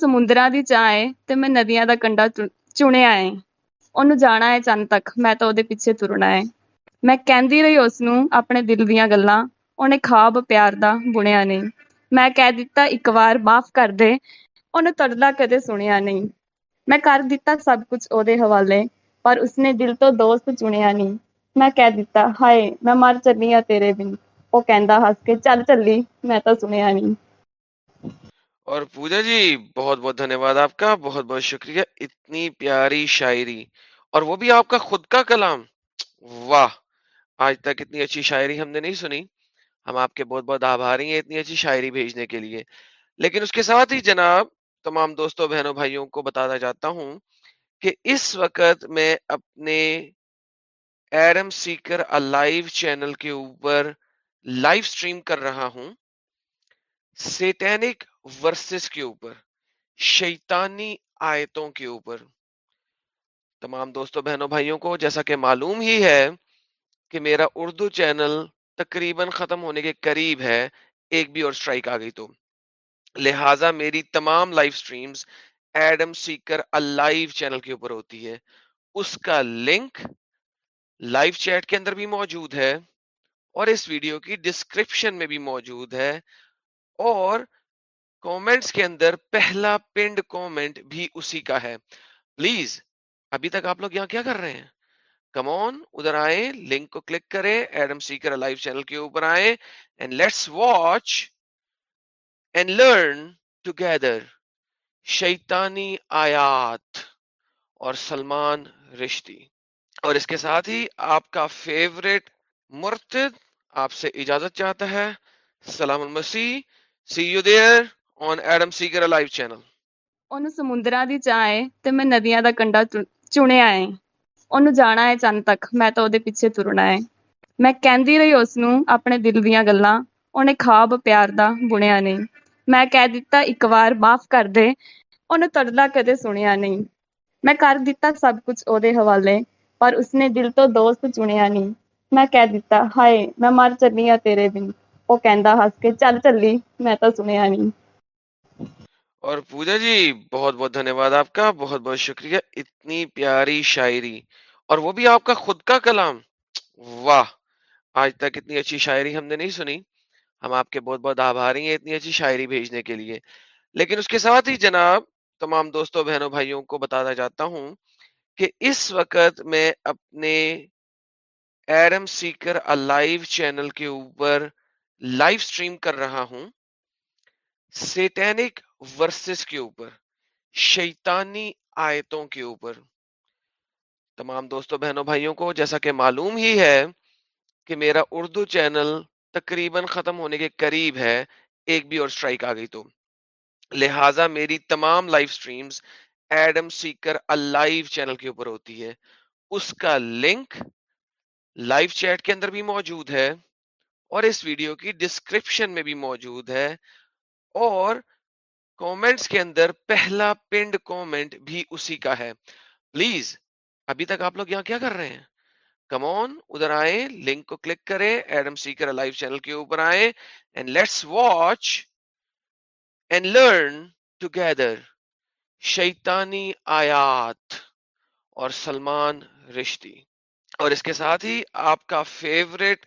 سمندرا دی چاہے میں ندیوں کا چنیا ہے جانا ہے چند تک میں پیچھے ترنا ہے اپنے دل دیا گلا خواب پیار نہیں می دک معاف کر دے اُن تردا کدی سنیا نہیں می کر دب کچھ حوالے پر اس نے دل تو دوست چنیا نہیں می کہ ہائے میں مر چلی ہوں تیرے دن وہ کہ چل چلی میں سنیا نہیں اور پوجا جی بہت بہت دھنیہ واد آپ کا، بہت بہت شکریہ، اتنی پیاری شاعری، اور وہ بھی آپ کا خود کا کلام۔ واہ، آج تک اتنی اچھی شاعری ہم نے نہیں سنی۔ ہم آپ کے بہت بہت آباری ہیں اتنی اچھی شاعری بھیجنے کے لیے۔ لیکن اس کے ساتھ ہی جناب، تمام دوستوں، بہنوں، بھائیوں کو بتانا چاہتا ہوں کہ اس وقت میں اپنے ایرم سیکر الائیو چینل کے اوپر لائیو سٹریم کر رہا ہوں۔ سیٹینک ورسز کے اوپر، شیطانی آیتوں کے اوپر۔ تمام دوستوں بہنوں، بھائیوں کو جیسا کہ معلوم ہی ہے کہ میرا اردو چینل تقریباً ختم ہونے کے قریب ہے، ایک بھی اور سٹرائک آ گئی تو۔ لہٰذا میری تمام life streams Adam Seeker alive channel کے اوپر ہوتی ہے۔ اس کا لنک لائیو چیٹ کے اندر بھی موجود ہے اور اس ویڈیو کی ڈسکرپشن میں بھی موجود ہے۔ اور کامنٹس کے اندر پہلا پنڈ کامنٹ بھی اسی کا ہے۔ پلیز ابھی تک آپ لوگ یہاں کیا کر رہے ہیں؟ کمون ادھر آئیں لنک کو کلک کریں ایڈم سیکر لائف چینل کے اوپر آئیں and let's watch and learn together شیطانی آیات اور سلمان رشتی۔ اور اس کے ساتھ ہی آپ کا فیوریٹ مرتد آپ سے اجازت چاہتا ہے۔ سلام المسیح۔ خواب پیار دیا نہیں می دک معاف کر دے تردہ کدی سنیا نہیں میں کر دب کچھ ادے حوالے پر اس نے دل تو دوست چنیا نہیں میں مر چلی ہوں تیرے دن ਉਹ ਕਹਿੰਦਾ ਹੱਸ ਕੇ، ਚੱਲ ਚੱਲੀ، ਮੈਂ ਤਾਂ ਸੁਣਿਆ ਨਹੀਂ اور پوجا جی بہت بہت دھنیہ واد آپ کا بہت بہت شکریہ اتنی پیاری شاعری اور وہ بھی آپ کا خود کا کلام واہ آج تک اتنی اچھی شاعری ہم نے نہیں سنی ہم آپ کے بہت بہت آباری ہیں اتنی اچھی شاعری بھیجنے کے لیے لیکن اس کے ساتھ ہی جناب تمام دوستوں بہنوں بھائیوں کو بتانا چاہتا ہوں کہ اس وقت میں اپنے ایرم سیکر الائیو چینل کے اوپر لائف سٹریم کر رہا ہوں سیٹینک ورسز کے اوپر، شیطانی آیتوں کے اوپر۔ تمام دوستوں بہنوں، بھائیوں کو جیسا کہ معلوم ہی ہے کہ میرا اردو چینل تقریباً ختم ہونے کے قریب ہے، ایک بھی اور سٹرائک آ گئی تو۔ لہٰذا میری تمام life streams Adam Seeker alive channel کے اوپر ہوتی ہے۔ اس کا لنک لائیو چیٹ کے اندر بھی موجود ہے۔ اور اس ویڈیو کی ڈسکرپشن میں بھی موجود ہے۔ اور کومنٹس کے اندر پہلا پنڈ کومنٹ بھی اسی کا ہے۔ پلیز ابھی تک آپ لوگ یہاں کیا کر رہے ہیں؟ کمون ادھر آئیں لنک کو کلک کریں ایڈم سیکر لائف چینل کے اوپر آئیں and let's watch and learn together شیطانی آیات اور سلمان رشتی۔ اور اس کے ساتھ ہی آپ کا فیوریٹ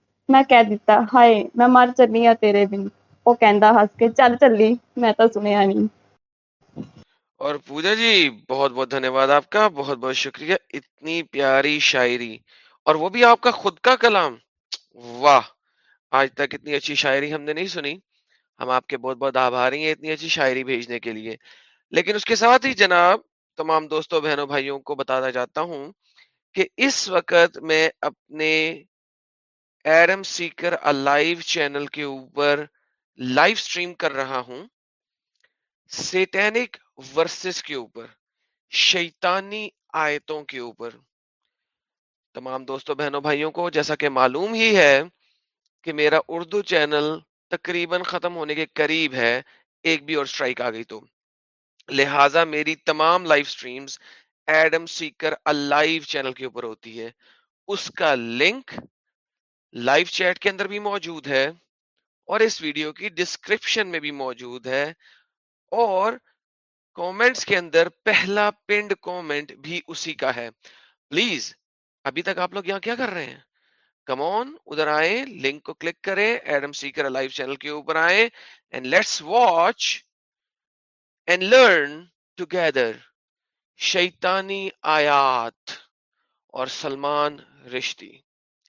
ਮੈਂ ਕਹਿ ਦਿੱਤਾ، ਹਾਏ، ਮੈਂ ਮਰ ਚੱਲੀ ਆ ਤੇਰੇ ਬਿਨ। ਉਹ ਕਹਿੰਦਾ ਹੱਸ ਕੇ، ਚੱਲ ਚੱਲੀ، ਮੈਂ ਤਾਂ ਸੁਣਿਆ ਨਹੀਂ اور پوجا جی بہت بہت دھنیہ واد آپ کا بہت بہت شکریہ اتنی پیاری شاعری اور وہ بھی آپ کا خود کا کلام واہ آج تک اتنی اچھی شاعری ہم نے نہیں سنی ہم آپ کے بہت بہت آباری ہیں اتنی اچھی شاعری بھیجنے کے لیے لیکن اس کے ساتھ ہی جناب تمام دوستوں بہنوں بھائیوں کو بتانا چاہتا ہوں کہ اس وقت میں اپنے ایڈم سیکر الائیو چینل کے اوپر لائیو سٹریم کر رہا ہوں۔ سیٹینک ورسز کے اوپر، شیطانی آیتوں کے اوپر۔ تمام دوستوں بہنوں، بھائیوں کو جیسا کہ معلوم ہی ہے کہ میرا اردو چینل تقریباً ختم ہونے کے قریب ہے، ایک بھی اور سٹرائک آ گئی تو۔ لہٰذا میری تمام life streams Adam Seeker alive channel کے اوپر ہوتی ہے۔ اس کا لنک لائیو چیٹ کے اندر بھی موجود ہے اور اس ویڈیو کی ڈسکرپشن میں بھی موجود ہے اور کامنٹس کے اندر پہلا پنڈ کامنٹ بھی اسی کا ہے۔ پلیز، ابھی تک آپ لوگ یہاں کیا کر رہے ہیں؟ کمون ادھر آئے لنک کو کلک کریں، ایڈم سیکر لائف چینل کے اوپر آئے and let's watch and learn together شیطانی آیات اور سلمان رشتی۔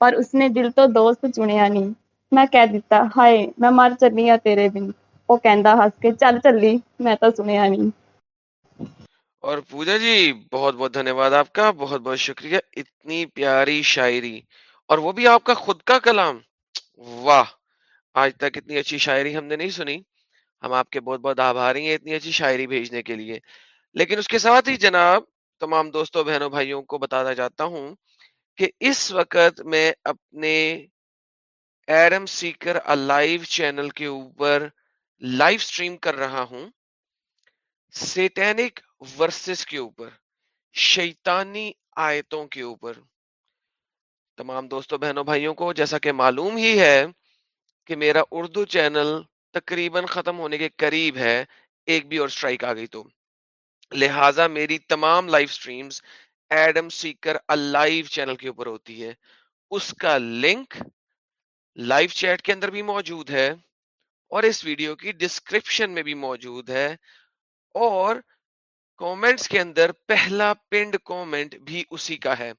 اور اس نے دل تو دوست چنیا نہیں میں کہہ دیتا ہائے میں مر چلی ہاں تیرے بن وہ کہندا ہنس کے چل چلی میں تو سنیا اور پوجا جی بہت بہت دھنیہ واد آپ کا بہت بہت شکریہ اتنی پیاری شاعری اور وہ بھی آپ کا خود کا کلام واہ آج تک اتنی اچھی شاعری ہم نے نہیں سنی ہم آپ کے بہت بہت آباری ہیں اتنی اچھی شاعری بھیجنے کے لیے لیکن اس کے ساتھ ہی جناب تمام دوستوں بہنوں بھائیوں کو بتانا چاہتا ہوں کہ اس وقت میں اپنے ایرم سیکر الائیو چینل کے اوپر لائیو سٹریم کر رہا ہوں، سیٹینک ورسز کے اوپر، شیطانی آیتوں کے اوپر۔ تمام دوستوں بہنوں، بھائیوں کو جیسا کہ معلوم ہی ہے کہ میرا اردو چینل تقریباً ختم ہونے کے قریب ہے، ایک بھی اور سٹرائک آ گئی تو۔ لہٰذا میری تمام life streams Adam Seeker alive channel کے اوپر ہوتی ہے۔ اس کا لنک لائیو چیٹ کے اندر بھی موجود ہے اور اس ویڈیو کی ڈسکرپشن میں بھی موجود ہے اور کومنٹس کے اندر پہلا پنڈ کومنٹ بھی اسی کا ہے۔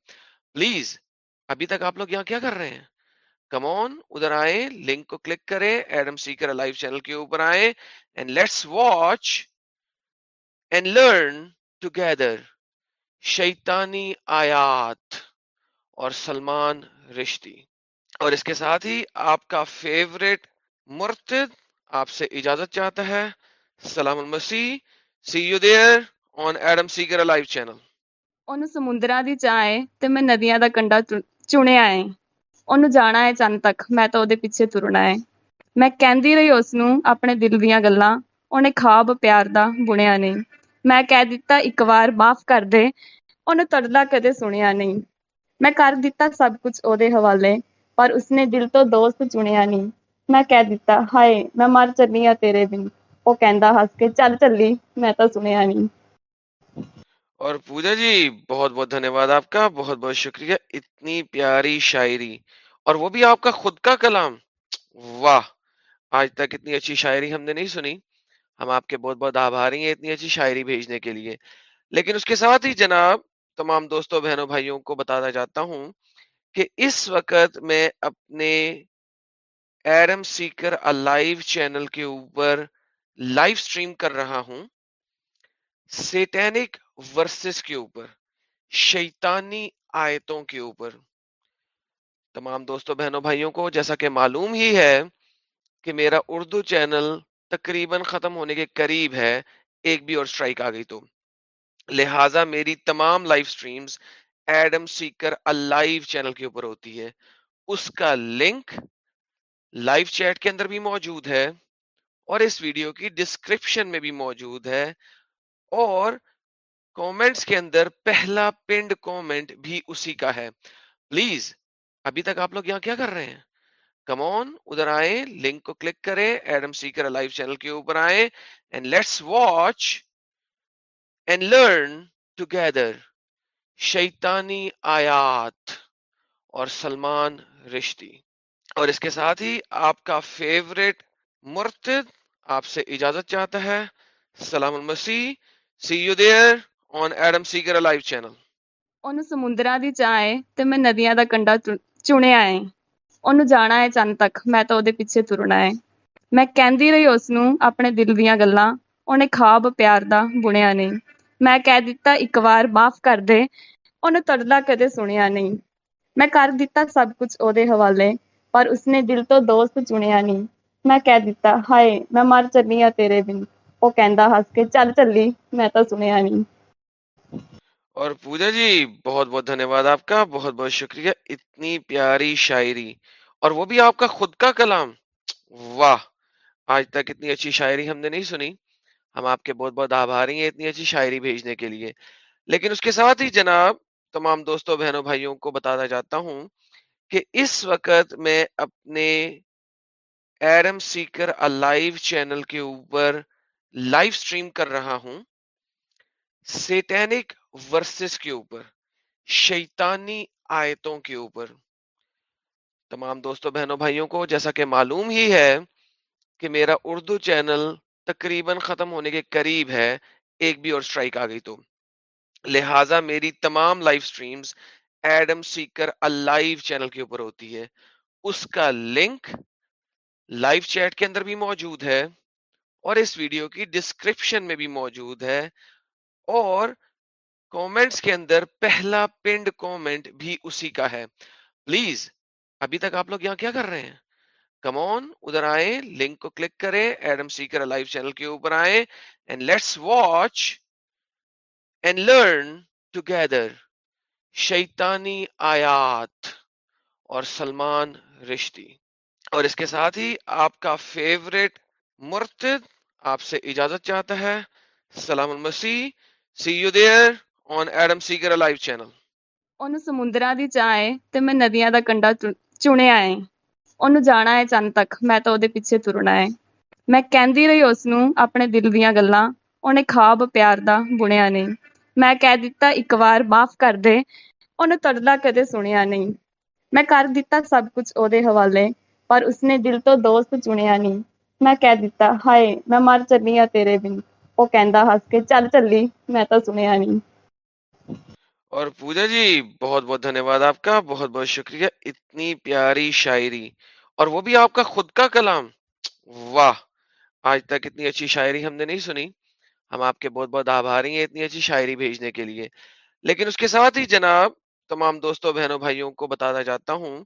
پلیز ابھی تک آپ لوگ یہاں کیا کر رہے ہیں؟ کمون ادھر آئیں لنک کو کلک کریں ایڈم سیکر لائیو چینل کے اوپر آئیں and let's watch and learn together شیطانی آیات اور سلمان رشتی۔ اور اس کے ساتھ ہی آپ کا فیوریٹ مرتد آپ سے اجازت چاہتا ہے۔ سلام المسیح see you there on Adam Seeker live channel ਉਹਨੂੰ ਸਮੁੰਦਰਾਂ ਦੀ ਚਾਹ ਏ ਤੇ ਮੈਂ ਨਦੀਆਂ ਦਾ ਕੰਡਾ ਚੁਣਿਆ ਏ ਉਹਨੂੰ ਜਾਣਾ ਏ ਚੰਨ ਤੱਕ ਮੈਂ ਤਾਂ ਉਹਦੇ ਪਿੱਛੇ ਤੁਰਨਾ ਏ ਮੈਂ رہی ਰਹੀ ਉਸ ਨੂੰ ਆਪਣੇ ਦਿਲ ਦੀਆਂ ਗੱਲਾਂ ਉਹਨੇ ਖਾਬ ਪਿਆਰ ਦਾ ਬੁਣਿਆ ਮੈਂ ਕਹਿ ਦਿੱਤਾ، ਇੱਕ ਵਾਰ ਮਾਫ ਕਰ ਦੇ। ਉਹਨੇ ਤੜਲਾ ਕਦੇ ਸੁਣਿਆ ਨਹੀਂ। ਮੈਂ ਕਰ ਦਿੱਤਾ ਸਭ ਕੁਝ ਉਹਦੇ ਹਵਾਲੇ، ਪਰ ਉਸਨੇ ਦਿਲ ਤੋਂ ਦੋਸਤ ਚੁਣਿਆ ਨਹੀਂ। ਮੈਂ ਕਹਿ ਦਿੱਤਾ، ਹਾਏ، ਮੈਂ ਮਰ ਚੱਲੀ ਆ ਤੇਰੇ ਬਿਨ। ਉਹ ਕਹਿੰਦਾ ਹੱਸ ਕੇ، ਚੱਲ ਚੱਲੀ، ਮੈਂ ਤਾਂ ਸੁਣਿਆ ਨਹੀਂ। اور پوجا جی بہت بہت دھنیہ واد آپ کا بہت بہت شکریہ اتنی پیاری شاعری اور وہ بھی آپ کا خود کا کلام واہ آج تک اتنی اچھی شاعری ہم نے نہیں سنی ہم آپ کے بہت بہت آبھاری ہیں اتنی اچھی شاعری بھیجنے کے لیے۔ لیکن اس کے ساتھ ہی جناب تمام دوستوں، بہنوں، بھائیوں کو بتانا چاہتا ہوں کہ اس وقت میں اپنے ایرم سیکر الائیو چینل کے اوپر لائیو سٹریم کر رہا ہوں۔ سیٹینک ورسز کے اوپر، شیطانی آیتوں کے اوپر۔ تمام دوستوں، بہنوں، بھائیوں کو جیسا کہ معلوم ہی ہے کہ میرا اردو چینل تقریباً ختم ہونے کے قریب ہے، ایک بھی اور اسٹرائک آ گئی تو۔ لہٰذا میری تمام life streams Adam Seeker alive channel کے اوپر ہوتی ہے۔ اس کا لنک لائیو چیٹ کے اندر بھی موجود ہے اور اس ویڈیو کی ڈسکرپشن میں بھی موجود ہے۔ اور کامنٹس کے اندر پہلا پنڈ کامنٹ بھی اسی کا ہے۔ پلیز ابھی تک آپ لوگ یہاں کیا کر رہے ہیں؟ کم آن، ادھر آئے لنک کو کلک کریں، ایڈم سیکر لائف چینل کے اوپر آئے and let's watch and learn together شیطانی آیات اور سلمان رشتی۔ اور اس کے ساتھ ہی آپ کا فیوریٹ مرتد آپ سے اجازت چاہتا ہے، سلام المسیح see you there on Adam Seeker life channel. ان ਸਮੁੰਦਰਾਂ دی ਚਾਹ تو میں ندیاں دا کنڈا ਕੰਡਾ ਚੁਣਿਆ اُن ہے چند تک میں پیچھے ترنا ہے میں دل دیا گلا خواب پیار نہیں می دک معاف کر دے اُن ترتا کدی سنیا نہیں می کر دب کچھ حوالے پر اس نے دل تو دوست چنیا نہیں میں مر چلی ہوں تیرے دن وہ کہ چل چلی میں تو سنیا نہیں اور پوجا جی بہت بہت دھنیہ واد آپ کا، بہت بہت شکریہ، اتنی پیاری شاعری، اور وہ بھی آپ کا خود کا کلام۔ واہ، آج تک اتنی اچھی شاعری ہم نے نہیں سنی۔ ہم آپ کے بہت بہت آباری ہیں اتنی اچھی شاعری بھیجنے کے لیے۔ لیکن اس کے ساتھ ہی جناب، تمام دوستوں، بہنوں، بھائیوں کو بتانا چاہتا ہوں کہ اس وقت میں اپنے ایرم سیکر الائیو چینل کے اوپر لائیو سٹریم کر رہا ہوں۔ سیٹینک ورسز کے اوپر، شیطانی آیتوں کے اوپر۔ تمام دوستوں بہنوں، بھائیوں کو جیسا کہ معلوم ہی ہے کہ میرا اردو چینل تقریباً ختم ہونے کے قریب ہے، ایک بھی اور سٹرائک آ گئی تو۔ لہٰذا میری تمام life streams Adam Seeker alive channel کے اوپر ہوتی ہے۔ اس کا لنک لائیو چیٹ کے اندر بھی موجود ہے اور اس ویڈیو کی ڈسکرپشن میں بھی موجود ہے اور کامنٹس کے اندر پہلا پنڈ کامنٹ بھی اسی کا ہے۔ پلیز ابھی تک آپ لوگ یہاں کیا کر رہے ہیں؟ کمون ادھر آئیں لنک کو کلک کریں ایڈم سیکر لائف چینل کے اوپر آئیں and let's watch and learn together شیطانی آیات اور سلمان رشتی۔ اور اس کے ساتھ ہی آپ کا فیوریٹ مرتد آپ سے اجازت چاہتا ہے۔ سلام المسی سی یو دیئر چند تک میں سب کچھ حوالے پر اس نے دل تو دوست چنیا نہیں میں مر چلی ہوں تیرے دن وہ کہ چل چلی میں اور پوجا جی بہت بہت دھنیہ واد آپ کا، بہت بہت شکریہ، اتنی پیاری شاعری، اور وہ بھی آپ کا خود کا کلام۔ واہ، آج تک اتنی اچھی شاعری ہم نے نہیں سنی۔ ہم آپ کے بہت بہت آباری ہیں اتنی اچھی شاعری بھیجنے کے لیے۔ لیکن اس کے ساتھ ہی جناب، تمام دوستوں، بہنوں، بھائیوں کو بتانا چاہتا ہوں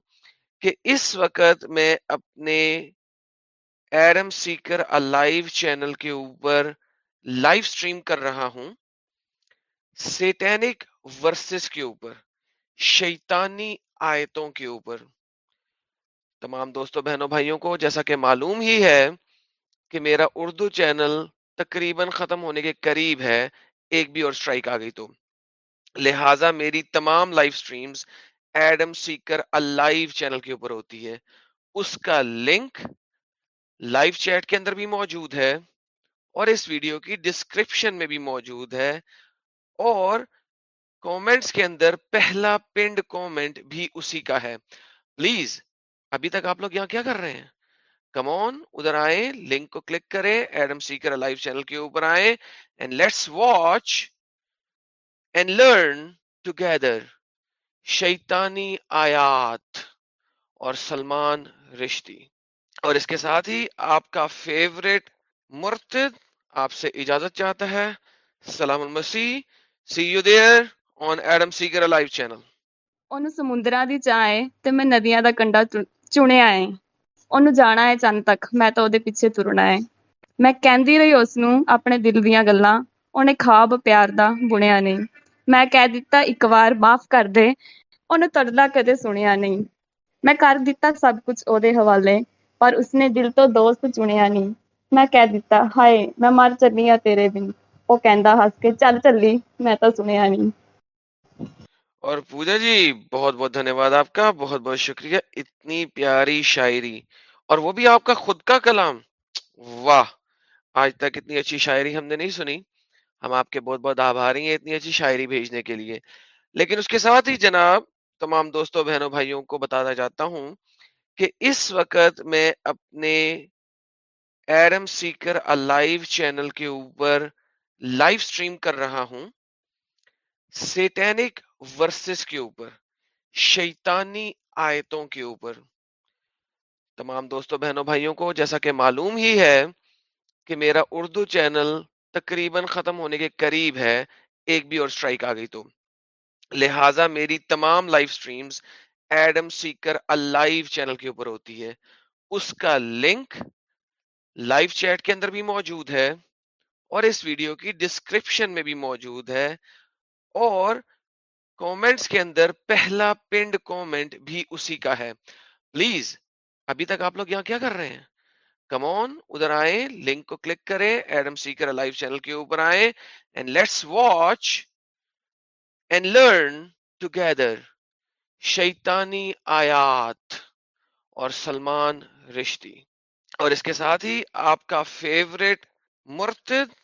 کہ اس وقت میں اپنے ایڈم سیکر الائیو چینل کے اوپر لائیو سٹریم کر رہا ہوں۔ سیٹینک ورسز کے اوپر، شیطانی آیتوں کے اوپر۔ تمام دوستوں بہنوں، بھائیوں کو جیسا کہ معلوم ہی ہے کہ میرا اردو چینل تقریباً ختم ہونے کے قریب ہے، ایک بھی اور سٹرائک آ گئی تو۔ لہٰذا میری تمام life streams Adam Seeker alive channel کے اوپر ہوتی ہے۔ اس کا لنک لائیو چیٹ کے اندر بھی موجود ہے اور اس ویڈیو کی ڈسکرپشن میں بھی موجود ہے۔ اور کومنٹس کے اندر پہلا پنڈ کومنٹ بھی اسی کا ہے۔ پلیز ابھی تک آپ لوگ یہاں کیا کر رہے ہیں؟ کمون ادھر آئیں لنک کو کلک کریں ایڈم سیکر لائف چینل کے اوپر آئیں and let's watch and learn together شیطانی آیات اور سلمان رشتی۔ اور اس کے ساتھ ہی آپ کا فیوریٹ مرتد آپ سے اجازت چاہتا ہے۔ سلام المسیح۔ تردا کدی سنیا نہیں می کر دچے حوالے پر اس نے دل تو دوست چنیا نہیں می کہ ہائے میں مر چلی ہاں تیرے دن ਉਹ ਕਹਿੰਦਾ ਹੱਸ ਕੇ، ਚੱਲ ਚੱਲੀ، ਮੈਂ ਤਾਂ ਸੁਣਿਆ ਨਹੀਂ اور پوجا جی بہت بہت دھنیہ واد آپ کا بہت بہت شکریہ اتنی پیاری شاعری اور وہ بھی آپ کا خود کا کلام واہ آج تک اتنی اچھی شاعری ہم نے نہیں سنی ہم آپ کے بہت بہت آبھاری ہیں اتنی اچھی شاعری بھیجنے کے لیے لیکن اس کے ساتھ ہی جناب تمام دوستوں بہنوں بھائیوں کو بتانا چاہتا ہوں کہ اس وقت میں اپنے ایرم سیکر الائیو چینل کے اوپر لائیو سٹریم کر رہا ہوں سیٹینک ورسز کے اوپر، شیطانی آیتوں کے اوپر۔ تمام دوستوں بہنوں، بھائیوں کو جیسا کہ معلوم ہی ہے کہ میرا اردو چینل تقریباً ختم ہونے کے قریب ہے، ایک بھی اور سٹرائک آ گئی تو۔ لہٰذا میری تمام live streams Adam Seeker live channel کے اوپر ہوتی ہے۔ اس کا لنک لائیو چیٹ کے اندر بھی موجود ہے۔ اور اس ویڈیو کی ڈسکرپشن میں بھی موجود ہے۔ اور کومنٹس کے اندر پہلا پنڈ کومنٹ بھی اسی کا ہے۔ پلیز ابھی تک آپ لوگ یہاں کیا کر رہے ہیں؟ کمون ادھر آئے لنک کو کلک کریں ایڈم سیکر لائیو چینل کے اوپر آئے and let's watch and learn together شیطانی آیات اور سلمان رشتی۔ اور اس کے ساتھ ہی آپ کا فیوریٹ مرتد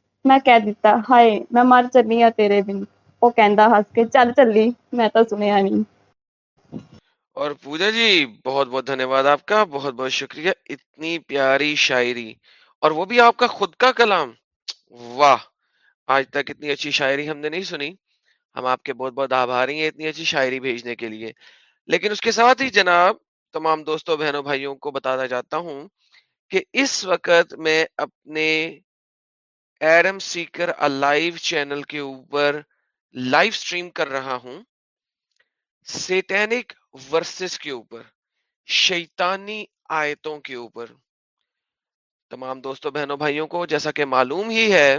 ਮੈਂ ਕਹਿ ਦਿੱਤਾ ਹਾਏ ਮੈਂ ਮਰ ਚੱਲੀ ਆ ਤੇਰੇ ਬਿਨ ਉਹ ਕਹਿੰਦਾ ਹੱਸ ਕੇ ਚੱਲ ਚੱਲੀ ਮੈਂ ਤਾਂ ਸੁਣਿਆ ਨਹੀਂ اور پوجا جی بہت بہت دھنیہ واد آپ کا بہت بہت شکریہ اتنی پیاری شاعری اور وہ بھی آپ کا خود کا کلام واہ آج تک اتنی اچھی شاعری ہم نے نہیں سنی ہم آپ کے بہت بہت آبھاری ہیں اتنی اچھی شاعری بھیجنے کے لیے لیکن اس کے ساتھ ہی جناب تمام دوستوں بہنوں بھائیوں کو بتاتا جاتا ہوں کہ اس وقت میں اپنے ایرم سیکر لائیو چینل کے اوپر لائیو سٹریم کر رہا ہوں۔ سیٹینک ورسز کے اوپر، شیطانی آیتوں کے اوپر۔ تمام دوستوں بہنوں، بھائیوں کو جیسا کہ معلوم ہی ہے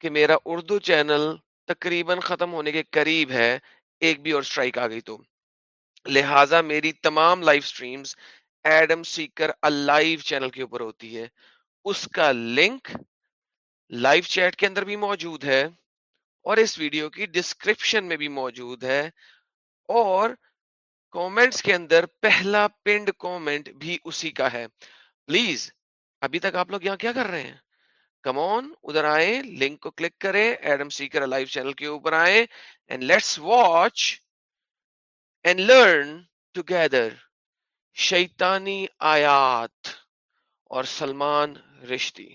کہ میرا اردو چینل تقریباً ختم ہونے کے قریب ہے، ایک بھی اور سٹرائک آ گئی تو۔ لہٰذا میری تمام live streams Adam Seeker live channel کے اوپر ہوتی ہے۔ اس کا لنک لائیو چیٹ کے اندر بھی موجود ہے اور اس ویڈیو کی ڈسکرپشن میں بھی موجود ہے اور کومنٹس کے اندر پہلا پنڈ کومنٹ بھی اسی کا ہے۔ پلیز، ابھی تک آپ لوگ یہاں کیا کر رہے ہیں؟ کمون ادھر آئے لنک کو کلک کریں، ایڈم سیکر لائیو چینل کے اوپر آئے and let's watch and learn together شیطانی آیات اور سلمان رشتی۔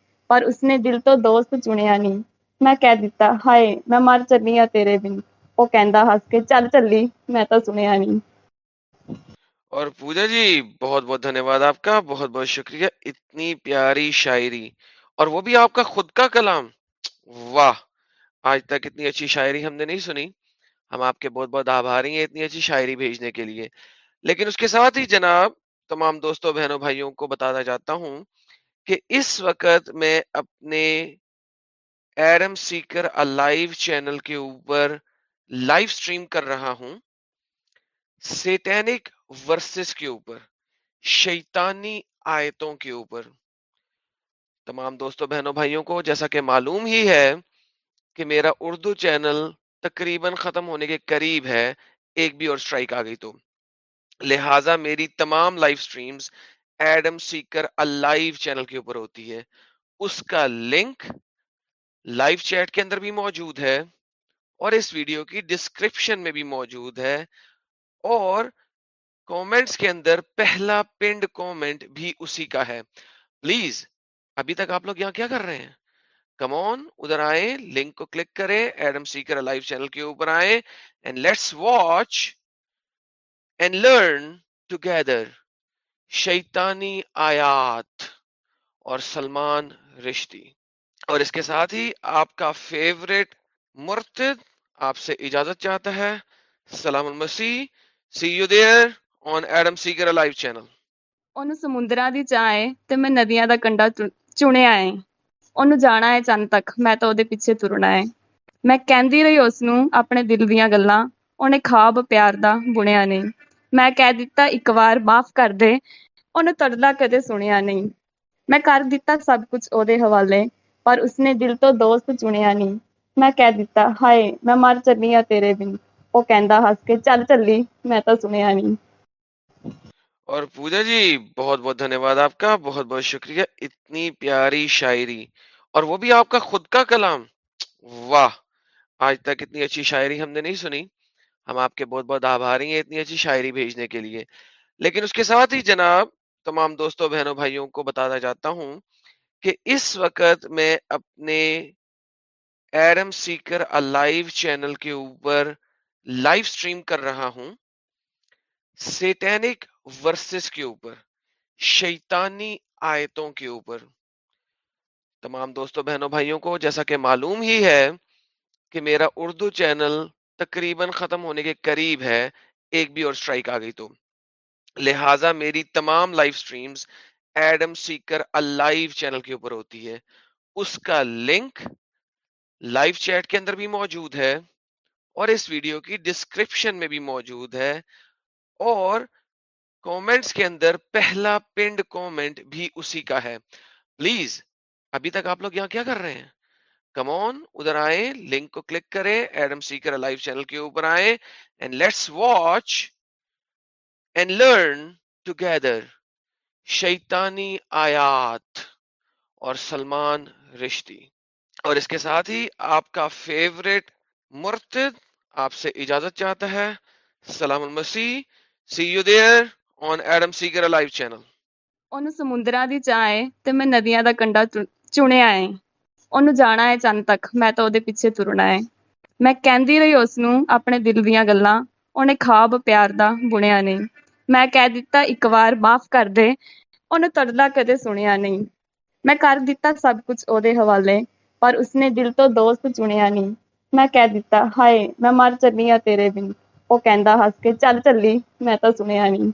ਪਰ ਉਸਨੇ ਦਿਲ ਤੋਂ ਦੋਸਤ ਚੁਣਿਆ ਨਹੀਂ ਮੈਂ ਕਹਿ ਦਿੱਤਾ ਹਾਏ ਮੈਂ ਮਰ ਚੱਲੀ ਆ ਤੇਰੇ ਬਿਨ ਉਹ ਕਹਿੰਦਾ ਹੱਸ ਕੇ ਚੱਲ ਚੱਲੀ ਮੈਂ ਤਾਂ ਸੁਣਿਆ ਨਹੀਂ اور پوجا جی بہت بہت دھنیہ واد آپ کا بہت بہت شکریہ اتنی پیاری شاعری اور وہ بھی آپ کا خود کا کلام واہ آج تک اتنی اچھی شاعری ہم نے نہیں سنی ہم آپ کے بہت بہت آبھاری ہیں اتنی اچھی شاعری بھیجنے کے لیے لیکن اس کے ساتھ ہی جناب تمام دوستوں بہنوں بھائیوں کو بتاتا جاتا ہوں کہ اس وقت میں اپنے ایرم سیکر لائیو چینل کے اوپر لائیو سٹریم کر رہا ہوں، سیٹینک ورسز کے اوپر، شیطانی آیتوں کے اوپر۔ تمام دوستوں بہنوں، بھائیوں کو جیسا کہ معلوم ہی ہے کہ میرا اردو چینل تقریباً ختم ہونے کے قریب ہے، ایک بھی اور سٹرائک آ گئی تو۔ لہٰذا میری تمام live streams Adam Seeker live channel کے اوپر ہوتی ہے۔ اس کا لنک لائیو چیٹ کے اندر بھی موجود ہے اور اس ویڈیو کی ڈسکرپشن میں بھی موجود ہے۔ اور کومنٹس کے اندر پہلا پنڈ کومنٹ بھی اسی کا ہے۔ پلیز ابھی تک آپ لوگ یہاں کیا کر رہے ہیں؟ کمون ادھر آئے لنک کو کلک کریں ایڈم سیکر لائیو چینل کے اوپر آئے and let's watch and learn together شیطانی آیات اور سلمان رشتی اور اس کے ساتھ ہی آپ کا فیوریٹ مرتد آپ سے اجازت چاہتا ہے سلام المسیح see you there on Adam Seeker live channel ਉਹਨੂੰ ਸਮੁੰਦਰਾਂ ਦੀ ਚਾਹ ਏ ਤੇ ਮੈਂ ਨਦੀਆਂ ਦਾ ਕੰਢਾ ਚੁ- ਚੁਣਿਆ ਏ ਉਹਨੂੰ ਜਾਣਾ ਏ ਚੰਨ ਤੱਕ ਮੈਂ ਤਾਂ ਉਹਦੇ ਪਿੱਛੇ ਤੁਰਨਾ ਏ ਮੈਂ ਕਹਿੰਦੀ ਰਹੀ ਉਸ ਨੂੰ ਆਪਣੇ ਦਿਲ ਦੀਆਂ ਗੱਲਾਂ ਉਹਨੇ ਖਾਬ ਪਿਆਰ ਦਾ ਬੁਣਿਆ ਨਹੀਂ ਮੈਂ ਕਹਿ ਦਿੱਤਾ ਇੱਕ ਵਾਰ ਮਾਫ ਕਰ ਦੇ ਉਹਨੇ ਤੜਲਾ ਕਦੇ ਸੁਣਿਆ ਨਹੀਂ ਮੈਂ ਕਰ ਦਿੱਤਾ ਸਭ ਕੁਝ ਉਹਦੇ ਹਵਾਲੇ ਪਰ ਉਸਨੇ ਦਿਲ ਤੋਂ ਦੋਸਤ ਚੁਣਿਆ ਨਹੀਂ ਮੈਂ ਕਹਿ ਦਿੱਤਾ ਹਾਏ ਮੈਂ ਮਰ ਚੱਲੀ ਆ ਤੇਰੇ ਬਿਨ ਉਹ ਕਹਿੰਦਾ ਹੱਸ ਕੇ ਚੱਲ ਚੱਲੀ ਮੈਂ ਤਾਂ ਸੁਣਿਆ ਨਹੀਂ اور پوجا جی بہت بہت دھنیہ واد آپ کا بہت بہت شکریہ اتنی پیاری شاعری اور وہ بھی آپ کا خود کا کلام واہ آج تک اتنی اچھی شاعری ہم نے نہیں سنی ہم آپ کے بہت بہت آبھاری ہیں اتنی اچھی شاعری بھیجنے کے لیے۔ لیکن اس کے ساتھ ہی جناب تمام دوستوں، بہنوں، بھائیوں کو بتانا چاہتا ہوں کہ اس وقت میں اپنے ایرم سیکر لائیو چینل کے اوپر لائیو سٹریم کر رہا ہوں۔ سیٹینک ورسز کے اوپر، شیطانی آیتوں کے اوپر۔ تمام دوستوں، بہنوں، بھائیوں کو جیسا کہ معلوم ہی ہے کہ میرا اردو چینل تقریباً ختم ہونے کے قریب ہے، ایک بھی اور سٹرائک آ گئی تو۔ لہٰذا میری تمام live streams Adam Seeker live channel کے اوپر ہوتی ہے۔ اس کا لنک لائیو چیٹ کے اندر بھی موجود ہے اور اس ویڈیو کی ڈسکرپشن میں بھی موجود ہے۔ اور کومنٹس کے اندر پہلا پنڈ کومنٹ بھی اسی کا ہے۔ پلیز ابھی تک آپ لوگ یہاں کیا کر رہے ہیں؟ کمون ادھر آئیں لنک کو کلک کریں ایڈم سیکر لائیو چینل کے اوپر آئیں and let's watch and learn together شیطانی آیات اور سلمان رشتی اور اس کے ساتھ ہی آپ کا فیوریٹ مرتد آپ سے اجازت چاہتا ہے سلام المسیح see you there on Adam Seeker live channel ਉਹਨੂੰ ਸਮੁੰਦਰਾਂ ਦੀ ਚਾਹ ਏ ਤੇ ਮੈਂ ਨਦੀਆਂ ਦਾ ਕੰਢਾ ਚੁ- ਚੁਣਿਆ ਏ اُن ہے چند تک میں پیچھے ترنا ہے میں اس دل دیا گلا خواب پیار دیا نہیں می دکار معاف کر دے اُن تردا کدی سنیا نہیں میں کر دب کچھ ادے حوالے پر اس نے دل تو دوست چنیا نہیں میں کہہ دا ہائے میں مر چلی ہوں تیرے دن وہ کہہ ہس کے چل چلی میں تو سنیا نہیں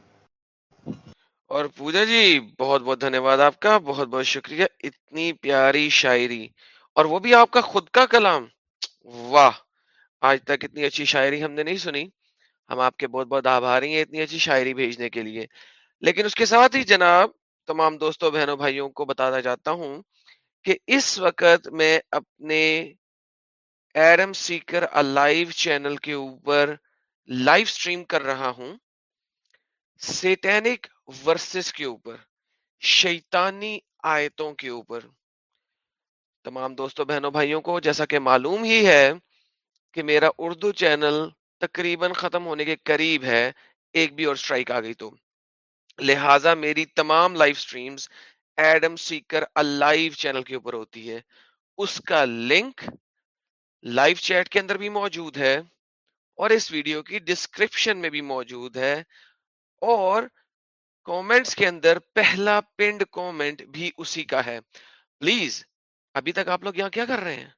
اور پوجا جی بہت بہت دھنیہ واد آپ کا، بہت بہت شکریہ، اتنی پیاری شاعری، اور وہ بھی آپ کا خود کا کلام۔ واہ، آج تک اتنی اچھی شاعری ہم نے نہیں سنی۔ ہم آپ کے بہت بہت آبھاری ہیں اتنی اچھی شاعری بھیجنے کے لیے۔ لیکن اس کے ساتھ ہی جناب، تمام دوستوں، بہنوں، بھائیوں کو بتانا چاہتا ہوں کہ اس وقت میں اپنے ایرم سیکر لائیو چینل کے اوپر لائیو سٹریم کر رہا ہوں۔ سیٹینک ورسز کے اوپر، شیطانی آیتوں کے اوپر۔ تمام دوستوں بہنوں، بھائیوں کو جیسا کہ معلوم ہی ہے کہ میرا اردو چینل تقریباً ختم ہونے کے قریب ہے، ایک بھی اور سٹرائک آ گئی تو۔ لہٰذا میری تمام live streams Adam Seeker live channel کے اوپر ہوتی ہے۔ اس کا لنک لائیو چیٹ کے اندر بھی موجود ہے اور اس ویڈیو کی ڈسکرپشن میں بھی موجود ہے اور کومنٹس کے اندر پہلا پنڈ کومنٹ بھی اسی کا ہے۔ پلیز ابھی تک آپ لوگ یہاں کیا کر رہے ہیں؟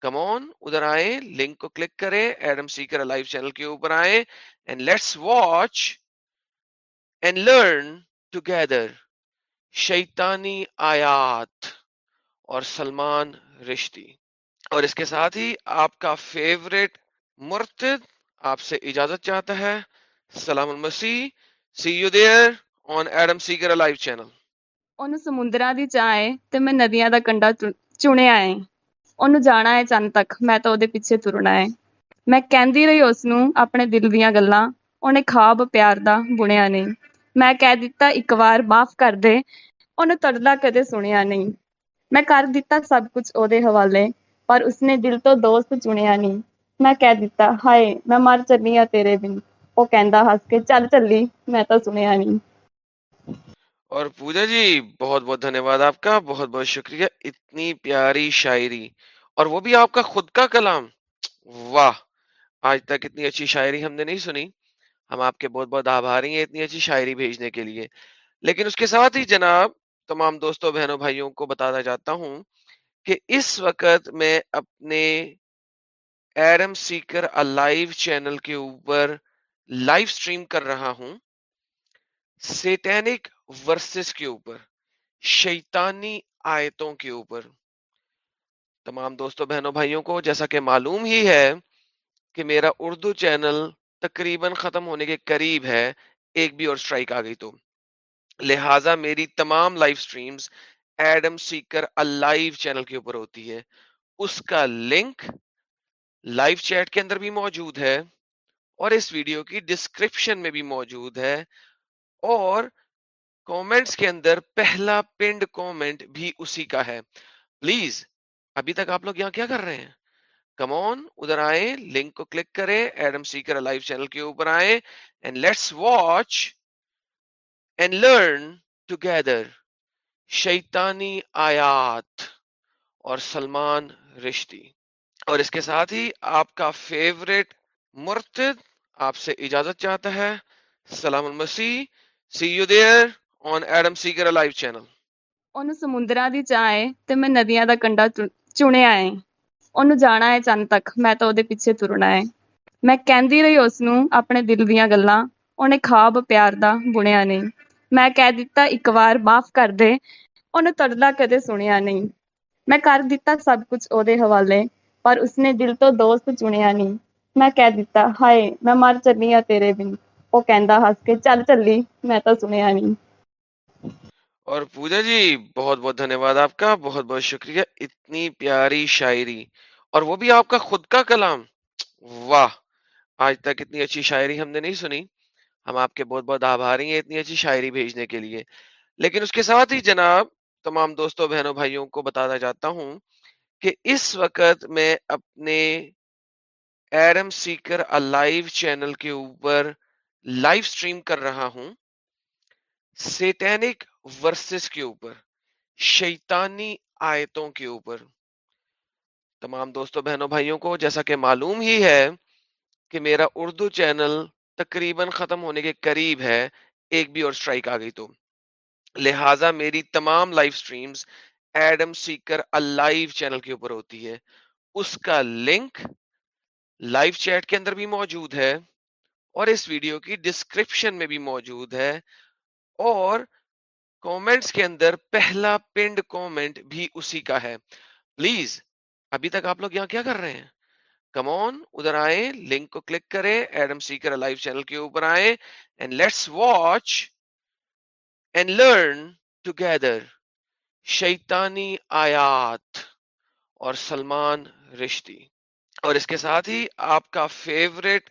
کمون ادھر آئیں لنک کو کلک کریں ایڈم سیکر لائیو چینل کے اوپر آئیں and let's watch and learn together شیطانی آیات اور سلمان رشتی۔ اور اس کے ساتھ ہی آپ کا فیوریٹ مرتد آپ سے اجازت چاہتا ہے۔ سلام المسیح سی یو دیئر میں سب کچھ حوالے پر اس نے دل تو دوست چنیا نہیں می کہ ہائے میں مر چلی ہوں تیرے دن وہ چل چلی میں اور پوجا جی بہت بہت دھنیہ واد آپ کا، بہت بہت شکریہ، اتنی پیاری شاعری، اور وہ بھی آپ کا خود کا کلام۔ واہ، آج تک اتنی اچھی شاعری ہم نے نہیں سنی۔ ہم آپ کے بہت بہت آبھاری ہیں اتنی اچھی شاعری بھیجنے کے لیے۔ لیکن اس کے ساتھ ہی جناب، تمام دوستوں، بہنوں، بھائیوں کو بتانا چاہتا ہوں کہ اس وقت میں اپنے ایرم سیکر لائیو چینل کے اوپر لائیو سٹریم کر رہا ہوں۔ سیٹینک ورسز کے اوپر، شیطانی آیتوں کے اوپر۔ تمام دوستوں بہنوں، بھائیوں کو جیسا کہ معلوم ہی ہے کہ میرا اردو چینل تقریباً ختم ہونے کے قریب ہے، ایک بھی اور سٹرائک آ گئی تو۔ لہٰذا میری تمام live streams Adam Seeker live channel کے اوپر ہوتی ہے۔ اس کا لنک لائیو چیٹ کے اندر بھی موجود ہے اور اس ویڈیو کی ڈسکرپشن میں بھی موجود ہے۔ اور کومنٹس کے اندر پہلا پنڈ کومنٹ بھی اسی کا ہے۔ پلیز ابھی تک آپ لوگ یہاں کیا کر رہے ہیں؟ کمون ادھر آئے لنک کو کلک کریں ایڈم سیکر لائیو چینل کے اوپر آئے and let's watch and learn together شیطانی آیات اور سلمان رشتی۔ اور اس کے ساتھ ہی آپ کا فیوریٹ مرتد آپ سے اجازت چاہتا ہے۔ سلام المسیح۔ see you there on Adam Seeker live channel ਉਹਨੂੰ ਸਮੁੰਦਰਾਂ ਦੀ ਚਾਹ ਏ ਤੇ ਮੈਂ ਨਦੀਆਂ ਦਾ ਕੰਢਾ ਚੁ- ਚੁਣਿਆ ਏ ਉਹਨੂੰ ਜਾਣਾ ਏ ਚੰਨ ਤੱਕ ਮੈਂ ਤਾਂ ਉਹਦੇ ਪਿੱਛੇ ਤੁਰਨਾ ਏ ਮੈਂ ਕਹਿੰਦੀ ਰਹੀ ਉਸ ਨੂੰ ਆਪਣੇ ਦਿਲ ਦੀਆਂ ਗੱਲਾਂ ਉਹਨੇ ਖਾਬ ਪਿਆਰ ਦਾ ਬੁਣਿਆ ਨਹੀਂ ਮੈਂ ਕਹਿ ਦਿੱਤਾ ਇੱਕ ਵਾਰ ਮਾਫ ਕਰ ਦੇ ਉਹਨੇ ਤੜਲਾ ਕਦੇ ਸੁਣਿਆ ਨਹੀਂ ਮੈਂ ਕਰ ਦਿੱਤਾ ਸਭ ਕੁਝ ਉਹਦੇ ਹਵਾਲੇ ਪਰ ਉਸਨੇ ਦਿਲ ਤੋਂ ਦੋਸਤ ਚੁਣਿਆ ਨਹੀਂ ਮੈਂ ਕਹਿ ਦਿੱਤਾ ਹਾਏ ਮੈਂ ਮਰ ਚੱਲੀ ਆ ਤੇਰੇ ਬਿਨ ਉਹ ਕਹਿੰਦਾ ਹੱਸ ਕੇ ਚੱਲ ਚੱਲੀ ਮੈਂ ਤਾਂ ਸੁਣਿਆ ਨਹੀਂ اور پوجا جی بہت بہت دھنیہ واد آپ کا بہت بہت شکریہ اتنی پیاری شاعری اور وہ بھی آپ کا خود کا کلام واہ آج تک اتنی اچھی شاعری ہم نے نہیں سنی ہم آپ کے بہت بہت آبھاری ہیں اتنی اچھی شاعری بھیجنے کے لیے لیکن اس کے ساتھ ہی جناب تمام دوستوں بہنوں بھائیوں کو بتانا چاہتا ہوں کہ اس وقت میں اپنے ایرم سیکر لائیو چینل کے اوپر لائیو سٹریم کر رہا ہوں۔ سیٹینک ورسز کے اوپر، شیطانی آیتوں کے اوپر۔ تمام دوستوں بہنوں، بھائیوں کو جیسا کہ معلوم ہی ہے کہ میرا اردو چینل تقریباً ختم ہونے کے قریب ہے، ایک بھی اور سٹرائک آ گئی تو۔ لہٰذا میری تمام live streams Adam Seeker live channel کے اوپر ہوتی ہے۔ اس کا لنک لائیو چیٹ کے اندر بھی موجود ہے۔ اور اس ویڈیو کی ڈسکرپشن میں بھی موجود ہے۔ اور کومنٹس کے اندر پہلا پنڈ کومنٹ بھی اسی کا ہے۔ پلیز ابھی تک آپ لوگ یہاں کیا کر رہے ہیں؟ کمون ادھر آئے لنک کو کلک کریں ایڈم سیکر لائیو چینل کے اوپر آئے and let's watch and learn together شیطانی آیات اور سلمان رشتی۔ اور اس کے ساتھ ہی آپ کا فیوریٹ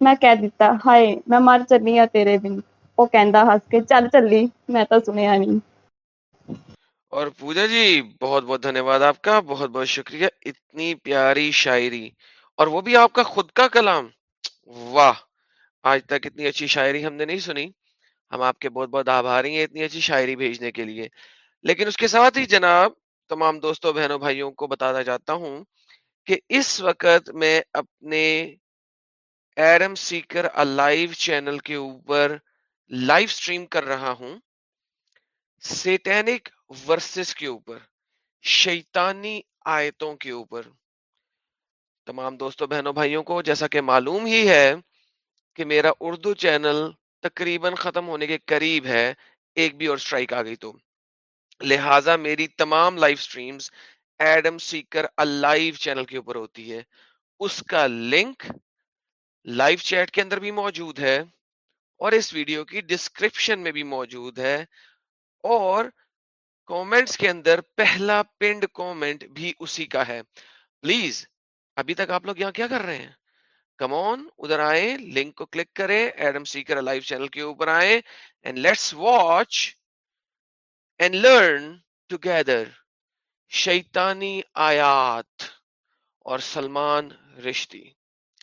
ਮੈਂ ਕਹਿ ਦਿੱਤਾ ਹਾਏ ਮੈਂ ਮਰ ਚੱਲੀ ਆ ਤੇਰੇ ਬਿਨ ਉਹ ਕਹਿੰਦਾ ਹੱਸ ਕੇ ਚੱਲ ਚੱਲੀ ਮੈਂ ਤਾਂ ਸੁਣਿਆ ਨਹੀਂ اور پوجا جی بہت بہت دھنیہ واد آپ کا بہت بہت شکریہ اتنی پیاری شاعری اور وہ بھی آپ کا خود کا کلام واہ آج تک اتنی اچھی شاعری ہم نے نہیں سنی ہم آپ کے بہت بہت آبھاری ہیں اتنی اچھی شاعری بھیجنے کے لیے لیکن اس کے ساتھ ہی جناب تمام دوستوں بہنوں بھائیوں کو بتانا چاہتا ہوں کہ اس وقت میں اپنے ایرم سیکر لائیو چینل کے اوپر لائیو سٹریم کر رہا ہوں سیٹینک ورسز کے اوپر، شیطانی آیتوں کے اوپر۔ تمام دوستوں بہنوں، بھائیوں کو جیسا کہ معلوم ہی ہے کہ میرا اردو چینل تقریباً ختم ہونے کے قریب ہے، ایک بھی اور سٹرائک آ گئی تو۔ لہٰذا میری تمام live streams Adam Seeker live channel کے اوپر ہوتی ہے۔ اس کا لنک لائیو چیٹ کے اندر بھی موجود ہے اور اس ویڈیو کی ڈسکرپشن میں بھی موجود ہے اور کومنٹس کے اندر پہلا پنڈ کومنٹ بھی اسی کا ہے۔ پلیز، ابھی تک آپ لوگ یہاں کیا کر رہے ہیں؟ کمون ادھر آئے لنک کو کلک کریں، ایڈم سیکر لائیو چینل کے اوپر آئے and let's watch and learn together شیطانی آیات اور سلمان رشتی۔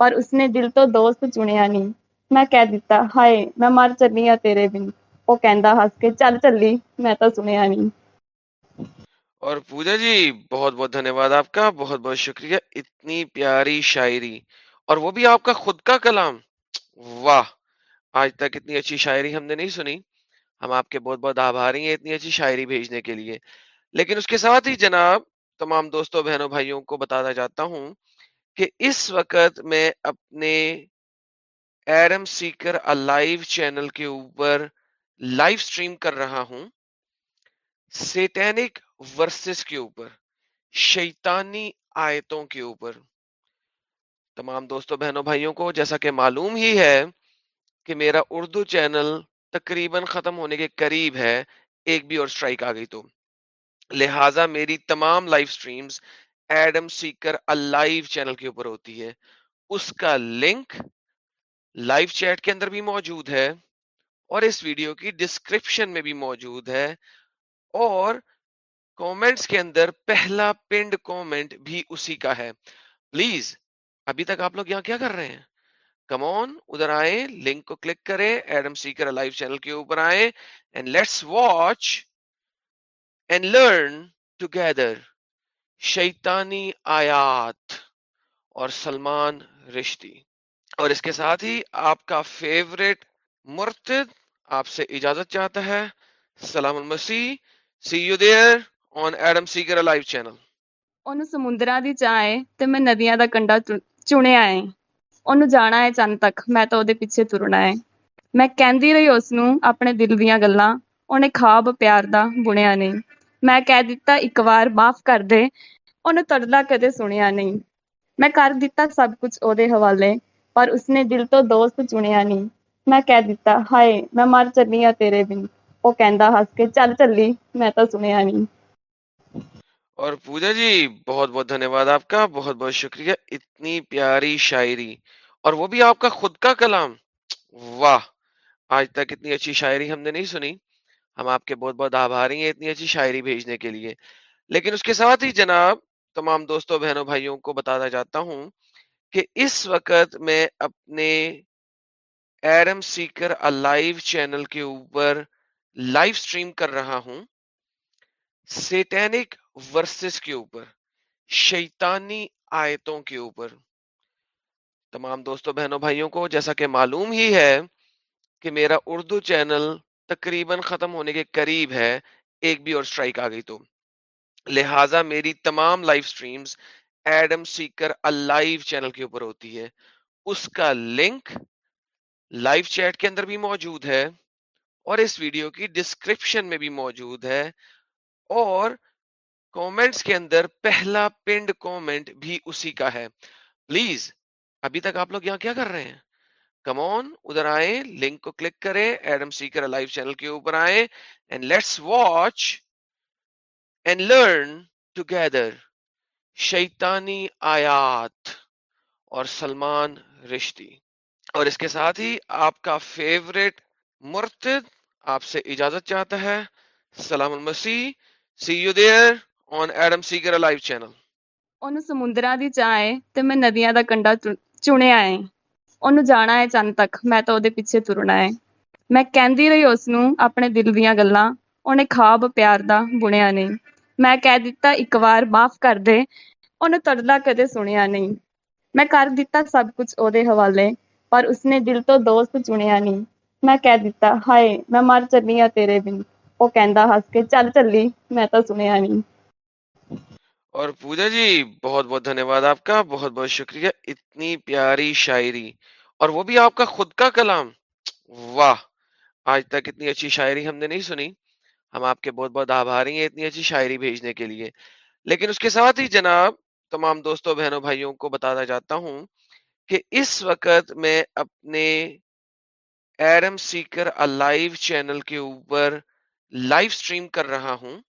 ਪਰ ਉਸਨੇ ਦਿਲ ਤੋਂ ਦੋਸਤ ਚੁਣਿਆ ਨਹੀਂ ਮੈਂ ਕਹਿ ਦਿੱਤਾ ਹਾਏ ਮੈਂ ਮਰ ਚੱਲੀ ਆ ਤੇਰੇ ਬਿਨ ਉਹ ਕਹਿੰਦਾ ਹੱਸ ਕੇ ਚੱਲ ਚੱਲੀ ਮੈਂ ਤਾਂ ਸੁਣਿਆ ਨਹੀਂ اور پوجا جی بہت بہت دھنیہ واد آپ کا بہت بہت شکریہ اتنی پیاری شاعری اور وہ بھی آپ کا خود کا کلام واہ آج تک اتنی اچھی شاعری ہم نے نہیں سنی ہم آپ کے بہت بہت آبھاری ہیں اتنی اچھی شاعری بھیجنے کے لیے لیکن اس کے ساتھ ہی جناب تمام دوستوں بہنوں بھائیوں کو بتانا چاہتا ہوں کہ اس وقت میں اپنے ایرم سیکر لائیو چینل کے اوپر لائیو سٹریم کر رہا ہوں، سیٹینک ورسز کے اوپر، شیطانی آیتوں کے اوپر۔ تمام دوستوں بہنوں، بھائیوں کو جیسا کہ معلوم ہی ہے کہ میرا اردو چینل تقریباً ختم ہونے کے قریب ہے، ایک بھی اور سٹرائک آ گئی تو۔ لہٰذا میری تمام live streams Adam Seeker live channel کے اوپر ہوتی ہے۔ اس کا لنک لائیو چیٹ کے اندر بھی موجود ہے اور اس ویڈیو کی ڈسکرپشن میں بھی موجود ہے اور کومنٹس کے اندر پہلا پنڈ کومنٹ بھی اسی کا ہے۔ پلیز ابھی تک آپ لوگ یہاں کیا کر رہے ہیں؟ کمون ادھر آئیں لنک کو کلک کریں ایڈم سیکر لائیو چینل کے اوپر آئیں and let's watch and learn together شیطانی آیات اور سلمان رشتی اور اس کے ساتھ ہی آپ کا فیوریٹ مرتد آپ سے اجازت چاہتا ہے سلام المسیح see you there on Adam Seeker live channel ਉਹਨੂੰ ਸਮੁੰਦਰਾਂ ਦੀ ਚਾਹ ਏ ਤੇ ਮੈਂ ਨਦੀਆਂ ਦਾ ਕੰਢਾ ਚੁ- ਚੁਣਿਆ ਏ ਉਹਨੂੰ ਜਾਣਾ ਏ ਚੰਨ ਤੱਕ ਮੈਂ ਤਾਂ ਉਹਦੇ ਪਿੱਛੇ ਤੁਰਨਾ ਏ ਮੈਂ ਕਹਿੰਦੀ ਰਹੀ ਉਸ ਨੂੰ ਆਪਣੇ ਦਿਲ ਦੀਆਂ ਗੱਲਾਂ ਉਹਨੇ ਖਾਬ ਪਿਆਰ ਦਾ ਬੁਣਿਆ ਨਹੀਂ ਮੈਂ ਕਹਿ ਦਿੱਤਾ ਇੱਕ ਵਾਰ ਮਾਫ ਕਰ ਦੇ ਉਹਨੇ ਤੜਲਾ ਕਦੇ ਸੁਣਿਆ ਨਹੀਂ ਮੈਂ ਕਰ ਦਿੱਤਾ ਸਭ ਕੁਝ ਉਹਦੇ ਹਵਾਲੇ ਪਰ ਉਸਨੇ ਦਿਲ ਤੋਂ ਦੋਸਤ ਚੁਣਿਆ ਨਹੀਂ ਮੈਂ ਕਹਿ ਦਿੱਤਾ ਹਾਏ ਮੈਂ ਮਰ ਚੱਲੀ ਆ ਤੇਰੇ ਬਿਨ ਉਹ ਕਹਿੰਦਾ ਹੱਸ ਕੇ ਚੱਲ ਚੱਲੀ ਮੈਂ ਤਾਂ ਸੁਣਿਆ ਨਹੀਂ اور پوجا جی بہت بہت دھنیہ واد آپ کا بہت بہت شکریہ اتنی پیاری شاعری اور وہ بھی آپ کا خود کا کلام واہ آج تک اتنی اچھی شاعری ہم نے نہیں سنی ہم آپ کے بہت بہت آبھاری ہیں اتنی اچھی شاعری بھیجنے کے لیے۔ لیکن اس کے ساتھ ہی جناب تمام دوستوں، بہنوں، بھائیوں کو بتانا چاہتا ہوں کہ اس وقت میں اپنے ایرم سیکر لائیو چینل کے اوپر لائیو سٹریم کر رہا ہوں۔ سیٹینک ورسز کے اوپر، شیطانی آیتوں کے اوپر۔ تمام دوستوں، بہنوں، بھائیوں کو جیسا کہ معلوم ہی ہے کہ میرا اردو چینل تقریباً ختم ہونے کے قریب ہے، ایک بھی اور سٹرائک آ گئی تو۔ لہٰذا میری تمام live streams Adam Seeker live channel کے اوپر ہوتی ہے۔ اس کا لنک لائیو چیٹ کے اندر بھی موجود ہے اور اس ویڈیو کی ڈسکرپشن میں بھی موجود ہے اور کومنٹس کے اندر پہلا پنڈ کومنٹ بھی اسی کا ہے۔ پلیز ابھی تک آپ لوگ یہاں کیا کر رہے ہیں؟ کمون ادھر آئیں لنک کو کلک کریں ایڈم سیکر لائیو چینل کے اوپر آئیں and let's watch and learn together شیطانی آیات اور سلمان رشتی اور اس کے ساتھ ہی آپ کا فیوریٹ مرتد آپ سے اجازت چاہتا ہے سلام المسیح see you there on Adam Seeker live channel ਉਹਨੂੰ ਸਮੁੰਦਰਾਂ ਦੀ ਚਾਹ ਏ ਤੇ ਮੈਂ ਨਦੀਆਂ ਦਾ ਕੰਢਾ ਚੁ- ਚੁਣਿਆ ਏ ਉਹਨੂੰ ਜਾਣਾ ਏ ਚੰਨ ਤੱਕ ਮੈਂ ਤਾਂ ਉਹਦੇ ਪਿੱਛੇ ਤੁਰਨਾ ਏ ਮੈਂ ਕਹਿੰਦੀ ਰਹੀ ਉਸ ਨੂੰ ਆਪਣੇ ਦਿਲ ਦੀਆਂ ਗੱਲਾਂ ਉਹਨੇ ਖਾਬ ਪਿਆਰ ਦਾ ਬੁਣਿਆ ਨਹੀਂ ਮੈਂ ਕਹਿ ਦਿੱਤਾ ਇੱਕ ਵਾਰ ਮਾਫ ਕਰ ਦੇ ਉਹਨੇ ਤੜਲਾ ਕਦੇ ਸੁਣਿਆ ਨਹੀਂ ਮੈਂ ਕਰ ਦਿੱਤਾ ਸਭ ਕੁਝ ਉਹਦੇ ਹਵਾਲੇ ਪਰ ਉਸਨੇ ਦਿਲ ਤੋਂ ਦੋਸਤ ਚੁਣਿਆ ਨਹੀਂ ਮੈਂ ਕਹਿ ਦਿੱਤਾ ਹਾਏ ਮੈਂ ਮਰ ਚੱਲੀ ਆ ਤੇਰੇ ਬਿਨ ਉਹ ਕਹਿੰਦਾ ਹੱਸ ਕੇ ਚੱਲ ਚੱਲੀ ਮੈਂ ਤਾਂ ਸੁਣਿਆ ਨਹੀਂ اور پوجا جی بہت بہت دھنیہ واد آپ کا بہت بہت شکریہ اتنی پیاری شاعری اور وہ بھی آپ کا خود کا کلام۔ واہ! آج تک اتنی اچھی شاعری ہم نے نہیں سنی۔ ہم آپ کے بہت بہت آبھاری ہیں اتنی اچھی شاعری بھیجنے کے لیے۔ لیکن اس کے ساتھ ہی جناب، تمام دوستوں، بہنوں، بھائیوں کو بتانا چاہتا ہوں کہ اس وقت میں اپنے ایرم سیکر لائیو چینل کے اوپر لائیو سٹریم کر رہا ہوں۔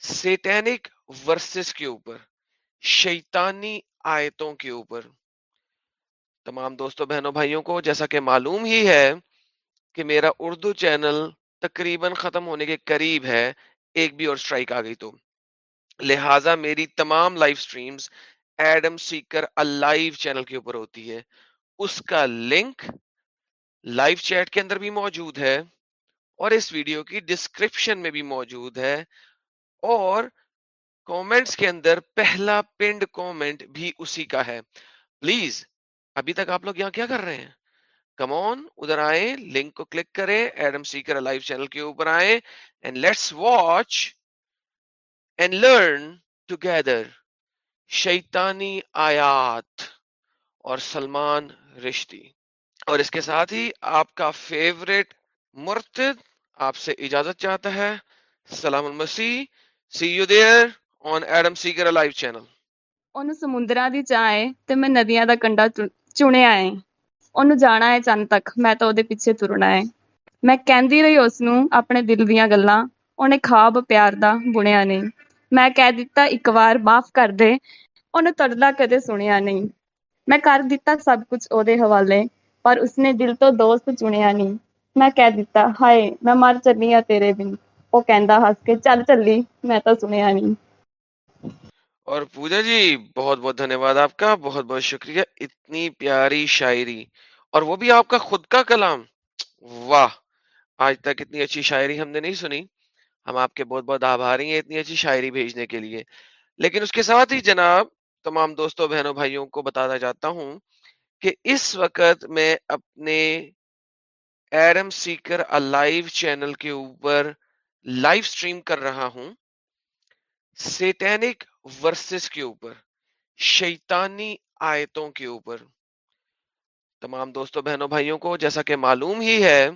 سیٹینک ورسز کے اوپر، شیطانی آیتوں کے اوپر۔ تمام دوستوں، بہنوں، بھائیوں کو جیسا کہ معلوم ہی ہے کہ میرا اردو چینل تقریباً ختم ہونے کے قریب ہے، ایک بھی اور سٹرائک آ گئی تو۔ لہٰذا میری تمام live streams Adam Seeker live channel کے اوپر ہوتی ہے۔ اس کا لنک لائیو چیٹ کے اندر بھی موجود ہے اور اس ویڈیو کی ڈسکرپشن میں بھی موجود ہے اور کومنٹس کے اندر پہلا پنڈ کومنٹ بھی اسی کا ہے۔ پلیز ابھی تک آپ لوگ یہاں کیا کر رہے ہیں کمون ادھر آئے لنک کو کلک کریں ایڈم سیکر لائیو چینل کے اوپر آئے and let's watch and learn together شیطانی آیات اور سلمان رشتی اور اس کے ساتھ ہی آپ کا فیوریٹ مرتد آپ سے اجازت چاہتا ہے سلام المسیح see you there on Adam Seeker live channel ਉਹਨੂੰ ਸਮੁੰਦਰਾਂ ਦੀ ਚਾਹ ਏ ਤੇ ਮੈਂ ਨਦੀਆਂ ਦਾ ਕੰਢਾ ਚੁ- چنیا ہے انا ہے چند تک میں پیچھے ترنا ہے میں اس دل دیا گلا خواب پیار کا بنیا نہیں میں کہہ دک معاف کر دے اُن تردا کدی سنیا نہیں می کر دب کچھ ادے حوالے پر اس نے دل تو دوست چنیا نہیں میں کہہ دا ہائے میں مر چلی ہوں تیرے دن وہ کہ چل چلی میں تو سنیا نہیں اور پوجا جی بہت بہت دھنیہ واد آپ کا، بہت بہت شکریہ، اتنی پیاری شاعری، اور وہ بھی آپ کا خود کا کلام۔ واہ، آج تک اتنی اچھی شاعری ہم نے نہیں سنی۔ ہم آپ کے بہت بہت آبھاری ہیں اتنی اچھی شاعری بھیجنے کے لیے۔ لیکن اس کے ساتھ ہی جناب، تمام دوستوں، بہنوں، بھائیوں کو بتانا چاہتا ہوں کہ اس وقت میں اپنے ایرم سیکر لائیو چینل کے اوپر لائیو سٹریم کر رہا ہوں۔ سیٹینک ورسز کے اوپر، شیطانی آیتوں کے اوپر۔ تمام دوستوں بہنوں، بھائیوں کو جیسا کہ معلوم ہی ہے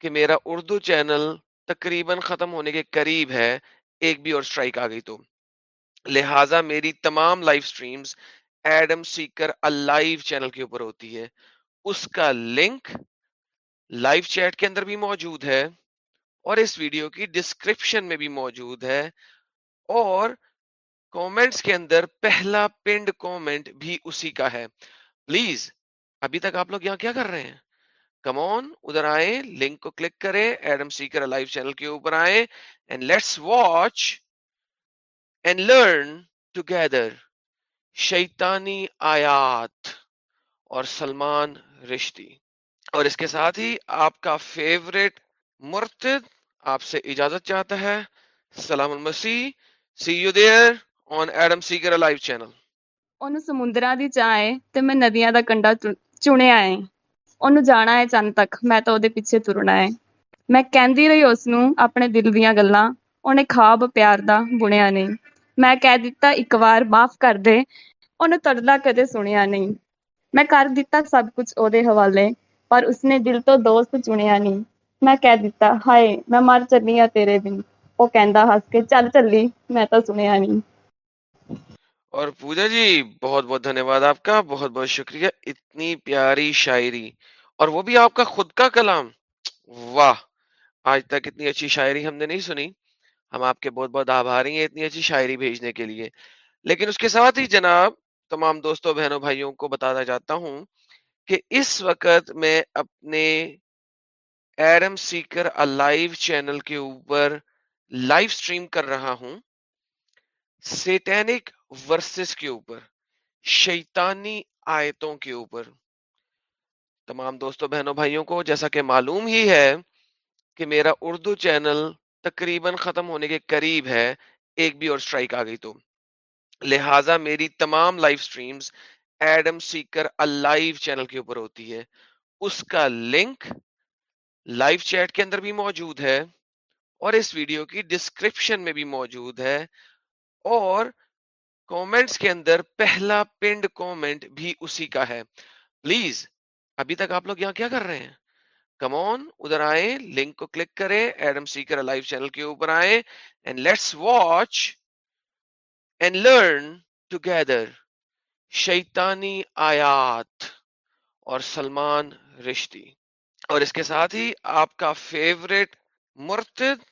کہ میرا اردو چینل تقریباً ختم ہونے کے قریب ہے، ایک بھی اور سٹرائک آ گئی تو۔ لہٰذا میری تمام live streams Adam Seeker live channel کے اوپر ہوتی ہے۔ اس کا لنک لائیو چیٹ کے اندر بھی موجود ہے اور اس ویڈیو کی ڈسکرپشن میں بھی موجود ہے۔ اور کومنٹس کے اندر پہلا پنڈ کومنٹ بھی اسی کا ہے۔ پلیز ابھی تک آپ لوگ یہاں کیا کر رہے ہیں؟ کمون ادھر آئے لنک کو کلک کریں ایڈم سیکر لائیو چینل کے اوپر آئے and let's watch and learn together شیطانی آیات اور سلمان رشتی۔ اور اس کے ساتھ ہی آپ کا فیوریٹ مرتد آپ سے اجازت چاہتا ہے۔ سلام المسیح۔ see you there on Adam Seeker live channel ਉਹਨੂੰ ਸਮੁੰਦਰਾਂ ਦੀ ਚਾਹ ਏ ਤੇ ਮੈਂ ਨਦੀਆਂ ਦਾ ਕੰਢਾ ਚੁ- ਚੁਣਿਆ ਏ ਉਹਨੂੰ ਜਾਣਾ ਏ ਚੰਨ ਤੱਕ ਮੈਂ ਤਾਂ ਉਹਦੇ ਪਿੱਛੇ ਤੁਰਨਾ ਏ ਮੈਂ ਕਹਿੰਦੀ ਰਹੀ ਉਸ ਨੂੰ ਆਪਣੇ ਦਿਲ ਦੀਆਂ ਗੱਲਾਂ ਉਹਨੇ ਖਾਬ ਪਿਆਰ ਦਾ ਬੁਣਿਆ ਨਹੀਂ ਮੈਂ ਕਹਿ ਦਿੱਤਾ ਇੱਕ ਵਾਰ ਮਾਫ ਕਰ ਦੇ ਉਹਨੇ ਤੜਲਾ ਕਦੇ ਸੁਣਿਆ ਨਹੀਂ ਮੈਂ ਕਰ ਦਿੱਤਾ ਸਭ ਕੁਝ ਉਹਦੇ ਹਵਾਲੇ ਪਰ ਉਸਨੇ ਦਿਲ ਤੋਂ ਦੋਸਤ ਚੁਣਿਆ ਨਹੀਂ ਮੈਂ ਕਹਿ ਦਿੱਤਾ ਹਾਏ ਮੈਂ ਮਰ ਚੱਲੀ ਆ ਤੇਰੇ ਬਿਨ ਉਹ ਕਹਿੰਦਾ ਹੱਸ ਕੇ ਚੱਲ ਚੱਲੀ ਮੈਂ ਤਾਂ ਸੁਣਿਆ ਨਹੀਂ اور پوجا جی بہت بہت دھنیہ واد آپ کا بہت بہت شکریہ اتنی پیاری شاعری اور وہ بھی آپ کا خود کا کلام واہ آج تک اتنی اچھی شاعری ہم نے نہیں سنی ہم آپ کے بہت بہت آبھاری ہیں اتنی اچھی شاعری بھیجنے کے لیے لیکن اس کے ساتھ ہی جناب تمام دوستوں بہنوں بھائیوں کو بتانا چاہتا ہوں کہ اس وقت میں اپنے ایرم سیکر لائیو چینل کے اوپر لائیو سٹریم کر رہا ہوں سیٹینک ورسز کے اوپر، شیطانی آیتوں کے اوپر۔ تمام دوستوں بہنوں، بھائیوں کو جیسا کہ معلوم ہی ہے کہ میرا اردو چینل تقریباً ختم ہونے کے قریب ہے، ایک بھی اور سٹرائک آ گئی تو۔ لہٰذا میری تمام live streams Adam Seeker live channel کے اوپر ہوتی ہے۔ اس کا لنک لائیو چیٹ کے اندر بھی موجود ہے۔ اور اس ویڈیو کی ڈسکرپشن میں بھی موجود ہے۔ اور کومنٹس کے اندر پہلا پنڈ کومنٹ بھی اسی کا ہے۔ پلیز ابھی تک آپ لوگ یہاں کیا کر رہے ہیں؟ کمون ادھر آئے لنک کو کلک کریں ایڈم سیکر لائیو چینل کے اوپر آئے and let's watch and learn together شیطانی آیات اور سلمان رشتی۔ اور اس کے ساتھ ہی آپ کا فیوریٹ مرتد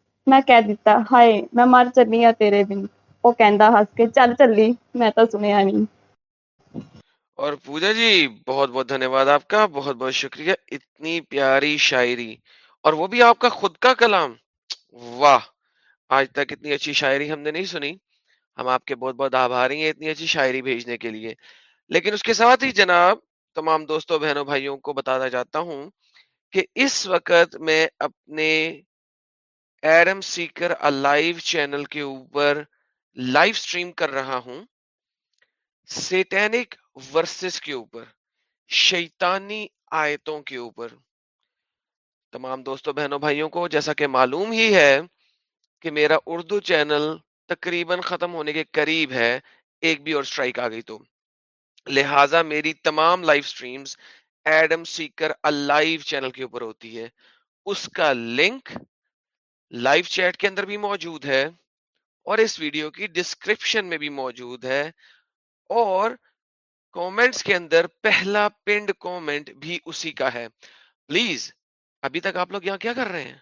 ਮੈਂ ਕਹਿ ਦਿੱਤਾ ਹਾਏ ਮੈਂ ਮਰ ਚੱਲੀ ਆ ਤੇਰੇ ਬਿਨ ਉਹ ਕਹਿੰਦਾ ਹੱਸ ਕੇ ਚੱਲ ਚੱਲੀ ਮੈਂ ਤਾਂ ਸੁਣਿਆ ਨਹੀਂ اور پوجا جی بہت بہت دھنیہ واد آپ کا بہت بہت شکریہ اتنی پیاری شاعری اور وہ بھی آپ کا خود کا کلام واہ آج تک اتنی اچھی شاعری ہم نے نہیں سنی ہم آپ کے بہت بہت آبھاری ہیں اتنی اچھی شاعری بھیجنے کے لیے لیکن اس کے ساتھ ہی جناب تمام دوستوں بہنوں بھائیوں کو بتانا چاہتا ہوں کہ اس وقت میں اپنے ایرم سیکر لائیو چینل کے اوپر لائیو سٹریم کر رہا ہوں سیٹینک ورسز کے اوپر، شیطانی آیتوں کے اوپر۔ تمام دوستوں بہنوں، بھائیوں کو جیسا کہ معلوم ہی ہے کہ میرا اردو چینل تقریباً ختم ہونے کے قریب ہے، ایک بھی اور سٹرائک آ گئی تو۔ لہٰذا میری تمام live streams Adam Seeker live channel کے اوپر ہوتی ہے۔ اس کا لنک لائیو چیٹ کے اندر بھی موجود ہے اور اس ویڈیو کی ڈسکرپشن میں بھی موجود ہے اور کومنٹس کے اندر پہلا پنڈ کومنٹ بھی اسی کا ہے۔ پلیز، ابھی تک آپ لوگ یہاں کیا کر رہے ہیں؟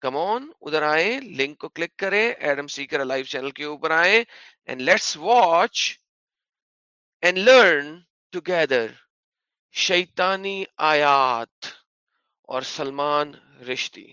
کمون ادھر آئیں، لنک کو کلک کریں، ایڈم سیکر لائیو چینل کے اوپر آئیں and let's watch and learn together شیطانی آیات اور سلمان رشتی۔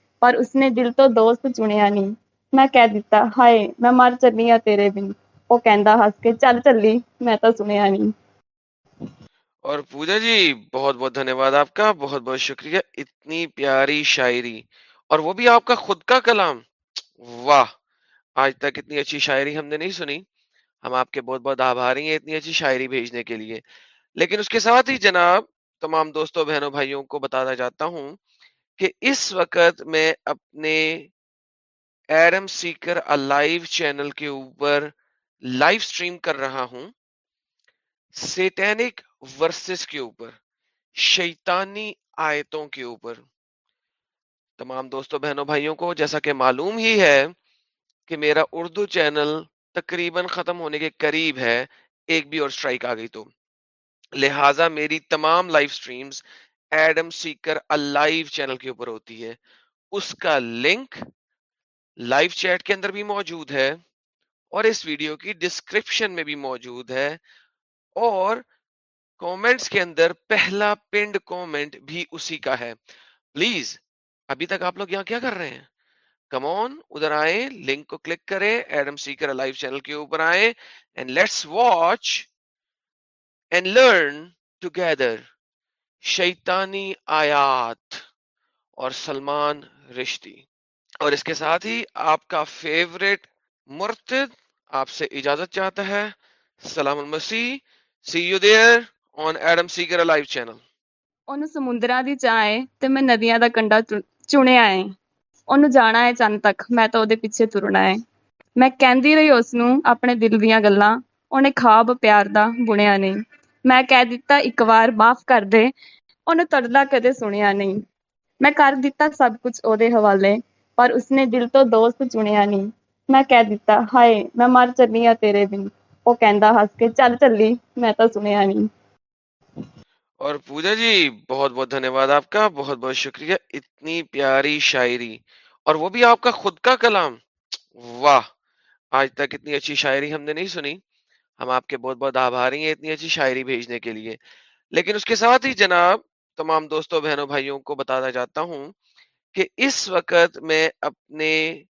ਪਰ ਉਸਨੇ ਦਿਲ ਤੋਂ ਦੋਸਤ ਚੁਣਿਆ ਨਹੀਂ ਮੈਂ ਕਹਿ ਦਿੱਤਾ ਹਾਏ ਮੈਂ ਮਰ ਚੱਲੀ ਆ ਤੇਰੇ ਬਿਨ ਉਹ ਕਹਿੰਦਾ ਹੱਸ ਕੇ ਚੱਲ ਚੱਲੀ ਮੈਂ ਤਾਂ ਸੁਣਿਆ ਨਹੀਂ اور پوجا جی بہت بہت دھنیہ واد آپ کا بہت بہت شکریہ اتنی پیاری شاعری اور وہ بھی آپ کا خود کا کلام واہ آج تک اتنی اچھی شاعری ہم نے نہیں سنی ہم آپ کے بہت بہت آبھاری ہیں اتنی اچھی شاعری بھیجنے کے لیے لیکن اس کے ساتھ ہی جناب تمام دوستوں بہنوں بھائیوں کو بتانا چاہتا ہوں کہ اس وقت میں اپنے ایرم سیکر لائیو چینل کے اوپر لائیو سٹریم کر رہا ہوں، سیٹینک ورسز کے اوپر، شیطانی آیتوں کے اوپر۔ تمام دوستوں بہنوں، بھائیوں کو جیسا کہ معلوم ہی ہے کہ میرا اردو چینل تقریباً ختم ہونے کے قریب ہے، ایک بھی اور سٹرائک آ گئی تو۔ لہٰذا میری تمام live streams Adam Seeker live channel کے اوپر ہوتی ہے۔ اس کا لنک لائیو چیٹ کے اندر بھی موجود ہے اور اس ویڈیو کی ڈسکرپشن میں بھی موجود ہے اور کومنٹس کے اندر پہلا پنڈ کومنٹ بھی اسی کا ہے۔ پلیز ابھی تک آپ لوگ یہاں کیا کر رہے ہیں؟ کمون ادھر آئیں لنک کو کلک کریں ایڈم سیکر لائیو چینل کے اوپر آئیں and let's watch and learn together شیطانی آیات اور سلمان رشتی اور اس کے ساتھ ہی آپ کا فیوریٹ مرتد آپ سے اجازت چاہتا ہے سلام المسیح see you there on Adam Seeker live channel ਉਹਨੂੰ ਸਮੁੰਦਰਾਂ ਦੀ ਚਾਹ ਏ ਤੇ ਮੈਂ ਨਦੀਆਂ ਦਾ ਕੰਢਾ ਚੁ- ਚੁਣਿਆ ਏ ਉਹਨੂੰ ਜਾਣਾ ਏ ਚੰਨ ਤੱਕ ਮੈਂ ਤਾਂ ਉਹਦੇ ਪਿੱਛੇ ਤੁਰਨਾ ਏ ਮੈਂ ਕਹਿੰਦੀ ਰਹੀ ਉਸ ਨੂੰ ਆਪਣੇ ਦਿਲ ਦੀਆਂ ਗੱਲਾਂ ਉਹਨੇ ਖਾਬ ਪਿਆਰ ਦਾ ਬੁਣਿਆ ਨਹੀਂ ਮੈਂ ਕਹਿ ਦਿੱਤਾ ਇੱਕ ਵਾਰ ਮਾਫ ਕਰ ਦੇ ਉਹਨੇ ਤੜਲਾ ਕਦੇ ਸੁਣਿਆ ਨਹੀਂ ਮੈਂ ਕਰ ਦਿੱਤਾ ਸਭ ਕੁਝ ਉਹਦੇ ਹਵਾਲੇ ਪਰ ਉਸਨੇ ਦਿਲ ਤੋਂ ਦੋਸਤ ਚੁਣਿਆ ਨਹੀਂ ਮੈਂ ਕਹਿ ਦਿੱਤਾ ਹਾਏ ਮੈਂ ਮਰ ਚੱਲੀ ਆ ਤੇਰੇ ਬਿਨ ਉਹ ਕਹਿੰਦਾ ਹੱਸ ਕੇ ਚੱਲ ਚੱਲੀ ਮੈਂ ਤਾਂ ਸੁਣਿਆ ਨਹੀਂ اور پوجا جی بہت بہت دھنیہ واد آپ کا بہت بہت شکریہ اتنی پیاری شاعری اور وہ بھی آپ کا خود کا کلام واہ آج تک اتنی اچھی شاعری ہم نے نہیں سنی ہم آپ کے بہت بہت آبھاری ہیں اتنی اچھی شاعری بھیجنے کے لیے۔ لیکن اس کے ساتھ ہی جناب تمام دوستوں، بہنوں، بھائیوں کو بتانا چاہتا ہوں کہ اس وقت میں اپنے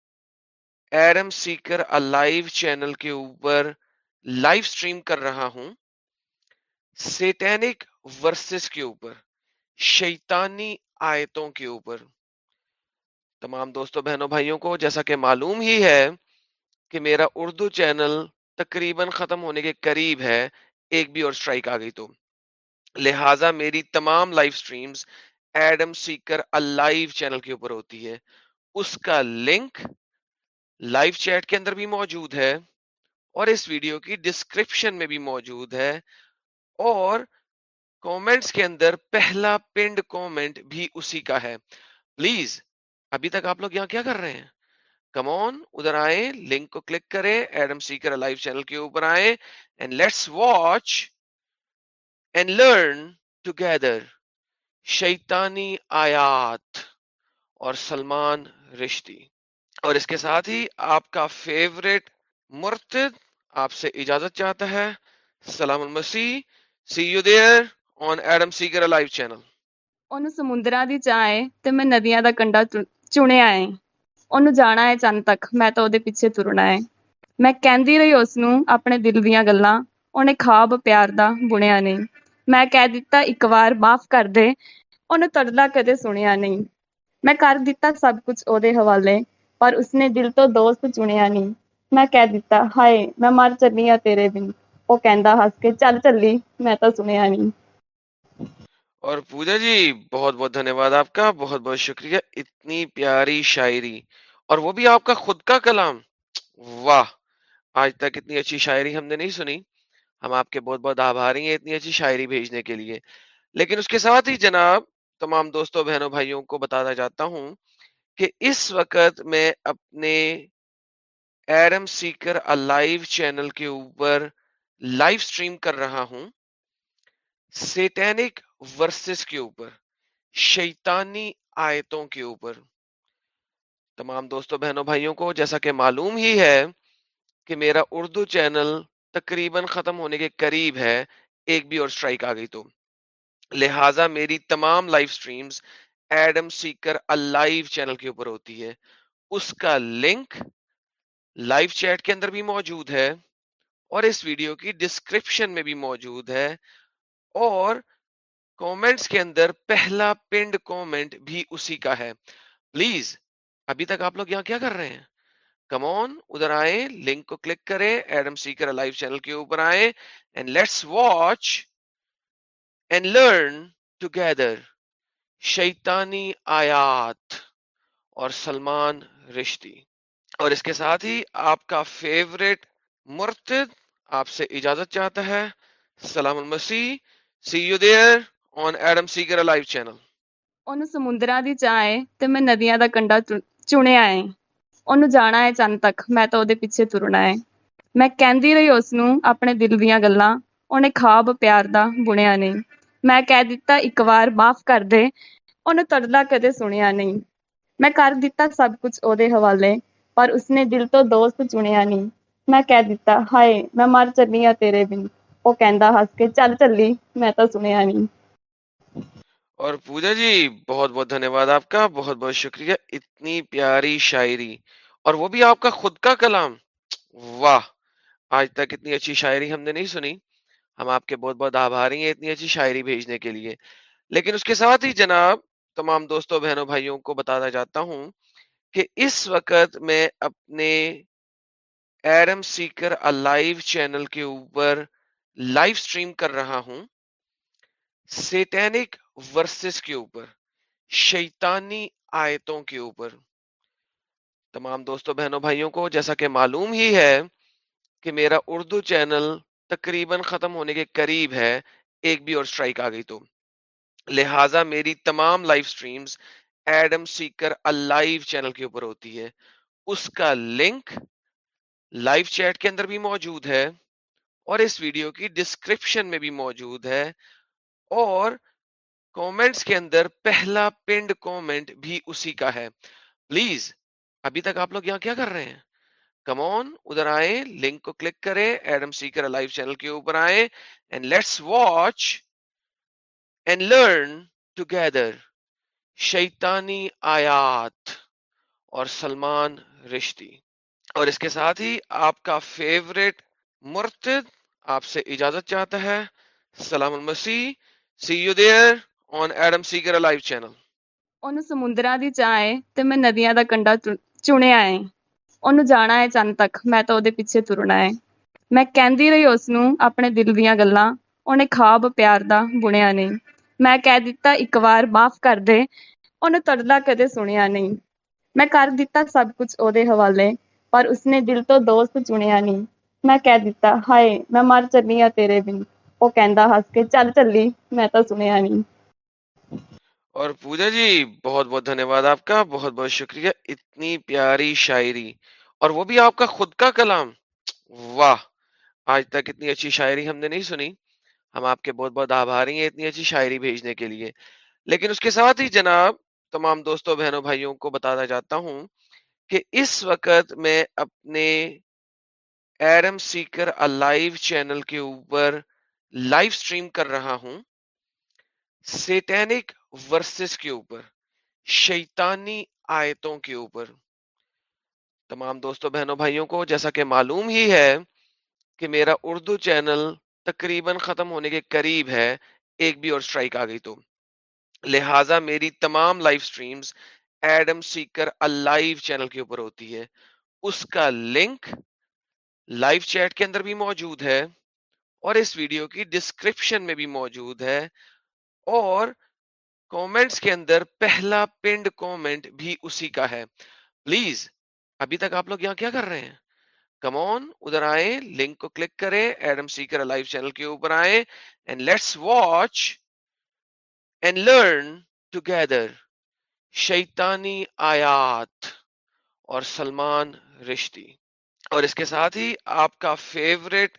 ایرم سیکر لائیو چینل کے اوپر لائیو سٹریم کر رہا ہوں۔ سیٹینک ورسز کے اوپر، شیطانی آیتوں کے اوپر۔ تمام دوستوں، بہنوں، بھائیوں کو جیسا کہ معلوم ہی ہے کہ میرا اردو چینل تقریباً ختم ہونے کے قریب ہے، ایک بھی اور سٹرائک آ گئی تو۔ لہٰذا میری تمام live streams Adam Seeker live channel کے اوپر ہوتی ہے۔ اس کا لنک لائیو چیٹ کے اندر بھی موجود ہے اور اس ویڈیو کی ڈسکرپشن میں بھی موجود ہے۔ اور کومنٹس کے اندر پہلا پنڈ کومنٹ بھی اسی کا ہے۔ پلیز ابھی تک آپ لوگ یہاں کیا کر رہے ہیں؟ کمون ادھر آئے لنک کو کلک کریں ایڈم سیکر لائیو چینل کے اوپر آئے and let's watch and learn together شیطانی آیات اور سلمان رشتی اور اس کے ساتھ ہی آپ کا فیوریٹ مرتد آپ سے اجازت چاہتا ہے سلام المسیح see you there on Adam Seeker live channel ਉਹਨੂੰ ਸਮੁੰਦਰਾਂ ਦੀ ਚਾਹ ਏ ਤੇ ਮੈਂ ਨਦੀਆਂ ਦਾ ਕੰਢਾ ਚੁ- ਚੁਣਿਆ ਏ چند تک میں پچھے ترنا ہے اپنے دل دیا گلا خواب پیار معاف کر دے اُن تردا کدی سنیا نہیں می کر دب کچھ ادے حوالے پر اس نے دل تو دوست چنیا نہیں می کہ ہائے میں مر چلی ہاں تیر دن وہ کہ چل چلی میں تو سنیا نہیں اور پوجا جی بہت بہت دھنیہ واد آپ کا، بہت بہت شکریہ، اتنی پیاری شاعری، اور وہ بھی آپ کا خود کا کلام۔ واہ، آج تک اتنی اچھی شاعری ہم نے نہیں سنی۔ ہم آپ کے بہت بہت آبھاری ہیں اتنی اچھی شاعری بھیجنے کے لیے۔ لیکن اس کے ساتھ ہی جناب، تمام دوستوں، بہنوں، بھائیوں کو بتانا چاہتا ہوں کہ اس وقت میں اپنے ایرم سیکر لائیو چینل کے اوپر لائیو سٹریم کر رہا ہوں۔ سیٹینک ورسز کے اوپر، شیطانی آیتوں کے اوپر۔ تمام دوستوں بہنوں، بھائیوں کو جیسا کہ معلوم ہی ہے کہ میرا اردو چینل تقریباً ختم ہونے کے قریب ہے، ایک بھی اور سٹرائک آ گئی تو۔ لہٰذا میری تمام live streams Adam Seeker live channel کے اوپر ہوتی ہے۔ اس کا لنک لائیو چیٹ کے اندر بھی موجود ہے اور اس ویڈیو کی ڈسکرپشن میں بھی موجود ہے اور کومنٹس کے اندر پہلا پنڈ کومنٹ بھی اسی کا ہے۔ پلیز ابھی تک آپ لوگ یہاں کیا کر رہے ہیں؟ کمون ادھر آئے لنک کو کلک کریں ایڈم سیکر لائیو چینل کے اوپر آئے and let's watch and learn together شیطانی آیات اور سلمان رشتی۔ اور اس کے ساتھ ہی آپ کا فیوریٹ مرتد آپ سے اجازت چاہتا ہے۔ سلام المسیح سی یو دیئر تردا کدی سنیا نہیں می کر دب کچھ حوالے پر اس نے دل تو دوست چنیا نہیں میں چل چلی میں اور پوجا جی بہت بہت دھنیہ واد آپ کا، بہت بہت شکریہ، اتنی پیاری شاعری۔ اور وہ بھی آپ کا خود کا کلام۔ واہ، آج تک اتنی اچھی شاعری ہم نے نہیں سنی۔ ہم آپ کے بہت بہت آبھاری ہیں اتنی اچھی شاعری بھیجنے کے لیے۔ لیکن اس کے ساتھ ہی جناب، تمام دوستوں، بہنوں، بھائیوں کو بتانا چاہتا ہوں کہ اس وقت میں اپنے ایرم سیکر لائیو چینل کے اوپر لائیو سٹریم کر رہا ہوں۔ سیٹینک ورسز کے اوپر، شیطانی آیتوں کے اوپر۔ تمام دوستوں بہنوں، بھائیوں کو جیسا کہ معلوم ہی ہے کہ میرا اردو چینل تقریباً ختم ہونے کے قریب ہے، ایک بھی اور سٹرائک آ گئی تو۔ لہٰذا میری تمام live streams Adam Seeker live channel کے اوپر ہوتی ہے۔ اس کا لنک لائیو چیٹ کے اندر بھی موجود ہے اور اس ویڈیو کی ڈسکرپشن میں بھی موجود ہے۔ اور کومنٹس کے اندر پہلا پنڈ کومنٹ بھی اسی کا ہے۔ پلیز ابھی تک آپ لوگ یہاں کیا کر رہے ہیں؟ کمون ادھر آئے لنک کو کلک کریں ایڈم سیکر لائف چینل کے اوپر آئے and let's watch and learn together شیطانی آیات اور سلمان رشتی۔ اور اس کے ساتھ ہی آپ کا فیوریٹ مرتد آپ سے اجازت چاہتا ہے۔ سلام المسیح۔ تردا کدی سنیا نہیں می کر دب کچھ حوالے پر اس نے دل تو دوست چنیا نہیں می کہ ہائے میں مر چلی ہاں تیرے دن ਉਹ ਕਹਿੰਦਾ ਹੱਸ ਕੇ، ਚੱਲ ਚੱਲੀ، ਮੈਂ ਤਾਂ ਸੁਣਿਆ ਨਹੀਂ اور پوجا جی بہت بہت دھنیہ واد آپ کا بہت بہت شکریہ اتنی پیاری شاعری اور وہ بھی آپ کا خود کا کلام واہ آج تک اتنی اچھی شاعری ہم نے نہیں سنی ہم آپ کے بہت بہت آبھاری ہیں اتنی اچھی شاعری بھیجنے کے لیے لیکن اس کے ساتھ ہی جناب تمام دوستوں بہنوں بھائیوں کو بتانا جاتا ہوں کہ اس وقت میں اپنے ایرم سیکر الائیو چینل کے اوپر لائف سٹریم کر رہا ہوں، سیٹینک ورسز کے اوپر، شیطانی آیتوں کے اوپر۔ تمام دوستوں بہنوں، بھائیوں کو جیسا کہ معلوم ہی ہے کہ میرا اردو چینل تقریباً ختم ہونے کے قریب ہے، ایک بھی اور سٹرائک آ گئی تو۔ لہٰذا میری تمام live streams Adam Seeker live channel کے اوپر ہوتی ہے۔ اس کا لنک لائیو چیٹ کے اندر بھی موجود ہے۔ اور اس ویڈیو کی ڈسکرپشن میں بھی موجود ہے۔ اور کومنٹس کے اندر پہلا پنڈ کومنٹ بھی اسی کا ہے۔ پلیز ابھی تک آپ لوگ یہاں کیا کر رہے ہیں؟ کمون ادھر آئیں لنک کو کلک کریں ایڈم سیکر لائف چینل کے اوپر آئیں and let's watch and learn together شیطانی آیات اور سلمان رشتی۔ اور اس کے ساتھ ہی آپ کا فیوریٹ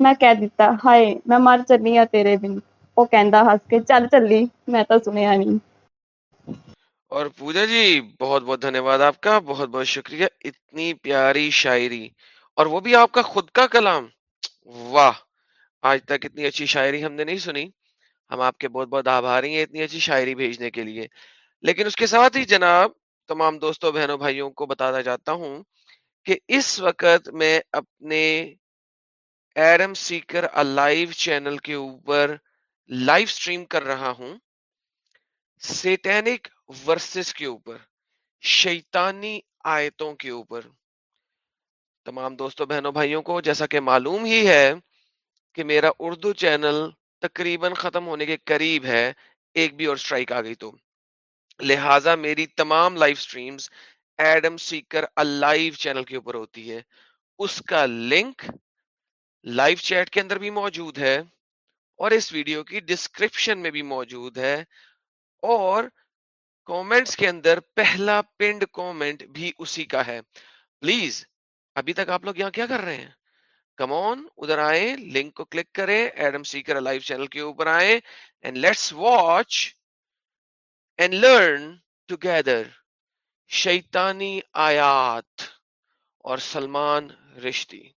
ਮੈਂ ਕਹਿ ਦਿੱਤਾ، ਹਾਏ، ਮੈਂ ਮਰ ਚੱਲੀ ਆ ਤੇਰੇ ਬਿਨ। ਉਹ ਕਹਿੰਦਾ ਹੱਸ ਕੇ، ਚੱਲ ਚੱਲੀ، ਮੈਂ ਤਾਂ ਸੁਣਿਆ ਨਹੀਂ اور پوجا جی بہت بہت دھنیہ واد آپ کا بہت بہت شکریہ اتنی پیاری شاعری اور وہ بھی آپ کا خود کا کلام واہ آج تک اتنی اچھی شاعری ہم نے نہیں سنی ہم آپ کے بہت بہت آباری ہیں اتنی اچھی شاعری بھیجنے کے لیے لیکن اس کے ساتھ ہی جناب تمام دوستوں بہنوں بھائیوں کو بتانا چاہتا ہوں کہ اس وقت میں اپنے ایرم سیکر الائیو چینل کے اوپر لائیو سٹریم کر رہا ہوں سیٹینک ورسز کے اوپر، شیطانی آیتوں کے اوپر۔ تمام دوستوں بہنوں، بھائیوں کو جیسا کہ معلوم ہی ہے کہ میرا اردو چینل تقریباً ختم ہونے کے قریب ہے، ایک بھی اور سٹرائک آ گئی تو۔ لہٰذا میری تمام live streams Adam Seeker live channel کے اوپر ہوتی ہے۔ اس کا لنک لائیو چیٹ کے اندر بھی موجود ہے اور اس ویڈیو کی ڈسکرپشن میں بھی موجود ہے اور کومنٹس کے اندر پہلا پنڈ کومنٹ بھی اسی کا ہے۔ پلیز، ابھی تک آپ لوگ یہاں کیا کر رہے ہیں؟ کمون ادھر آئیں، لنک کو کلک کریں، ایڈم سیکر لائف چینل کے اوپر آئیں and let's watch and learn together شیطانی آیات اور سلمان رشتی۔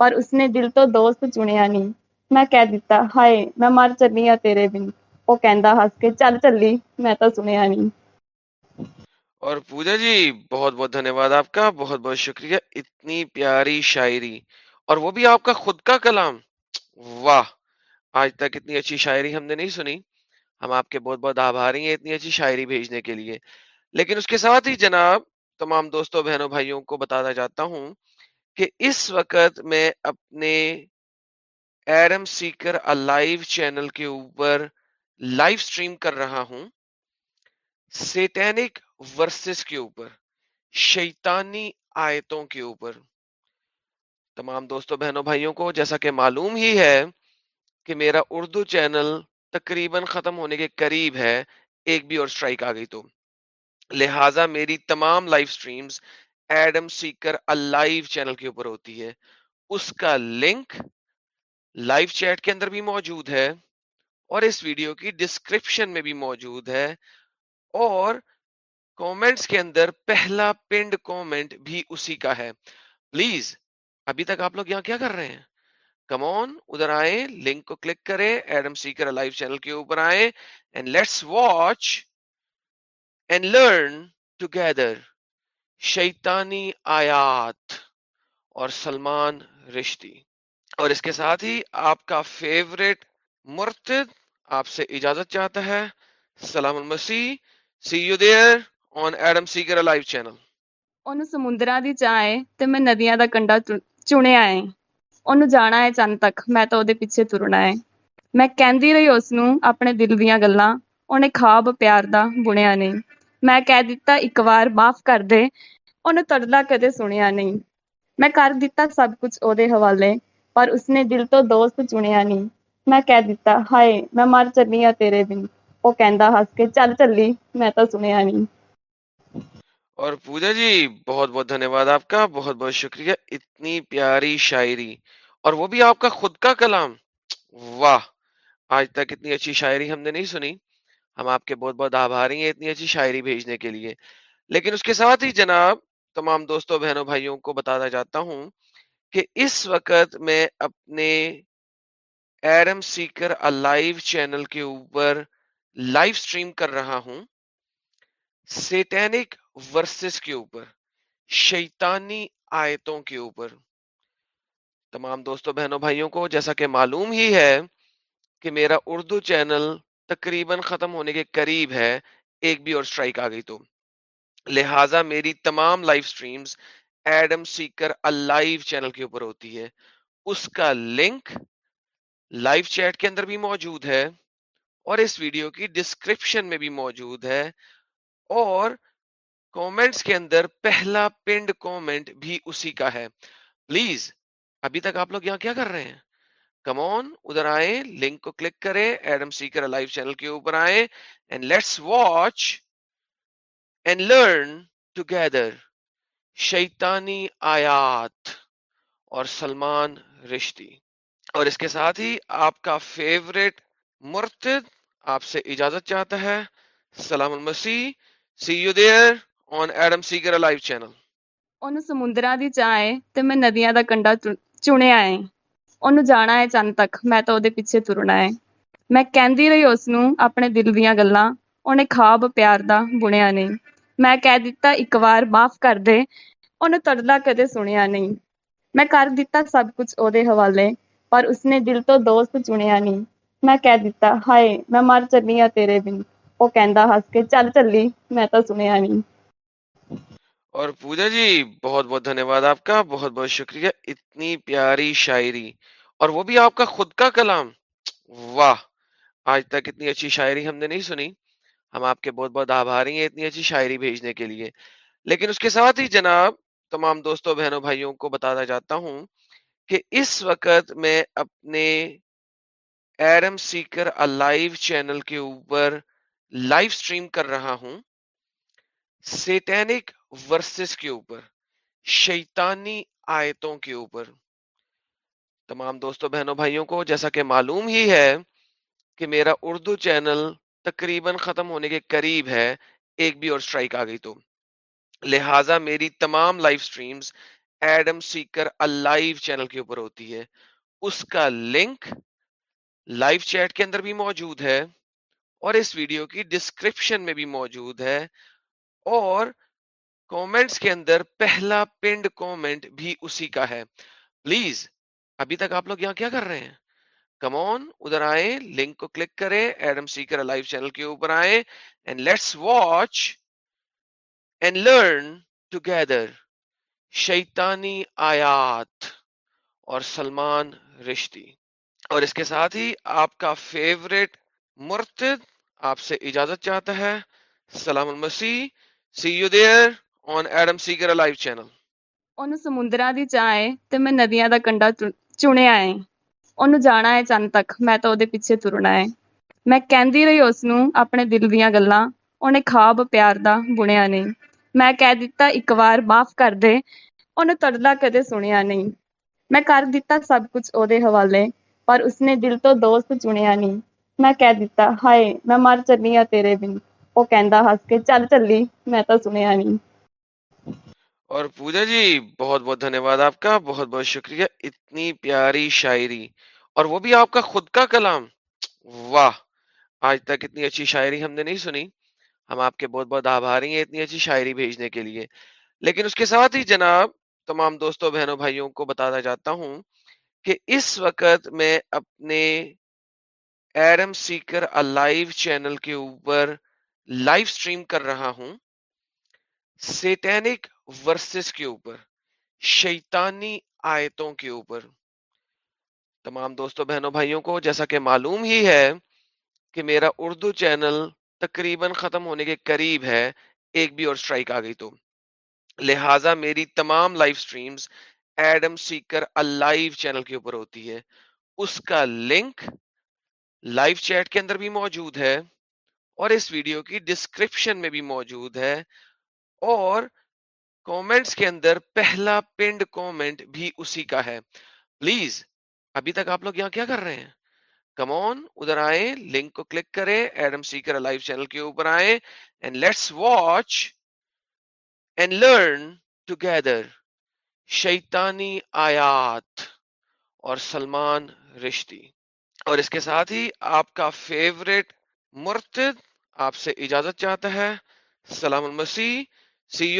ਪਰ ਉਸਨੇ ਦਿਲ ਤੋਂ ਦੋਸਤ ਚੁਣਿਆ ਨਹੀਂ ਮੈਂ ਕਹਿ ਦਿੱਤਾ ਹਾਏ ਮੈਂ ਮਰ ਚੱਲੀ ਆ ਤੇਰੇ ਬਿਨ ਉਹ ਕਹਿੰਦਾ ਹੱਸ ਕੇ ਚੱਲ ਚੱਲੀ ਮੈਂ ਤਾਂ ਸੁਣਿਆ ਨਹੀਂ اور پوجا جی بہت بہت دھنیہ واد آپ کا بہت بہت شکریہ اتنی پیاری شاعری اور وہ بھی آپ کا خود کا کلام واہ آج تک اتنی اچھی شاعری ہم نے نہیں سنی ہم آپ کے بہت بہت آبھاری ہیں اتنی اچھی شاعری بھیجنے کے لیے لیکن اس کے ساتھ ہی جناب تمام دوستوں بہنوں بھائیوں کو بتانا چاہتا ہوں کہ اس وقت میں اپنے ایرم سیکر لائیو چینل کے اوپر لائیو سٹریم کر رہا ہوں، سیٹینک ورسز کے اوپر، شیطانی آیتوں کے اوپر۔ تمام دوستوں بہنوں، بھائیوں کو جیسا کہ معلوم ہی ہے کہ میرا اردو چینل تقریباً ختم ہونے کے قریب ہے، ایک بھی اور سٹرائک آ گئی تو۔ لہٰذا میری تمام live streams Adam Seeker live channel کے اوپر ہوتی ہے۔ اس کا لنک لائیو چیٹ کے اندر بھی موجود ہے اور اس ویڈیو کی ڈسکرپشن میں بھی موجود ہے۔ اور کومنٹس کے اندر پہلا پنڈ کومنٹ بھی اسی کا ہے۔ پلیز ابھی تک آپ لوگ یہاں کیا کر رہے ہیں؟ کمون ادھر آئے لنک کو کلک کریں ایڈم سیکر لائیو چینل کے اوپر آئے and let's watch and learn together شیطانی آیات اور سلمان رشتی اور اس کے ساتھ ہی آپ کا فیوریٹ مرتد آپ سے اجازت چاہتا ہے سلام المسیح see you there on Adam Seeker live channel ਉਹਨੂੰ ਸਮੁੰਦਰਾਂ ਦੀ ਚਾਹ ਏ ਤੇ ਮੈਂ ਨਦੀਆਂ ਦਾ ਕੰਢਾ ਚੁ- ਚੁਣਿਆ ਏ ਉਹਨੂੰ ਜਾਣਾ ਏ ਚੰਨ ਤੱਕ ਮੈਂ ਤਾਂ ਉਹਦੇ ਪਿੱਛੇ ਤੁਰਨਾ ਏ ਮੈਂ ਕਹਿੰਦੀ ਰਹੀ ਉਸ ਨੂੰ ਆਪਣੇ ਦਿਲ ਦੀਆਂ ਗੱਲਾਂ ਉਹਨੇ ਖਾਬ ਪਿਆਰ ਦਾ ਬੁਣਿਆ ਨਹੀਂ ਮੈਂ ਕਹਿ ਦਿੱਤਾ ਇੱਕ ਵਾਰ ਮਾਫ ਕਰ ਦੇ ਉਹਨੇ ਤੜਲਾ ਕਦੇ ਸੁਣਿਆ ਨਹੀਂ ਮੈਂ ਕਰ ਦਿੱਤਾ ਸਭ ਕੁਝ ਉਹਦੇ ਹਵਾਲੇ ਪਰ ਉਸਨੇ ਦਿਲ ਤੋਂ ਦੋਸਤ ਚੁਣਿਆ ਨਹੀਂ ਮੈਂ ਕਹਿ ਦਿੱਤਾ ਹਾਏ ਮੈਂ ਮਰ ਚੱਲੀ ਆ ਤੇਰੇ ਬਿਨ ਉਹ ਕਹਿੰਦਾ ਹੱਸ ਕੇ ਚੱਲ ਚੱਲੀ ਮੈਂ ਤਾਂ ਸੁਣਿਆ ਨਹੀਂ اور پوجا جی بہت بہت دھنیہ واد آپ کا بہت بہت شکریہ اتنی پیاری شاعری اور وہ بھی آپ کا خود کا کلام واہ آج تک اتنی اچھی شاعری ہم نے نہیں سنی ہم آپ کے بہت بہت آبھاری ہیں اتنی اچھی شاعری بھیجنے کے لیے۔ لیکن اس کے ساتھ ہی جناب تمام دوستوں، بہنوں، بھائیوں کو بتانا چاہتا ہوں کہ اس وقت میں اپنے ایرم سیکر لائیو چینل کے اوپر لائیو سٹریم کر رہا ہوں۔ سیٹینک ورسز کے اوپر، شیطانی آیتوں کے اوپر۔ تمام دوستوں، بہنوں، بھائیوں کو جیسا کہ معلوم ہی ہے کہ میرا اردو چینل تقریباً ختم ہونے کے قریب ہے، ایک بھی اور سٹرائک آ گئی تو۔ لہٰذا میری تمام live streams Adam Seeker live channel کے اوپر ہوتی ہے۔ اس کا لنک لائیو چیٹ کے اندر بھی موجود ہے اور اس ویڈیو کی ڈسکرپشن میں بھی موجود ہے اور کومنٹس کے اندر پہلا پنڈ کومنٹ بھی اسی کا ہے۔ پلیز ابھی تک آپ لوگ یہاں کیا کر رہے ہیں؟ کمون ادھر آئے لنک کو کلک کریں ایڈم سیکر لائیو چینل کے اوپر آئے and let's watch and learn together شیطانی آیات اور سلمان رشتی اور اس کے ساتھ ہی آپ کا فیوریٹ مرتد آپ سے اجازت چاہتا ہے سلام المسیح see you there on Adam Seeker live channel ਉਹਨੂੰ ਸਮੁੰਦਰਾਂ ਦੀ ਚਾਹ ਏ ਤੇ ਮੈਂ ਨਦੀਆਂ ਦਾ ਕੰਢਾ ਚੁ- ਚੁਣਿਆ ਏ اُن ہے چند تک میں پیچھے ترنا ہے میں اس دل دیا گلا خواب پیار دیا نہیں می دکار معاف کر دے اُن تردا کدی سنیا نہیں می کر دب کچھ حوالے پر اس نے دل تو دوست چنیا نہیں میں کہہ دا ہائے میں مر چلی ہوں تیرے دن وہ کہ ہس کے چل چلی میں سنیا نہیں اور پوجا جی بہت بہت دھنیہ واد آپ کا، بہت بہت شکریہ، اتنی پیاری شاعری۔ اور وہ بھی آپ کا خود کا کلام۔ واہ، آج تک اتنی اچھی شاعری ہم نے نہیں سنی۔ ہم آپ کے بہت بہت آبھاری ہیں اتنی اچھی شاعری بھیجنے کے لیے۔ لیکن اس کے ساتھ ہی جناب، تمام دوستوں، بہنوں، بھائیوں کو بتانا چاہتا ہوں کہ اس وقت میں اپنے ایرم سیکر لائیو چینل کے اوپر لائیو سٹریم کر رہا ہوں۔ سیٹینک ورسز کے اوپر، شیطانی آیتوں کے اوپر۔ تمام دوستوں بہنوں، بھائیوں کو جیسا کہ معلوم ہی ہے کہ میرا اردو چینل تقریباً ختم ہونے کے قریب ہے، ایک بھی اور سٹرائک آ گئی تو۔ لہٰذا میری تمام live streams Adam Seeker live channel کے اوپر ہوتی ہے۔ اس کا لنک لائیو چیٹ کے اندر بھی موجود ہے اور اس ویڈیو کی ڈسکرپشن میں بھی موجود ہے اور کومنٹس کے اندر پہلا پنڈ کومنٹ بھی اسی کا ہے۔ پلیز ابھی تک آپ لوگ یہاں کیا کر رہے ہیں؟ کمون ادھر آئے لنک کو کلک کریں ایڈم سیکر لائف چینل کے اوپر آئے and let's watch and learn together شیطانی آیات اور سلمان رشتی۔ اور اس کے ساتھ ہی آپ کا فیوریٹ مرتد آپ سے اجازت چاہتا ہے۔ سلام المسیح سی یو دیئر تردی کدی سنیا نہیں می کر دچے حوالے پر اس نے دل تو دوست چنیا نہیں می کہ ہائے میں مر چلی ہوں تیرے دن وہ چل چلی میں اور پوجا جی بہت بہت دھنیہ واد آپ کا، بہت بہت شکریہ، اتنی پیاری شاعری، اور وہ بھی آپ کا خود کا کلام۔ واہ، آج تک اتنی اچھی شاعری ہم نے نہیں سنی۔ ہم آپ کے بہت بہت آباری ہیں اتنی اچھی شاعری بھیجنے کے لیے۔ لیکن اس کے ساتھ ہی جناب، تمام دوستوں، بہنوں، بھائیوں کو بتانا چاہتا ہوں کہ اس وقت میں اپنے ایرم سیکر الائیو چینل کے اوپر لائیو سٹریم کر رہا ہوں۔ سیٹینک ورسز کے اوپر، شیطانی آیتوں کے اوپر۔ تمام دوستوں بہنوں، بھائیوں کو جیسا کہ معلوم ہی ہے کہ میرا اردو چینل تقریباً ختم ہونے کے قریب ہے، ایک بھی اور سٹرائک آ گئی تو۔ لہٰذا میری تمام live streams Adam Seeker live channel کے اوپر ہوتی ہے۔ اس کا لنک لائیو چیٹ کے اندر بھی موجود ہے اور اس ویڈیو کی ڈسکرپشن میں بھی موجود ہے۔ اور کامنٹس کے اندر پہلا پنڈ کامنٹ بھی اسی کا ہے۔ پلیز ابھی تک آپ لوگ یہاں کیا کر رہے ہیں؟ کمون ادھر آئیں لنک کو کلک کریں ایڈم سیکر لائف چینل کے اوپر آئیں and let's watch and learn together شیطانی آیات اور سلمان رشتی۔ اور اس کے ساتھ ہی آپ کا فیوریٹ مرتد آپ سے اجازت چاہتا ہے۔ سلام المسیح۔ خواب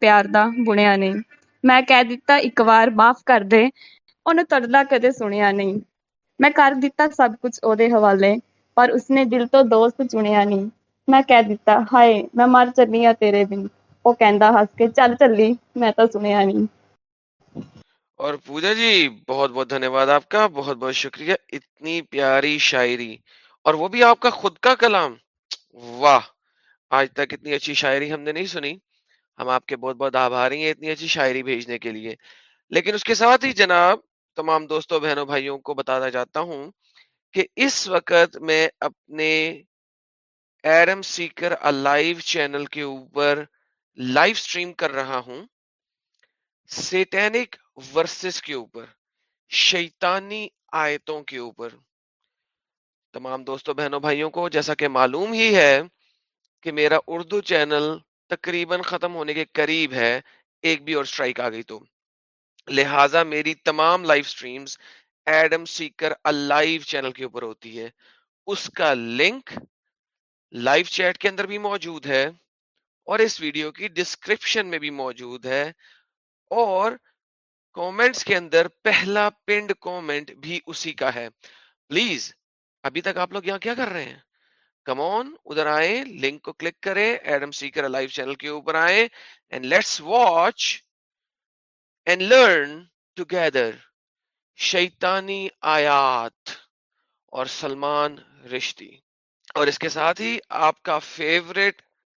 پیار دیا نہیں می دک معاف کر دے تردہ کدی سنیا نہیں می کر دب کچھ ادے حوالے پر اس نے دل تو دوست چنیا نہیں می کہ ہائے میں مر چلی ہاں تیرے دن ਉਹ ਕਹਿੰਦਾ ਹੱਸ ਕੇ، ਚੱਲ ਚੱਲੀ، ਮੈਂ ਤਾਂ ਸੁਣਿਆ ਨਹੀਂ اور پوجا جی بہت بہت دھنیہ واد آپ کا بہت بہت شکریہ اتنی پیاری شاعری اور وہ بھی آپ کا خود کا کلام واہ آج تک اتنی اچھی شاعری ہم نے نہیں سنی ہم آپ کے بہت بہت آباری ہیں اتنی اچھی شاعری بھیجنے کے لیے لیکن اس کے ساتھ ہی جناب تمام دوستوں بہنوں بھائیوں کو بتانا چاہتا ہوں کہ اس وقت میں اپنے ایرم سیکر الائیو چینل کے اوپر لائف سٹریم کر رہا ہوں سیٹینک ورسز کے اوپر، شیطانی آیتوں کے اوپر۔ تمام دوستوں بہنوں، بھائیوں کو جیسا کہ معلوم ہی ہے کہ میرا اردو چینل تقریباً ختم ہونے کے قریب ہے، ایک بھی اور سٹرائک آ گئی تو۔ لہٰذا میری تمام live streams Adam Seeker live channel کے اوپر ہوتی ہے۔ اس کا لنک لائیو چیٹ کے اندر بھی موجود ہے۔ اور اس ویڈیو کی ڈسکرپشن میں بھی موجود ہے۔ اور کومنٹس کے اندر پہلا پنڈ کومنٹ بھی اسی کا ہے۔ پلیز ابھی تک آپ لوگ یہاں کیا کر رہے ہیں؟ کمون ادھر آئیں لنک کو کلک کریں ایڈم سیکر لائف چینل کے اوپر آئیں and let's watch and learn together شیطانی آیات اور سلمان رشتی۔ اور اس کے ساتھ ہی آپ کا فیوریٹ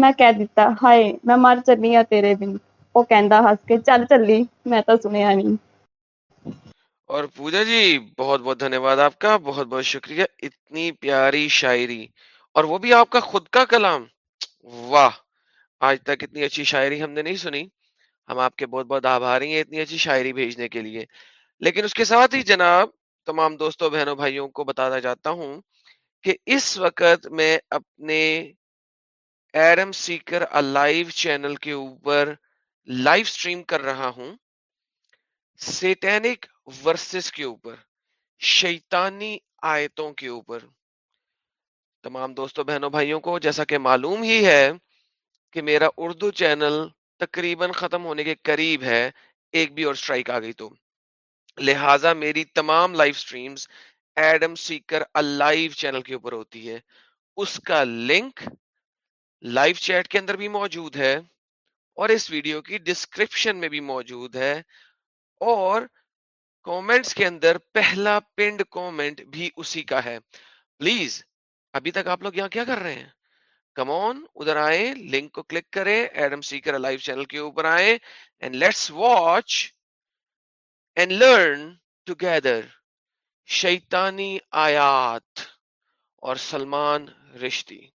ਮੈਂ ਕਹਿ ਦਿੱਤਾ، ਹਾਏ، ਮੈਂ ਮਰ ਚੱਲੀ ਆ ਤੇਰੇ ਬਿਨ। ਉਹ ਕਹਿੰਦਾ ਹੱਸ ਕੇ، ਚੱਲ ਚੱਲੀ، ਮੈਂ ਤਾਂ ਸੁਣਿਆ ਨਹੀਂ اور پوجا جی بہت بہت دھنیہ واد آپ کا بہت بہت شکریہ اتنی پیاری شاعری اور وہ بھی آپ کا خود کا کلام واہ آج تک اتنی اچھی شاعری ہم نے نہیں سنی ہم آپ کے بہت بہت آباری ہیں اتنی اچھی شاعری بھیجنے کے لیے لیکن اس کے ساتھ ہی جناب تمام دوستوں بہنوں بھائیوں کو بتانا چاہتا ہوں کہ اس وقت میں اپنے ایڈم سیکر الائیو چینل کے اوپر لائیو سٹریم کر رہا ہوں۔ سیٹینک ورسز کے اوپر، شیطانی آیتوں کے اوپر۔ تمام دوستوں بہنوں، بھائیوں کو جیسا کہ معلوم ہی ہے کہ میرا اردو چینل تقریباً ختم ہونے کے قریب ہے، ایک بھی اور سٹرائک آ گئی تو۔ لہٰذا میری تمام live streams Adam Seeker live channel کے اوپر ہوتی ہے۔ اس کا لنک لائیو چیٹ کے اندر بھی موجود ہے اور اس ویڈیو کی ڈسکرپشن میں بھی موجود ہے اور کامنٹس کے اندر پہلا پنڈ کامنٹ بھی اسی کا ہے۔ پلیز، ابھی تک آپ لوگ یہاں کیا کر رہے ہیں؟ کمون ادھر آئے لنک کو کلک کریں، ایڈم سیکر لائف چینل کے اوپر آئے and let's watch and learn together شیطانی آیات اور سلمان رشتی۔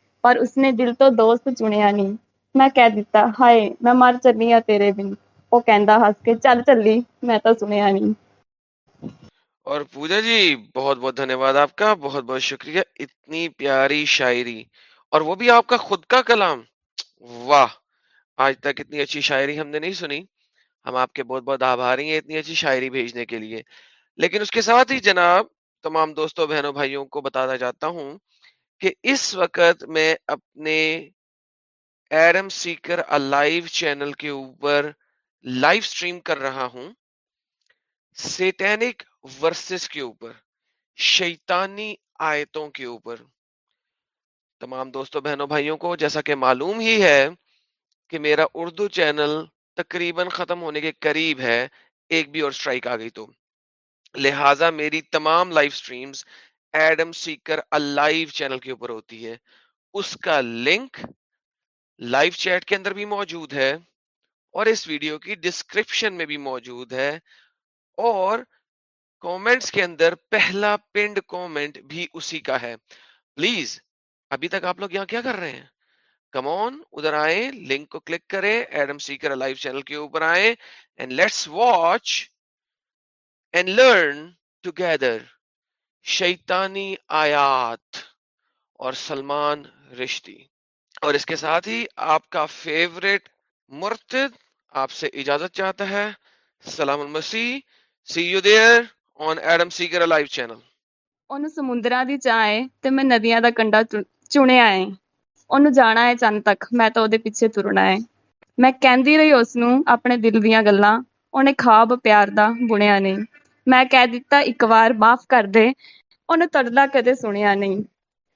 اور اس نے دل تو دوست چنیا نہیں میں کہہ دیتا ہائے میں مر چلی ہاں تیرے بن وہ کہندا ہنس کے چل چلی میں تو سنیا اور پوجا جی بہت بہت دھنیہ واد آپ کا بہت بہت شکریہ اتنی پیاری شاعری اور وہ بھی آپ کا خود کا کلام واہ آج تک اتنی اچھی شاعری ہم نے نہیں سنی ہم آپ کے بہت بہت آباری ہیں اتنی اچھی شاعری بھیجنے کے لیے لیکن اس کے ساتھ ہی جناب تمام دوستوں بہنوں بھائیوں کو بتانا چاہتا ہوں کہ اس وقت میں اپنے ایرم سیکر الائیو چینل کے اوپر لائیو سٹریم کر رہا ہوں، سیٹینک ورسز کے اوپر، شیطانی آیتوں کے اوپر۔ تمام دوستوں بہنوں، بھائیوں کو جیسا کہ معلوم ہی ہے کہ میرا اردو چینل تقریباً ختم ہونے کے قریب ہے، ایک بھی اور سٹرائک آ گئی تو۔ لہٰذا میری تمام live streams Adam Seeker live channel کے اوپر ہوتی ہے۔ اس کا لنک لائیو چیٹ کے اندر بھی موجود ہے اور اس ویڈیو کی ڈسکرپشن میں بھی موجود ہے اور کومنٹس کے اندر پہلا پنڈ کومنٹ بھی اسی کا ہے۔ پلیز ابھی تک آپ لوگ یہاں کیا کر رہے ہیں؟ کمون ادھر آئیں لنک کو کلک کریں ایڈم سیکر لائیو چینل کے اوپر آئیں and let's watch and learn together شیطانی آیات اور سلمان رشتی۔ اور اس کے ساتھ ہی آپ کا فیوریٹ مرتد آپ سے اجازت چاہتا ہے۔ سلام المسیح see you there on Adam Seeker live channel ਉਹਨੂੰ ਸਮੁੰਦਰਾਂ دی چاہے ਏ میں ਮੈਂ دا کنڈا ਕੰਡਾ ਚੁਣਿਆ ਏ جانا ہے ਏ تک، میں تو ਤਾਂ پیچھے ترنا ہے۔ میں ਮੈਂ ਕਹਿੰਦੀ ਰਹੀ ਉਸ اپنے دل دیاں ਦੀਆਂ ਗੱਲਾਂ خواب پیار دا ਦਾ ਬੁਣਿਆ ਮੈਂ ਕਹਿ ਦਿੱਤਾ، ਇੱਕ ਵਾਰ ਮਾਫ ਕਰ ਦੇ। ਉਹਨੇ ਤੜਲਾ ਕਦੇ ਸੁਣਿਆ ਨਹੀਂ।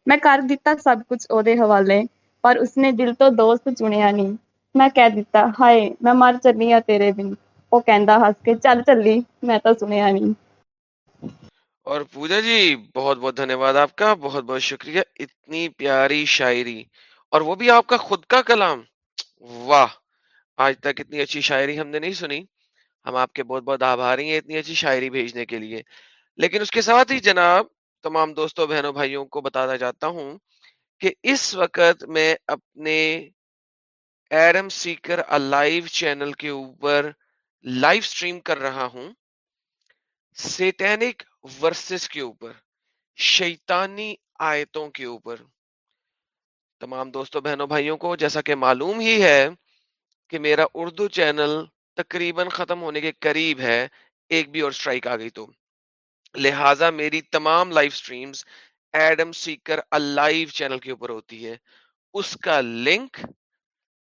ਮੈਂ ਕਰ ਦਿੱਤਾ ਸਭ ਕੁਝ ਉਹਦੇ ਹਵਾਲੇ، ਪਰ ਉਸਨੇ ਦਿਲ ਤੋਂ ਦੋਸਤ ਚੁਣਿਆ ਨਹੀਂ। ਮੈਂ ਕਹਿ ਦਿੱਤਾ، ਹਾਏ، ਮੈਂ ਮਰ ਚੱਲੀ ਆ ਤੇਰੇ ਬਿਨ। ਉਹ ਕਹਿੰਦਾ ਹੱਸ ਕੇ، ਚੱਲ ਚੱਲੀ، ਮੈਂ ਤਾਂ ਸੁਣਿਆ ਨਹੀਂ। اور پوجا جی بہت بہت دھنیہ واد آپ کا بہت بہت شکریہ اتنی پیاری شاعری اور وہ بھی آپ کا خود کا کلام واہ آج تک اتنی اچھی شاعری ہم نے نہیں سنی ہم آپ کے بہت بہت آبھاری ہیں اتنی اچھی شاعری بھیجنے کے لیے۔ لیکن اس کے ساتھ ہی جناب تمام دوستوں، بہنوں، بھائیوں کو بتانا چاہتا ہوں کہ اس وقت میں اپنے ایرم سیکر الائیو چینل کے اوپر لائیو سٹریم کر رہا ہوں۔ سیٹینک ورسز کے اوپر، شیطانی آیتوں کے اوپر۔ تمام دوستوں، بہنوں، بھائیوں کو جیسا کہ معلوم ہی ہے کہ میرا اردو چینل تقریباً ختم ہونے کے قریب ہے، ایک بھی اور اسٹرائک آ گئی تو۔ لہٰذا میری تمام live streams Adam Seeker live channel کے اوپر ہوتی ہے۔ اس کا لنک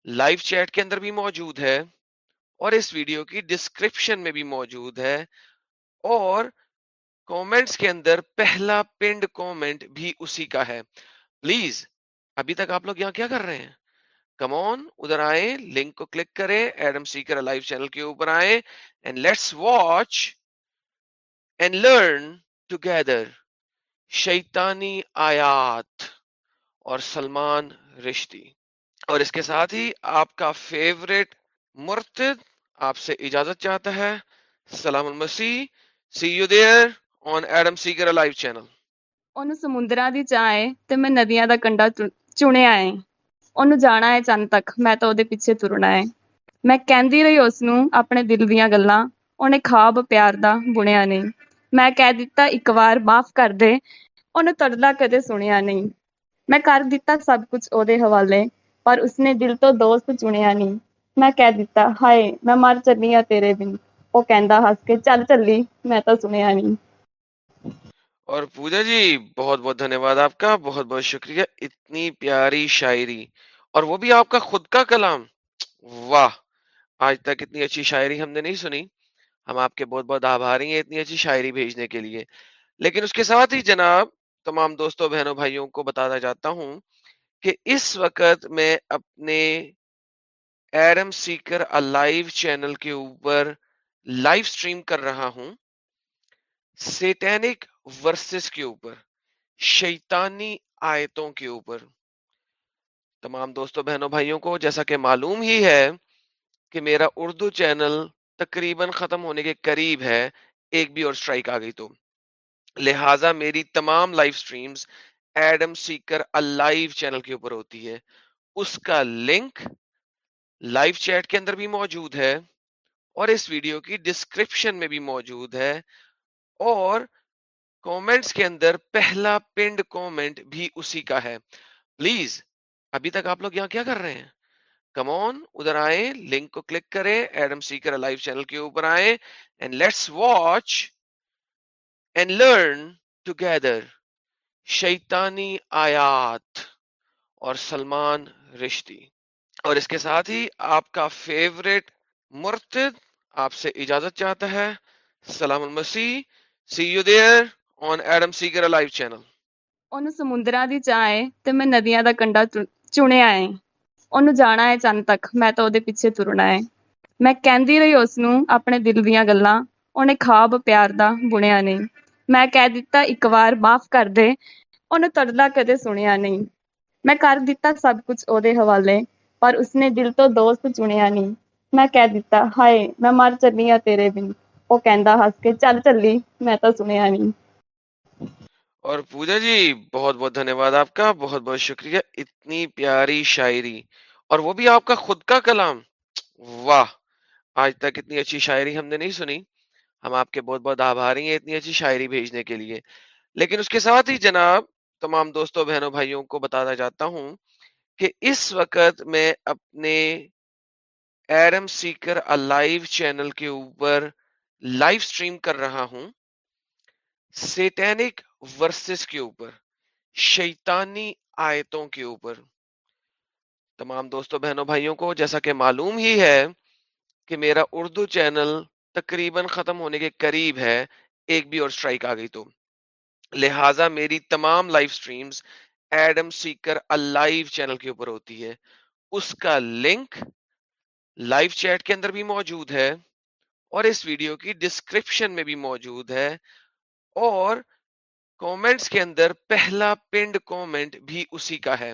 لائیو چیٹ کے اندر بھی موجود ہے اور اس ویڈیو کی ڈسکرپشن میں بھی موجود ہے۔ اور کامنٹس کے اندر پہلا پنڈ کامنٹ بھی اسی کا ہے۔ پلیز ابھی تک آپ لوگ یہاں کیا کر رہے ہیں؟ کم آن، ادھر آئے لنک کو کلک کرے ایڈم سیکر لائف چینل کے اوپر آئے and let's watch and learn together شیطانی آیات اور سلمان رشتی۔ اور اس کے ساتھ ہی آپ کا فیوریٹ مرتد آپ سے اجازت چاہتا ہے، سلام المسیح see you there on Adam Seeker live channel. ان ਸਮੁੰਦਰਾਂ دی ਚਾਹ تو میں ندیاں دا کنڈا ਕੰਡਾ ਚੁਣਿਆ اُن ہے چند تک میں پیچھے ترنا ہے میں دل دیا گلا خواب پیار نہیں می دک معاف کر دے اُن ترتا کدی سنیا نہیں می کر دب کچھ حوالے پر اس نے دل تو دوست چنیا نہیں میں مر چلی ہوں تیرے دن وہ کہ چل چلی میں تو سنیا نہیں اور پوجا جی بہت بہت دھنیہ واد آپ کا، بہت بہت شکریہ، اتنی پیاری شاعری، اور وہ بھی آپ کا خود کا کلام۔ واہ، آج تک اتنی اچھی شاعری ہم نے نہیں سنی۔ ہم آپ کے بہت بہت آباری ہیں اتنی اچھی شاعری بھیجنے کے لیے۔ لیکن اس کے ساتھ ہی جناب، تمام دوستوں، بہنوں، بھائیوں کو بتانا چاہتا ہوں کہ اس وقت میں اپنے ایرم سیکر الائیو چینل کے اوپر لائیو سٹریم کر رہا ہوں۔ سیٹینک ورسز کے اوپر، شیطانی آیتوں کے اوپر۔ تمام دوستوں بہنوں، بھائیوں کو جیسا کہ معلوم ہی ہے کہ میرا اردو چینل تقریباً ختم ہونے کے قریب ہے، ایک بھی اور سٹرائک آ گئی تو۔ لہٰذا میری تمام live streams Adam Seeker live channel کے اوپر ہوتی ہے۔ اس کا لنک لائیو چیٹ کے اندر بھی موجود ہے اور اس ویڈیو کی ڈسکرپشن میں بھی موجود ہے اور کامنٹس کے اندر پہلا پنڈ کامنٹ بھی اسی کا ہے۔ پلیز ابھی تک آپ لوگ یہاں کیا کر رہے ہیں؟ کمون ادھر آئیں لنک کو کلک کریں ایڈم سیکر لائف چینل کے اوپر آئیں and let's watch and learn together شیطانی آیات اور سلمان رشتی۔ اور اس کے ساتھ ہی آپ کا فیوریٹ مرتد آپ سے اجازت چاہتا ہے۔ سلام المسی سی یو دیئر چن تک میں نہیں می کر دب کچھ حوالے پر اس نے دل تو دوست چنیا نہیں می کہ ہائے میں مر چلی ہوں تیرے دن وہ کہنا ہس کے چل چلی میں اور پوجا جی بہت بہت دھنیہ واد آپ کا، بہت بہت شکریہ، اتنی پیاری شاعری، اور وہ بھی آپ کا خود کا کلام۔ واہ، آج تک اتنی اچھی شاعری ہم نے نہیں سنی۔ ہم آپ کے بہت بہت آبھاری ہیں اتنی اچھی شاعری بھیجنے کے لیے۔ لیکن اس کے ساتھ ہی جناب، تمام دوستوں، بہنوں، بھائیوں کو بتانا چاہتا ہوں کہ اس وقت میں اپنے ایرم سیکر الائیو چینل کے اوپر لائیو سٹریم کر رہا ہوں۔ سیٹینک ورسز کے اوپر، شیطانی آیتوں کے اوپر۔ تمام دوستوں بہنوں، بھائیوں کو جیسا کہ معلوم ہی ہے کہ میرا اردو چینل تقریباً ختم ہونے کے قریب ہے، ایک بھی اور سٹرائک آ گئی تو۔ لہٰذا میری تمام live streams Adam Seeker live channel کے اوپر ہوتی ہے۔ اس کا لنک لائیو چیٹ کے اندر بھی موجود ہے اور اس ویڈیو کی ڈسکرپشن میں بھی موجود ہے۔ اور کومنٹس کے اندر پہلا پنڈ کومنٹ بھی اسی کا ہے۔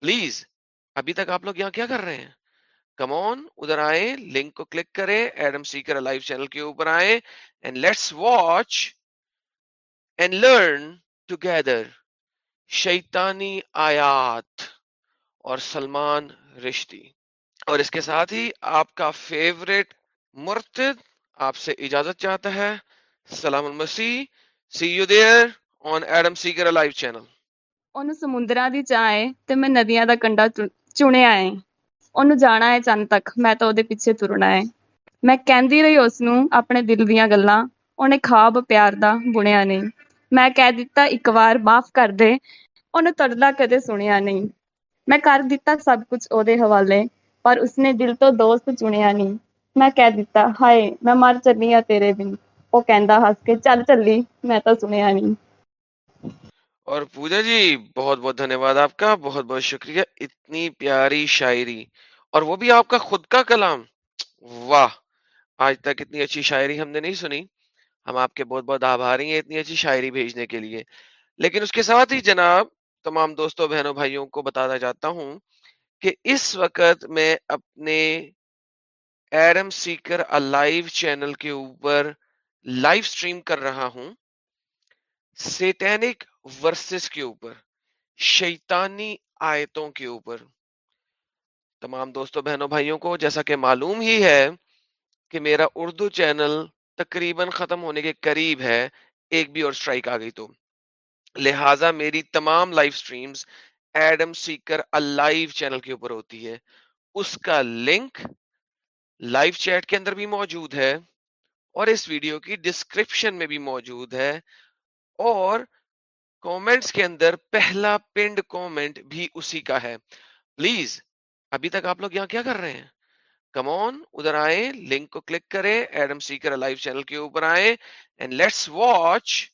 پلیز ابھی تک آپ لوگ یہاں کیا کر رہے ہیں؟ کمون ادھر آئیں لنک کو کلک کریں ایڈم سیکر لائف چینل کے اوپر آئیں and let's watch and learn together شیطانی آیات اور سلمان رشتی۔ اور اس کے ساتھ ہی آپ کا فیوریٹ مرتد آپ سے اجازت چاہتا ہے۔ سلام المسیح۔ تردی کدی سنیا نہیں می کر دچے حوالے پر اس نے دل تو دوست چنیا نہیں می کہ ہائے میں مر چلی ہوں تیرے دن ਉਹ ਕਹਿੰਦਾ ਹੱਸ ਕੇ، ਚੱਲ ਚੱਲੀ، ਮੈਂ ਤਾਂ ਸੁਣਿਆ ਨਹੀਂ اور پوجا جی بہت بہت دھنیہ واد آپ کا بہت بہت شکریہ اتنی پیاری شاعری اور وہ بھی آپ کا خود کا کلام واہ آج تک اتنی اچھی شاعری ہم نے نہیں سنی ہم آپ کے بہت بہت آبھاری ہیں اتنی اچھی شاعری بھیجنے کے لیے لیکن اس کے ساتھ ہی جناب تمام دوستوں بہنوں بھائیوں کو بتانا چاہتا ہوں کہ اس وقت میں اپنے ایرم سیکر الائیو چینل کے اوپر لائف سٹریم کر رہا ہوں سیٹینک ورسز کے اوپر، شیطانی آیتوں کے اوپر۔ تمام دوستوں بہنوں، بھائیوں کو جیسا کہ معلوم ہی ہے کہ میرا اردو چینل تقریباً ختم ہونے کے قریب ہے، ایک بھی اور سٹرائک آ گئی تو۔ لہٰذا میری تمام live streams Adam Seeker live channel کے اوپر ہوتی ہے۔ اس کا لنک لائیو چیٹ کے اندر بھی موجود ہے۔ اور اس ویڈیو کی ڈسکرپشن میں بھی موجود ہے۔ اور کومنٹس کے اندر پہلا پنڈ کومنٹ بھی اسی کا ہے۔ پلیز ابھی تک آپ لوگ یہاں کیا کر رہے ہیں؟ کمون ادھر آئے لنک کو کلک کریں ایڈم سیکر لائف چینل کے اوپر آئے and let's watch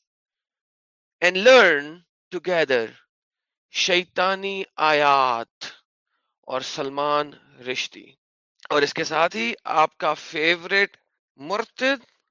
and learn together شیطانی آیات اور سلمان رشتی۔ اور اس کے ساتھ ہی آپ کا فیوریٹ مرتد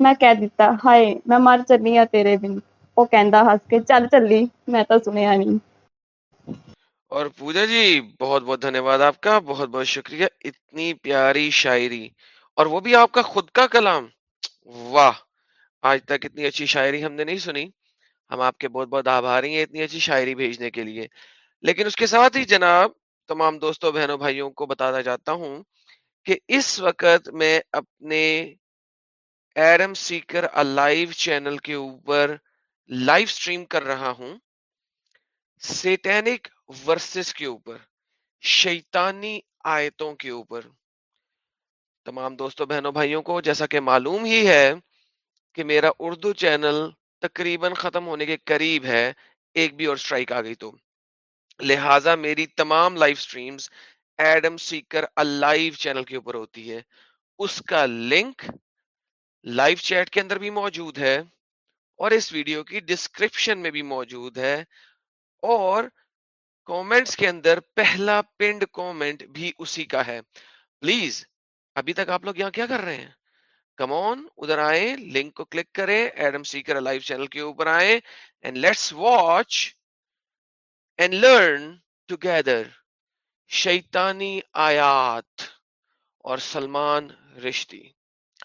ਮੈਂ ਕਹਿ ਦਿੱਤਾ، ਹਾਏ، ਮੈਂ ਮਰ ਚੱਲੀ ਆ ਤੇਰੇ ਬਿਨ। ਉਹ ਕਹਿੰਦਾ ਹੱਸ ਕੇ، ਚੱਲ ਚੱਲੀ، ਮੈਂ ਤਾਂ ਸੁਣਿਆ ਨਹੀਂ اور پوجا جی بہت بہت دھنیہ واد آپ کا بہت بہت شکریہ اتنی پیاری شاعری اور وہ بھی آپ کا خود کا کلام واہ آج تک اتنی اچھی شاعری ہم نے نہیں سنی ہم آپ کے بہت بہت آباری ہیں اتنی اچھی شاعری بھیجنے کے لیے لیکن اس کے ساتھ ہی جناب تمام دوستوں بہنوں بھائیوں کو بتانا چاہتا ہوں کہ اس وقت میں اپنے ایرم سیکر الائیو چینل کے اوپر لائیو سٹریم کر رہا ہوں۔ سیٹینک ورسز کے اوپر، شیطانی آیتوں کے اوپر۔ تمام دوستوں بہنوں، بھائیوں کو جیسا کہ معلوم ہی ہے کہ میرا اردو چینل تقریباً ختم ہونے کے قریب ہے، ایک بھی اور سٹرائک آ گئی تو۔ لہٰذا میری تمام live streams Adam Seeker live channel کے اوپر ہوتی ہے۔ اس کا لنک لائف چیٹ کے اندر بھی موجود ہے اور اس ویڈیو کی ڈسکرپشن میں بھی موجود ہے اور کومنٹس کے اندر پہلا پنڈ کومنٹ بھی اسی کا ہے۔ پلیز، ابھی تک آپ لوگ یہاں کیا کر رہے ہیں؟ کمون ادھر آئیں، لنک کو کلک کریں، ایڈم سیکر لائف چینل کے اوپر آئیں and let's watch and learn together شیطانی آیات اور سلمان رشتی۔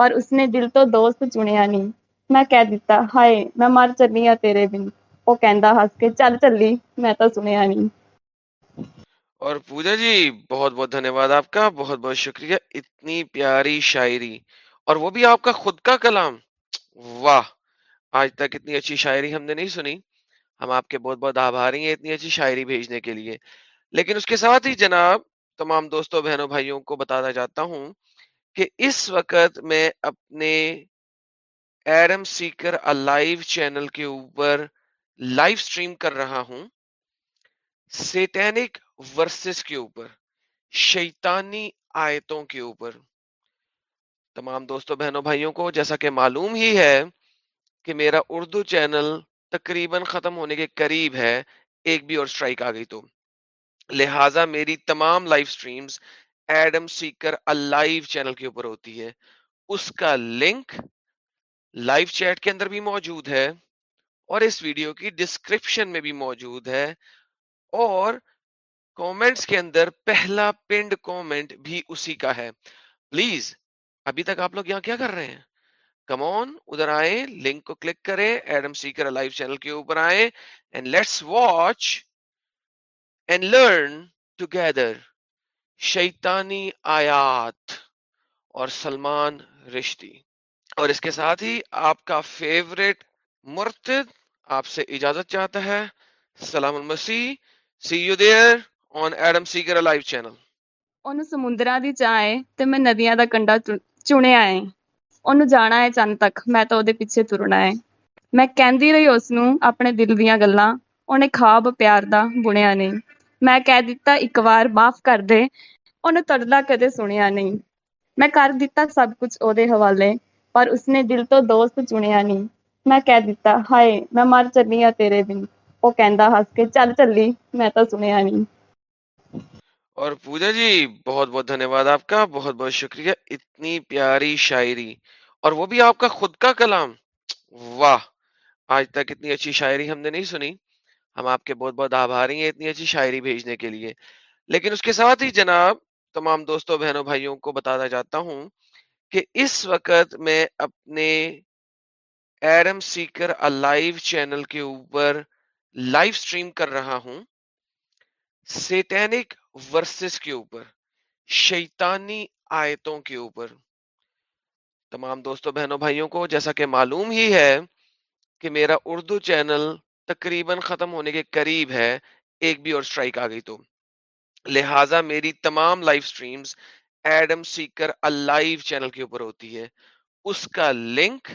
ਪਰ ਉਸਨੇ ਦਿਲ ਤੋਂ ਦੋਸਤ ਚੁਣਿਆ ਨਹੀਂ। ਮੈਂ ਕਹਿ ਦਿੱਤਾ، ਹਾਏ، ਮੈਂ ਮਰ ਚੱਲੀ ਆ ਤੇਰੇ ਬਿਨ। ਉਹ ਕਹਿੰਦਾ ਹੱਸ ਕੇ، ਚੱਲ ਚੱਲੀ، ਮੈਂ ਤਾਂ ਸੁਣਿਆ ਨਹੀਂ। اور پوجا جی بہت بہت دھنیہ واد آپ کا بہت بہت شکریہ اتنی پیاری شاعری اور وہ بھی آپ کا خود کا کلام واہ آج تک اتنی اچھی شاعری ہم نے نہیں سنی ہم آپ کے بہت بہت آبھاری ہیں اتنی اچھی شاعری بھیجنے کے لیے لیکن اس کے ساتھ ہی جناب تمام دوستوں بہنوں بھائیوں کو بتانا چاہتا ہوں کہ اس وقت میں اپنے ایرم سیکر الائیو چینل کے اوپر لائیو سٹریم کر رہا ہوں، سیٹینک ورسز کے اوپر، شیطانی آیتوں کے اوپر۔ تمام دوستوں بہنوں، بھائیوں کو جیسا کہ معلوم ہی ہے کہ میرا اردو چینل تقریباً ختم ہونے کے قریب ہے، ایک بھی اور سٹرائک آ گئی تو۔ لہٰذا میری تمام live streams Adam Seeker live channel کے اوپر ہوتی ہے۔ اس کا لنک لائیو چیٹ کے اندر بھی موجود ہے اور اس ویڈیو کی ڈسکرپشن میں بھی موجود ہے۔ اور کومنٹس کے اندر پہلا پنڈ کومنٹ بھی اسی کا ہے۔ پلیز ابھی تک آپ لوگ یہاں کیا کر رہے ہیں؟ کمون ادھر آئیں لنک کو کلک کریں ایڈم سیکر لائیو چینل کے اوپر آئیں and let's watch and learn together شیطانی آیات اور سلمان رشتی۔ اور اس کے ساتھ ہی آپ کا فیوریٹ مرتد آپ سے اجازت چاہتا ہے۔ سلام المسیح see you there on Adam Seeker live channel ਉਹਨੂੰ ਸਮੁੰਦਰਾਂ دی چاہے ਹੈ میں ندیاں دا کنڈا ਕੰਡਾ آئے ਹੈ جانا ہے ਹੈ تک، میں تو ਤਾਂ پیچھے ترنا ہے۔ میں ਮੈਂ ਕਹਿੰਦੀ ਰਹੀ ਉਸ اپنے دل دیاں ਦੀਆਂ ਗੱਲਾਂ خواب پیار دا ਦਾ ਬੁਣਿਆ ਮੈਂ ਕਹਿ ਦਿੱਤਾ، ਇੱਕ ਵਾਰ ਮਾਫ ਕਰ ਦੇ। ਉਹਨੂੰ ਤੜਲਾ ਕਦੇ ਸੁਣਿਆ ਨਹੀਂ। ਮੈਂ ਕਰ ਦਿੱਤਾ ਸਭ ਕੁਝ ਉਹਦੇ ਹਵਾਲੇ، ਪਰ ਉਸਨੇ ਦਿਲ ਤੋਂ ਦੋਸਤ ਚੁਣਿਆ ਨਹੀਂ। ਮੈਂ ਕਹਿ ਦਿੱਤਾ، ਹਾਏ، ਮੈਂ ਮਰ ਚੱਲੀ ਆ ਤੇਰੇ ਬਿਨ। ਉਹ ਕਹਿੰਦਾ ਹੱਸ ਕੇ، ਚੱਲ ਚੱਲੀ، ਮੈਂ ਤਾਂ ਸੁਣਿਆ ਨਹੀਂ। اور پوجا جی بہت بہت دھنیہ واد آپ کا بہت بہت شکریہ اتنی پیاری شاعری اور وہ بھی آپ کا خود کا کلام واہ آج تک اتنی اچھی شاعری ہم نے نہیں سنی ہم آپ کے بہت بہت آبھاری ہیں اتنی اچھی شاعری بھیجنے کے لیے۔ لیکن اس کے ساتھ ہی جناب تمام دوستوں، بہنوں، بھائیوں کو بتانا چاہتا ہوں کہ اس وقت میں اپنے ایرم سیکر الائیو چینل کے اوپر لائیو سٹریم کر رہا ہوں۔ سیٹینک ورسز کے اوپر، شیطانی آیتوں کے اوپر۔ تمام دوستوں، بہنوں، بھائیوں کو جیسا کہ معلوم ہی ہے کہ میرا اردو چینل تقریباً ختم ہونے کے قریب ہے، ایک بھی اور اسٹرائک آ گئی تو۔ لہٰذا میری تمام live streams Adam Seeker live channel کے اوپر ہوتی ہے۔ اس کا لنک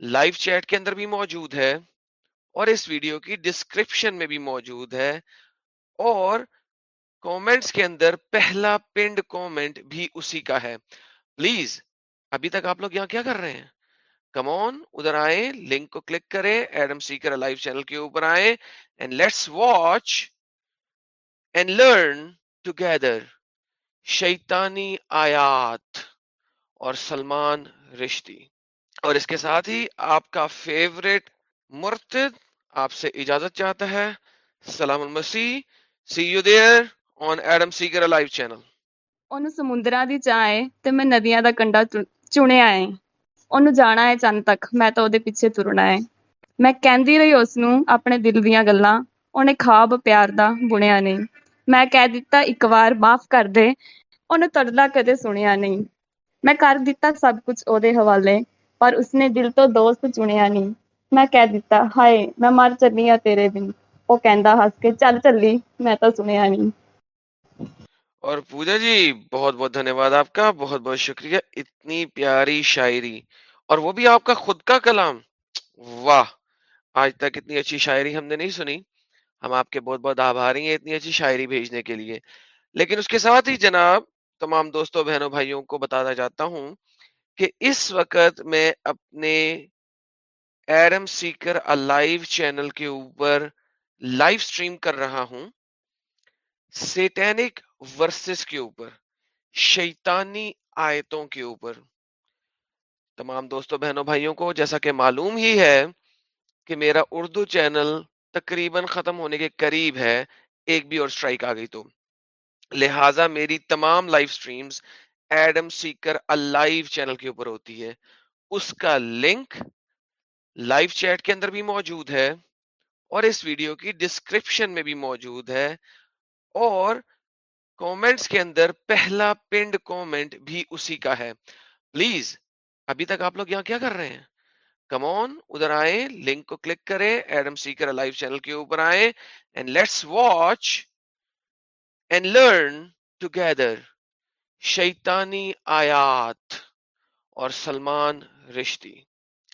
لائیو چیٹ کے اندر بھی موجود ہے اور اس ویڈیو کی ڈسکرپشن میں بھی موجود ہے۔ اور کومنٹس کے اندر پہلا پنڈ کومنٹ بھی اسی کا ہے۔ پلیز ابھی تک آپ لوگ یہاں کیا کر رہے ہیں؟ کم آن ادھر آئیں، لنک کو کلک کریں، ایڈم سیکر لائف چینل کے اوپر آئیں and let's watch and learn together شیطانی آیات اور سلمان رشتی۔ اور اس کے ساتھ ہی آپ کا فیوریٹ مرتد آپ سے اجازت چاہتا ہے۔ سلام المسیح see you there on Adam Seeker live channel. ان ਸਮੁੰਦਰਾਂ دی ਚਾਹ تو میں ندیاں دا کنڈا چنے ਚੁਣਿਆ اُن ہے چند تک میں پیچھے ترنا ہے میں اس دل دیا گلا خواب پیار کا بنیا نہیں میں معاف کر دے اُن تردا کدی سنیا نہیں میں کر دب کچھ ادے حوالے پر اس نے دل تو دوست چنیا نہیں میں کہہ دا ہائے میں مر چلی ہوں تیرے دن وہ کہہ ہس کے چل چلی میں تو سنیا نہیں اور پوجا جی بہت بہت دھنیہ واد آپ کا، بہت بہت شکریہ، اتنی پیاری شاعری، اور وہ بھی آپ کا خود کا کلام۔ واہ، آج تک اتنی اچھی شاعری ہم نے نہیں سنی۔ ہم آپ کے بہت بہت آباری ہیں اتنی اچھی شاعری بھیجنے کے لیے۔ لیکن اس کے ساتھ ہی جناب، تمام دوستوں، بہنوں، بھائیوں کو بتانا چاہتا ہوں کہ اس وقت میں اپنے ایرم سیکر الائیو چینل کے اوپر لائیو سٹریم کر رہا ہوں۔ سیٹینک ورسز کے اوپر، شیطانی آیتوں کے اوپر۔ تمام دوستوں بہنوں، بھائیوں کو جیسا کہ معلوم ہی ہے کہ میرا اردو چینل تقریباً ختم ہونے کے قریب ہے، ایک بھی اور سٹرائک آ گئی تو۔ لہٰذا میری تمام live streams Adam Seeker live channel کے اوپر ہوتی ہے۔ اس کا لنک لائیو چیٹ کے اندر بھی موجود ہے اور اس ویڈیو کی ڈسکرپشن میں بھی موجود ہے اور کومنٹس کے اندر پہلا پنڈ کومنٹ بھی اسی کا ہے۔ پلیز ابھی تک آپ لوگ یہاں کیا کر رہے ہیں؟ کمون ادھر آئیں لنک کو کلک کریں ایڈم سیکر لائف چینل کے اوپر آئیں and let's watch and learn together شیطانی آیات اور سلمان رشتی۔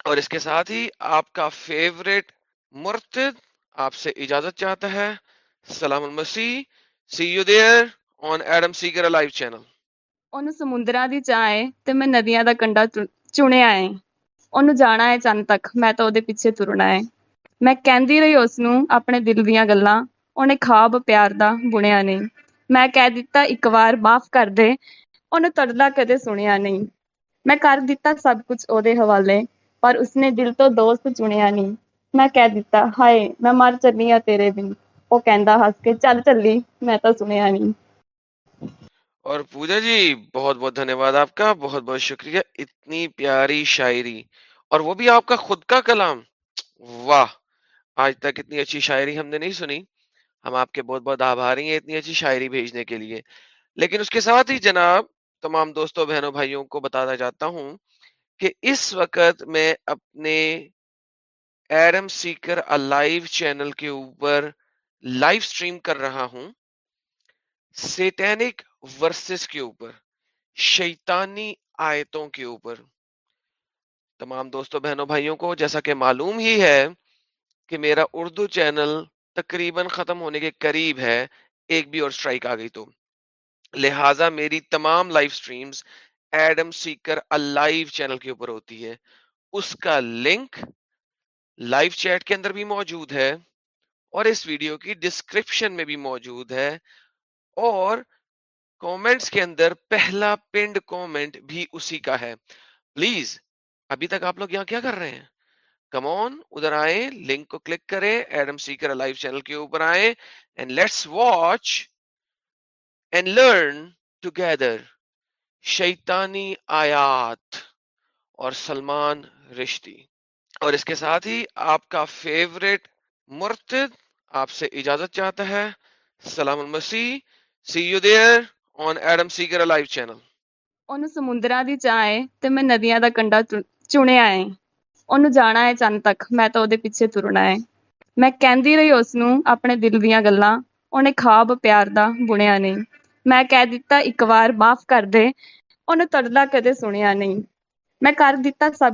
اور اس کے ساتھ ہی آپ کا فیوریٹ مرتد آپ سے اجازت چاہتا ہے۔ سلام المسیح سی یو دیئر میں سب کچھ حوالے پر اس نے دل تو دوست چنیا نہیں میں چل چلی میں اور پوجا جی بہت بہت دھنیہ واد آپ کا، بہت بہت شکریہ، اتنی پیاری شاعری، اور وہ بھی آپ کا خود کا کلام۔ واہ، آج تک اتنی اچھی شاعری ہم نے نہیں سنی۔ ہم آپ کے بہت بہت آبھاری ہیں اتنی اچھی شاعری بھیجنے کے لیے۔ لیکن اس کے ساتھ ہی جناب، تمام دوستوں، بہنوں، بھائیوں کو بتانا چاہتا ہوں کہ اس وقت میں اپنے ایرم سیکر الائیو چینل کے اوپر لائیو سٹریم کر رہا ہوں۔ سیٹینک ورسز کے اوپر، شیطانی آیتوں کے اوپر۔ تمام دوستوں بہنوں، بھائیوں کو جیسا کہ معلوم ہی ہے کہ میرا اردو چینل تقریباً ختم ہونے کے قریب ہے، ایک بھی اور اسٹرائک آ گئی تو۔ لہٰذا میری تمام live streams Adam Seeker live channel کے اوپر ہوتی ہے۔ اس کا لنک لائیو چیٹ کے اندر بھی موجود ہے اور اس ویڈیو کی ڈسکرپشن میں بھی موجود ہے۔ اور کامنٹس کے اندر پہلا پنڈ کامنٹ بھی اسی کا ہے۔ پلیز ابھی تک آپ لوگ یہاں کیا کر رہے ہیں؟ کمون ادھر آئے لنک کو کلک کرے ایڈم سیکر لائف چینل کے اوپر آئے and let's watch and learn together شیطانی آیات اور سلمان رشتی۔ اور اس کے ساتھ ہی آپ کا فیوریٹ مرتد آپ سے اجازت چاہتا ہے۔ سلام المسیح۔ سب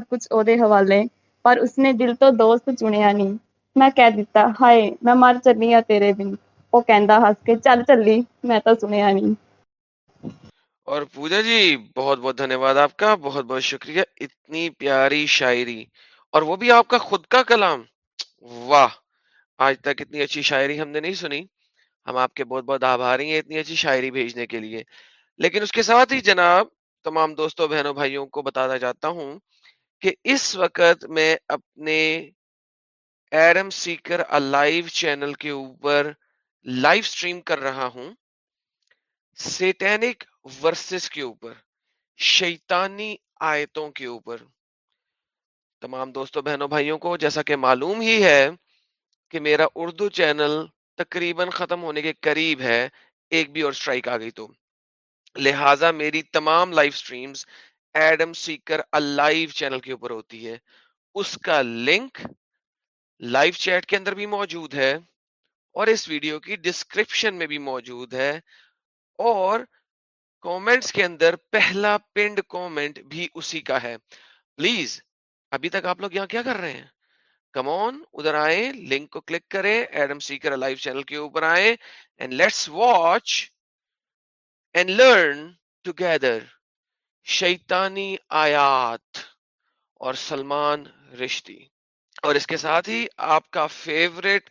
کچھ ادے حوالے پر اس نے دل تو دوست چنیا نہیں می کہ ہائے میں مر چلی ہوں تیرے دن ਉਹ ਕਹਿੰਦਾ ਹੱਸ ਕੇ، ਚੱਲ ਚੱਲੀ، ਮੈਂ ਤਾਂ ਸੁਣਿਆ ਨਹੀਂ اور پوجا جی بہت بہت دھنیہ واد آپ کا بہت بہت شکریہ اتنی پیاری شاعری اور وہ بھی آپ کا خود کا کلام واہ آج تک اتنی اچھی شاعری ہم نے نہیں سنی ہم آپ کے بہت بہت آباری ہیں اتنی اچھی شاعری بھیجنے کے لیے لیکن اس کے ساتھ ہی جناب تمام دوستوں بہنوں بھائیوں کو بتانا چاہتا ہوں کہ اس وقت میں اپنے ایرم سیکر الائیو چینل کے اوپر لائف سٹریم کر رہا ہوں۔ سیٹینک ورسز کے اوپر، شیطانی آیتوں کے اوپر۔ تمام دوستوں بہنوں، بھائیوں کو جیسا کہ معلوم ہی ہے کہ میرا اردو چینل تقریباً ختم ہونے کے قریب ہے، ایک بھی اور سٹرائک آ گئی تو۔ لہٰذا میری تمام live streams Adam Seeker live channel کے اوپر ہوتی ہے۔ اس کا لنک لائیو چیٹ کے اندر بھی موجود ہے۔ اور اس ویڈیو کی ڈسکرپشن میں بھی موجود ہے۔ اور کامنٹس کے اندر پہلا پنڈ کامنٹ بھی اسی کا ہے۔ پلیز ابھی تک آپ لوگ یہاں کیا کر رہے ہیں؟ کمون ادھر آئیں لنک کو کلک کریں ایڈم سیکر لائف چینل کے اوپر آئیں and let's watch and learn together شیطانی آیات اور سلمان رشتی۔ اور اس کے ساتھ ہی آپ کا فیوریٹ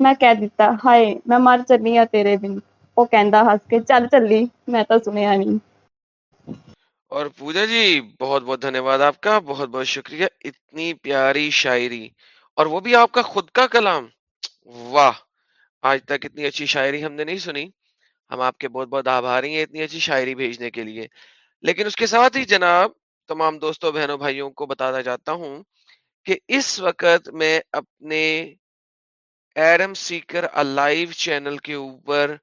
ਮੈਂ ਕਹਿ ਦਿੱਤਾ، ਹਾਏ، ਮੈਂ ਮਰ ਚੱਲੀ ਆ ਤੇਰੇ ਬਿਨ। ਉਹ ਕਹਿੰਦਾ ਹੱਸ ਕੇ، ਚੱਲ ਚੱਲੀ، ਮੈਂ ਤਾਂ ਸੁਣਿਆ ਨਹੀਂ اور پوجا جی بہت بہت دھنیہ واد آپ کا بہت بہت شکریہ اتنی پیاری شاعری اور وہ بھی آپ کا خود کا کلام واہ آج تک اتنی اچھی شاعری ہم نے نہیں سنی ہم آپ کے بہت بہت آبھاری ہیں اتنی اچھی شاعری بھیجنے کے لیے لیکن اس کے ساتھ ہی جناب تمام دوستوں بہنوں بھائیوں کو بتانا چاہتا ہوں کہ اس وقت میں اپنے ایڈم سیکر الائیو چینل کے اوپر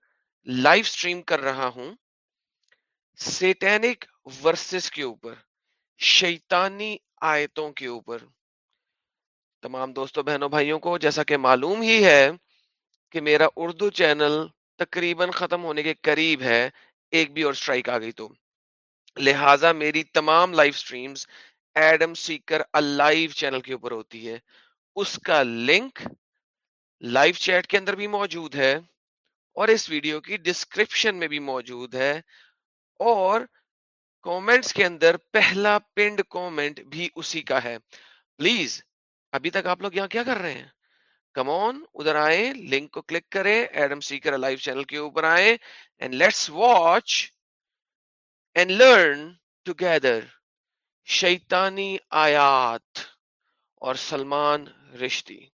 لائیو سٹریم کر رہا ہوں سیٹینک ورسز کے اوپر، شیطانی آیتوں کے اوپر۔ تمام دوستوں بہنوں، بھائیوں کو، جیسا کہ معلوم ہی ہے کہ میرا اردو چینل تقریباً ختم ہونے کے قریب ہے، ایک بھی اور سٹرائک آ گئی تو۔ لہٰذا میری تمام live streams Adam Seeker live channel کے اوپر ہوتی ہے۔ اس کا لنک لائیو چیٹ کے اندر بھی موجود ہے اور اس ویڈیو کی ڈسکرپشن میں بھی موجود ہے اور کومنٹس کے اندر پہلا پنڈ کومنٹ بھی اسی کا ہے۔ پلیز، ابھی تک آپ لوگ یہاں کیا کر رہے ہیں؟ کمون ادھر آئے لنک کو کلک کریں، ایڈم سیکر لائف چینل کے اوپر آئے and let's watch and learn together شیطانی آیات اور سلمان رشتی۔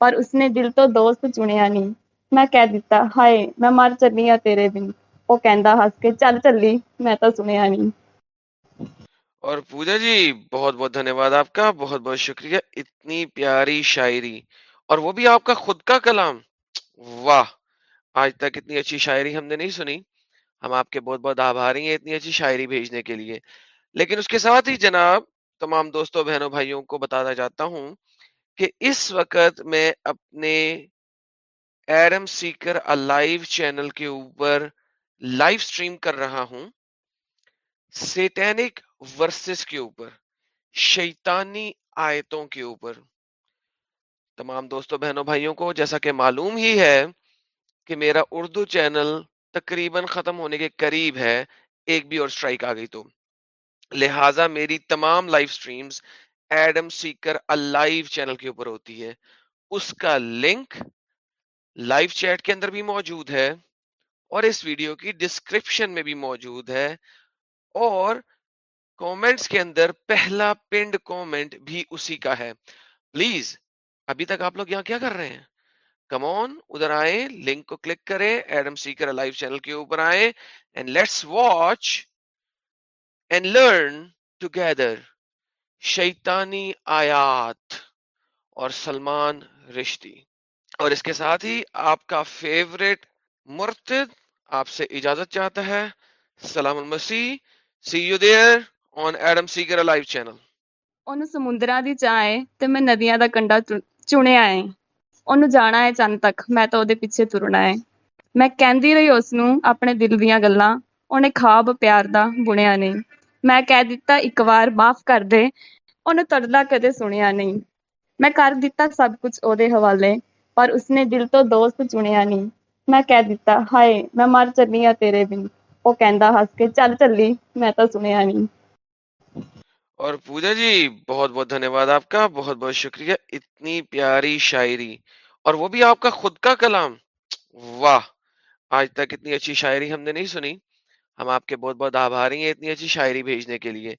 پر اس نے ਦਿਲ ਤੋਂ ਦੋਸਤ ਚੁਣਿਆ ਨਹੀਂ। ਮੈਂ ਕਹਿ ਦਿੱਤਾ، ਹਾਏ، ਮੈਂ ਮਰ ਚੱਲੀ ਆ ਤੇਰੇ ਬਿਨ। ਉਹ ਕਹਿੰਦਾ ਹੱਸ ਕੇ، ਚੱਲ ਚੱਲੀ، ਮੈਂ ਤਾਂ ਸੁਣਿਆ ਨਹੀਂ। اور پوجا جی بہت بہت دھنیہ واد آپ کا بہت بہت شکریہ اتنی پیاری شاعری اور وہ بھی آپ کا خود کا کلام واہ آج تک اتنی اچھی شاعری ہم نے نہیں سنی ہم آپ کے بہت بہت آباری ہیں اتنی اچھی شاعری بھیجنے کے لیے। لیکن اس کے ساتھ ہی جناب تمام دوستوں بہنوں بھائیوں کو بتانا چاہتا ہوں کہ اس وقت میں اپنے ایرم سیکر الائیو چینل کے اوپر لائیو سٹریم کر رہا ہوں، سیٹینک ورسز کے اوپر، شیطانی آیتوں کے اوپر۔ تمام دوستوں بہنوں، بھائیوں کو جیسا کہ معلوم ہی ہے کہ میرا اردو چینل تقریباً ختم ہونے کے قریب ہے، ایک بھی اور سٹرائک آ گئی تو۔ لہٰذا میری تمام live streams Adam Seeker live channel کے اوپر ہوتی ہے۔ اس کا لنک لائیو چیٹ کے اندر بھی موجود ہے اور اس ویڈیو کی ڈسکرپشن میں بھی موجود ہے اور کومنٹس کے اندر پہلا پنڈ کومنٹ بھی اسی کا ہے۔ پلیز ابھی تک آپ لوگ یہاں کیا کر رہے ہیں؟ کمون ادھر آئیں لنک کو کلک کریں ایڈم سیکر لائیو چینل کے اوپر آئیں and let's watch and learn together شیطانی آیات اور سلمان رشتی۔ اور اس کے ساتھ ہی آپ کا فیوریٹ مرتد آپ سے اجازت چاہتا ہے۔ سلام المسیح see you there on Adam Seeker live channel ਉਹਨੂੰ ਸਮੁੰਦਰਾਂ دی ਚਾਹ ਏ میں ਮੈਂ دا کنڈا ਕੰਡਾ آئے۔ ਏ جانا ہے ਏ تک، میں تو ਤਾਂ پیچھے ترنا ہے۔ میں کہندی رہی اس ਉਸ اپنے دل دیاں ਦੀਆਂ ਗੱਲਾਂ خواب پیار دا ਦਾ ਬੁਣਿਆ میں کہہ دیتا، ایک بار ਵਾਰ کر دے۔ ਉਹਨੂੰ ਤੜਦਾ ਕਦੇ ਸੁਣਿਆ ਨਹੀਂ। ਮੈਂ ਕਰ ਦਿੱਤਾ ਸਭ ਕੁਝ ਉਹਦੇ ਹਵਾਲੇ، ਪਰ ਉਸਨੇ ਦਿਲ ਤੋਂ ਦੋਸਤ ਚੁਣਿਆ ਨਹੀਂ। ਮੈਂ ਕਹਿ ਦਿੱਤਾ، ਹਾਏ، ਮੈਂ ਮਰ ਚੱਲੀ ਆ ਤੇਰੇ ਬਿਨ। ਉਹ ਕਹਿੰਦਾ ਹੱਸ ਕੇ، ਚੱਲ ਚੱਲੀ، ਮੈਂ ਤਾਂ ਸੁਣਿਆ ਨਹੀਂ। اور پوجا جی بہت بہت دھنیہ واد آپ کا بہت بہت شکریہ اتنی پیاری شاعری اور وہ بھی آپ کا خود کا کلام واہ آج تک اتنی اچھی شاعری ہم نے نہیں سنی ہم آپ کے بہت بہت آبھاری ہیں اتنی اچھی شاعری بھیجنے کے لیے।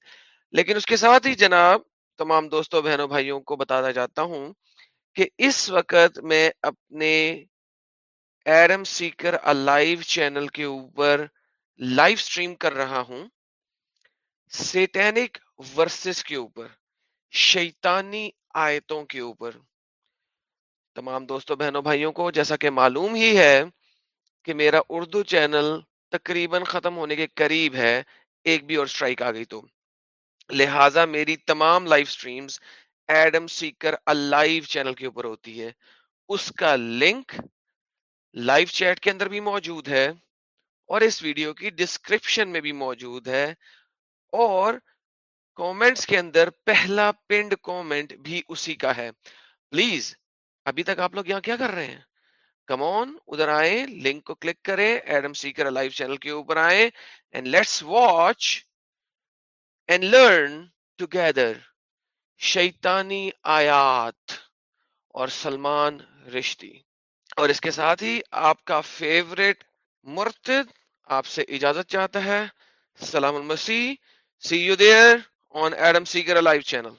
لیکن اس کے ساتھ ہی جناب تمام دوستوں، بہنوں، بھائیوں کو بتانا چاہتا ہوں کہ اس وقت میں اپنے ایرم سیکر الائیو چینل کے اوپر لائیو سٹریم کر رہا ہوں، سیٹینک ورسز کے اوپر، شیطانی آیتوں کے اوپر۔ تمام دوستوں، بہنوں، بھائیوں کو جیسا کہ معلوم ہی ہے کہ میرا اردو چینل تقریباً ختم ہونے کے قریب ہے، ایک بھی اور سٹرائک آ گئی تو۔ لہٰذا میری تمام live streams Adam Seeker live channel کے اوپر ہوتی ہے۔ اس کا لنک لائیو چیٹ کے اندر بھی موجود ہے اور اس ویڈیو کی ڈسکرپشن میں بھی موجود ہے اور کومنٹس کے اندر پہلا پنڈ کومنٹ بھی اسی کا ہے۔ پلیز ابھی تک آپ لوگ یہاں کیا کر رہے ہیں؟ کمون ادھر آئیں لنک کو کلک کریں ایڈم سیکر لائیو چینل کے اوپر آئیں and let's watch and learn together. شیطانی آیات اور سلمان رشتی۔ اور اس کے ساتھ ہی آپ کا فیوریٹ مرتد آپ سے اجازت چاہتا ہے۔ سلام المسیح see you there on Adam Seeker live channel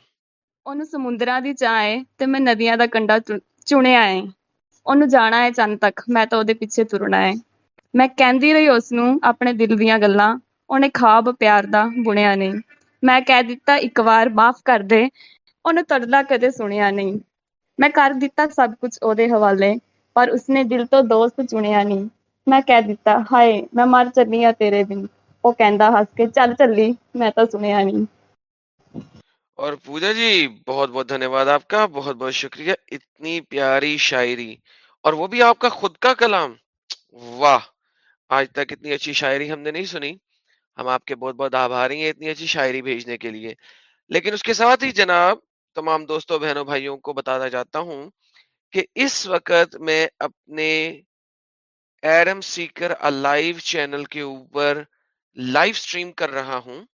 ਉਹਨੂੰ ਸਮੁੰਦਰਾਂ ਦੀ ਚਾਹ ਏ ਤੇ ਮੈਂ ਨਦੀਆਂ ਦਾ ਕੰਡਾ ਚੁਣਿਆ ਏ ਉਹਨੂੰ ਜਾਣਾ ਏ ਚੰਨ ਤੱਕ ਮੈਂ ਤਾਂ ਉਹਦੇ ਪਿੱਛੇ ਤੁਰਨਾ ਏ ਮੈਂ ਕਹਿੰਦੀ ਰਹੀ ਉਸ ਨੂੰ ਆਪਣੇ ਦਿਲ ਦੀਆਂ ਗੱਲਾਂ ਉਹਨੇ ਖਾਬ ਪਿਆਰ ਮੈਂ ਕਹਿ ਦਿੱਤਾ، ਇੱਕ ਵਾਰ ਮਾਫ ਕਰ ਦੇ। ਉਹਨੇ ਤੜਲਾ ਕਦੇ ਸੁਣਿਆ ਨਹੀਂ। ਮੈਂ ਕਰ ਦਿੱਤਾ ਸਭ ਕੁਝ ਉਹਦੇ ਹਵਾਲੇ، ਪਰ ਉਸਨੇ ਦਿਲ ਤੋਂ ਦੋਸਤ ਚੁਣਿਆ ਨਹੀਂ। ਮੈਂ ਕਹਿ ਦਿੱਤਾ، ਹਾਏ، ਮੈਂ ਮਰ ਚੱਲੀ ਆ ਤੇਰੇ ਬਿਨ। ਉਹ ਕਹਿੰਦਾ ਹੱਸ ਕੇ، ਚੱਲ ਚੱਲੀ، ਮੈਂ ਤਾਂ ਸੁਣਿਆ ਨਹੀਂ। اور پوجا جی بہت بہت دھنیہ واد آپ کا بہت بہت شکریہ اتنی پیاری شاعری اور وہ بھی آپ کا خود کا کلام واہ آج تک اتنی اچھی شاعری ہم نے نہیں سنی ہم آپ کے بہت بہت آبھاری ہیں اتنی اچھی شاعری بھیجنے کے لیے۔ لیکن اس کے ساتھ ہی جناب تمام دوستوں، بہنوں، بھائیوں کو بتانا چاہتا ہوں کہ اس وقت میں اپنے ایرم سیکر الائیو چینل کے اوپر لائیو سٹریم کر رہا ہوں۔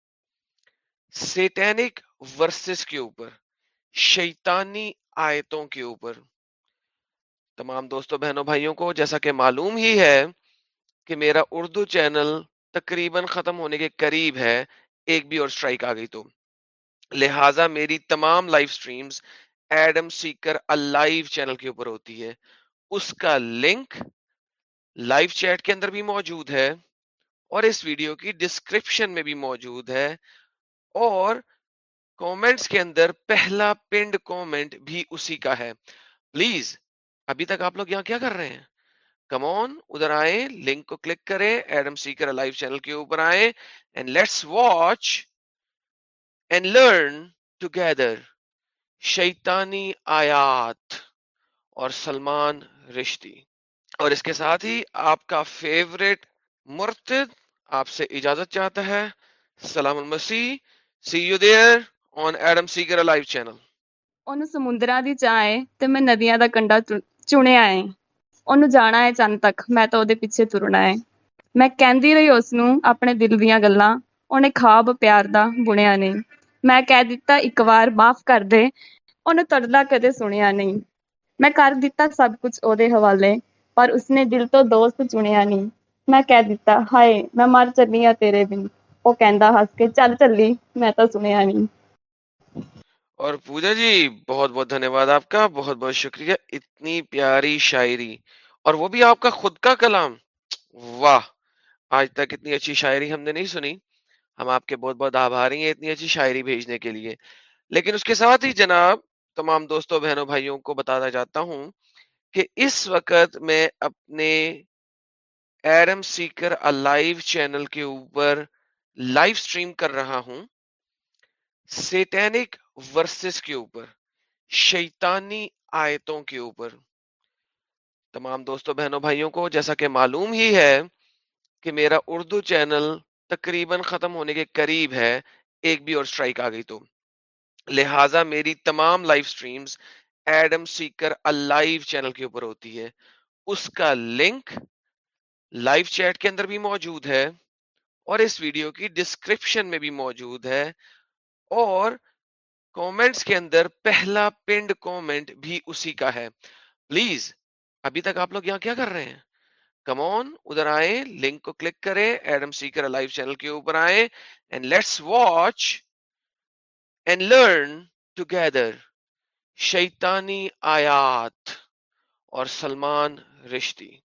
سیٹینک ورسز کے اوپر، شیطانی آیتوں کے اوپر۔ تمام دوستوں، بہنوں، بھائیوں کو جیسا کہ معلوم ہی ہے کہ میرا اردو چینل تقریباً ختم ہونے کے قریب ہے، ایک بھی اور اسٹرائک آ گئی تو۔ لہٰذا میری تمام live streams Adam Seeker alive channel کے اوپر ہوتی ہے۔ اس کا لنک لائیو چیٹ کے اندر بھی موجود ہے اور اس ویڈیو کی ڈسکرپشن میں بھی موجود ہے۔ اور کومنٹس کے اندر پہلا پنڈ کومنٹ بھی اسی کا ہے۔ پلیز ابھی تک آپ لوگ یہاں کیا کر رہے ہیں؟ کم آن ادھر آئیں لنک کو کلک کریں ایڈم سیکر لائف چینل کے اوپر آئیں and let's watch and learn together شیطانی آیات اور سلمان رشتی اور اس کے ساتھ ہی آپ کا فیوریٹ مرتد آپ سے اجازت چاہتا ہے. سلام المسیح. See you there on Adam Seeker live channel ਉਹਨੂੰ سمندرہ دی ਚਾਹ تو میں ندیاں دا کنڈا چونے آئیں چند تک میں پچھے ترنا ہے اپنے دل دیا گلا خواب پیار معاف کر دے اُن تردا کدی سنیا نہیں می کر دب کچھ ادے حوالے پر اس نے دل تو دوست چنیا نہیں می کہ ہائے میں مر چلی ہوں تیرے دن وہ کہ چل چلی میں تو سنیا نہیں اور پوجا جی بہت بہت دھنیہ واد آپ کا، بہت بہت شکریہ، اتنی پیاری شاعری، اور وہ بھی آپ کا خود کا کلام۔ واہ، آج تک اتنی اچھی شاعری ہم نے نہیں سنی۔ ہم آپ کے بہت بہت آباری ہیں اتنی اچھی شاعری بھیجنے کے لیے۔ لیکن اس کے ساتھ ہی جناب، تمام دوستوں، بہنوں، بھائیوں کو بتانا چاہتا ہوں کہ اس وقت میں اپنے ایرم سیکر الائیو چینل کے اوپر لائیو سٹریم کر رہا ہوں۔ سیٹینک ورسز کے اوپر، شیطانی آیتوں کے اوپر۔ تمام دوستوں بہنوں، بھائیوں کو جیسا کہ معلوم ہی ہے کہ میرا اردو چینل تقریباً ختم ہونے کے قریب ہے، ایک بھی اور سٹرائک آ گئی تو۔ لہٰذا میری تمام live streams Adam Seeker alive channel کے اوپر ہوتی ہے۔ اس کا لنک لائیو چیٹ کے اندر بھی موجود ہے اور اس ویڈیو کی ڈسکرپشن میں بھی موجود ہے۔ اور کامنٹس کے اندر پہلا پنڈ کامنٹ بھی اسی کا ہے۔ پلیز ابھی تک آپ لوگ یہاں کیا کر رہے ہیں؟ کمون ادھر آئیں لنک کو کلک کریں ایڈم سیکر لائف چینل کے اوپر آئیں and let's watch and learn together شیطانی آیات اور سلمان رشتی۔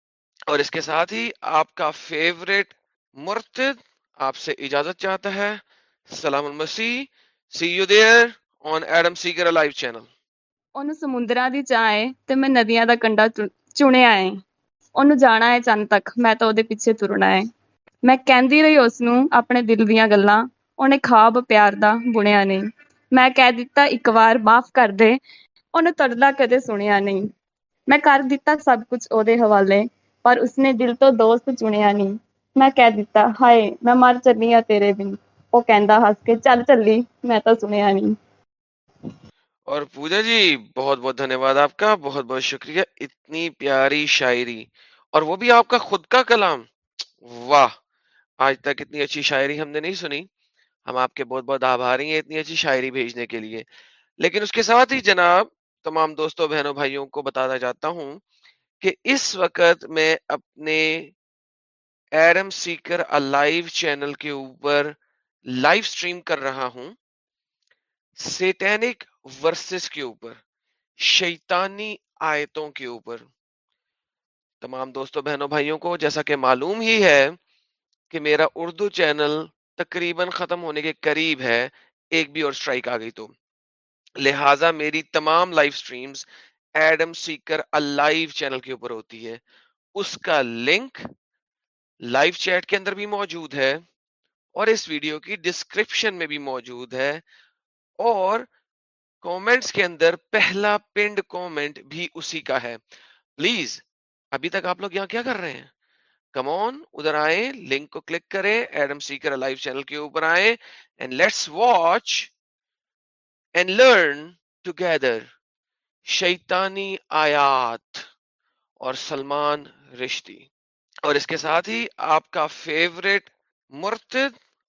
اور اس کے ساتھ ہی آپ کا فیوریٹ مرتد آپ سے اجازت چاہتا ہے۔ سلام المسیح۔ خواب پیار دیا نہیں می دک معاف کر دے تردہ کدی سنیا نہیں می کر دب کچھ ادے حوالے پر اس نے دل تو دوست چنیا نہیں می کہ ہائے میں مر چلی ہوں تیرے دن ਉਹ ਕਹਿੰਦਾ ਹੱਸ ਕੇ ਚੱਲ ਚੱਲੀ ਮੈਂ ਤਾਂ ਸੁਣਿਆ ਨਹੀਂ اور پوجا جی بہت بہت دھنیہ واد آپ کا، بہت بہت شکریہ، اتنی پیاری شاعری۔ اور وہ بھی آپ کا خود کا کلام۔ واہ، آج تک اتنی اچھی شاعری ہم نے نہیں سنی۔ ہم آپ کے بہت بہت آبھاری ہیں اتنی اچھی شاعری بھیجنے کے لیے۔ لیکن اس کے ساتھ ہی جناب، تمام دوستوں، بہنوں، بھائیوں کو بتانا چاہتا ہوں کہ اس وقت میں اپنے ایرم سیکر الائیو چینل کے اوپر لائف سٹریم کر رہا ہوں سیٹینک ورسز کے اوپر، شیطانی آیتوں کے اوپر۔ تمام دوستوں بہنوں، بھائیوں کو جیسا کہ معلوم ہی ہے کہ میرا اردو چینل تقریباً ختم ہونے کے قریب ہے، ایک بھی اور سٹرائک آ گئی تو۔ لہٰذا میری تمام live streams Adam Seeker alive channel کے اوپر ہوتی ہے۔ اس کا لنک لائیو چیٹ کے اندر بھی موجود ہے۔ اور اس ویڈیو کی ڈسکرپشن میں بھی موجود ہے۔ اور کومنٹس کے اندر پہلا پنڈ کومنٹ بھی اسی کا ہے۔ پلیز ابھی تک آپ لوگ یہاں کیا کر رہے ہیں؟ کمون ادھر آئیں لنک کو کلک کریں ایڈم سیکر لائیو چینل کے اوپر آئیں and let's watch and learn together شیطانی آیات اور سلمان رشتی۔ اور اس کے ساتھ ہی آپ کا فیوریٹ مرتد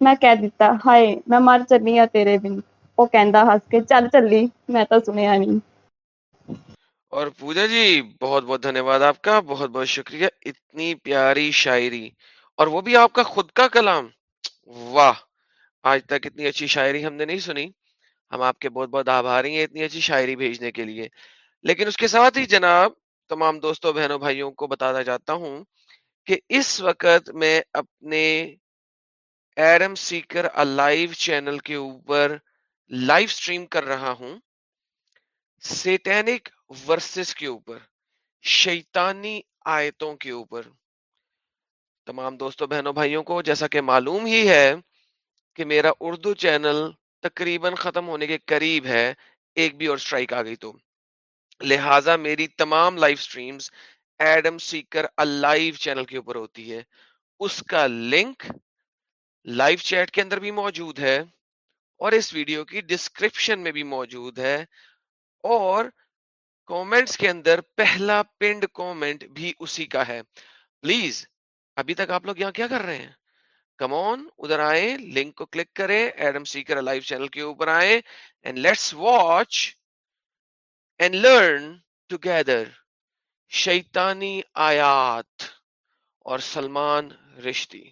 ਮੈਂ ਕਹਿ ਦਿੱਤਾ ਹਾਏ ਮੈਂ ਮਰ ਚੱਲੀ ਆ ਤੇਰੇ ਬਿਨ ਉਹ ਕਹਿੰਦਾ ਹੱਸ ਕੇ ਚੱਲ ਚੱਲੀ ਮੈਂ ਤਾਂ ਸੁਣਿਆ ਨਹੀਂ اور پوجا جی بہت بہت دھنیہ واد آپ کا بہت بہت شکریہ اتنی پیاری شاعری اور وہ بھی آپ کا خود کا کلام واہ آج تک اتنی اچھی شاعری ہم نے نہیں سنی ہم آپ کے بہت بہت آبھاری ہیں اتنی اچھی شاعری بھیجنے کے لیے لیکن اس کے ساتھ ہی جناب تمام دوستوں بہنوں بھائیوں کو بتانا چاہتا ہوں کہ اس وقت میں اپنے ایرم سیکر لائیو چینل کے اوپر لائیو سٹریم کر رہا ہوں۔ سیٹینک ورسز کے اوپر، شیطانی آیتوں کے اوپر۔ تمام دوستوں بہنوں، بھائیوں کو جیسا کہ معلوم ہی ہے کہ میرا اردو چینل تقریباً ختم ہونے کے قریب ہے، ایک بھی اور سٹرائک آ گئی تو۔ لہٰذا میری تمام live streams Adam Seeker alive channel کے اوپر ہوتی ہے۔ اس کا لنک لائیو چیٹ کے اندر بھی موجود ہے اور اس ویڈیو کی ڈسکرپشن میں بھی موجود ہے اور کومنٹس کے اندر پہلا پنڈ کومنٹ بھی اسی کا ہے۔ پلیز، ابھی تک آپ لوگ یہاں کیا کر رہے ہیں؟ کمون ادھر آئیں، لنک کو کلک کریں، ایڈم سیکر لائیو چینل کے اوپر آئیں and let's watch and learn together شیطانی آیات اور سلمان رشتی۔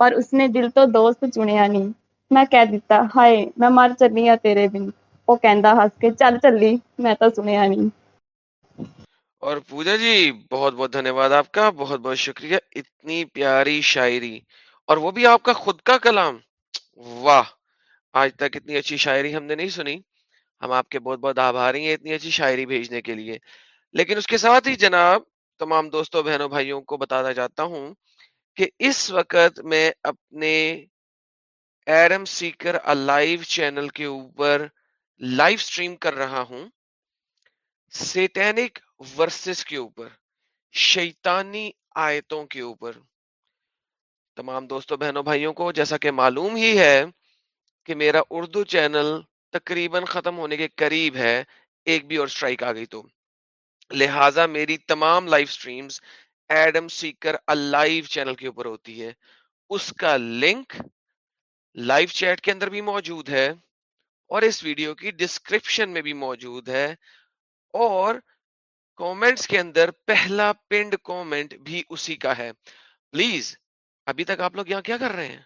ਪਰ ਉਸਨੇ ਦਿਲ ਤੋਂ ਦੋਸਤ ਚੁਣਿਆ ਨਹੀਂ ਮੈਂ ਕਹਿ ਦਿੱਤਾ ਹਾਏ ਮੈਂ ਮਰ ਚੱਲੀ ਆ ਤੇਰੇ ਬਿਨ ਉਹ ਕਹਿੰਦਾ ਹੱਸ ਕੇ ਚੱਲ ਚੱਲੀ ਮੈਂ ਤਾਂ ਸੁਣਿਆ ਨਹੀਂ اور پوجا جی بہت بہت دھنیہ واد آپ کا بہت بہت شکریہ اتنی پیاری شاعری اور وہ بھی آپ کا خود کا کلام واہ آج تک اتنی اچھی شاعری ہم نے نہیں سنی ہم آپ کے بہت بہت آبھاری ہیں اتنی اچھی شاعری بھیجنے کے لیے لیکن اس کے ساتھ ہی جناب تمام دوستوں بہنوں بھائیوں کو بتانا چاہتا ہوں کہ اس وقت میں اپنے ایرم سیکر لائیو چینل کے اوپر لائیو سٹریم کر رہا ہوں، سیٹینک ورسز کے اوپر، شیطانی آیتوں کے اوپر۔ تمام دوستوں بہنوں، بھائیوں کو جیسا کہ معلوم ہی ہے کہ میرا اردو چینل تقریباً ختم ہونے کے قریب ہے، ایک بھی اور سٹرائک آ گئی تو۔ لہٰذا میری تمام live streams Adam Seeker alive channel کے اوپر ہوتی ہے۔ اس کا لنک لائیو چیٹ کے اندر بھی موجود ہے اور اس ویڈیو کی ڈسکرپشن میں بھی موجود ہے اور کومنٹس کے اندر پہلا پنڈ کومنٹ بھی اسی کا ہے۔ پلیز ابھی تک آپ لوگ یہاں کیا کر رہے ہیں؟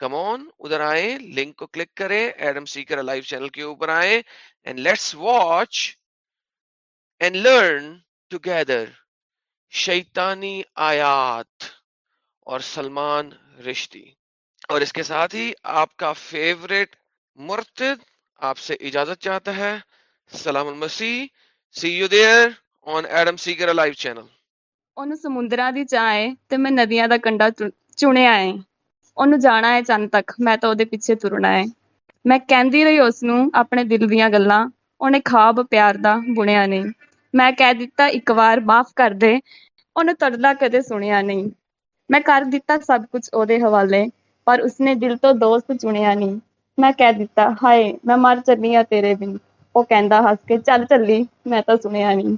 کمون ادھر آئیں لنک کو کلک کریں ایڈم سیکر لائیو چینل کے اوپر آئیں and let's watch and learn together شیطانی آیات اور سلمان رشتی اور اس کے ساتھ ہی آپ کا فیوریٹ مرتد آپ سے اجازت چاہتا ہے سلام المسیح see you there on Adam Seeker live channel ਉਹਨੂੰ ਸਮੁੰਦਰਾਂ ਦੀ ਚਾਹ ਏ ਤੇ ਮੈਂ ਨਦੀਆਂ ਦਾ ਕੰਢਾ ਚੁ- ਚੁਣਿਆ ਏ ਉਹਨੂੰ ਜਾਣਾ ਏ ਚੰਨ ਤੱਕ ਮੈਂ ਤਾਂ ਉਹਦੇ ਪਿੱਛੇ ਤੁਰਨਾ ਏ ਮੈਂ ਕਹਿੰਦੀ ਰਹੀ ਉਸ ਨੂੰ ਆਪਣੇ ਦਿਲ ਦੀਆਂ ਗੱਲਾਂ ਉਹਨੇ ਖਾਬ ਪਿਆਰ ਦਾ ਬੁਣਿਆ ਨਹੀਂ ਮੈਂ ਕਹਿ ਦਿੱਤਾ، ਇੱਕ ਵਾਰ ਮਾਫ ਕਰ ਦੇ। ਉਹਨੇ ਤੜਲਾ ਕਦੇ ਸੁਣਿਆ ਨਹੀਂ। ਮੈਂ ਕਰ ਦਿੱਤਾ ਸਭ ਕੁਝ ਉਹਦੇ ਹਵਾਲੇ، ਪਰ ਉਸਨੇ ਦਿਲ ਤੋਂ ਦੋਸਤ ਚੁਣਿਆ ਨਹੀਂ। ਮੈਂ ਕਹਿ ਦਿੱਤਾ، ਹਾਏ، ਮੈਂ ਮਰ ਚੱਲੀ ਆ ਤੇਰੇ ਬਿਨ। ਉਹ ਕਹਿੰਦਾ ਹੱਸ ਕੇ، ਚੱਲ ਚੱਲੀ، ਮੈਂ ਤਾਂ ਸੁਣਿਆ ਨਹੀਂ।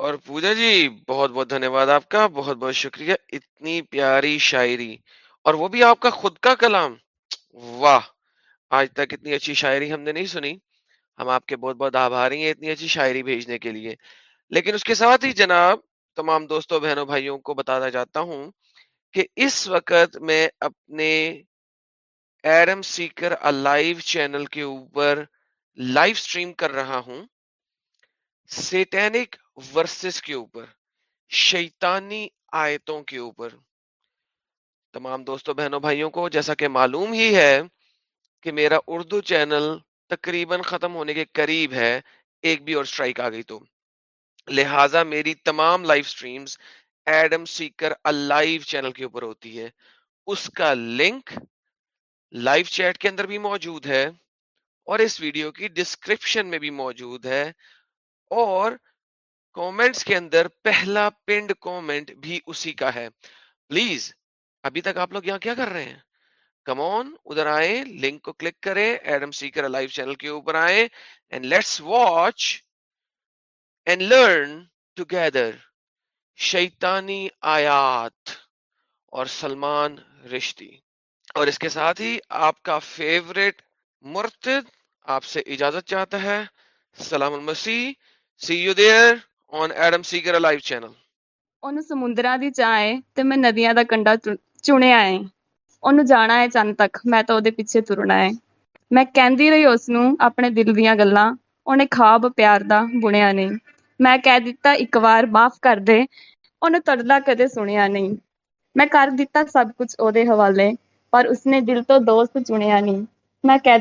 اور پوجا جی بہت بہت دھنیہ واد آپ کا بہت بہت شکریہ اتنی پیاری شاعری اور وہ بھی آپ کا خود کا کلام واہ آج تک اتنی اچھی شاعری ہم نے نہیں سنی ہم آپ کے بہت بہت آبھاری ہیں اتنی اچھی شاعری بھیجنے کے لیے۔ لیکن اس کے ساتھ ہی جناب تمام دوستوں، بہنوں، بھائیوں کو بتانا چاہتا ہوں کہ اس وقت میں اپنے ایڈم سیکر الائیو چینل کے اوپر لائیو سٹریم کر رہا ہوں۔ سیٹینک ورسز کے اوپر، شیطانی آیتوں کے اوپر۔ تمام دوستوں، بہنوں، بھائیوں کو جیسا کہ معلوم ہی ہے کہ میرا اردو چینل تقریباً ختم ہونے کے قریب ہے، ایک بھی اور اسٹرائک آ گئی تو۔ لہٰذا میری تمام live streams Adam Seeker alive channel کے اوپر ہوتی ہے۔ اس کا لنک لائیو چیٹ کے اندر بھی موجود ہے اور اس ویڈیو کی ڈسکرپشن میں بھی موجود ہے۔ اور کومنٹس کے اندر پہلا پنڈ کومنٹ بھی اسی کا ہے۔ پلیز ابھی تک آپ لوگ یہاں کیا کر رہے ہیں؟ کم آن ادھر آئیں لنک کو کلک کریں ایڈم سیکر لائف چینل کے اوپر آئیں and let's watch and learn together شیطانی آیات اور سلمان رشتی۔ اور اس کے ساتھ ہی آپ کا فیوریٹ مرتد آپ سے اجازت چاہتا ہے۔ سلام المسیح see you there on Adam Seeker live channel ਉਹਨੂੰ سمندرہ دی ਚਾਹ تو میں ندیاں دا کنڈا چونے آئیں۔ چند تک میں پورنا ہے اپنے دل دیا گلا خواب پیار معاف کر دے اُن تردا کدی سنیا نہیں می کر دب کچھ ادے حوالے پر اس نے دل تو دوست چنیا نہیں می کہ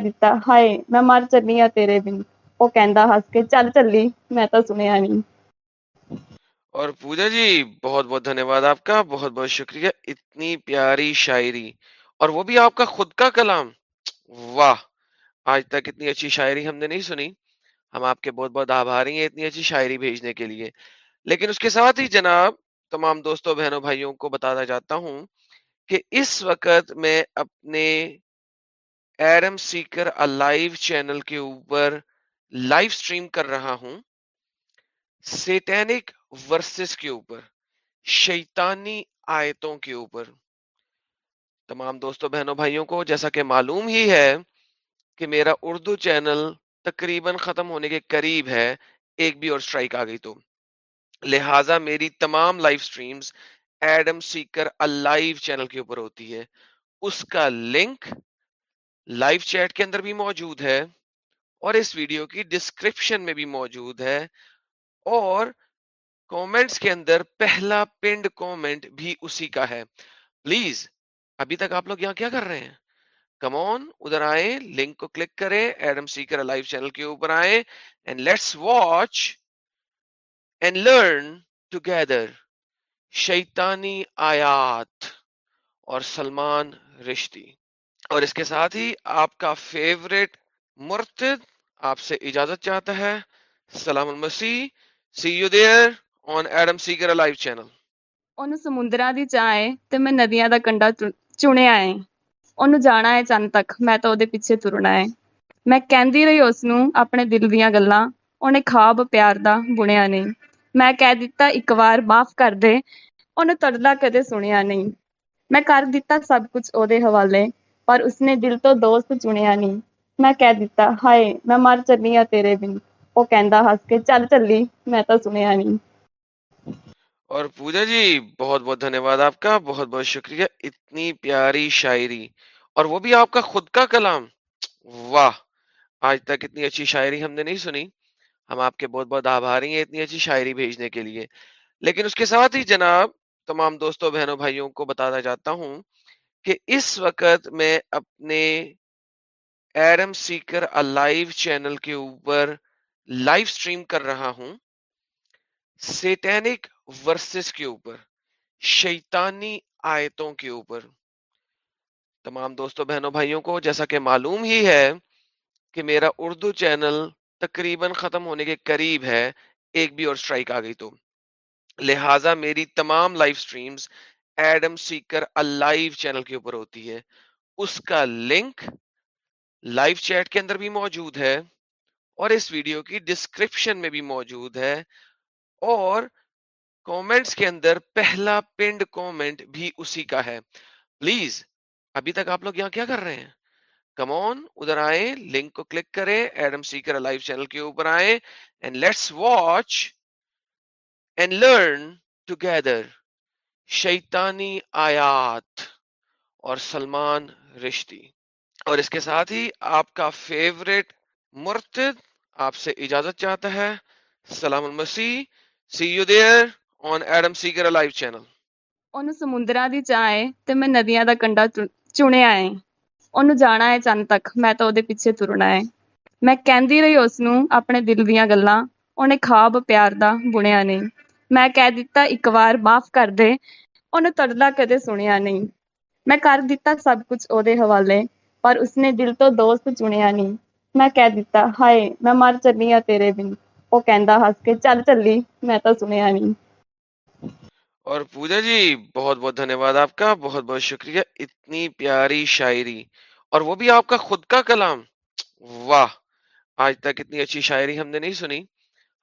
ہائے میں مر چلی ہوں تیر دن وہ کہ چل چلی میں تو سنیا نہیں اور پوجا جی بہت بہت دھنیہ واد آپ کا، بہت بہت شکریہ، اتنی پیاری شاعری، اور وہ بھی آپ کا خود کا کلام۔ واہ، آج تک اتنی اچھی شاعری ہم نے نہیں سنی۔ ہم آپ کے بہت بہت آباری ہیں اتنی اچھی شاعری بھیجنے کے لیے۔ لیکن اس کے ساتھ ہی جناب، تمام دوستوں، بہنوں، بھائیوں کو بتانا چاہتا ہوں کہ اس وقت میں اپنے ایرم سیکر الائیو چینل کے اوپر لائیو سٹریم کر رہا ہوں۔ سیٹینک ورسز کے اوپر، شیطانی آیتوں کے اوپر۔ تمام دوستوں بہنوں، بھائیوں کو جیسا کہ معلوم ہی ہے کہ میرا اردو چینل تقریباً ختم ہونے کے قریب ہے، ایک بھی اور سٹرائک آ گئی تو۔ لہٰذا میری تمام live streams Adam Seeker alive channel کے اوپر ہوتی ہے۔ اس کا لنک لائیو چیٹ کے اندر بھی موجود ہے اور اس ویڈیو کی ڈسکرپشن میں بھی موجود ہے اور کامنٹس کے اندر پہلا پنڈ کامنٹ بھی اسی کا ہے۔ پلیز ابھی تک آپ لوگ یہاں کیا کر رہے ہیں؟ کمون ادھر آئیں لنک کو کلک کریں ایڈم سیکر لائف چینل کے اوپر آئیں and let's watch and learn together شیطانی آیات اور سلمان رشتی۔ اور اس کے ساتھ ہی آپ کا فیوریٹ مرتد آپ سے اجازت چاہتا ہے۔ سلام المسیح سی یو دیئر چند تک میں سب کچھ حوالے پر اس نے دل تو دوست چنیا نہیں میں مر چلی ہوں تیرے دن وہ کہ چل چلی میں اور پوجا جی بہت بہت دھنیہ واد آپ کا، بہت بہت شکریہ، اتنی پیاری شاعری۔ اور وہ بھی آپ کا خود کا کلام۔ واہ، آج تک اتنی اچھی شاعری ہم نے نہیں سنی۔ ہم آپ کے بہت بہت آبھاری ہیں اتنی اچھی شاعری بھیجنے کے لیے۔ لیکن اس کے ساتھ ہی جناب، تمام دوستوں، بہنوں، بھائیوں کو بتانا چاہتا ہوں کہ اس وقت میں اپنے ایرم سیکر الائیو چینل کے اوپر لائیو سٹریم کر رہا ہوں۔ سیٹینک ورسز کے اوپر، شیطانی آیتوں کے اوپر۔ تمام دوستوں بہنوں، بھائیوں کو جیسا کہ معلوم ہی ہے کہ میرا اردو چینل تقریباً ختم ہونے کے قریب ہے، ایک بھی اور سٹرائک آ گئی تو۔ لہٰذا میری تمام live streams Adam Seeker alive channel کے اوپر ہوتی ہے۔ اس کا لنک لائیو چیٹ کے اندر بھی موجود ہے اور اس ویڈیو کی ڈسکرپشن میں بھی موجود ہے۔ اور کومنٹس کے اندر پہلا پنڈ کومنٹ بھی اسی کا ہے۔ پلیز ابھی تک آپ لوگ یہاں کیا کر رہے ہیں؟ کمون ادھر آئے لنک کو کلک کریں ایڈم سیکر لائیو چینل کے اوپر آئے and let's watch and learn together شیطانی آیات اور سلمان رشتی۔ اور اس کے ساتھ ہی آپ کا فیوریٹ مرتد آپ سے اجازت چاہتا ہے۔ سلام المسیح۔ see you there on Adam Seeker live channel ਉਹਨੂੰ ਸਮੁੰਦਰਾਂ ਦੀ ਚਾਹ ਏ ਤੇ ਮੈਂ ਨਦੀਆਂ ਦਾ ਕੰਢਾ ਚੁ- ਚੁਣਿਆ ਏ ਉਹਨੂੰ ਜਾਣਾ ਏ ਚੰਨ ਤੱਕ ਮੈਂ ਤਾਂ ਉਹਦੇ ਪਿੱਛੇ ਤੁਰਨਾ ਏ ਮੈਂ ਕਹਿੰਦੀ ਰਹੀ ਉਸ ਨੂੰ ਆਪਣੇ ਦਿਲ ਦੀਆਂ ਗੱਲਾਂ ਉਹਨੇ ਖਾਬ ਪਿਆਰ ਦਾ ਬੁਣਿਆ ਨਹੀਂ ਮੈਂ ਕਹਿ ਦਿੱਤਾ ਇੱਕ ਵਾਰ ਮਾਫ ਕਰ ਦੇ ਉਹਨੇ ਤੜਲਾ ਕਦੇ ਸੁਣਿਆ ਨਹੀਂ ਮੈਂ ਕਰ ਦਿੱਤਾ ਸਭ ਕੁਝ ਉਹਦੇ ਹਵਾਲੇ ਪਰ ਉਸਨੇ ਦਿਲ ਤੋਂ ਦੋਸਤ ਚੁਣਿਆ ਨਹੀਂ ਮੈਂ ਕਹਿ ਦਿੱਤਾ ਹਾਏ ਮੈਂ ਮਰ ਚੱਲੀ ਆ ਤੇਰੇ ਬਿਨ ਉਹ ਕਹਿੰਦਾ ਹੱਸ ਕੇ ਚੱਲ ਚੱਲੀ ਮੈਂ ਤਾਂ ਸੁਣਿਆ ਨਹੀਂ اور پوجا جی بہت بہت دھنیہ واد آپ کا بہت بہت شکریہ اتنی پیاری شاعری اور وہ بھی آپ کا خود کا کلام واہ آج تک اتنی اچھی شاعری ہم نے نہیں سنی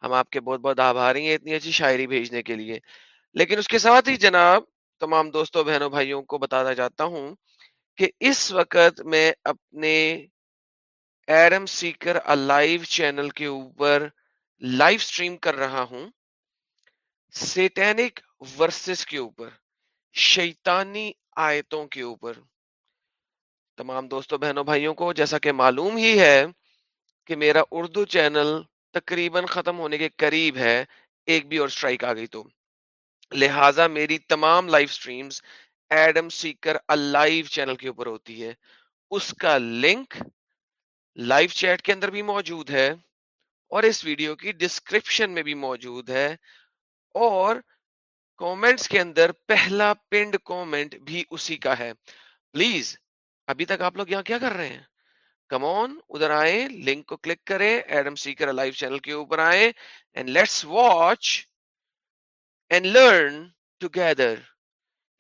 ہم آپ کے بہت بہت آبھاری ہیں اتنی اچھی شاعری بھیجنے کے لیے لیکن اس کے ساتھ ہی جناب تمام دوستوں بہنوں بھائیوں کو بتانا چاہتا ہوں کہ اس وقت میں اپنے ایرم سیکر لائیو چینل کے اوپر لائیو سٹریم کر رہا ہوں، سیٹینک ورسز کے اوپر، شیطانی آیتوں کے اوپر۔ تمام دوستوں بہنوں، بھائیوں کو جیسا کہ معلوم ہی ہے کہ میرا اردو چینل تقریباً ختم ہونے کے قریب ہے، ایک بھی اور سٹرائک آ گئی تو۔ لہٰذا میری تمام live streams Adam Seeker alive channel کے اوپر ہوتی ہے۔ اس کا لنک لائیو چیٹ کے اندر بھی موجود ہے۔ اور اس ویڈیو کی ڈسکرپشن میں بھی موجود ہے۔ اور کومنٹس کے اندر پہلا پنڈ کومنٹ بھی اسی کا ہے۔ پلیز ابھی تک آپ لوگ یہاں کیا کر رہے ہیں؟ کمون ادھر آئے لنک کو کلک کریں ایڈم سیکر لائیو چینل کے اوپر آئے and let's watch and learn together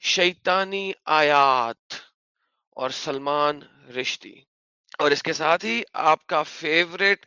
شیطانی آیات اور سلمان رشتی۔ اور اس کے ساتھ ہی آپ کا فیوریٹ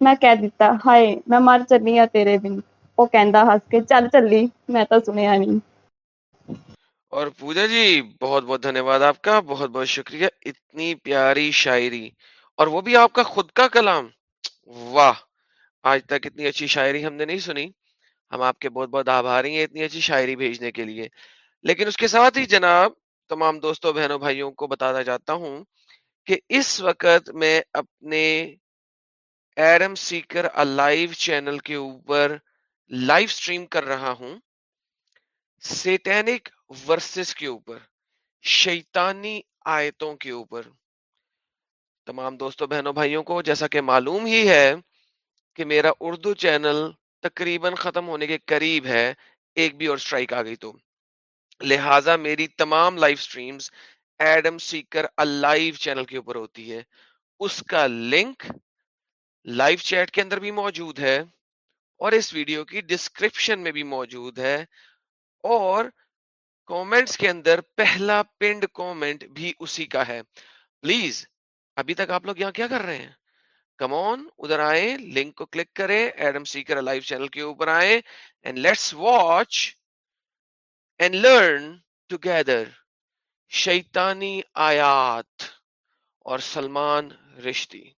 ਮੈਂ ਕਹਿ ਦਿੱਤਾ ਹਾਏ ਮੈਂ ਮਰ ਚੱਲੀ ਆ ਤੇਰੇ ਬਿਨ ਉਹ ਕਹਿੰਦਾ ਹੱਸ ਕੇ ਚੱਲ ਚੱਲੀ ਮੈਂ ਤਾਂ ਸੁਣਿਆ ਨਹੀਂ اور پوجا جی بہت بہت دھنیہ واد آپ کا بہت بہت شکریہ اتنی پیاری شاعری اور وہ بھی آپ کا خود کا کلام واہ آج تک اتنی اچھی شاعری ہم نے نہیں سنی ہم آپ کے بہت بہت آبھاری ہیں اتنی اچھی شاعری بھیجنے کے لیے لیکن اس کے ساتھ ہی جناب تمام دوستوں بہنوں بھائیوں کو بتانا چاہتا ہوں کہ اس وقت میں اپنے ایرم سیکر لائیو چینل کے اوپر لائیو سٹریم کر رہا ہوں سیٹینک ورسز کے اوپر، شیطانی آیتوں کے اوپر۔ تمام دوستوں بہنوں، بھائیوں کو جیسا کہ معلوم ہی ہے کہ میرا اردو چینل تقریباً ختم ہونے کے قریب ہے، ایک بھی اور سٹرائک آ گئی تو۔ لہٰذا میری تمام live streams Adam Seeker alive channel کے اوپر ہوتی ہے۔ اس کا لنک لائیو چیٹ کے اندر بھی موجود ہے اور اس ویڈیو کی ڈسکرپشن میں بھی موجود ہے اور کومنٹس کے اندر پہلا پنڈ کومنٹ بھی اسی کا ہے۔ پلیز، ابھی تک آپ لوگ یہاں کیا کر رہے ہیں؟ کمون ادھر آئے لنک کو کلک کریں، ایڈم سیکر لائیو چینل کے اوپر آئے and let's watch and learn together شیطانی آیات اور سلمان رشتی۔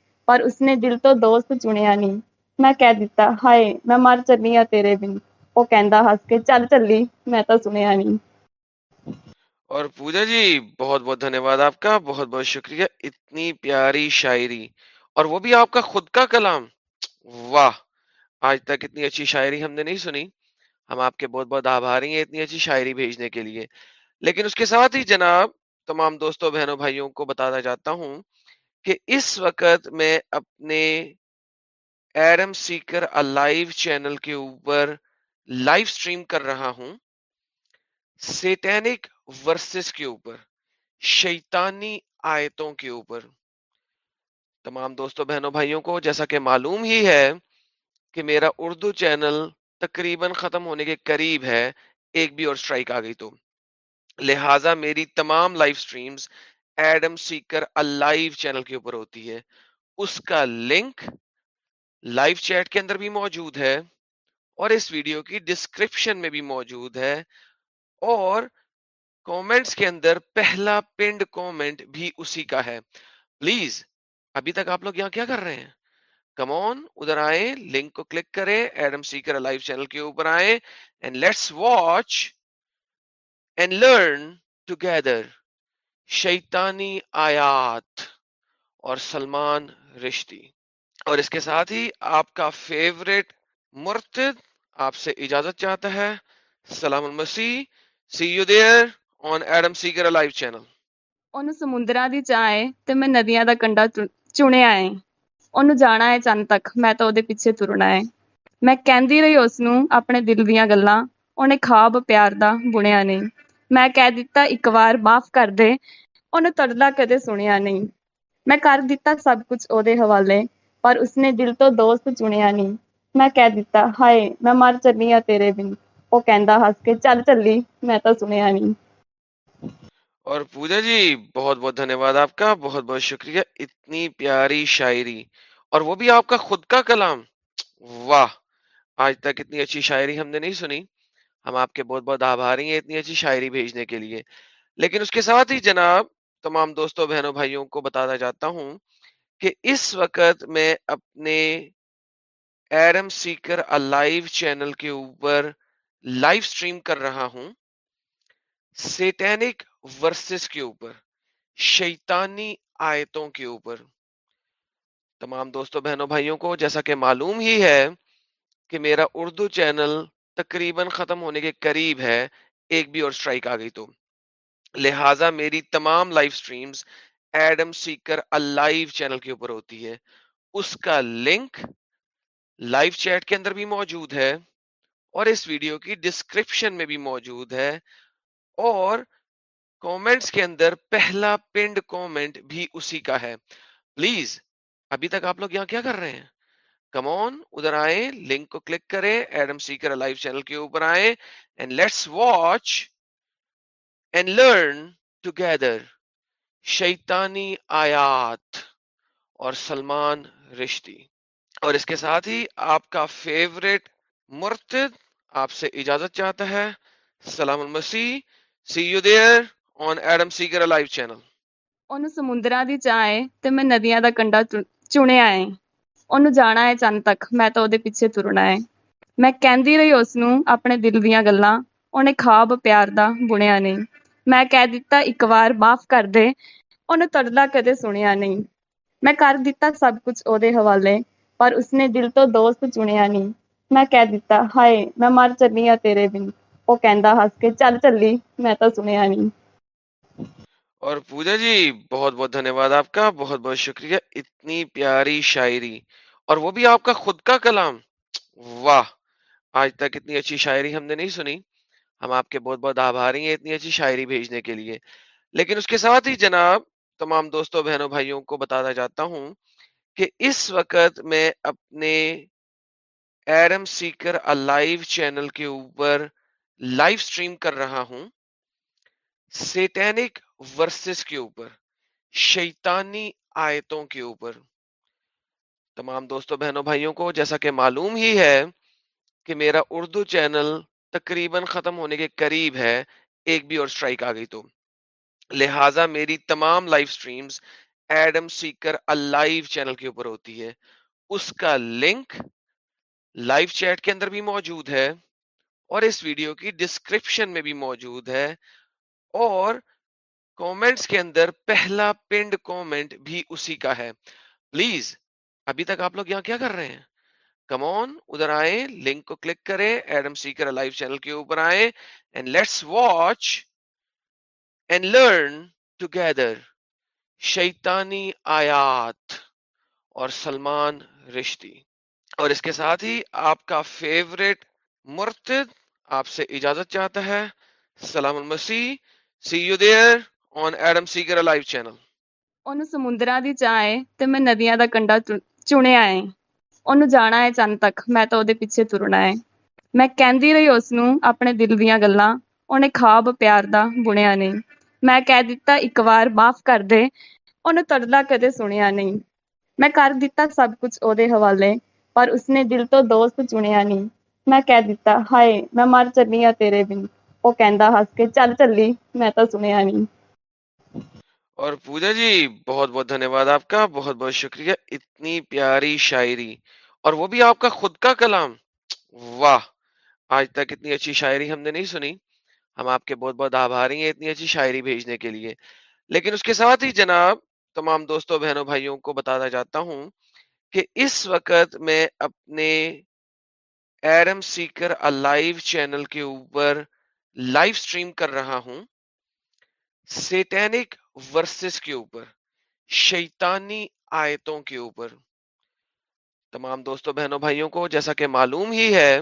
پر اس نے ਦਿਲ ਤੋਂ ਦੋਸਤ ਚੁਣਿਆ ਨਹੀਂ ਮੈਂ ਕਹਿ ਦਿੱਤਾ ਹਾਏ ਮੈਂ ਮਰ ਚੱਲੀ ਆ ਤੇਰੇ ਬਿਨ ਉਹ ਕਹਿੰਦਾ ਹੱਸ ਕੇ ਚੱਲ ਚੱਲੀ ਮੈਂ ਤਾਂ ਸੁਣਿਆ ਨਹੀਂ اور پوجا جی بہت بہت دھنیہ واد آپ کا، بہت بہت شکریہ۔ اتنی پیاری شاعری۔ اور وہ بھی آپ کا خود کا کلام۔ واہ، آج تک اتنی اچھی شاعری ہم نے نہیں سنی۔ ہم آپ کے بہت بہت آبھاری ہیں اتنی اچھی شاعری بھیجنے کے لیے۔ لیکن اس کے ساتھ ہی جناب، تمام دوستوں، بہنوں، بھائیوں کو بتانا چاہتا ہوں کہ اس وقت میں اپنے ایڈم سیکر الائیو چینل کے اوپر لائیو سٹریم کر رہا ہوں، سیٹینک ورسز کے اوپر، شیطانی آیتوں کے اوپر۔ تمام دوستوں بہنوں، بھائیوں کو جیسا کہ معلوم ہی ہے کہ میرا اردو چینل تقریباً ختم ہونے کے قریب ہے، ایک بھی اور سٹرائک آ گئی تو۔ لہٰذا میری تمام live streams Adam Seeker alive channel کے اوپر ہوتی ہے۔ اس کا لنک لائیو چیٹ کے اندر بھی موجود ہے اور اس ویڈیو کی ڈسکرپشن میں بھی موجود ہے۔ اور کامنٹس کے اندر پہلا پنڈ کامنٹ بھی اسی کا ہے۔ پلیز ابھی تک آپ لوگ یہاں کیا کر رہے ہیں؟ کمون ادھر آئیں لنک کو کلک کریں ایڈم سیکر لائیو چینل کے اوپر آئیں and let's watch and learn together شیطانی آیات اور سلمان رشتی۔ اور اس کے ساتھ ہی آپ کا فیوریٹ مرتد آپ سے اجازت چاہتا ہے۔ سلام المسیح see you there on Adam Seeker live channel ਉਹਨੂੰ سمندرا دی ਚਾਹ ਏ میں ਮੈਂ ਨਦੀਆਂ کنڈا چنے آئے ਏ جانا ہے ਏ تک، میں تو ਤਾਂ پیچھے ترنا ہے۔ میں ਮੈਂ رہی اس ਉਸ ਨੂੰ ਆਪਣੇ ਦਿਲ ਦੀਆਂ ਗੱਲਾਂ ਉਹਨੇ ਖਾਬ ਪਿਆਰ ਦਾ ਮੈਂ ਕਹਿ ਦਿੱਤਾ، ਇੱਕ ਵਾਰ ਮਾਫ ਕਰ ਦੇ। ਉਹਨੇ ਤੜਲਾ ਕਦੇ ਸੁਣਿਆ ਨਹੀਂ। ਮੈਂ ਕਰ ਦਿੱਤਾ ਸਭ ਕੁਝ ਉਹਦੇ ਹਵਾਲੇ، ਪਰ ਉਸਨੇ ਦਿਲ ਤੋਂ ਦੋਸਤ ਚੁਣਿਆ ਨਹੀਂ। ਮੈਂ ਕਹਿ ਦਿੱਤਾ، ਹਾਏ، ਮੈਂ ਮਰ ਚੱਲੀ ਆ ਤੇਰੇ ਬਿਨ। ਉਹ ਕਹਿੰਦਾ ਹੱਸ ਕੇ، ਚੱਲ ਚੱਲੀ، ਮੈਂ ਤਾਂ ਸੁਣਿਆ ਨਹੀਂ। اور پوجا جی بہت بہت دھنیہ آپ کا بہت بہت شکریہ اتنی پیاری شاعری اور وہ بھی آپ کا خود کا کلام واہ آج تک اتنی اچھی شاعری ہم نے نہیں سنی ہم آپ کے بہت بہت آباری ہیں اتنی اچھی شاعری بھیجنے کے لیے۔ لیکن اس کے ساتھ ہی جناب تمام دوستوں، بہنوں، بھائیوں کو بتانا چاہتا ہوں کہ اس وقت میں اپنے ایرم سیکر الائیو چینل کے اوپر لائیو سٹریم کر رہا ہوں۔ سیٹینک ورسز کے اوپر، شیطانی آیتوں کے اوپر۔ تمام دوستوں، بہنوں، بھائیوں کو جیسا کہ معلوم ہی ہے کہ میرا اردو چینل تقریباً ختم ہونے کے قریب ہے، ایک بھی اور اسٹرائک آ گئی تو۔ لہٰذا میری تمام live streams Adam Seeker alive channel کے اوپر ہوتی ہے۔ اس کا لنک لائیو چیٹ کے اندر بھی موجود ہے اور اس ویڈیو کی ڈسکرپشن میں بھی موجود ہے اور کامنٹس کے اندر پہلا پنڈ کامنٹ بھی اسی کا ہے۔ پلیز ابھی تک آپ لوگ یہاں کیا کر رہے ہیں؟ کم آن ادھر آئیں لنک کو کلک کریں ایڈم سیکر لائف چینل کے اوپر آئیں and let's watch and learn together شیطانی آیات اور سلمان رشتی. اور اس کے ساتھ ہی آپ کا فیوریٹ مرتد آپ سے اجازت چاہتا ہے. سلام المسیح see you there on Adam Seeker live channel ਉਹਨੂੰ ਸਮੁੰਦਰਾਂ ਦੀ ਚਾਹ ਏ ਤੇ ਮੈਂ ਨਦੀਆਂ ਦਾ ਕੰਡਾ ਚੁਣਿਆ اُن ہے چند تک میں پیچھے ترنا ہے میں اس دل دیا گلا خواب پیار دیا نہیں می دکار معاف کر دے اُن تردا کدی سنیا نہیں می کر دب کچھ حوالے پر اس نے دل تو دوست چنیا نہیں میں کہہ دا ہائے میں مر چلی ہوں تیرے دن وہ کہ ہس کے چل چلی میں سنیا نہیں اور پوجا جی بہت بہت دھنیہ واد آپ کا، بہت بہت شکریہ، اتنی پیاری شاعری۔ اور وہ بھی آپ کا خود کا کلام۔ واہ، آج تک اتنی اچھی شاعری ہم نے نہیں سنی۔ ہم آپ کے بہت بہت آبھاری ہیں اتنی اچھی شاعری بھیجنے کے لیے۔ لیکن اس کے ساتھ ہی جناب، تمام دوستوں، بہنوں، بھائیوں کو بتانا چاہتا ہوں کہ اس وقت میں اپنے ایرم سیکر الائیو چینل کے اوپر لائیو سٹریم کر رہا ہوں۔ سیٹینک ورسز کے اوپر، شیطانی آیتوں کے اوپر۔ تمام دوستوں بہنوں، بھائیوں کو جیسا کہ معلوم ہی ہے کہ میرا اردو چینل تقریباً ختم ہونے کے قریب ہے، ایک بھی اور سٹرائک آ گئی تو۔ لہٰذا میری تمام live streams Adam Seeker alive channel کے اوپر ہوتی ہے۔ اس کا لنک لائیو چیٹ کے اندر بھی موجود ہے اور اس ویڈیو کی ڈسکرپشن میں بھی موجود ہے اور کومنٹس کے اندر پہلا پنڈ کومنٹ بھی اسی کا ہے۔ پلیز ابھی تک آپ لوگ یہاں کیا کر رہے ہیں؟ کمون ادھر آئیں لنک کو کلک کریں ایڈم سیکر لائیو چینل کے اوپر آئیں and let's watch and learn together شیطانی آیات اور سلمان رشتی۔ اور اس کے ساتھ ہی آپ کا فیوریٹ مرتد آپ سے اجازت چاہتا ہے۔ سلام المسیح سی یو دیئر دل تو دوست چنیا نہیں می کہ ہائے میں مر چلی ہوں تیر دن وہ چل چلی میں اور پوجا جی بہت بہت دھنیہ واد آپ کا، بہت بہت شکریہ، اتنی پیاری شاعری، اور وہ بھی آپ کا خود کا کلام۔ واہ، آج تک اتنی اچھی شاعری ہم نے نہیں سنی۔ ہم آپ کے بہت بہت آبھاری ہیں اتنی اچھی شاعری بھیجنے کے لیے۔ لیکن اس کے ساتھ ہی جناب، تمام دوستوں، بہنوں، بھائیوں کو بتانا چاہتا ہوں کہ اس وقت میں اپنے ایرم سیکر لائیو چینل کے اوپر لائیو سٹریم کر رہا ہوں۔ سیٹینک ورسز کے اوپر، شیطانی آیتوں کے اوپر۔ تمام دوستوں بہنوں، بھائیوں کو جیسا کہ معلوم ہی ہے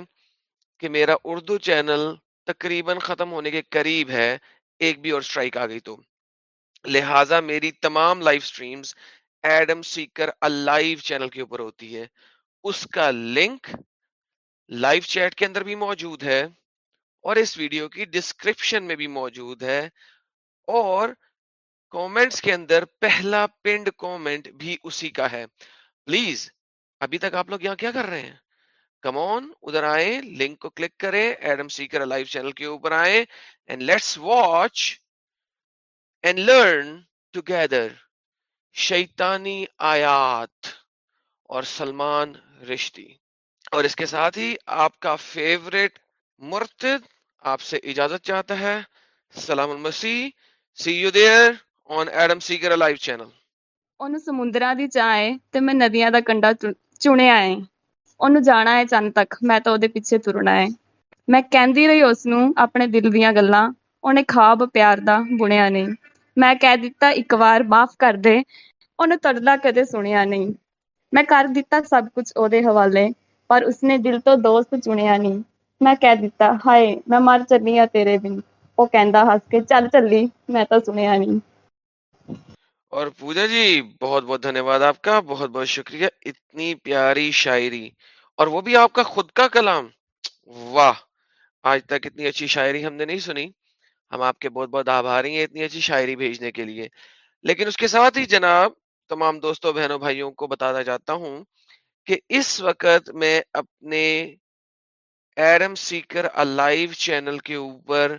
کہ میرا اردو چینل تقریباً ختم ہونے کے قریب ہے، ایک بھی اور سٹرائک آ گئی تو۔ لہٰذا میری تمام live streams Adam Seeker alive channel کے اوپر ہوتی ہے۔ اس کا لنک لائیو چیٹ کے اندر بھی موجود ہے اور اس ویڈیو کی ڈسکرپشن میں بھی موجود ہے۔ اور کومنٹس کے اندر پہلا پنڈ کومنٹ بھی اسی کا ہے۔ پلیز ابھی تک آپ لوگ یہاں کیا کر رہے ہیں؟ کمون ادھر آئیں لنک کو کلک کریں ایڈم سیکر لائیو چینل کے اوپر آئیں and let's watch and learn together شیطانی آیات اور سلمان رشتی۔ اور اس کے ساتھ ہی آپ کا فیوریٹ مرتد آپ سے اجازت چاہتا ہے۔ سلام المسیح۔ see you there on Adam Seeker live channel ਉਹਨੂੰ ਸਮੁੰਦਰਾਂ ਦੀ ਚਾਹ ਏ ਤੇ ਮੈਂ ਨਦੀਆਂ ਦਾ ਕੰਢਾ ਚੁ- ਚੁਣਿਆ ਏ ਉਹਨੂੰ ਜਾਣਾ ਏ ਚੰਨ ਤੱਕ ਮੈਂ ਤਾਂ ਉਹਦੇ ਪਿੱਛੇ ਤੁਰਨਾ ਏ ਮੈਂ ਕਹਿੰਦੀ ਰਹੀ ਉਸ ਨੂੰ ਆਪਣੇ ਦਿਲ ਦੀਆਂ ਗੱਲਾਂ ਉਹਨੇ ਖਾਬ ਪਿਆਰ ਦਾ ਬੁਣਿਆ ਨਹੀਂ ਮੈਂ ਕਹਿ ਦਿੱਤਾ ਇੱਕ ਵਾਰ ਮਾਫ ਕਰ ਦੇ ਉਹਨੇ ਤੜਲਾ ਕਦੇ ਸੁਣਿਆ ਨਹੀਂ ਮੈਂ ਕਰ ਦਿੱਤਾ ਸਭ ਕੁਝ ਉਹਦੇ ਹਵਾਲੇ ਪਰ ਉਸਨੇ ਦਿਲ ਤੋਂ ਦੋਸਤ ਚੁਣਿਆ ਨਹੀਂ ਮੈਂ ਕਹਿ ਦਿੱਤਾ ਹਾਏ ਮੈਂ ਮਰ ਚੱਲੀ ਆ ਤੇਰੇ ਬਿਨ ਉਹ ਕਹਿੰਦਾ ਹੱਸ ਕੇ ਚੱਲ ਚੱਲੀ ਮੈਂ ਤਾਂ ਸੁਣਿਆ ਨਹੀਂ اور پوجا جی بہت بہت دھنیہ واد آپ کا بہت بہت شکریہ اتنی پیاری شاعری اور وہ بھی آپ کا خود کا کلام واہ آج تک اتنی اچھی شاعری ہم نے نہیں سنی ہم آپ کے بہت بہت آبھاری ہیں اتنی اچھی شاعری بھیجنے کے لیے لیکن اس کے ساتھ ہی جناب تمام دوستوں بہنوں بھائیوں کو بتانا چاہتا ہوں کہ اس وقت میں اپنے ایرم سیکر لائیو چینل کے اوپر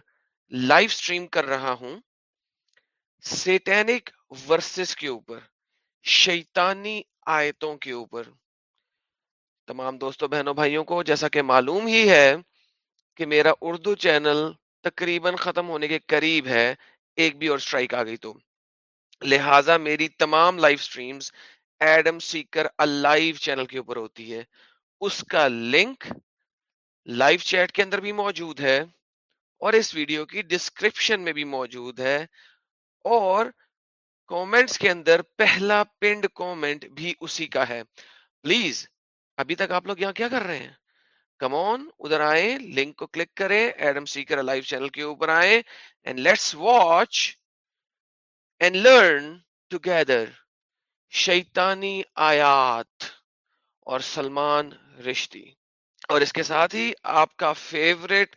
لائیو سٹریم کر رہا ہوں سیٹینک ورسز کے اوپر، شیطانی آیتوں کے اوپر۔ تمام دوستوں بہنوں، بھائیوں کو جیسا کہ معلوم ہی ہے کہ میرا اردو چینل تقریباً ختم ہونے کے قریب ہے، ایک بھی اور سٹرائک آ گئی تو۔ لہٰذا میری تمام live streams Adam Seeker alive channel کے اوپر ہوتی ہے۔ اس کا لنک لائیو چیٹ کے اندر بھی موجود ہے۔ اور اس ویڈیو کی ڈسکرپشن میں بھی موجود ہے۔ اور کومنٹس کے اندر پہلا پنڈ کومنٹ بھی اسی کا ہے۔ پلیز ابھی تک آپ لوگ یہاں کیا کر رہے ہیں؟ کمون ادھر آئیں لنک کو کلک کریں ایڈم سیکر لائیو چینل کے اوپر آئیں and let's watch and learn together شیطانی آیات اور سلمان رشتی۔ اور اس کے ساتھ ہی آپ کا فیوریٹ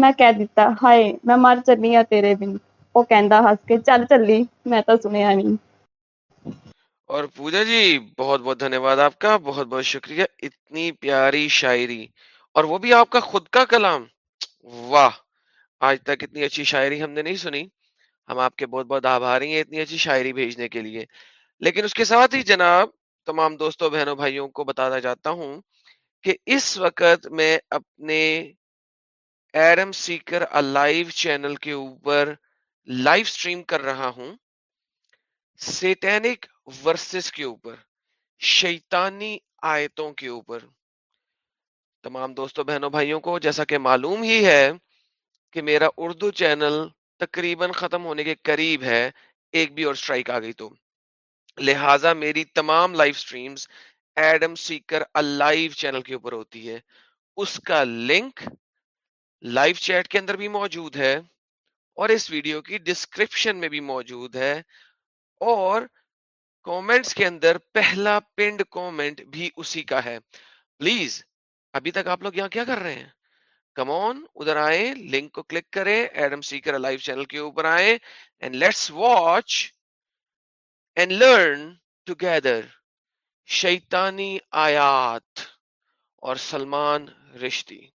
ਮੈਂ ਕਹਿ ਦਿੱਤਾ، ਹਾਏ، ਮੈਂ ਮਰ ਚੱਲੀ ਆ ਤੇਰੇ ਬਿਨ। ਉਹ ਕਹਿੰਦਾ ਹੱਸ ਕੇ، ਚੱਲ ਚੱਲੀ، ਮੈਂ ਤਾਂ ਸੁਣਿਆ ਨਹੀਂ اور پوجا جی بہت بہت دھنیہ واد آپ کا بہت بہت شکریہ اتنی پیاری شاعری اور وہ بھی آپ کا خود کا کلام واہ آج تک اتنی اچھی شاعری ہم نے نہیں سنی ہم آپ کے بہت بہت آباری ہیں اتنی اچھی شاعری بھیجنے کے لیے لیکن اس کے ساتھ ہی جناب تمام دوستوں بہنوں بھائیوں کو بتانا چاہتا ہوں کہ اس وقت میں اپنے ایڈم سیکر الائیو چینل کے اوپر لائیو سٹریم کر رہا ہوں۔ سیٹینک ورسز کے اوپر، شیطانی آیتوں کے اوپر۔ تمام دوستوں بہنوں، بھائیوں کو جیسا کہ معلوم ہی ہے کہ میرا اردو چینل تقریباً ختم ہونے کے قریب ہے، ایک بھی اور سٹرائک آ گئی تو۔ لہٰذا میری تمام live streams Adam Seeker alive channel کے اوپر ہوتی ہے۔ اس کا لنک لائیو چیٹ کے اندر بھی موجود ہے اور اس ویڈیو کی ڈسکرپشن میں بھی موجود ہے اور کامنٹس کے اندر پہلا پنڈ کامنٹ بھی اسی کا ہے۔ پلیز، ابھی تک آپ لوگ یہاں کیا کر رہے ہیں؟ کمون ادھر آئے لنک کو کلک کریں، ایڈم سیکر لائف چینل کے اوپر آئے and let's watch and learn together شیطانی آیات اور سلمان رشتی۔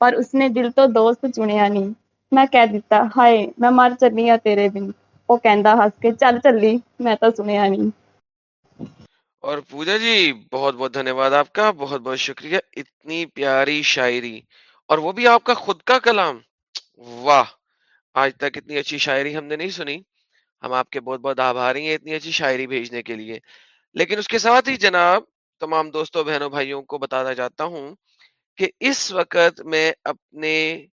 پر اس نے دل تو دوست چنیا نہیں میں کہہ دیتا ہائے میں مر چلی ہاں تیرے بن وہ کہندا ہنس کے چل چلی میں تو سنیا اور پوجا جی بہت بہت دھنیہ واد آپ کا بہت بہت شکریہ اتنی پیاری شاعری اور وہ بھی آپ کا خود کا کلام واہ آج تک اتنی اچھی شاعری ہم نے نہیں سنی ہم آپ کے بہت بہت آباری ہیں اتنی اچھی شاعری بھیجنے کے لیے لیکن اس کے ساتھ ہی جناب تمام دوستوں بہنوں بھائیوں کو بتانا چاہتا ہوں کہ اس وقت میں اپنے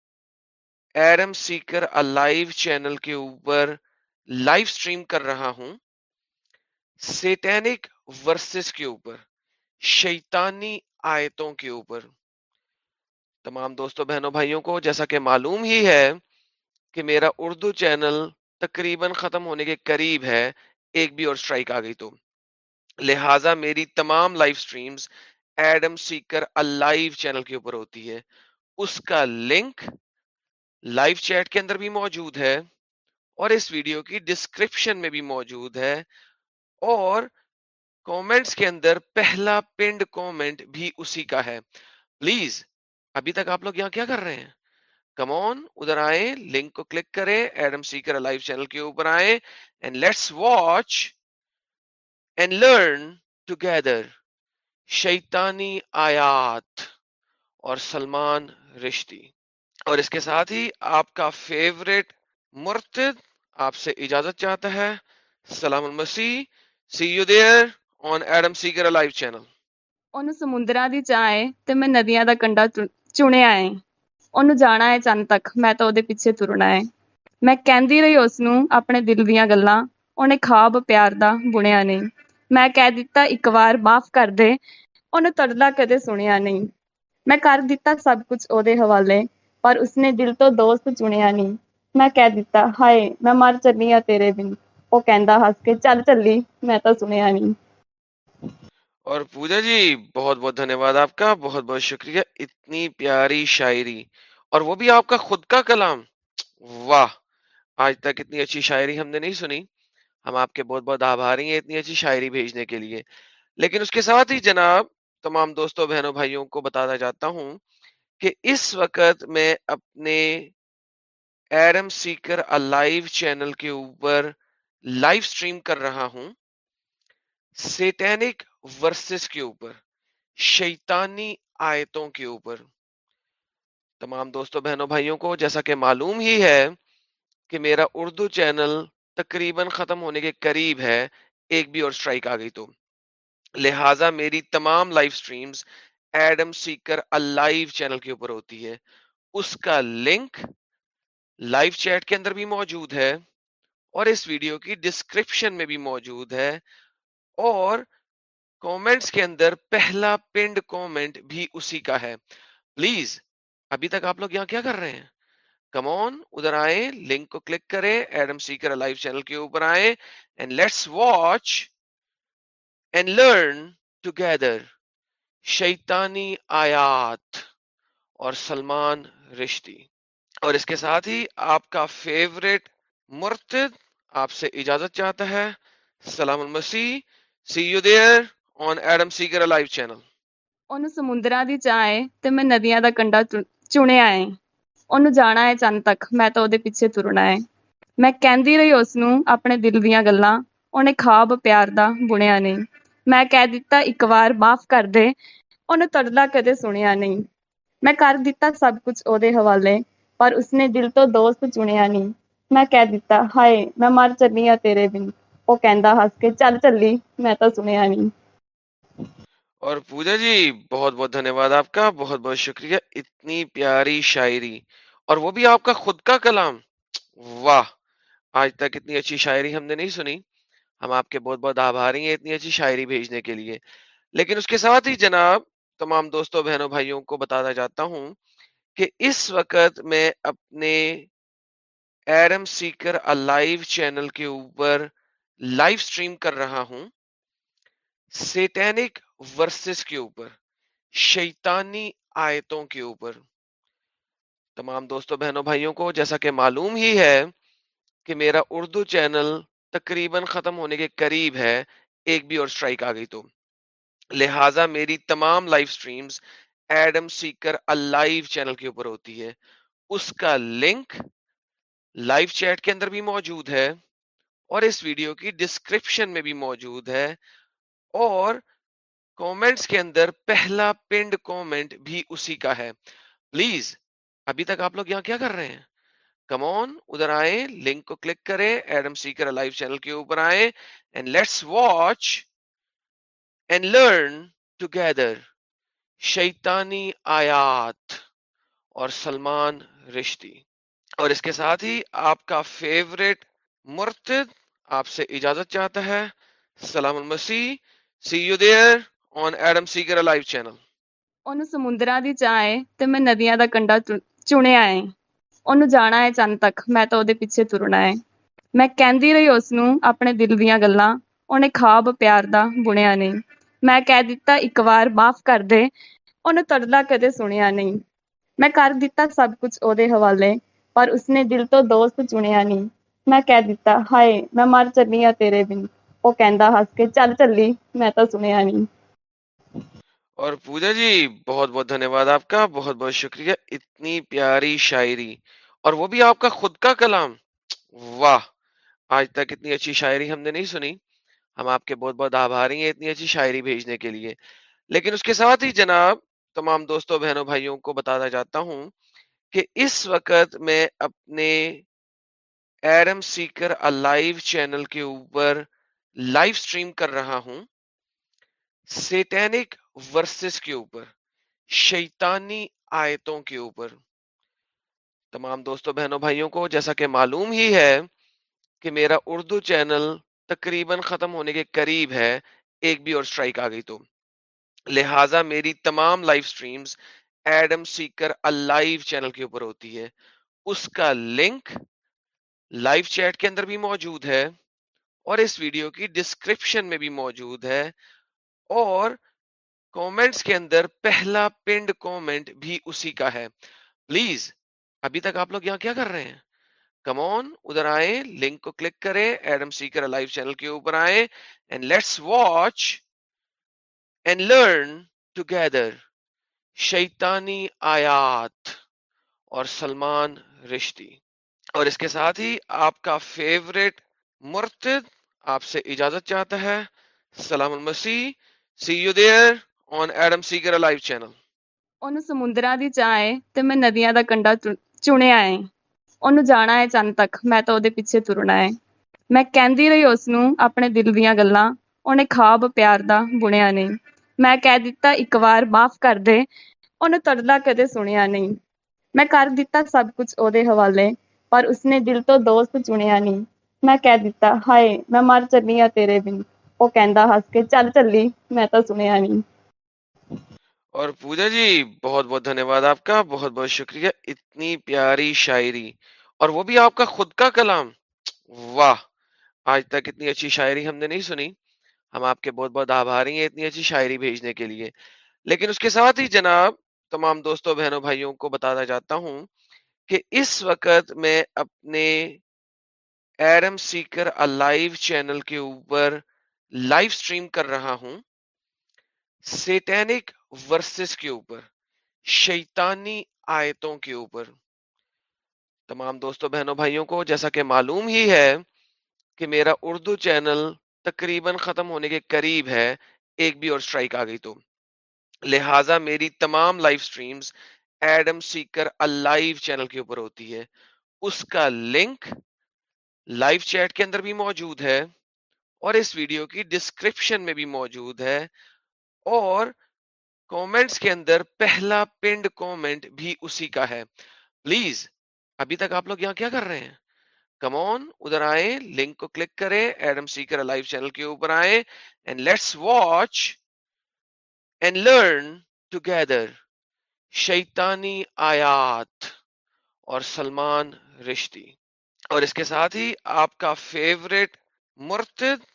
ایرم سیکر الائیو چینل کے اوپر لائیو سٹریم کر رہا ہوں، سیٹینک ورسز کے اوپر، شیطانی آیتوں کے اوپر۔ تمام دوستوں بہنوں، بھائیوں کو جیسا کہ معلوم ہی ہے کہ میرا اردو چینل تقریباً ختم ہونے کے قریب ہے، ایک بھی اور سٹرائک آ گئی تو۔ لہٰذا میری تمام live streams Adam Seeker alive channel کے اوپر ہوتی ہے۔ اس کا لنک لائیو چیٹ کے اندر بھی موجود ہے اور اس ویڈیو کی ڈسکرپشن میں بھی موجود ہے اور کومنٹس کے اندر پہلا پنڈ کومنٹ بھی اسی کا ہے۔ پلیز ابھی تک آپ لوگ یہاں کیا کر رہے ہیں؟ کمون ادھر آئیں لنک کو کلک کریں ایڈم سیکر لائیو چینل کے اوپر آئیں and let's watch and learn together شیطانی آیات اور سلمان رشتی۔ اور اس کے ساتھ ہی آپ کا فیوریٹ مرتد آپ سے اجازت چاہتا ہے۔ سلام المسیح see you there on Adam Seeker live channel ਉਹਨੂੰ ਸਮੁੰਦਰਾਂ دی چاہے ਏ میں ਮੈਂ دا کنڈا ਕੰਡਾ ਚੁਣਿਆ ਏ جانا ہے ਏ تک، میں تو ਤਾਂ پیچھے ترنا ہے۔ میں ਮੈਂ ਕਹਿੰਦੀ ਰਹੀ ਉਸ اپنے دل دیاں ਦੀਆਂ ਗੱਲਾਂ خواب پیار دا ਦਾ ਬੁਣਿਆ ਮੈਂ ਕਹਿ ਦਿੱਤਾ، ਇੱਕ ਵਾਰ ਮਾਫ ਕਰ ਦੇ। ਉਹਨੇ ਤੜਲਾ ਕਦੇ ਸੁਣਿਆ ਨਹੀਂ। ਮੈਂ ਕਰ ਦਿੱਤਾ ਸਭ ਕੁਝ ਉਹਦੇ ਹਵਾਲੇ، ਪਰ ਉਸਨੇ ਦਿਲ ਤੋਂ ਦੋਸਤ ਚੁਣਿਆ ਨਹੀਂ। ਮੈਂ ਕਹਿ ਦਿੱਤਾ، ਹਾਏ، ਮੈਂ ਮਰ ਚੱਲੀ ਆ ਤੇਰੇ ਬਿਨ। ਉਹ ਕਹਿੰਦਾ ਹੱਸ ਕੇ، ਚੱਲ ਚੱਲੀ، ਮੈਂ ਤਾਂ ਸੁਣਿਆ ਨਹੀਂ। اور پوجا جی بہت بہت دھنیہ واد آپ کا بہت بہت شکریہ اتنی پیاری شاعری اور وہ بھی آپ کا خود کا کلام واہ آج تک اتنی اچھی شاعری ہم نے نہیں سنی ہم آپ کے بہت بہت آبھاری ہیں اتنی اچھی شاعری بھیجنے کے لیے۔ لیکن اس کے ساتھ ہی جناب تمام دوستوں، بہنوں، بھائیوں کو بتانا چاہتا ہوں کہ اس وقت میں اپنے ایرم سیکر الائیو چینل کے اوپر لائیو سٹریم کر رہا ہوں۔ سیٹینک ورسز کے اوپر، شیطانی آیتوں کے اوپر۔ تمام دوستوں، بہنوں، بھائیوں کو جیسا کہ معلوم ہی ہے کہ میرا اردو چینل تقریباً ختم ہونے کے قریب ہے، ایک بھی اور سٹرائک آ گئی تو۔ لہٰذا میری تمام live streams Adam Seeker alive channel کے اوپر ہوتی ہے۔ اس کا لنک لائیو چیٹ کے اندر بھی موجود ہے اور اس ویڈیو کی ڈسکرپشن میں بھی موجود ہے۔ اور کومنٹس کے اندر پہلا پنڈ کومنٹ بھی اسی کا ہے۔ پلیز ابھی تک آپ لوگ یہاں کیا کر رہے ہیں؟ کمون ادھر آئے لنک کو کلک کریں ایڈم سیکر لائیو چینل کے اوپر آئے and let's watch and learn together شیطانی آیات اور سلمان رشتی اور اس کے ساتھ ہی آپ کا فیوریٹ مرتد آپ سے اجازت چاہتا ہے سلام المسیح see you there on Adam Seeker live channel ਉਹਨੂੰ ਸਮੁੰਦਰਾਂ ਦੀ ਚਾਹ ਏ ਤੇ ਮੈਂ ਨਦੀਆਂ ਦਾ ਕੰਢਾ ਚੁ- ਚੁਣਿਆ ਏ اُن ہے چند تک میں پیچھے ترنا ہے میں دل دیا گلا خواب پیار نہیں می دک معاف کر دے اُن ترتا کدی سنیا نہیں می کر دب کچھ ادے حوالے پر اس نے دل تو دوست چنیا نہیں میں مر چلی ہوں تیرے دن وہ کہ چل چلی میں تو سنیا نہیں اور پوجا جی بہت بہت دھنیہ واد آپ کا، بہت بہت شکریہ، اتنی پیاری شاعری، اور وہ بھی آپ کا خود کا کلام۔ واہ، آج تک اتنی اچھی شاعری ہم نے نہیں سنی۔ ہم آپ کے بہت بہت آبھاری ہیں اتنی اچھی شاعری بھیجنے کے لیے۔ لیکن اس کے ساتھ ہی جناب، تمام دوستوں، بہنوں، بھائیوں کو بتانا چاہتا ہوں کہ اس وقت میں اپنے ایرم سیکر لائیو چینل کے اوپر لائیو سٹریم کر رہا ہوں۔ سیٹینک ورسز کے اوپر، شیطانی آیتوں کے اوپر۔ تمام دوستوں بہنوں، بھائیوں کو جیسا کہ معلوم ہی ہے کہ میرا اردو چینل تقریباً ختم ہونے کے قریب ہے، ایک بھی اور سٹرائک آ گئی تو۔ لہٰذا میری تمام live streams Adam Seeker alive channel کے اوپر ہوتی ہے۔ اس کا لنک لائیو چیٹ کے اندر بھی موجود ہے اور اس ویڈیو کی ڈسکرپشن میں بھی موجود ہے اور کومنٹس کے اندر پہلا پنڈ کومنٹ بھی اسی کا ہے۔ پلیز ابھی تک آپ لوگ یہاں کیا کر رہے ہیں؟ کمون ادھر آئے لنک کو کلک کریں ایڈم سیکر لائیو چینل کے اوپر آئے and let's watch and learn together شیطانی آیات اور سلمان رشتی۔ اور اس کے ساتھ ہی آپ کا فیوریٹ مرتد آپ سے اجازت چاہتا ہے۔ سلام المسیح سی یو دیئر چن تک میں نہیں می کر دب کچھ حوالے پر اس نے دل تو دوست چنیا نہیں میں مر چلی ہوں تیرے دن وہ کہنا ہس کے چل چلی میں اور پوجا جی بہت بہت دھنیہ واد آپ کا، بہت بہت شکریہ، اتنی پیاری شاعری، اور وہ بھی آپ کا خود کا کلام۔ واہ، آج تک اتنی اچھی شاعری ہم نے نہیں سنی۔ ہم آپ کے بہت بہت آبھاری ہیں اتنی اچھی شاعری بھیجنے کے لیے۔ لیکن اس کے ساتھ ہی جناب، تمام دوستوں، بہنوں، بھائیوں کو بتانا چاہتا ہوں کہ اس وقت میں اپنے ایرم سیکر لائیو چینل کے اوپر لائیو سٹریم کر رہا ہوں۔ سیٹینک ورسز کے اوپر، شیطانی آیتوں کے اوپر۔ تمام دوستوں بہنوں، بھائیوں کو جیسا کہ معلوم ہی ہے کہ میرا اردو چینل تقریباً ختم ہونے کے قریب ہے، ایک بھی اور سٹرائک آ گئی تو۔ لہٰذا میری تمام live streams Adam Seeker alive channel کے اوپر ہوتی ہے۔ اس کا لنک لائیو چیٹ کے اندر بھی موجود ہے اور اس ویڈیو کی ڈسکرپشن میں بھی موجود ہے۔ اور کومنٹس کے اندر پہلا پنڈ کومنٹ بھی اسی کا ہے۔ پلیز ابھی تک آپ لوگ یہاں کیا کر رہے ہیں؟ کمون ادھر آئے لنک کو کلک کریں ایڈم سیکر لائیو چینل کے اوپر آئے and let's watch and learn together شیطانی آیات اور سلمان رشتی۔ اور اس کے ساتھ ہی آپ کا فیوریٹ مرتد آپ سے اجازت چاہتا ہے۔ سلام المسیح۔ see you there on Adam Seeker live channel ਉਹਨੂੰ ਸਮੁੰਦਰਾਂ ਦੀ ਚਾਹ ਏ ਤੇ ਮੈਂ ਨਦੀਆਂ ਦਾ ਕੰਢਾ ਚੁ- ਚੁਣਿਆ ਏ ਉਹਨੂੰ ਜਾਣਾ ਏ ਚੰਨ ਤੱਕ ਮੈਂ ਤਾਂ ਉਹਦੇ ਪਿੱਛੇ ਤੁਰਨਾ ਏ ਮੈਂ ਕਹਿੰਦੀ ਰਹੀ ਉਸ ਨੂੰ ਆਪਣੇ ਦਿਲ ਦੀਆਂ ਗੱਲਾਂ ਉਹਨੇ ਖਾਬ ਪਿਆਰ ਦਾ ਬੁਣਿਆ ਨਹੀਂ ਮੈਂ ਕਹਿ ਦਿੱਤਾ ਇੱਕ ਵਾਰ ਮਾਫ ਕਰ ਦੇ ਉਹਨੇ ਤੜਲਾ ਕਦੇ ਸੁਣਿਆ ਨਹੀਂ ਮੈਂ ਕਰ ਦਿੱਤਾ ਸਭ ਕੁਝ ਉਹਦੇ ਹਵਾਲੇ ਪਰ ਉਸਨੇ ਦਿਲ ਤੋਂ ਦੋਸਤ ਚੁਣਿਆ ਨਹੀਂ ਮੈਂ ਕਹਿ ਦਿੱਤਾ ਹਾਏ ਮੈਂ ਮਰ ਚੱਲੀ ਆ ਤੇਰੇ ਬਿਨ ਉਹ ਕਹਿੰਦਾ ਹੱਸ ਕੇ ਚੱਲ ਚੱਲੀ ਮੈਂ ਤਾਂ ਸੁਣਿਆ ਨਹੀਂ اور پوجا جی بہت بہت دھنیہ واد آپ کا بہت بہت شکریہ اتنی پیاری شاعری اور وہ بھی آپ کا خود کا کلام واہ آج تک اتنی اچھی شاعری ہم نے نہیں سنی ہم آپ کے بہت بہت آبھاری ہیں اتنی اچھی شاعری بھیجنے کے لیے لیکن اس کے ساتھ ہی جناب تمام دوستوں بہنوں بھائیوں کو بتانا چاہتا ہوں کہ اس وقت میں اپنے ایرم سیکر لائیو چینل کے اوپر لائیو سٹریم کر رہا ہوں سیٹینک ورسز کے اوپر، شیطانی آیتوں کے اوپر۔ تمام دوستوں بہنوں، بھائیوں کو جیسا کہ معلوم ہی ہے کہ میرا اردو چینل تقریباً ختم ہونے کے قریب ہے، ایک بھی اور سٹرائک آ گئی تو۔ لہٰذا میری تمام live streams Adam Seeker live channel کے اوپر ہوتی ہے۔ اس کا لنک لائیو چیٹ کے اندر بھی موجود ہے۔ اور اس ویڈیو کی ڈسکرپشن میں بھی موجود ہے۔ اور کومنٹس کے اندر پہلا پنڈ کومنٹ بھی اسی کا ہے۔ پلیز ابھی تک آپ لوگ یہاں کیا کر رہے ہیں؟ کمون ادھر آئیں لنک کو کلک کریں ایڈم سیکر لائیو چینل کے اوپر آئیں and let's watch and learn together شیطانی آیات اور سلمان رشتی۔ اور اس کے ساتھ ہی آپ کا فیوریٹ مرتد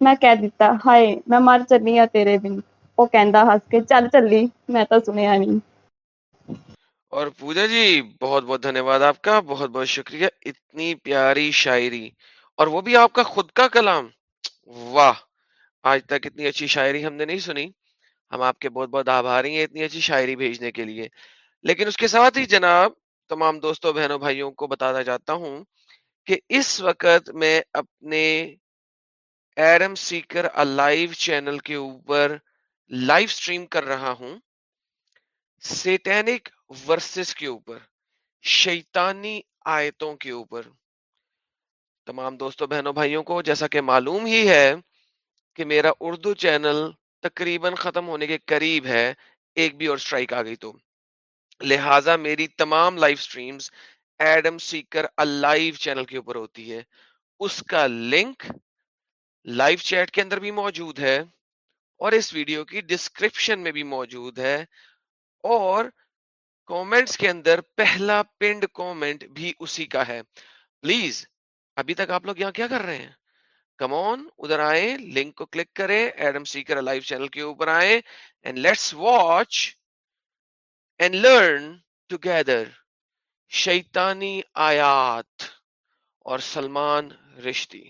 ਮੈਂ ਕਹਿ ਦਿੱਤਾ ਹਾਏ ਮੈਂ ਮਰ ਚੱਲੀ ਆ ਤੇਰੇ ਬਿਨ ਉਹ ਕਹਿੰਦਾ ਹੱਸ ਕੇ ਚੱਲ ਚੱਲੀ ਮੈਂ ਤਾਂ ਸੁਣਿਆ ਨਹੀਂ اور پوجا جی بہت بہت دھنیہ واد آپ کا بہت بہت شکریہ اتنی پیاری شاعری اور وہ بھی آپ کا خود کا کلام واہ آج تک اتنی اچھی شاعری ہم نے نہیں سنی ہم آپ کے بہت بہت آبھاری ہیں اتنی اچھی شاعری بھیجنے کے لیے لیکن اس کے ساتھ ہی جناب تمام دوستوں بہنوں بھائیوں کو بتانا چاہتا ہوں کہ اس وقت میں اپنے ایرم سیکر لائیو چینل کے اوپر لائیو سٹریم کر رہا ہوں۔ سیٹینک ورسز کے اوپر، شیطانی آیتوں کے اوپر۔ تمام دوستوں بہنوں، بھائیوں کو جیسا کہ معلوم ہی ہے کہ میرا اردو چینل تقریباً ختم ہونے کے قریب ہے، ایک بھی اور سٹرائک آ گئی تو۔ لہٰذا میری تمام live streams Adam Seeker live channel کے اوپر ہوتی ہے۔ اس کا لنک لائیو چیٹ کے اندر بھی موجود ہے اور اس ویڈیو کی ڈسکرپشن میں بھی موجود ہے اور کومنٹس کے اندر پہلا پنڈ کومنٹ بھی اسی کا ہے۔ پلیز، ابھی تک آپ لوگ یہاں کیا کر رہے ہیں؟ کمون ادھر آئیں، لنک کو کلک کریں، ایڈم سیکر لائیو چینل کے اوپر آئیں and let's watch and learn together شیطانی آیات اور سلمان رشتی۔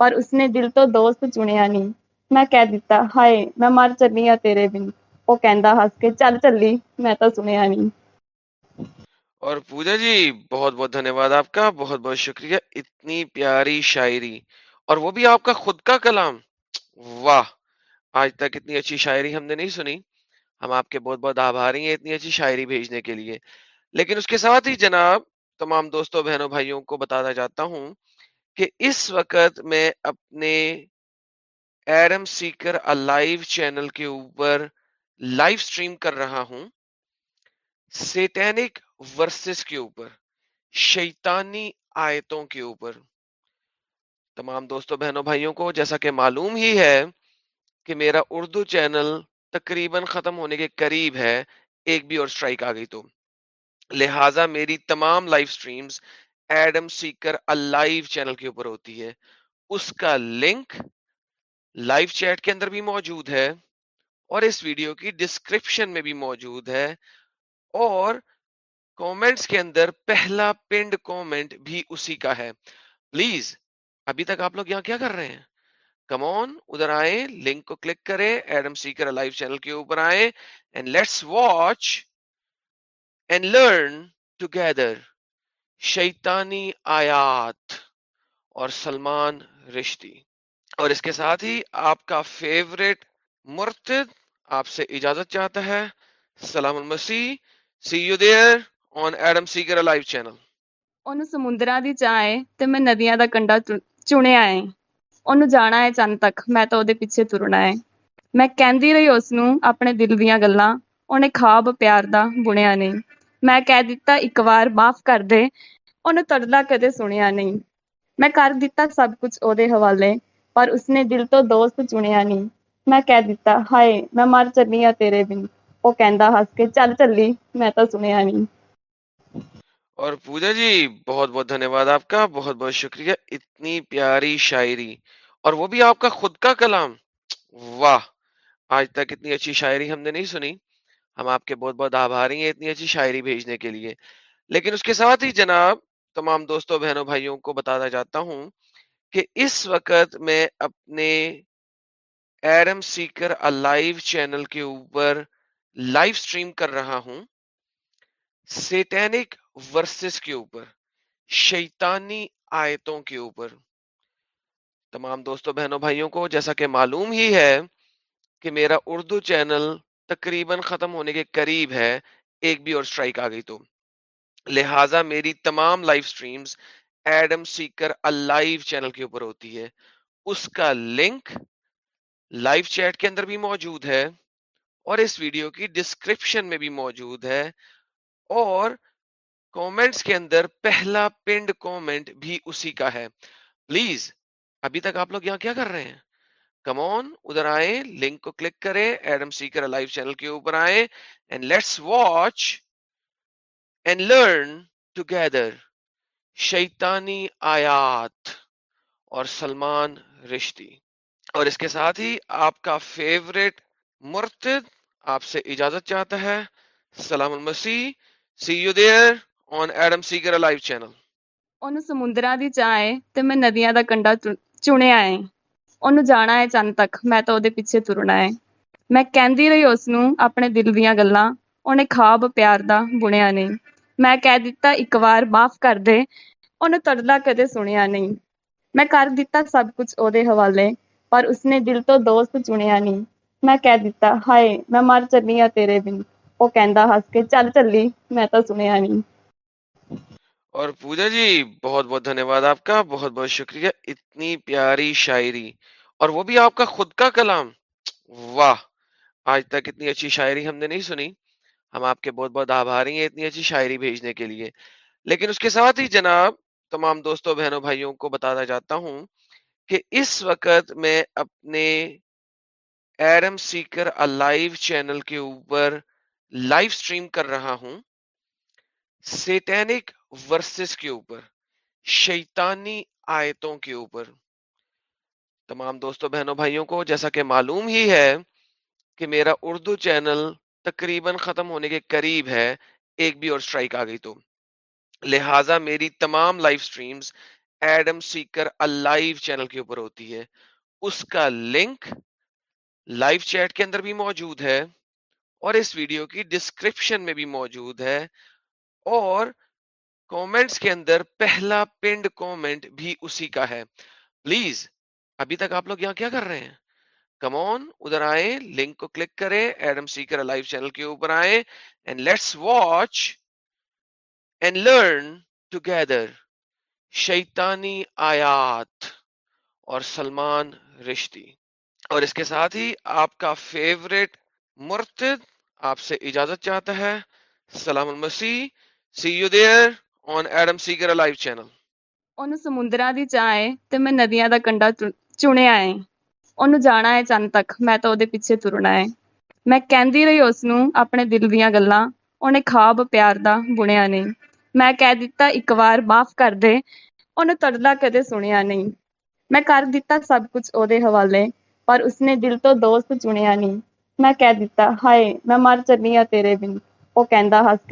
ਪਰ ਉਸਨੇ ਦਿਲ ਤੋਂ ਦੋਸਤ ਚੁਣਿਆ ਨਹੀਂ ਮੈਂ ਕਹਿ ਦਿੱਤਾ ਹਾਏ ਮੈਂ ਮਰ ਚੱਲੀ ਆ ਤੇਰੇ ਬਿਨ ਉਹ ਕਹਿੰਦਾ ਹੱਸ ਕੇ ਚੱਲ ਚੱਲੀ ਮੈਂ ਤਾਂ ਸੁਣਿਆ ਨਹੀਂ اور پوجا جی بہت بہت دھنیہ واد آپ کا بہت بہت شکریہ اتنی پیاری شاعری اور وہ بھی آپ کا خود کا کلام واہ آج تک اتنی اچھی شاعری ہم نے نہیں سنی ہم آپ کے بہت بہت آبھاری ہیں اتنی اچھی شاعری بھیجنے کے لیے لیکن اس کے ساتھ ہی جناب تمام دوستوں بہنوں بھائیوں کو بتانا چاہتا ہوں کہ اس وقت میں اپنے ایرم سیکر لائیو چینل کے اوپر لائیو سٹریم کر رہا ہوں، سیٹینک ورسز کے اوپر، شیطانی آیتوں کے اوپر۔ تمام دوستوں بہنوں، بھائیوں کو جیسا کہ معلوم ہی ہے کہ میرا اردو چینل تقریباً ختم ہونے کے قریب ہے، ایک بھی اور سٹرائک آ گئی تو۔ لہٰذا میری تمام live streams Adam Seeker live channel کے اوپر ہوتی ہے۔ اس کا لنک لائیو چیٹ کے اندر بھی موجود ہے اور اس ویڈیو کی ڈسکرپشن میں بھی موجود ہے۔ اور کومنٹس کے اندر پہلا پنڈ کومنٹ بھی اسی کا ہے۔ پلیز ابھی تک آپ لوگ یہاں کیا کر رہے ہیں؟ کمون ادھر آئے لنک کو کلک کریں ایڈم سیکر لائیو چینل کے اوپر آئے and let's watch and learn together شیطانی آیات اور سلمان رشتی اور اس کے ساتھ ہی آپ کا فیوریٹ مرتد آپ سے اجازت چاہتا ہے سلام المسیح see you there on Adam Seeker live channel ਉਹਨੂੰ ਸਮੁੰਦਰਾਂ ਦੀ ਚਾਹ ਏ ਤੇ ਮੈਂ ਨਦੀਆਂ ਦਾ ਕੰਢਾ ਚੁ- ਚੁਣਿਆ ਏ ਉਹਨੂੰ ਜਾਣਾ ਏ ਚੰਨ ਤੱਕ ਮੈਂ ਤਾਂ ਉਹਦੇ ਪਿੱਛੇ ਤੁਰਨਾ ਏ ਮੈਂ ਕਹਿੰਦੀ ਰਹੀ ਉਸ ਨੂੰ ਆਪਣੇ ਦਿਲ ਦੀਆਂ ਗੱਲਾਂ ਉਹਨੇ ਖਾਬ ਪਿਆਰ ਦਾ ਬੁਣਿਆ ਨਹੀਂ ਮੈਂ ਕਹਿ ਦਿੱਤਾ ਇੱਕ ਵਾਰ ਮਾਫ ਕਰ ਦੇ ਉਹਨੇ ਤੜਲਾ ਕਦੇ ਸੁਣਿਆ ਨਹੀਂ ਮੈਂ ਕਰ ਦਿੱਤਾ ਸਭ ਕੁਝ ਉਹਦੇ ਹਵਾਲੇ ਪਰ ਉਸਨੇ ਦਿਲ ਤੋਂ ਦੋਸਤ ਚੁਣਿਆ ਨਹੀਂ ਮੈਂ ਕਹਿ ਦਿੱਤਾ ਹਾਏ ਮੈਂ ਮਰ ਚੱਲੀ ਆ ਤੇਰੇ ਬਿਨ ਉਹ ਕਹਿੰਦਾ ਹੱਸ ਕੇ ਚੱਲ ਚੱਲੀ ਮੈਂ ਤਾਂ ਸੁਣਿਆ ਨਹੀਂ اور پوجا جی بہت بہت دھنیہ واد آپ کا بہت بہت شکریہ اتنی پیاری شاعری اور وہ بھی آپ کا خود کا کلام واہ آج تک اتنی اچھی شاعری ہم نے نہیں سنی ہم آپ کے بہت بہت آبھاری ہیں اتنی اچھی شاعری بھیجنے کے لیے۔ لیکن اس کے ساتھ ہی جناب تمام دوستوں، بہنوں، بھائیوں کو بتانا چاہتا ہوں کہ اس وقت میں اپنے ایرم سیکر لائیو چینل کے اوپر لائیو سٹریم کر رہا ہوں۔ سیٹینک ورسز کے اوپر، شیطانی آیتوں کے اوپر۔ تمام دوستوں، بہنوں، بھائیوں کو جیسا کہ معلوم ہی ہے کہ میرا اردو چینل تقریباً ختم ہونے کے قریب ہے، ایک بھی اور سٹرائک آ گئی تو۔ لہٰذا میری تمام live streams Adam Seeker live channel کے اوپر ہوتی ہے۔ اس کا لنک لائیو چیٹ کے اندر بھی موجود ہے اور اس ویڈیو کی ڈسکرپشن میں بھی موجود ہے۔ اور کومنٹس کے اندر پہلا پنڈ کومنٹ بھی اسی کا ہے۔ پلیز ابھی تک آپ لوگ یہاں کیا کر رہے ہیں؟ کمون ادھر آئے لنک کو کلک کریں ایڈم سیکر لائیو چینل کے اوپر آئے and let's watch and learn together شیطانی آیات اور سلمان رشتی اور اس کے ساتھ ہی آپ کا فیوریٹ مرتد آپ سے اجازت چاہتا ہے سلام المسیح see you there on Adam Seeker live channel ਉਹਨੂੰ ਸਮੁੰਦਰਾਂ ਦੀ ਚਾਹ ਏ ਤੇ ਮੈਂ ਨਦੀਆਂ ਦਾ ਕੰਢਾ ਚੁ- ਚੁਣਿਆ ਏ اُن ہے چند تک میں پیچھے ترنا ہے میں اس دل دیا گلا خواب پیار دیا نہیں می دکار معاف کر دے اُن تردا کدے سنیا نہیں میں کر دب کچھ ادے حوالے پر اس نے دل تو دوست چنیا نہیں میں کہہ دا ہائے میں مر چلی ہوں تیرے دن وہ کہہ ہس کے چل چلی میں تو سنیا نہیں اور پوجا جی بہت بہت دھنیہ واد آپ کا، بہت بہت شکریہ، اتنی پیاری شاعری، اور وہ بھی آپ کا خود کا کلام۔ واہ، آج تک اتنی اچھی شاعری ہم نے نہیں سنی۔ ہم آپ کے بہت بہت آبھاری ہیں اتنی اچھی شاعری بھیجنے کے لیے۔ لیکن اس کے ساتھ ہی جناب، تمام دوستوں، بہنوں، بھائیوں کو بتانا چاہتا ہوں کہ اس وقت میں اپنے ایرم سیکر لائیو چینل کے اوپر لائیو سٹریم کر رہا ہوں۔ سیٹینک ورسز کے اوپر، شیطانی آیتوں کے اوپر۔ تمام دوستوں بہنوں، بھائیوں کو جیسا کہ معلوم ہی ہے کہ میرا اردو چینل تقریباً ختم ہونے کے قریب ہے، ایک بھی اور سٹرائک آ گئی تو۔ لہٰذا میری تمام live streams Adam Seeker live channel کے اوپر ہوتی ہے۔ اس کا لنک لائیو چیٹ کے اندر بھی موجود ہے اور اس ویڈیو کی ڈسکرپشن میں بھی موجود ہے اور کومنٹس کے اندر پہلا پنڈ کومنٹ بھی اسی کا ہے۔ پلیز ابھی تک آپ لوگ یہاں کیا کر رہے ہیں؟ کمون ادھر آئے لنک کو کلک کریں ایڈم سیکر لائیو چینل کے اوپر آئے and let's watch and learn together شیطانی آیات اور سلمان رشتی۔ اور اس کے ساتھ ہی آپ کا فیوریٹ مرتد آپ سے اجازت چاہتا ہے۔ سلام المسیح سی یو دیئر میں سب کچھ حوالے پر اس نے دل تو دوست چنیا نہیں میں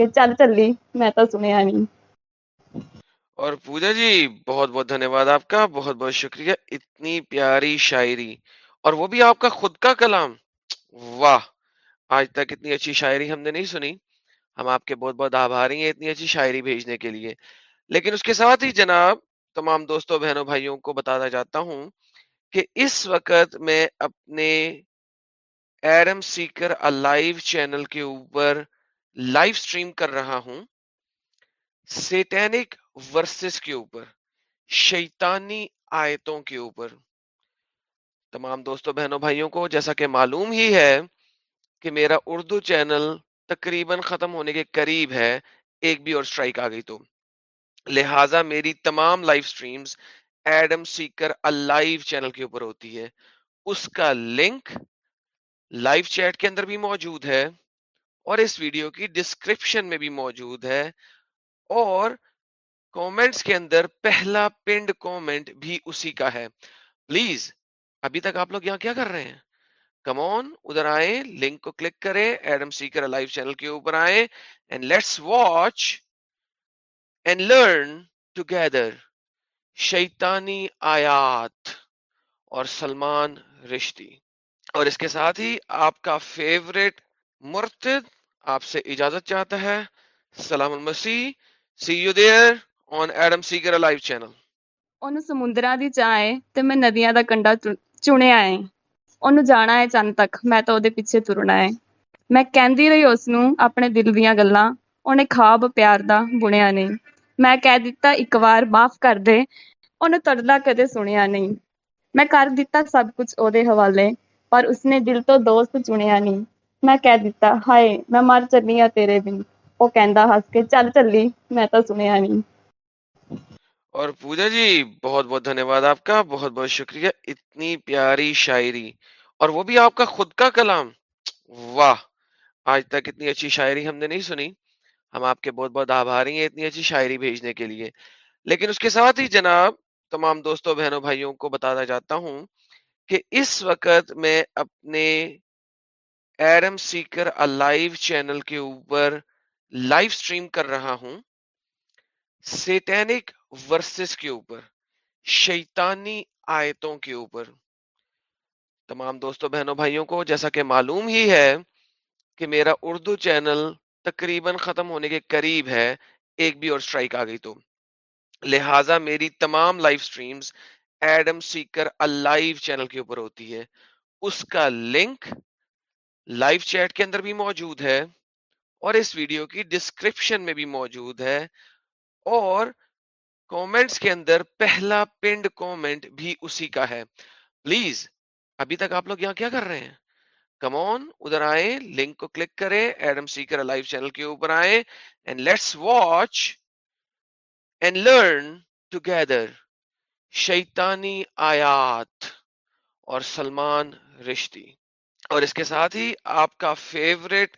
چل چلی میں اور پوجا جی بہت بہت دھنیہ واد آپ کا، بہت بہت شکریہ، اتنی پیاری شاعری، اور وہ بھی آپ کا خود کا کلام۔ واہ، آج تک اتنی اچھی شاعری ہم نے نہیں سنی۔ ہم آپ کے بہت بہت آبھاری ہیں اتنی اچھی شاعری بھیجنے کے لیے۔ لیکن اس کے ساتھ ہی جناب، تمام دوستوں، بہنوں، بھائیوں کو بتانا چاہتا ہوں کہ اس وقت میں اپنے ایرم سیکر لائیو چینل کے اوپر لائیو سٹریم کر رہا ہوں۔ سیٹینک ورسز کے اوپر، شیطانی آیتوں کے اوپر۔ تمام دوستوں بہنوں، بھائیوں کو جیسا کہ معلوم ہی ہے کہ میرا اردو چینل تقریباً ختم ہونے کے قریب ہے، ایک بھی اور سٹرائک آ گئی تو۔ لہٰذا میری تمام live streams Adam Seeker live channel کے اوپر ہوتی ہے۔ اس کا لنک لائیو چیٹ کے اندر بھی موجود ہے اور اس ویڈیو کی ڈسکرپشن میں بھی موجود ہے۔ اور کومنٹس کے اندر پہلا پنڈ کومنٹ بھی اسی کا ہے۔ پلیز ابھی تک آپ لوگ یہاں کیا کر رہے ہیں؟ کمون ادھر آئیں لنک کو کلک کریں ایڈم سیکر لائیو چینل کے اوپر آئیں and let's watch and learn together شیطانی آیات اور سلمان رشتی۔ اور اس کے ساتھ ہی آپ کا فیوریٹ مرتد آپ سے اجازت چاہتا ہے۔ سلام المسیح۔ see you there on Adam Seeker live channel ਉਹਨੂੰ ਸਮੁੰਦਰਾਂ ਦੀ ਚਾਹ ਏ ਤੇ ਮੈਂ ਨਦੀਆਂ ਦਾ ਕੰਢਾ ਚੁ- ਚੁਣਿਆ ਏ ਉਹਨੂੰ ਜਾਣਾ ਏ ਚੰਨ ਤੱਕ ਮੈਂ ਤਾਂ ਉਹਦੇ ਪਿੱਛੇ ਤੁਰਨਾ ਏ ਮੈਂ ਕਹਿੰਦੀ ਰਹੀ ਉਸ ਨੂੰ ਆਪਣੇ ਦਿਲ ਦੀਆਂ ਗੱਲਾਂ ਉਹਨੇ ਖਾਬ ਪਿਆਰ ਦਾ ਬੁਣਿਆ ਨਹੀਂ ਮੈਂ ਕਹਿ ਦਿੱਤਾ ਇੱਕ ਵਾਰ ਮਾਫ ਕਰ ਦੇ ਉਹਨੇ ਤੜਲਾ ਕਦੇ ਸੁਣਿਆ ਨਹੀਂ ਮੈਂ ਕਰ ਦਿੱਤਾ ਸਭ ਕੁਝ ਉਹਦੇ ਹਵਾਲੇ ਪਰ ਉਸਨੇ ਦਿਲ ਤੋਂ ਦੋਸਤ ਚੁਣਿਆ ਨਹੀਂ ਮੈਂ ਕਹਿ ਦਿੱਤਾ ਹਾਏ ਮੈਂ ਮਰ ਚੱਲੀ ਆ ਤੇਰੇ ਬਿਨ ਉਹ ਕਹਿੰਦਾ ਹੱਸ ਕੇ ਚੱਲ ਚੱਲੀ ਮੈਂ ਤਾਂ ਸੁਣਿਆ ਨਹੀਂ اور پوجا جی بہت بہت دھنیہ واد آپ کا بہت بہت شکریہ اتنی پیاری شاعری اور وہ بھی آپ کا خود کا کلام واہ آج تک اتنی اچھی شاعری ہم نے نہیں سنی ہم آپ کے بہت بہت آبھاری ہیں اتنی اچھی شاعری بھیجنے کے لیے لیکن اس کے ساتھ ہی جناب تمام دوستوں بہنوں بھائیوں کو بتانا چاہتا ہوں کہ اس وقت میں اپنے ایرم سیکر لائیو چینل کے اوپر لائیو سٹریم کر رہا ہوں۔ سیٹینک ورسز کے اوپر، شیطانی آیتوں کے اوپر۔ تمام دوستوں بہنوں، بھائیوں کو جیسا کہ معلوم ہی ہے کہ میرا اردو چینل تقریباً ختم ہونے کے قریب ہے، ایک بھی اور سٹرائک آ گئی تو۔ لہٰذا میری تمام live streams Adam Seeker live channel کے اوپر ہوتی ہے۔ اس کا لنک لائیو چیٹ کے اندر بھی موجود ہے۔ اور اس ویڈیو کی ڈسکرپشن میں بھی موجود ہے۔ اور کومنٹس کے اندر پہلا پنڈ کومنٹ بھی اسی کا ہے۔ پلیز ابھی تک آپ لوگ یہاں کیا کر رہے ہیں؟ کمون ادھر آئیں لنک کو کلک کریں ایڈم سیکر لائیو چینل کے اوپر آئیں and let's watch and learn together شیطانی آیات اور سلمان رشتی۔ اور اس کے ساتھ ہی آپ کا فیوریٹ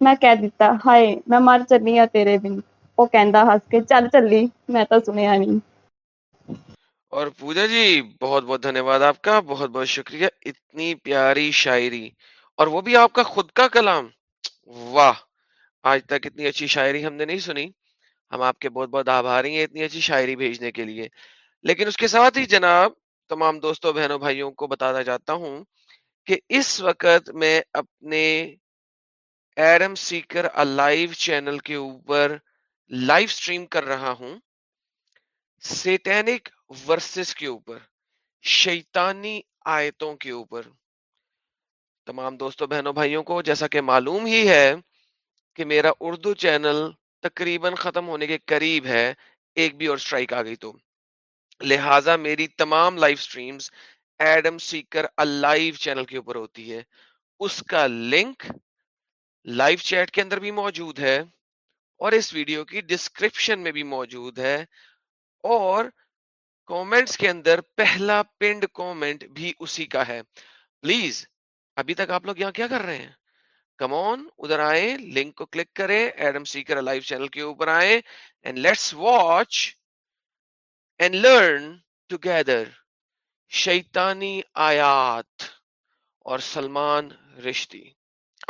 ਮੈਂ ਕਹਿ ਦਿੱਤਾ ਹਾਏ ਮੈਂ ਮਰ ਚੱਲੀ ਆ ਤੇਰੇ ਬਿਨ ਉਹ ਕਹਿੰਦਾ ਹੱਸ ਕੇ ਚੱਲ ਚੱਲੀ ਮੈਂ ਤਾਂ ਸੁਣਿਆ ਨਹੀਂ اور پوجا جی بہت بہت دھنیہ واد آپ کا بہت بہت شکریہ اتنی پیاری شاعری اور وہ بھی آپ کا خود کا کلام واہ آج تک اتنی اچھی شاعری ہم نے نہیں سنی ہم آپ کے بہت بہت آبھاری ہیں اتنی اچھی شاعری بھیجنے کے لیے لیکن اس کے ساتھ ہی جناب تمام دوستوں بہنوں بھائیوں کو بتانا چاہتا ہوں کہ اس وقت میں اپنے ایرم سیکر لائیو چینل کے اوپر لائیو سٹریم کر رہا ہوں سیٹینک ورسز کے اوپر، شیطانی آیتوں کے اوپر۔ تمام دوستوں بہنوں، بھائیوں کو جیسا کہ معلوم ہی ہے کہ میرا اردو چینل تقریباً ختم ہونے کے قریب ہے، ایک بھی اور سٹرائک آ گئی تو۔ لہٰذا میری تمام live streams Adam Seeker live channel کے اوپر ہوتی ہے۔ اس کا لنک لائیو چیٹ کے اندر بھی موجود ہے اور اس ویڈیو کی ڈسکرپشن میں بھی موجود ہے اور کومنٹس کے اندر پہلا پنڈ کومنٹ بھی اسی کا ہے۔ پلیز، ابھی تک آپ لوگ یہاں کیا کر رہے ہیں؟ کمون ادھر آئے لنک کو کلک کریں، ایڈم سیکر لائیو چینل کے اوپر آئے and let's watch and learn together شیطانی آیات اور سلمان رشتی۔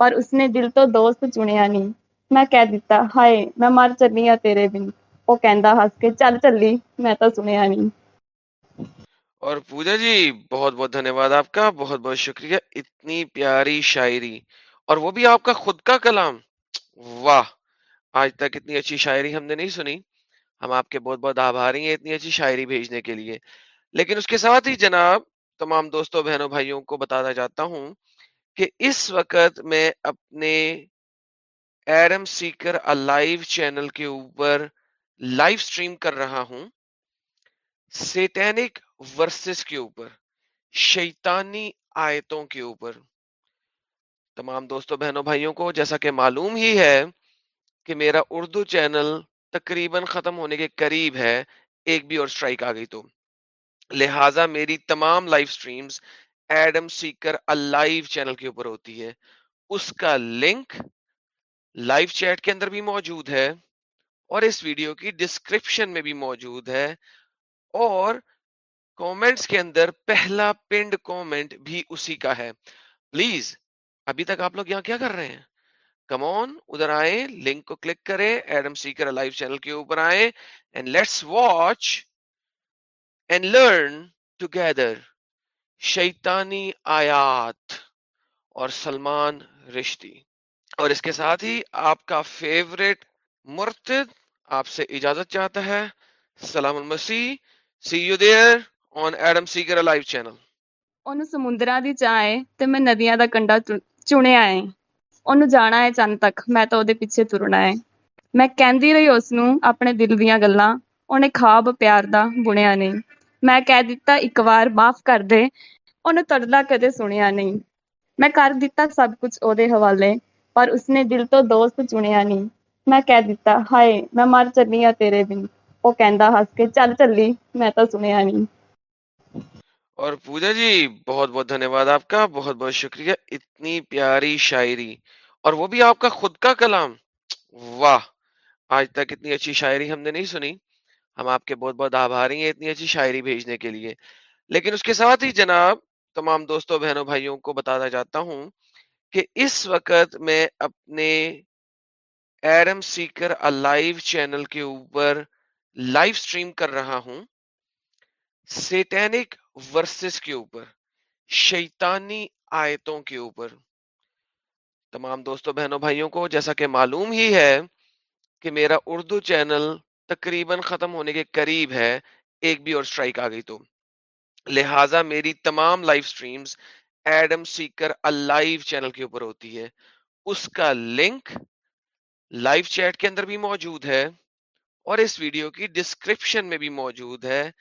ਪਰ ਉਸਨੇ ਦਿਲ ਤੋਂ ਦੋਸਤ ਚੁਣਿਆ ਨਹੀਂ ਮੈਂ ਕਹਿ ਦਿੱਤਾ ਹਾਏ ਮੈਂ ਮਰ ਚੱਲੀ ਆ ਤੇਰੇ ਬਿਨ ਉਹ ਕਹਿੰਦਾ ਹੱਸ ਕੇ ਚੱਲ ਚੱਲੀ ਮੈਂ ਤਾਂ ਸੁਣਿਆ ਨਹੀਂ اور پوجا جی بہت بہت دھنیہ واد آپ کا بہت بہت شکریہ اتنی پیاری شاعری اور وہ بھی آپ کا خود کا کلام واہ آج تک اتنی اچھی شاعری ہم نے نہیں سنی ہم آپ کے بہت بہت آبھاری ہیں اتنی اچھی شاعری بھیجنے کے لیے لیکن اس کے ساتھ ہی جناب تمام دوستوں بہنوں بھائیوں کو بتانا چاہتا ہوں کہ اس وقت میں اپنے ایرم سیکر لائیو چینل کے اوپر لائیو سٹریم کر رہا ہوں، سیٹینک ورسز کے اوپر، شیطانی آیتوں کے اوپر۔ تمام دوستوں بہنوں، بھائیوں کو جیسا کہ معلوم ہی ہے کہ میرا اردو چینل تقریباً ختم ہونے کے قریب ہے، ایک بھی اور سٹرائک آ گئی تو۔ لہٰذا میری تمام live streams Adam Seeker live channel کے اوپر ہوتی ہے۔ اس کا لنک لائیو چیٹ کے اندر بھی موجود ہے اور اس ویڈیو کی ڈسکرپشن میں بھی موجود ہے اور کومنٹس کے اندر پہلا پنڈ کومنٹ بھی اسی کا ہے۔ پلیز ابھی تک آپ لوگ یہاں کیا کر رہے ہیں؟ کمون ادھر آئے لنک کو کلک کریں ایڈم سیکر لائیو چینل کے اوپر آئے and let's watch and learn together شیطانی آیات اور سلمان رشتی اور اس کے ساتھ ہی آپ کا فیوریٹ مرتد آپ سے اجازت چاہتا ہے سلام المسیح see you there on Adam Seeker live channel ਉਹਨੂੰ ਸਮੁੰਦਰਾਂ ਦੀ ਚਾਹ ਏ ਤੇ ਮੈਂ ਨਦੀਆਂ ਦਾ ਕੰਢਾ ਚੁ- ਚੁਣਿਆ ਏ ਉਹਨੂੰ ਜਾਣਾ ਏ ਚੰਨ ਤੱਕ ਮੈਂ ਤਾਂ ਉਹਦੇ ਪਿੱਛੇ ਤੁਰਨਾ ਏ ਮੈਂ ਕਹਿੰਦੀ ਰਹੀ ਉਸ ਨੂੰ ਆਪਣੇ ਦਿਲ ਦੀਆਂ ਗੱਲਾਂ ਉਹਨੇ ਖਾਬ ਪਿਆਰ ਦਾ ਬੁਣਿਆ ਨਹੀਂ ਮੈਂ ਕਹਿ ਦਿੱਤਾ ਇੱਕ ਵਾਰ ਮਾਫ ਕਰ ਦੇ ਉਹਨੇ ਤੜਲਾ ਕਦੇ ਸੁਣਿਆ ਨਹੀਂ ਮੈਂ ਕਰ ਦਿੱਤਾ ਸਭ ਕੁਝ ਉਹਦੇ ਹਵਾਲੇ ਪਰ ਉਸਨੇ ਦਿਲ ਤੋਂ ਦੋਸਤ ਚੁਣਿਆ ਨਹੀਂ ਮੈਂ ਕਹਿ ਦਿੱਤਾ ਹਾਏ ਮੈਂ ਮਰ ਚੱਲੀ ਆ ਤੇਰੇ ਬਿਨ ਉਹ ਕਹਿੰਦਾ ਹੱਸ ਕੇ ਚੱਲ ਚੱਲੀ ਮੈਂ ਤਾਂ ਸੁਣਿਆ ਨਹੀਂ اور پوجا جی بہت بہت دھنیہ واد آپ کا بہت بہت شکریہ اتنی پیاری شاعری اور وہ بھی آپ کا خود کا کلام واہ آج تک اتنی اچھی شاعری ہم نے نہیں سنی ہم آپ کے بہت بہت آبھاری ہیں اتنی اچھی شاعری بھیجنے کے لیے۔ لیکن اس کے ساتھ ہی جناب تمام دوستوں، بہنوں، بھائیوں کو بتانا چاہتا ہوں کہ اس وقت میں اپنے ایرم سیکر لائیو چینل کے اوپر لائیو سٹریم کر رہا ہوں۔ سیٹینک ورسز کے اوپر، شیطانی آیتوں کے اوپر۔ تمام دوستوں، بہنوں، بھائیوں کو جیسا کہ معلوم ہی ہے کہ میرا اردو چینل تقریباً ختم ہونے کے قریب ہے، ایک بھی اور سٹرائک آ گئی تو۔ لہٰذا میری تمام live streams Adam Seeker live channel کے اوپر ہوتی ہے۔ اس کا لنک لائیو چیٹ کے اندر بھی موجود ہے اور اس ویڈیو کی ڈسکرپشن میں بھی موجود ہے۔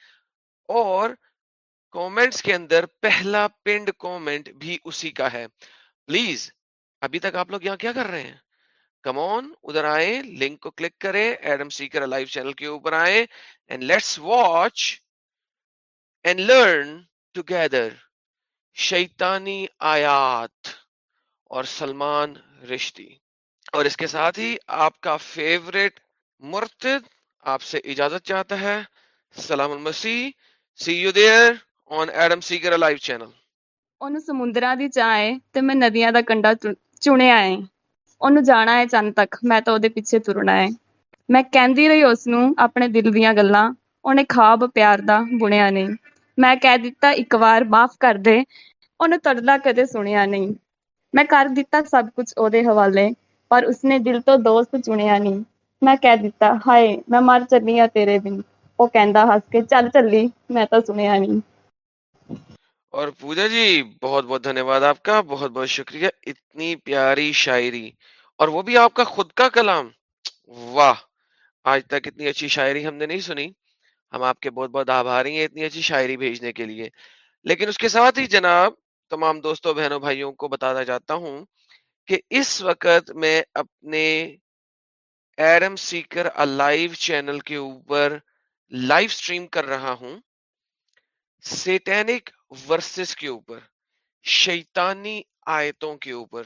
اور کومنٹس کے اندر پہلا پنڈ کومنٹ بھی اسی کا ہے۔ پلیز ابھی تک آپ لوگ یہاں کیا کر رہے ہیں؟ کمون ادھر آئے لنک کو کلک کریں ایڈم سیکر لائیو چینل کے اوپر آئے and let's watch and learn together شیطانی آیات اور سلمان رشتی اور اس کے ساتھ ہی آپ کا فیوریٹ مرتد آپ سے اجازت چاہتا ہے سلام المسیح see you there on Adam Seeker live channel ਉਹਨੂੰ ਸਮੁੰਦਰਾਂ ਦੀ ਚਾਹ ਏ ਤੇ ਮੈਂ ਨਦੀਆਂ ਦਾ ਕੰਢਾ ਚੁ- ਚੁਣਿਆ ਏ اُن ہے چند تک میں پیچھے ترنا ہے میں دل دیا گلا خواب پیاریا نہیں میں معاف کر دے اُن تردا کدی سنیا نہیں می کر دب کچھ حوالے پر اس نے دل تو دوست چنیا نہیں میں مر چلی ہوں تیرے دن وہ کہ چل چلی میں سنیا نہیں اور پوجا جی بہت بہت دھنیہ واد آپ کا، بہت بہت شکریہ، اتنی پیاری شاعری، اور وہ بھی آپ کا خود کا کلام۔ واہ، آج تک اتنی اچھی شاعری ہم نے نہیں سنی۔ ہم آپ کے بہت بہت آبھاری ہیں اتنی اچھی شاعری بھیجنے کے لیے۔ لیکن اس کے ساتھ ہی جناب، تمام دوستوں، بہنوں، بھائیوں کو بتانا چاہتا ہوں کہ اس وقت میں اپنے ایرم سیکر لائیو چینل کے اوپر لائیو سٹریم کر رہا ہوں۔ سیٹینک ورسز کے اوپر، شیطانی آیتوں کے اوپر۔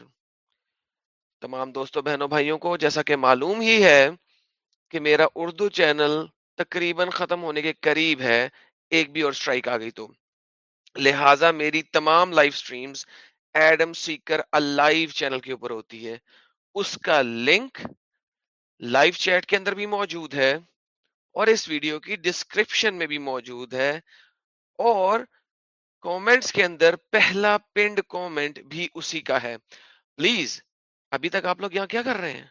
تمام دوستوں بہنوں، بھائیوں کو جیسا کہ معلوم ہی ہے کہ میرا اردو چینل تقریباً ختم ہونے کے قریب ہے، ایک بھی اور سٹرائک آ گئی تو۔ لہٰذا میری تمام live streams Adam Seeker live channel کے اوپر ہوتی ہے۔ اس کا لنک لائیو چیٹ کے اندر بھی موجود ہے اور اس ویڈیو کی ڈسکرپشن میں بھی موجود ہے اور کومنٹس کے اندر پہلا پنڈ کومنٹ بھی اسی کا ہے۔ پلیز ابھی تک آپ لوگ یہاں کیا کر رہے ہیں؟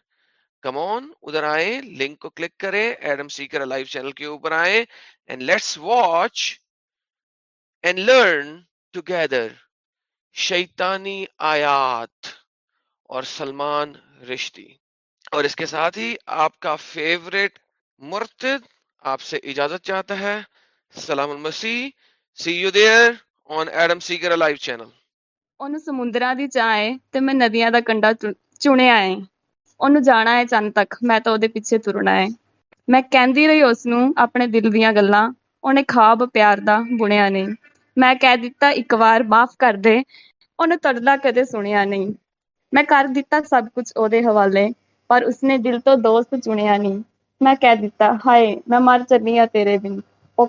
کمون ادھر آئیں لنک کو کلک کریں ایڈم سیکر لائیو چینل کے اوپر آئیں and let's watch and learn together شیطانی آیات اور سلمان رشتی۔ اور اس کے ساتھ ہی آپ کا فیوریٹ مرتد آپ سے اجازت چاہتا ہے۔ سلام المسیح سی یو دیئر چن تک میں سب کچھ ادے حوالے پر اس نے دل تو دوست چنیا نہیں می کہ ہائے میں مر چلی ہوں تیرے دن وہ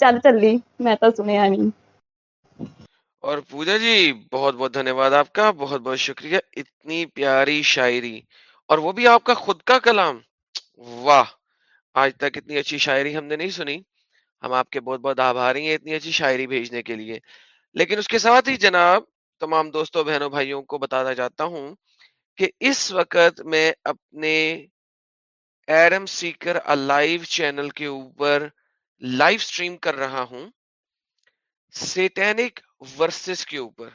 چل چلی میں اور پوجا جی بہت بہت دھنیہ واد آپ کا، بہت بہت شکریہ، اتنی پیاری شاعری، اور وہ بھی آپ کا خود کا کلام۔ واہ، آج تک اتنی اچھی شاعری ہم نے نہیں سنی۔ ہم آپ کے بہت بہت آبھاری ہیں اتنی اچھی شاعری بھیجنے کے لیے۔ لیکن اس کے ساتھ ہی جناب، تمام دوستوں، بہنوں، بھائیوں کو بتانا چاہتا ہوں کہ اس وقت میں اپنے ایرم سیکر لائیو چینل کے اوپر لائیو سٹریم کر رہا ہوں۔ سیٹینک ورسز کے اوپر،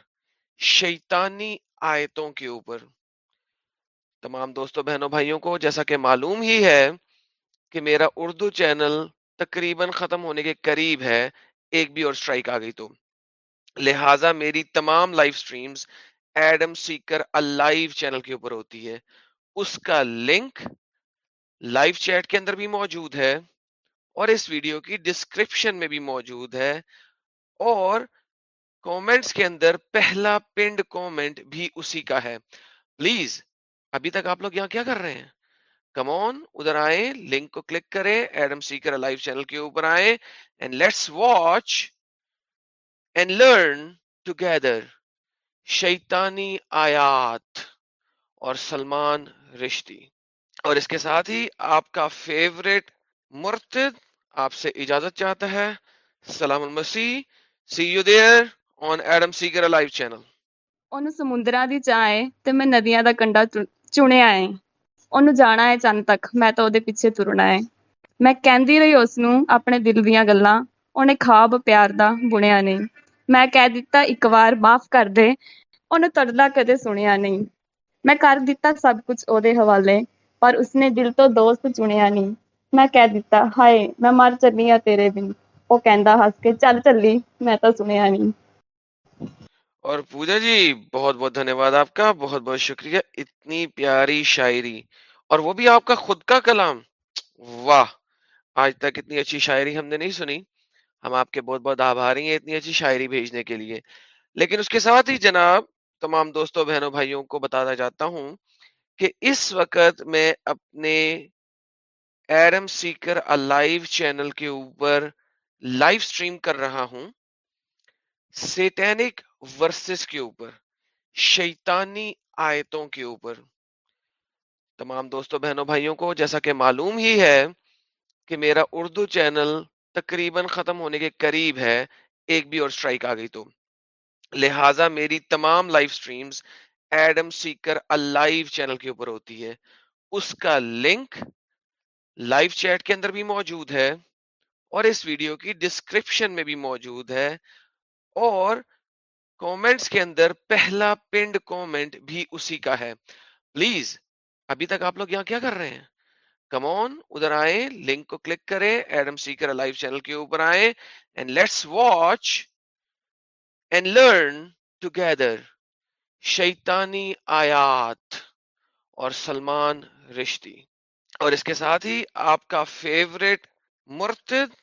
شیطانی آیتوں کے اوپر۔ تمام دوستوں بہنوں، بھائیوں کو جیسا کہ معلوم ہی ہے کہ میرا اردو چینل تقریباً ختم ہونے کے قریب ہے، ایک بھی اور سٹرائک آ گئی تو۔ لہٰذا میری تمام live streams Adam Seeker live channel کے اوپر ہوتی ہے۔ اس کا لنک لائیو چیٹ کے اندر بھی موجود ہے اور اس ویڈیو کی ڈسکرپشن میں بھی موجود ہے۔ اور کومنٹس کے اندر پہلا پنڈ کومنٹ بھی اسی کا ہے۔ پلیز ابھی تک آپ لوگ یہاں کیا کر رہے ہیں؟ کمون ادھر آئیں لنک کو کلک کریں ایڈم سیکر لائیو چینل کے اوپر آئیں and let's watch and learn together شیطانی آیات اور سلمان رشتی۔ اور اس کے ساتھ ہی آپ کا فیوریٹ مرتد آپ سے اجازت چاہتا ہے۔ سلام المسیح۔ see you there on Adam Seeker live channel ਉਹਨੂੰ ਸਮੁੰਦਰਾਂ ਦੀ ਚਾਹ ਏ ਤੇ ਮੈਂ ਨਦੀਆਂ ਦਾ ਕੰਢਾ ਚੁ- ਚੁਣਿਆ ਏ ਉਹਨੂੰ ਜਾਣਾ ਏ ਚੰਨ ਤੱਕ ਮੈਂ ਤਾਂ ਉਹਦੇ ਪਿੱਛੇ ਤੁਰਨਾ ਏ ਮੈਂ ਕਹਿੰਦੀ ਰਹੀ ਉਸ ਨੂੰ ਆਪਣੇ ਦਿਲ ਦੀਆਂ ਗੱਲਾਂ ਉਹਨੇ ਖਾਬ ਪਿਆਰ ਦਾ ਬੁਣਿਆ ਨਹੀਂ ਮੈਂ ਕਹਿ ਦਿੱਤਾ ਇੱਕ ਵਾਰ ਮਾਫ ਕਰ ਦੇ ਉਹਨੇ ਤੜਲਾ ਕਦੇ ਸੁਣਿਆ ਨਹੀਂ ਮੈਂ ਕਰ ਦਿੱਤਾ ਸਭ ਕੁਝ ਉਹਦੇ ਹਵਾਲੇ ਪਰ ਉਸਨੇ ਦਿਲ ਤੋਂ ਦੋਸਤ ਚੁਣਿਆ ਨਹੀਂ ਮੈਂ ਕਹਿ ਦਿੱਤਾ ਹਾਏ ਮੈਂ ਮਰ ਚੱਲੀ ਆ ਤੇਰੇ ਬਿਨ ਉਹ ਕਹਿੰਦਾ ਹੱਸ ਕੇ ਚੱਲ ਚੱਲੀ ਮੈਂ ਤਾਂ ਸੁਣਿਆ ਨਹੀਂ اور پوجا جی بہت بہت دھنیہ واد آپ کا بہت بہت شکریہ اتنی پیاری شاعری اور وہ بھی آپ کا خود کا کلام واہ آج تک اتنی اچھی شاعری ہم نے نہیں سنی ہم آپ کے بہت بہت آبھاری ہیں اتنی اچھی شاعری بھیجنے کے لیے لیکن اس کے ساتھ ہی جناب تمام دوستوں بہنوں بھائیوں کو بتانا چاہتا ہوں کہ اس وقت میں اپنے ایرم سیکر لائیو چینل کے اوپر لائیو سٹریم کر رہا ہوں سیٹینک ورسز کے اوپر، شیطانی آیتوں کے اوپر۔ تمام دوستوں بہنوں، بھائیوں کو جیسا کہ معلوم ہی ہے کہ میرا اردو چینل تقریباً ختم ہونے کے قریب ہے، ایک بھی اور سٹرائک آ گئی تو۔ لہٰذا میری تمام live streams Adam Seeker live channel کے اوپر ہوتی ہے۔ اس کا لنک لائیو چیٹ کے اندر بھی موجود ہے۔ اور اس ویڈیو کی ڈسکرپشن میں بھی موجود ہے۔ اور کومنٹس کے اندر پہلا پنڈ کومنٹ بھی اسی کا ہے۔ پلیز ابھی تک آپ لوگ یہاں کیا کر رہے ہیں؟ کمون ادھر آئیں لنک کو کلک کریں ایڈم سیکر لائیو چینل کے اوپر آئیں and let's watch and learn together شیطانی آیات اور سلمان رشتی۔ اور اس کے ساتھ ہی آپ کا فیوریٹ مرتد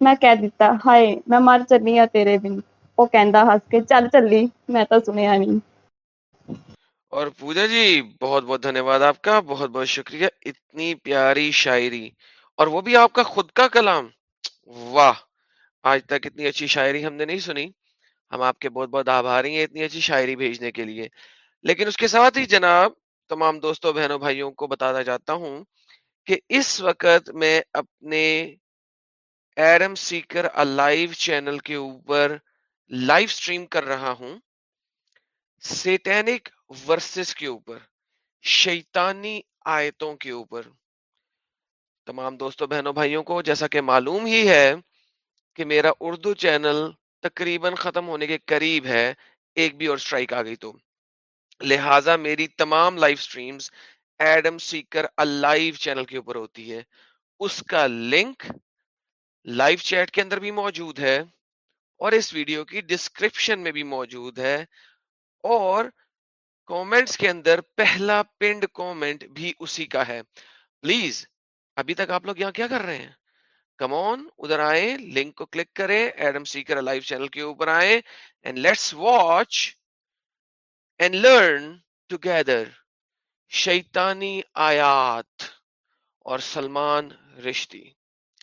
ਮੈਂ ਕਹਿ ਦਿੱਤਾ ਹਾਏ ਮੈਂ ਮਰ ਚੱਲੀ ਆ ਤੇਰੇ ਬਿਨ ਉਹ ਕਹਿੰਦਾ ਹੱਸ ਕੇ ਚੱਲ ਚੱਲੀ ਮੈਂ ਤਾਂ ਸੁਣਿਆ ਨਹੀਂ اور پوجا جی بہت بہت دھنیہ واد آپ کا بہت بہت شکریہ اتنی پیاری شاعری اور وہ بھی آپ کا خود کا کلام واہ آج تک اتنی اچھی شاعری ہم نے نہیں سنی ہم آپ کے بہت بہت آبھاری ہیں اتنی اچھی شاعری بھیجنے کے لیے لیکن اس کے ساتھ ہی جناب تمام دوستوں بہنوں بھائیوں کو بتانا چاہتا ہوں کہ اس وقت میں اپنے ایرم سیکر لائیو چینل کے اوپر لائیو سٹریم کر رہا ہوں سیٹینک ورسز کے اوپر، شیطانی آیتوں کے اوپر۔ تمام دوستوں بہنوں، بھائیوں کو جیسا کہ معلوم ہی ہے کہ میرا اردو چینل تقریباً ختم ہونے کے قریب ہے، ایک بھی اور سٹرائک آ گئی تو۔ لہٰذا میری تمام live streams Adam Seeker live channel کے اوپر ہوتی ہے۔ اس کا لنک لائیو چیٹ کے اندر بھی موجود ہے اور اس ویڈیو کی ڈسکرپشن میں بھی موجود ہے اور کومنٹس کے اندر پہلا پنڈ کومنٹ بھی اسی کا ہے۔ پلیز ابھی تک آپ لوگ یہاں کیا کر رہے ہیں؟ کمون ادھر آئیں لنک کو کلک کریں ایڈم سیکر لائیو چینل کے اوپر آئیں and let's watch and learn together شیطانی آیات اور سلمان رشتی۔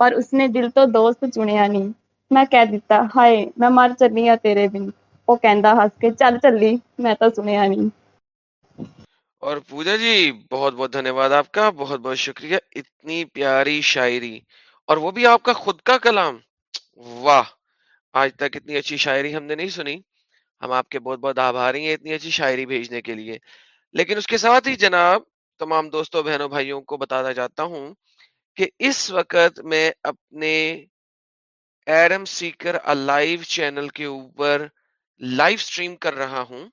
ਪਰ ਉਸਨੇ ਦਿਲ ਤੋਂ ਦੋਸਤ ਚੁਣਿਆ ਨਹੀਂ ਮੈਂ ਕਹਿ ਦਿੱਤਾ ਹਾਏ ਮੈਂ ਮਰ ਚੱਲੀ ਆ ਤੇਰੇ ਬਿਨ ਉਹ ਕਹਿੰਦਾ ਹੱਸ ਕੇ ਚੱਲ ਚੱਲੀ ਮੈਂ ਤਾਂ ਸੁਣਿਆ ਨਹੀਂ اور پوجا جی بہت بہت دھنیہ واد آپ کا بہت بہت شکریہ اتنی پیاری شاعری اور وہ بھی آپ کا خود کا کلام واہ آج تک اتنی اچھی شاعری ہم نے نہیں سنی ہم آپ کے بہت بہت آبھاری ہیں اتنی اچھی شاعری بھیجنے کے لیے لیکن اس کے ساتھ ہی جناب تمام دوستوں بہنوں بھائیوں کو بتانا چاہتا ہوں کہ اس وقت میں اپنے ایرم سیکر لائیو چینل کے اوپر لائیو سٹریم کر رہا ہوں،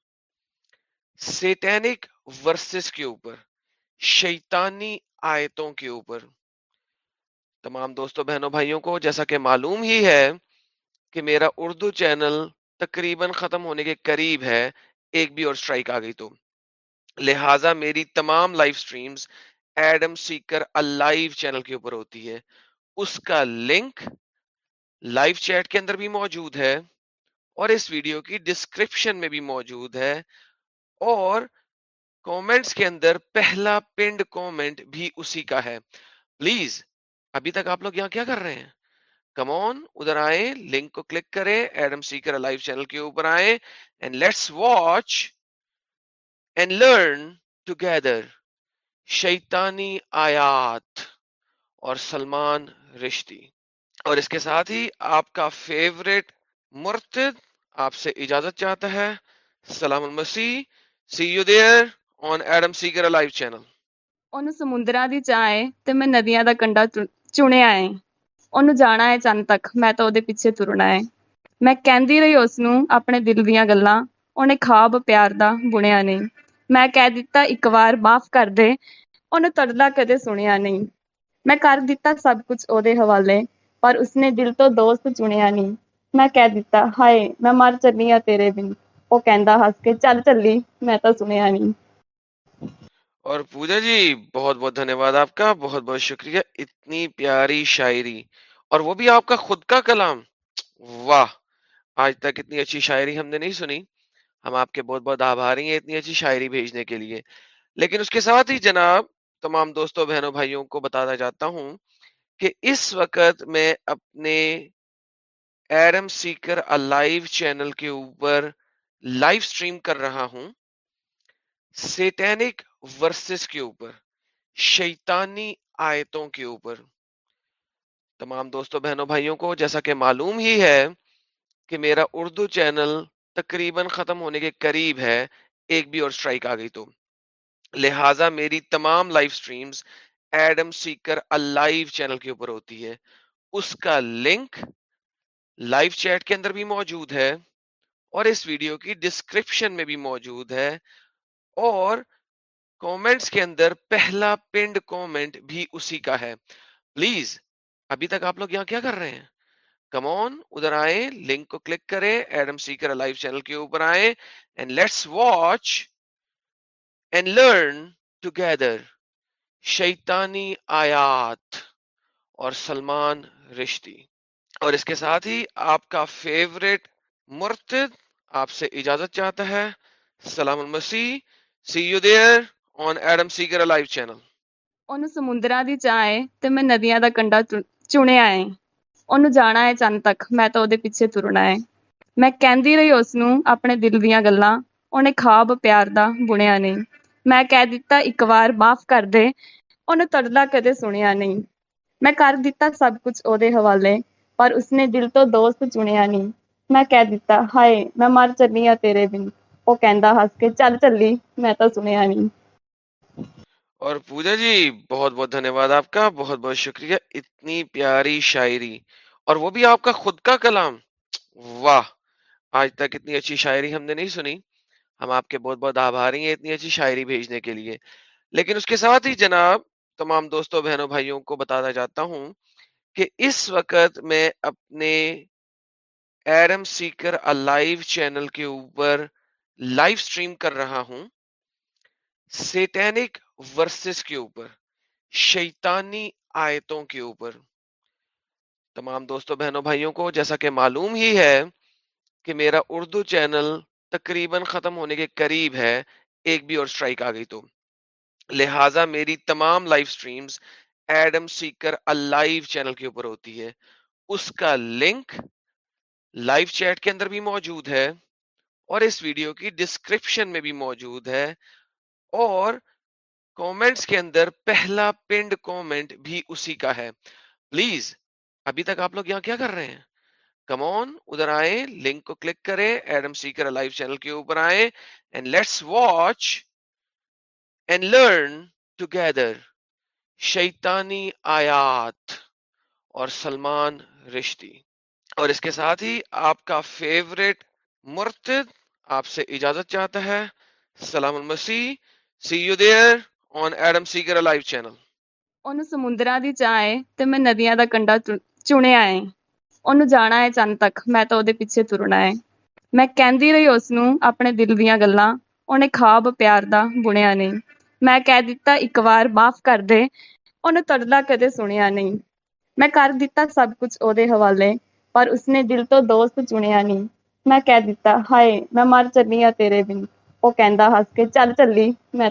سیٹینک ورسز کے اوپر، شیطانی آیتوں کے اوپر۔ تمام دوستوں بہنوں، بھائیوں کو جیسا کہ معلوم ہی ہے کہ میرا اردو چینل تقریباً ختم ہونے کے قریب ہے، ایک بھی اور سٹرائک آ گئی تو۔ لہٰذا میری تمام live streams Adam Seeker live channel کے اوپر ہوتی ہے۔ اس کا لنک لائیو چیٹ کے اندر بھی موجود ہے اور اس ویڈیو کی ڈسکرپشن میں بھی موجود ہے اور کومنٹس کے اندر پہلا پنڈ کومنٹ بھی اسی کا ہے۔ پلیز ابھی تک آپ لوگ یہاں کیا کر رہے ہیں؟ کمون ادھر آئیں لنک کو کلک کریں ایڈم سیکر لائیو چینل کے اوپر آئیں and let's watch and learn together شیطانی آیات اور سلمان رشتی اور اس کے ساتھ ہی آپ کا فیوریٹ مرتد آپ سے اجازت چاہتا ہے سلام المسیح see you there on Adam Seeker live channel ਉਹਨੂੰ ਸਮੁੰਦਰਾਂ ਦੀ ਚਾਹ ਏ ਤੇ ਮੈਂ ਨਦੀਆਂ ਦਾ ਕੰਢਾ ਚੁ- ਚੁਣਿਆ ਏ ਉਹਨੂੰ ਜਾਣਾ ਏ ਚੰਨ ਤੱਕ ਮੈਂ ਤਾਂ ਉਹਦੇ ਪਿੱਛੇ ਤੁਰਨਾ ਏ ਮੈਂ ਕਹਿੰਦੀ ਰਹੀ ਉਸ ਨੂੰ ਆਪਣੇ ਦਿਲ ਦੀਆਂ ਗੱਲਾਂ ਉਹਨੇ ਖਾਬ ਪਿਆਰ ਦਾ ਬੁਣਿਆ ਨਹੀਂ ਮੈਂ ਕਹਿ ਦਿੱਤਾ ਇੱਕ ਵਾਰ ਮਾਫ ਕਰ ਦੇ ਉਹਨੇ ਤੜਲਾ ਕਦੇ ਸੁਣਿਆ ਨਹੀਂ ਮੈਂ ਕਰ ਦਿੱਤਾ ਸਭ ਕੁਝ ਉਹਦੇ ਹਵਾਲੇ ਪਰ ਉਸਨੇ ਦਿਲ ਤੋਂ ਦੋਸਤ ਚੁਣਿਆ ਨਹੀਂ ਮੈਂ ਕਹਿ ਦਿੱਤਾ ਹਾਏ ਮੈਂ ਮਰ ਚੱਲੀ ਆ ਤੇਰੇ ਬਿਨ ਉਹ ਕਹਿੰਦਾ ਹੱਸ ਕੇ ਚੱਲ ਚੱਲੀ ਮੈਂ ਤਾਂ ਸੁਣਿਆ ਨਹੀਂ اور پوجا جی بہت بہت دھنیہ واد آپ کا بہت بہت شکریہ اتنی پیاری شاعری اور وہ بھی آپ کا خود کا کلام واہ آج تک اتنی اچھی شاعری ہم نے نہیں سنی ہم آپ کے بہت بہت آبھاری ہیں اتنی اچھی شاعری بھیجنے کے لیے۔ لیکن اس کے ساتھ ہی جناب تمام دوستوں، بہنوں، بھائیوں کو بتانا چاہتا ہوں کہ اس وقت میں اپنے ایرم سیکر لائیو چینل کے اوپر لائیو سٹریم کر رہا ہوں۔ سیٹینک ورسز کے اوپر، شیطانی آیتوں کے اوپر۔ تمام دوستوں، بہنوں، بھائیوں کو جیسا کہ معلوم ہی ہے کہ میرا اردو چینل تقریباً ختم ہونے کے قریب ہے، ایک بھی اور سٹرائک آ گئی تو۔ لہٰذا میری تمام live streams Adam Seeker live channel کے اوپر ہوتی ہے۔ اس کا لنک لائیو چیٹ کے اندر بھی موجود ہے اور اس ویڈیو کی ڈسکرپشن میں بھی موجود ہے۔ اور کومنٹس کے اندر پہلا پنڈ کومنٹ بھی اسی کا ہے۔ پلیز ابھی تک آپ لوگ یہاں کیا کر رہے ہیں؟ کمون ادھر آئیں لنک کو کلک کریں ایڈم سیکر لائیو چینل کے اوپر آئیں and let's watch and learn together شیطانی آیات اور سلمان رشتی اور اس کے ساتھ ہی آپ کا فیوریٹ مرتد آپ سے اجازت چاہتا ہے سلام المسیح see you there on Adam Seeker live channel ਉਹਨੂੰ ਸਮੁੰਦਰਾਂ ਦੀ ਚਾਹ ਏ ਤੇ ਮੈਂ ਨਦੀਆਂ ਦਾ ਕੰਢਾ ਚੁ- ਚੁਣਿਆ ਏ چند تک میں پچھے ترنا ہے اپنے دل دیا گلا خواب پیار معاف کر دے اُن تردا کدی سنیا نہیں می کر دب کچھ ادے حوالے پر اس نے دل تو دوست چنیا نہیں می کہ ہائے میں مر چلی ہوں تیرے دن وہ کہ چل چلی میں تو سنیا نہیں اور پوجا جی بہت بہت دھنیہ واد آپ کا، بہت بہت شکریہ، اتنی پیاری شاعری، اور وہ بھی آپ کا خود کا کلام۔ واہ، آج تک اتنی اچھی شاعری ہم نے نہیں سنی۔ ہم آپ کے بہت بہت آبھاری ہیں اتنی اچھی شاعری بھیجنے کے لیے۔ لیکن اس کے ساتھ ہی جناب، تمام دوستوں، بہنوں، بھائیوں کو بتانا چاہتا ہوں کہ اس وقت میں اپنے ایرم سیکر لائیو چینل کے اوپر لائیو سٹریم کر رہا ہوں۔ سیٹینک ورسز کے اوپر، شیطانی آیتوں کے اوپر۔ تمام دوستوں بہنوں، بھائیوں کو جیسا کہ معلوم ہی ہے کہ میرا اردو چینل تقریباً ختم ہونے کے قریب ہے، ایک بھی اور سٹرائک آ گئی تو۔ لہٰذا میری تمام live streams Adam Seeker live channel کے اوپر ہوتی ہے۔ اس کا لنک لائیو چیٹ کے اندر بھی موجود ہے اور اس ویڈیو کی ڈسکرپشن میں بھی موجود ہے اور کومنٹس کے اندر پہلا پنڈ کومنٹ بھی اسی کا ہے۔ پلیز ابھی تک آپ لوگ یہاں کیا کر رہے ہیں؟ کمون ادھر آئیں لنک کو کلک کریں ایڈم سیکر لائیو چینل کے اوپر آئیں and let's watch and learn together شیطانی آیات اور سلمان رشتی۔ اور اس کے ساتھ ہی آپ کا فیوریٹ مرتد آپ سے اجازت چاہتا ہے۔ سلام المسیح سی یو دیئر چند تک میں سب کچھ حوالے پر اس نے دل تو دوست چنیا نہیں میں مر چلی ہوں تیرے دن وہ کہ چل چلی میں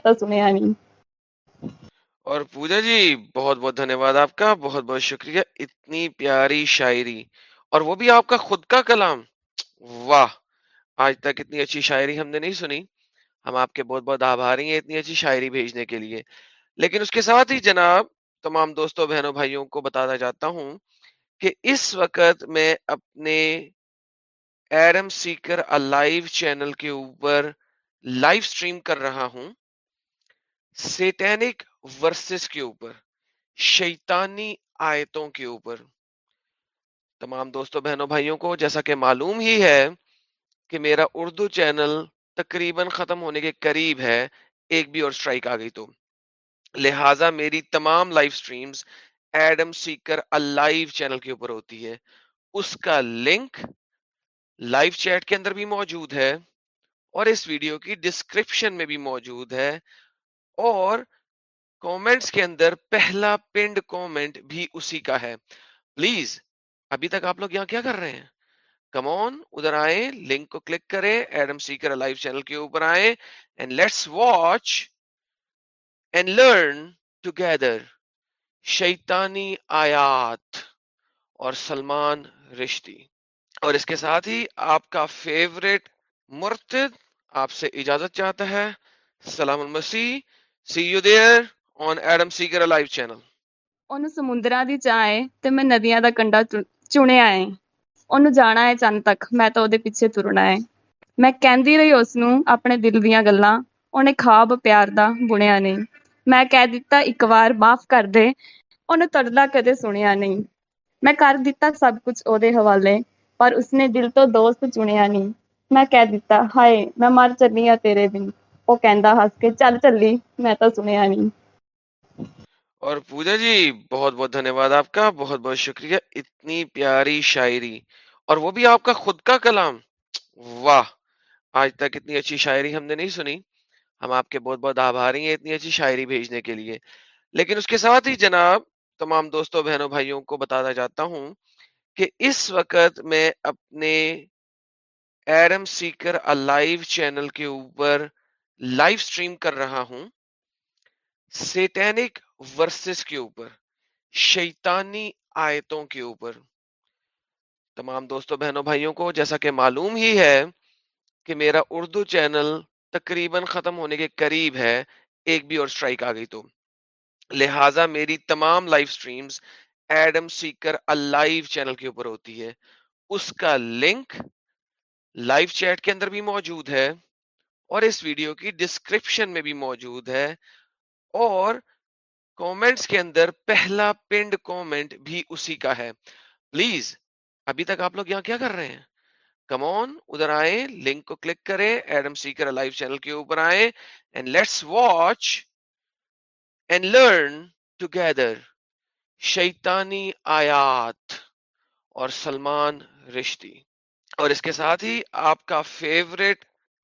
اور پوجا جی بہت بہت دھنیہ واد آپ کا، بہت بہت شکریہ، اتنی پیاری شاعری۔ اور وہ بھی آپ کا خود کا کلام۔ واہ، آج تک اتنی اچھی شاعری ہم نے نہیں سنی۔ ہم آپ کے بہت بہت آبھاری ہیں اتنی اچھی شاعری بھیجنے کے لیے۔ لیکن اس کے ساتھ ہی جناب، تمام دوستوں، بہنوں، بھائیوں کو بتانا چاہتا ہوں کہ اس وقت میں اپنے ایرم سیکر لائیو چینل کے اوپر لائیو سٹریم کر رہا ہوں۔ سیٹینک ورسز کے اوپر، شیطانی آیتوں کے اوپر۔ تمام دوستوں بہنوں، بھائیوں کو جیسا کہ معلوم ہی ہے کہ میرا اردو چینل تقریباً ختم ہونے کے قریب ہے، ایک بھی اور سٹرائک آ گئی تو۔ لہٰذا میری تمام live streams Adam Seeker live channel کے اوپر ہوتی ہے۔ اس کا لنک لائیو چیٹ کے اندر بھی موجود ہے اور اس ویڈیو کی ڈسکرپشن میں بھی موجود ہے۔ اور کومنٹس کے اندر پہلا پنڈ کومنٹ بھی اسی کا ہے۔ پلیز ابھی تک آپ لوگ یہاں کیا کر رہے ہیں؟ کمون ادھر آئے لنک کو کلک کریں ایڈم سیکر لائیو چینل کے اوپر آئے and let's watch and learn together شیطانی آیات اور سلمان رشتی۔ اور اس کے ساتھ ہی آپ کا فیوریٹ مرتد آپ سے اجازت چاہتا ہے۔ سلام المسیح۔ see you there on Adam Seeker live channel ਉਹਨੂੰ ਸਮੁੰਦਰਾਂ ਦੀ ਚਾਹ ਏ ਤੇ ਮੈਂ ਨਦੀਆਂ ਦਾ ਕੰਢਾ ਚੁ- ਚੁਣਿਆ ਏ ਉਹਨੂੰ ਜਾਣਾ ਏ ਚੰਨ ਤੱਕ ਮੈਂ ਤਾਂ ਉਹਦੇ ਪਿੱਛੇ ਤੁਰਨਾ ਏ ਮੈਂ ਕਹਿੰਦੀ ਰਹੀ ਉਸ ਨੂੰ ਆਪਣੇ ਦਿਲ ਦੀਆਂ ਗੱਲਾਂ ਉਹਨੇ ਖਾਬ ਪਿਆਰ ਦਾ ਬੁਣਿਆ ਨਹੀਂ ਮੈਂ ਕਹਿ ਦਿੱਤਾ ਇੱਕ ਵਾਰ ਮਾਫ ਕਰ ਦੇ ਉਹਨੇ ਤੜਲਾ ਕਦੇ ਸੁਣਿਆ ਨਹੀਂ ਮੈਂ ਕਰ ਦਿੱਤਾ ਸਭ ਕੁਝ ਉਹਦੇ ਹਵਾਲੇ ਪਰ ਉਸਨੇ ਦਿਲ ਤੋਂ ਦੋਸਤ ਚੁਣਿਆ ਨਹੀਂ ਮੈਂ ਕਹਿ ਦਿੱਤਾ ਹਾਏ ਮੈਂ ਮਰ ਚੱਲੀ ਆ ਤੇਰੇ ਬਿਨ ਉਹ ਕਹਿੰਦਾ ਹੱਸ ਕੇ ਚੱਲ ਚੱਲੀ ਮੈਂ ਤਾਂ ਸੁਣਿਆ ਨਹੀਂ اور پوجا جی بہت بہت دھنیہ واد آپ کا بہت بہت شکریہ اتنی پیاری شاعری اور وہ بھی آپ کا خود کا کلام واہ آج تک اتنی اچھی شاعری ہم نے نہیں سنی ہم آپ کے بہت بہت آبھاری ہیں اتنی اچھی شاعری بھیجنے کے لیے لیکن اس کے ساتھ ہی جناب تمام دوستوں بہنوں بھائیوں کو بتانا چاہتا ہوں کہ اس وقت میں اپنے ایرم سیکر لائیو چینل کے اوپر لائیو سٹریم کر رہا ہوں، سیٹینک ورسز کے اوپر، شیطانی آیتوں کے اوپر۔ تمام دوستوں بہنوں، بھائیوں کو جیسا کہ معلوم ہی ہے کہ میرا اردو چینل تقریباً ختم ہونے کے قریب ہے، ایک بھی اور سٹرائک آ گئی تو۔ لہٰذا میری تمام live streams Adam Seeker live channel کے اوپر ہوتی ہے۔ اس کا لنک لائیو چیٹ کے اندر بھی موجود ہے۔ اور اس ویڈیو کی ڈسکرپشن میں بھی موجود ہے۔ اور کومنٹس کے اندر پہلا پنڈ کومنٹ بھی اسی کا ہے۔ پلیز ابھی تک آپ لوگ یہاں کیا کر رہے ہیں؟ کمون ادھر آئے لنک کو کلک کریں ایڈم سیکر لائیو چینل کے اوپر آئے and let's watch and learn together شیطانی آیات اور سلمان رشتی۔ اور اس کے ساتھ ہی آپ کا فیوریٹ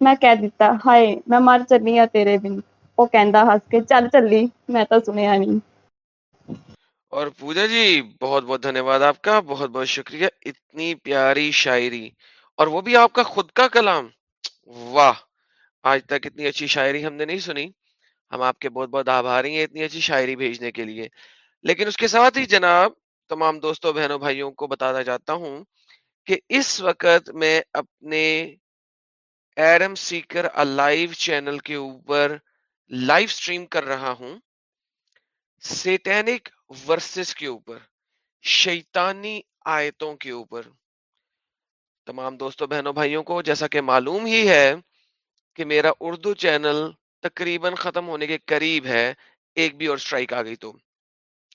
ਮੈਂ ਕਹਿ ਦਿੱਤਾ ਹਾਏ ਮੈਂ ਮਰ ਚੱਲੀ ਆ ਤੇਰੇ ਬਿਨ ਉਹ ਕਹਿੰਦਾ ਹੱਸ ਕੇ ਚੱਲ ਚੱਲੀ ਮੈਂ ਤਾਂ ਸੁਣਿਆ ਨਹੀਂ اور پوجا جی بہت بہت دھنیہ واد آپ کا بہت بہت شکریہ اتنی پیاری شاعری اور وہ بھی آپ کا خود کا کلام واہ آج تک اتنی اچھی شاعری ہم نے نہیں سنی ہم آپ کے بہت بہت آبھاری ہیں اتنی اچھی شاعری بھیجنے کے لیے لیکن اس کے ساتھ ہی جناب تمام دوستوں بہنوں بھائیوں کو بتانا چاہتا ہوں کہ اس وقت میں اپنے ایرم سیکر لائیو چینل کے اوپر لائیو سٹریم کر رہا ہوں سیٹینک ورسز کے اوپر، شیطانی آیتوں کے اوپر۔ تمام دوستوں بہنوں، بھائیوں کو جیسا کہ معلوم ہی ہے کہ میرا اردو چینل تقریباً ختم ہونے کے قریب ہے، ایک بھی اور سٹرائک آ گئی تو۔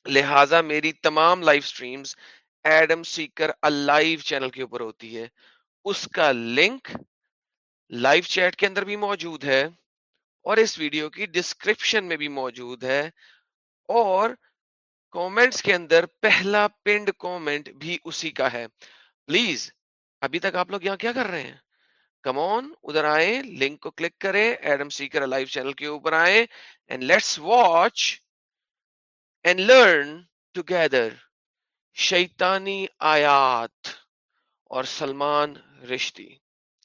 لہٰذا میری تمام live streams Adam Seeker live channel کے اوپر ہوتی ہے۔ اس کا لنک لائیو چیٹ کے اندر بھی موجود ہے اور اس ویڈیو کی ڈسکرپشن میں بھی موجود ہے اور کومنٹس کے اندر پہلا پنڈ کومنٹ بھی اسی کا ہے۔ پلیز، ابھی تک آپ لوگ یہاں کیا کر رہے ہیں؟ کمون ادھر آئیں، لنک کو کلک کریں، ایڈم سیکر لائف چینل کے اوپر آئیں and let's watch and learn together شیطانی آیات اور سلمان رشتی۔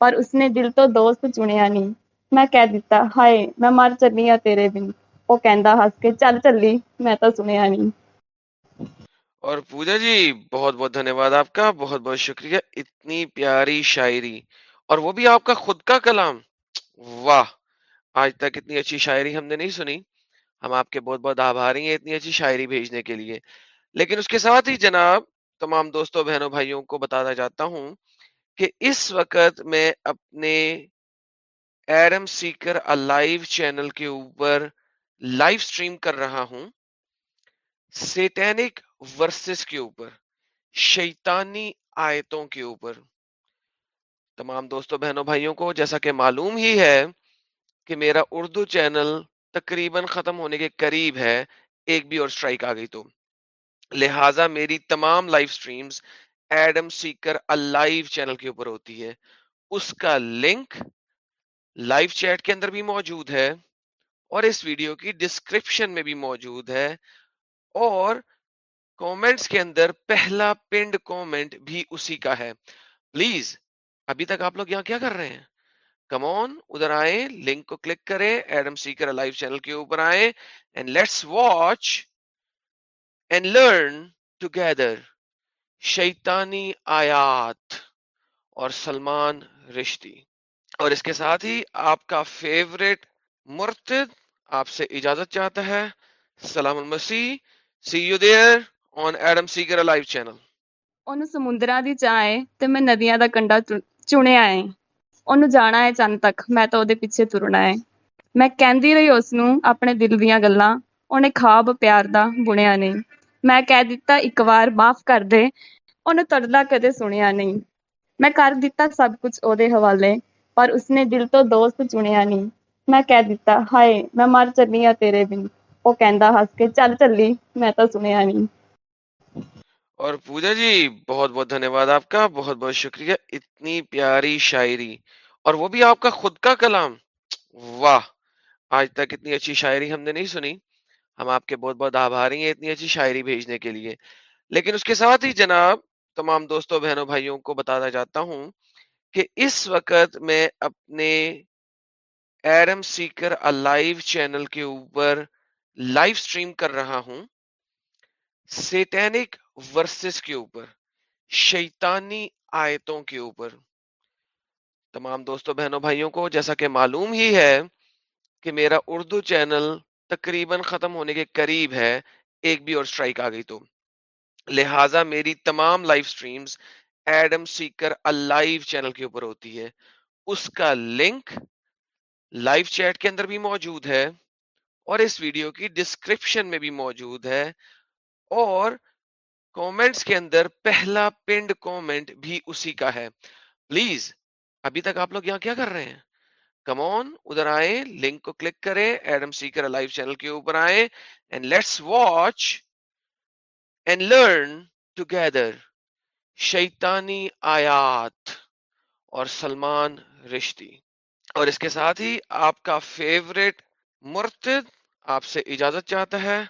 پر اس نے ਦਿਲ ਤੋਂ ਦੋਸਤ ਚੁਣਿਆ ਨਹੀਂ ਮੈਂ ਕਹਿ ਦਿੱਤਾ ਹਾਏ ਮੈਂ ਮਰ ਚੱਲੀ ਆ ਤੇਰੇ ਬਿਨ ਉਹ ਕਹਿੰਦਾ ਹੱਸ ਕੇ ਚੱਲ ਚੱਲੀ ਮੈਂ ਤਾਂ ਸੁਣਿਆ ਨਹੀਂ اور پوجا جی بہت بہت دھنیہ واد آپ کا، بہت بہت شکریہ۔ اتنی پیاری شاعری۔ اور وہ بھی آپ کا خود کا کلام۔ واہ، آج تک اتنی اچھی شاعری ہم نے نہیں سنی۔ ہم آپ کے بہت بہت آبھاری ہیں اتنی اچھی شاعری بھیجنے کے لیے۔ لیکن اس کے ساتھ ہی جناب، تمام دوستوں، بہنوں، بھائیوں کو بتانا چاہتا ہوں کہ اس وقت میں اپنے ایرم سیکر الائیو چینل کے اوپر لائیو سٹریم کر رہا ہوں، سیٹینک ورسز کے اوپر، شیطانی آیتوں کے اوپر۔ تمام دوستوں بہنوں، بھائیوں کو جیسا کہ معلوم ہی ہے کہ میرا اردو چینل تقریباً ختم ہونے کے قریب ہے، ایک بھی اور سٹرائک آ گئی تو۔ لہٰذا میری تمام live streams Adam Seeker live channel کے اوپر ہوتی ہے۔ اس کا لنک لائیو چیٹ کے اندر بھی موجود ہے اور اس ویڈیو کی ڈسکرپشن میں بھی موجود ہے۔ اور کامنٹس کے اندر پہلا پنڈ کامنٹ بھی اسی کا ہے۔ پلیز ابھی تک آپ لوگ یہاں کیا کر رہے ہیں؟ کمون ادھر آئیں لنک کو کلک کریں ایڈم سیکر لائیو چینل کے اوپر آئیں and let's watch and learn together شیطانی آیات اور سلمان رشتی۔ اور اس کے ساتھ ہی آپ کا فیوریٹ مرتد آپ سے اجازت چاہتا ہے۔ سلام المسیح see you there on Adam Seeker live channel ਉਹਨੂੰ ਸਮੁੰਦਰਾਂ دی چاہے ਏ میں ندیاں دا کنڈا ਕੰਡਾ آئے ਏ جانا ہے ਏ تک، میں تو ਤਾਂ پیچھے ترنا ہے۔ میں ਮੈਂ ਕਹਿੰਦੀ ਰਹੀ ਉਸ اپنے دل دیاں ਦੀਆਂ ਗੱਲਾਂ خواب پیار دا ਦਾ ਬੁਣਿਆ ਮੈਂ ਕਹਿ ਦਿੱਤਾ، ਇੱਕ ਵਾਰ ਮਾਫ ਕਰ ਦੇ। ਉਹਨੇ ਤੜਲਾ ਕਦੇ ਸੁਣਿਆ ਨਹੀਂ। ਮੈਂ ਕਰ ਦਿੱਤਾ ਸਭ ਕੁਝ ਉਹਦੇ ਹਵਾਲੇ، ਪਰ ਉਸਨੇ ਦਿਲ ਤੋਂ ਦੋਸਤ ਚੁਣਿਆ ਨਹੀਂ। ਮੈਂ ਕਹਿ ਦਿੱਤਾ، ਹਾਏ، ਮੈਂ ਮਰ ਚੱਲੀ ਆ ਤੇਰੇ ਬਿਨ। ਉਹ ਕਹਿੰਦਾ ਹੱਸ ਕੇ، ਚੱਲ ਚੱਲੀ، ਮੈਂ ਤਾਂ ਸੁਣਿਆ ਨਹੀਂ। اور پوجا جی بہت بہت دھنیہ واد آپ کا بہت بہت شکریہ اتنی پیاری شاعری اور وہ بھی آپ کا خود کا کلام واہ آج تک اتنی اچھی شاعری ہم نے نہیں سنی ہم آپ کے بہت بہت آباری ہیں اتنی اچھی شاعری بھیجنے کے لیے۔ لیکن اس کے ساتھ ہی جناب تمام دوستوں، بہنوں، بھائیوں کو بتانا چاہتا ہوں کہ اس وقت میں اپنے ایرم سیکر الائیو چینل کے اوپر لائیو سٹریم کر رہا ہوں۔ سیٹینک ورسز کے اوپر، شیطانی آیتوں کے اوپر۔ تمام دوستوں، بہنوں، بھائیوں کو جیسا کہ معلوم ہی ہے کہ میرا اردو چینل تقریباً ختم ہونے کے قریب ہے، ایک بھی اور اسٹرائک آ گئی تو۔ لہٰذا میری تمام live streams Adam Seeker live channel کے اوپر ہوتی ہے۔ اس کا لنک لائیو چیٹ کے اندر بھی موجود ہے اور اس ویڈیو کی ڈسکرپشن میں بھی موجود ہے اور کامنٹس کے اندر پہلا پنڈ کامنٹ بھی اسی کا ہے۔ پلیز ابھی تک آپ لوگ یہاں کیا کر رہے ہیں؟ کم آن ادھر آئے لنک کو کلک کریں ایڈم سیکر لائف چینل کے اوپر آئے and let's watch and learn together شیطانی آیات اور سلمان رشتی. اور اس کے ساتھ ہی آپ کا فیوریٹ مرتد آپ سے اجازت چاہتا ہے.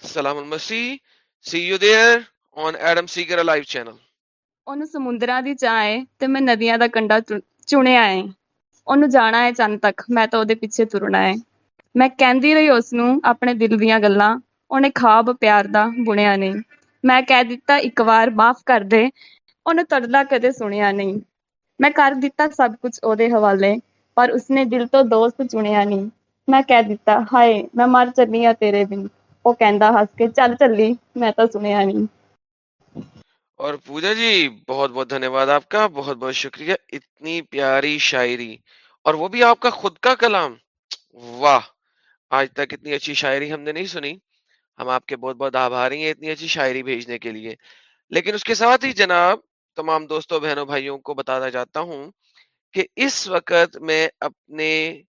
سلام المسیح see you there on Adam Seeker live channel ਉਹਨੂੰ ਸਮੁੰਦਰਾਂ ਦੀ ਚਾਹ ਏ ਤੇ ਮੈਂ ਨਦੀਆਂ ਦਾ ਕੰਡਾ ਚੁਣਿਆ اُن ہے چند تک میں پیچھے ترنا ہے میں اس دل دیا گلا خواب پیار دیا نہیں می دکار معاف کر دے اُن تردا کدی سنیا نہیں می کر دب کچھ حوالے پر اس نے دل تو دوست چنیا نہیں میں کہہ دا ہائے میں مر چلی ہوں تیرے دن وہ کہ ہس کے چل چلی میں سنیا نہیں اور پوجا جی بہت بہت دھنیہ واد آپ کا، بہت بہت شکریہ، اتنی پیاری شاعری۔ اور وہ بھی آپ کا خود کا کلام۔ واہ، آج تک اتنی اچھی شاعری ہم نے نہیں سنی۔ ہم آپ کے بہت بہت آبھاری ہیں اتنی اچھی شاعری بھیجنے کے لیے۔ لیکن اس کے ساتھ ہی جناب، تمام دوستوں، بہنوں، بھائیوں کو بتانا چاہتا ہوں کہ اس وقت میں اپنے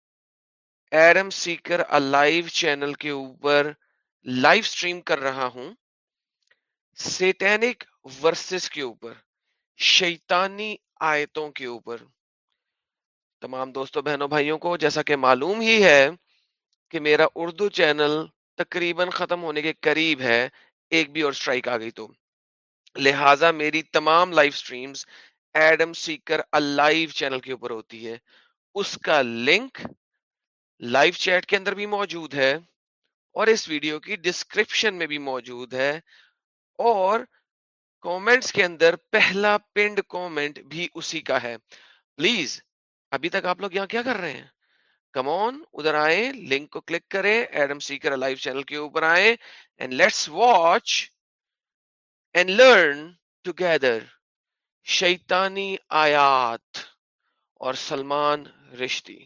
ایرم سیکر لائیو چینل کے اوپر لائیو سٹریم کر رہا ہوں۔ سیٹینک ورسز کے اوپر، شیطانی آیتوں کے اوپر۔ تمام دوستوں بہنوں، بھائیوں کو جیسا کہ معلوم ہی ہے کہ میرا اردو چینل تقریباً ختم ہونے کے قریب ہے، ایک بھی اور سٹرائک آ گئی تو۔ لہٰذا میری تمام live streams Adam Seeker live channel کے اوپر ہوتی ہے۔ اس کا لنک لائیو چیٹ کے اندر بھی موجود ہے اور اس ویڈیو کی ڈسکرپشن میں بھی موجود ہے اور کومنٹس کے اندر پہلا پنڈ کومنٹ بھی اسی کا ہے۔ پلیز ابھی تک آپ لوگ یہاں کیا کر رہے ہیں؟ کمون ادھر آئے لنک کو کلک کریں ایڈم سیکر لائیو چینل کے اوپر آئے and let's watch and learn together شیطانی آیات اور سلمان رشتی۔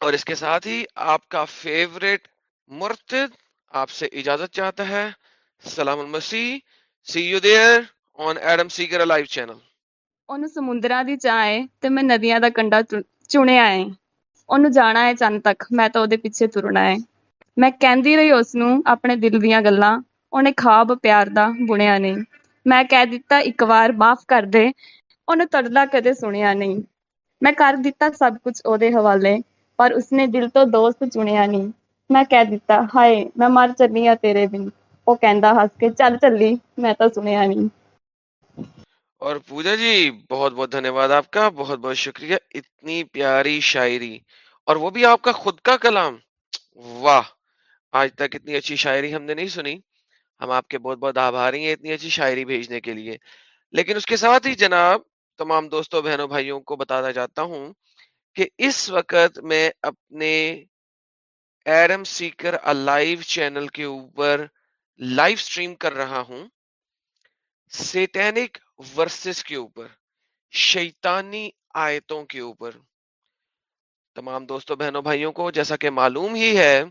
اور اس کے ساتھ ہی آپ کا فیوریٹ مرتد آپ سے اجازت چاہتا ہے۔ سلام المسیح سی یو دیئر سب کچھ حوالے پر اس نے دل تو دوست چنیا نہیں می کہ ہائے میں مر چلی ہوں تیر دن وہ چل چلی میں اور پوجا جی بہت بہت دھنیہ واد آپ کا، بہت بہت شکریہ، اتنی پیاری شاعری، اور وہ بھی آپ کا خود کا کلام۔ واہ، آج تک اتنی اچھی شاعری ہم نے نہیں سنی۔ ہم آپ کے بہت بہت آبھاری ہیں اتنی اچھی شاعری بھیجنے کے لیے۔ لیکن اس کے ساتھ ہی جناب، تمام دوستوں، بہنوں، بھائیوں کو بتانا چاہتا ہوں کہ اس وقت میں اپنے ایرم سیکر لائیو چینل کے اوپر لائیو سٹریم کر رہا ہوں۔ سیٹینک ورسز کے اوپر، شیطانی آیتوں کے اوپر۔ تمام دوستوں بہنوں، بھائیوں کو جیسا کہ معلوم ہی ہے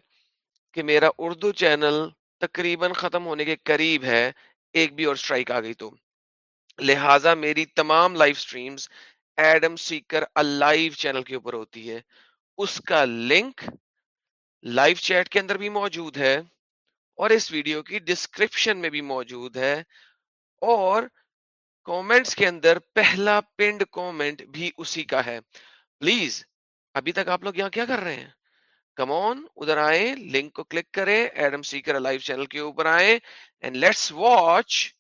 کہ میرا اردو چینل تقریباً ختم ہونے کے قریب ہے، ایک بھی اور سٹرائک آ گئی تو۔ لہٰذا میری تمام live streams Adam Seeker live channel کے اوپر ہوتی ہے۔ اس کا لنک لائیو چیٹ کے اندر بھی موجود ہے اور اس ویڈیو کی ڈسکرپشن میں بھی موجود ہے۔ اور کومنٹس کے اندر پہلا پنڈ کومنٹ بھی اسی کا ہے۔ پلیز ابھی تک آپ لوگ یہاں کیا کر رہے ہیں؟ کمون ادھر آئے لنک کو کلک کریں ایڈم سیکر لائیو چینل کے اوپر آئے and let's watch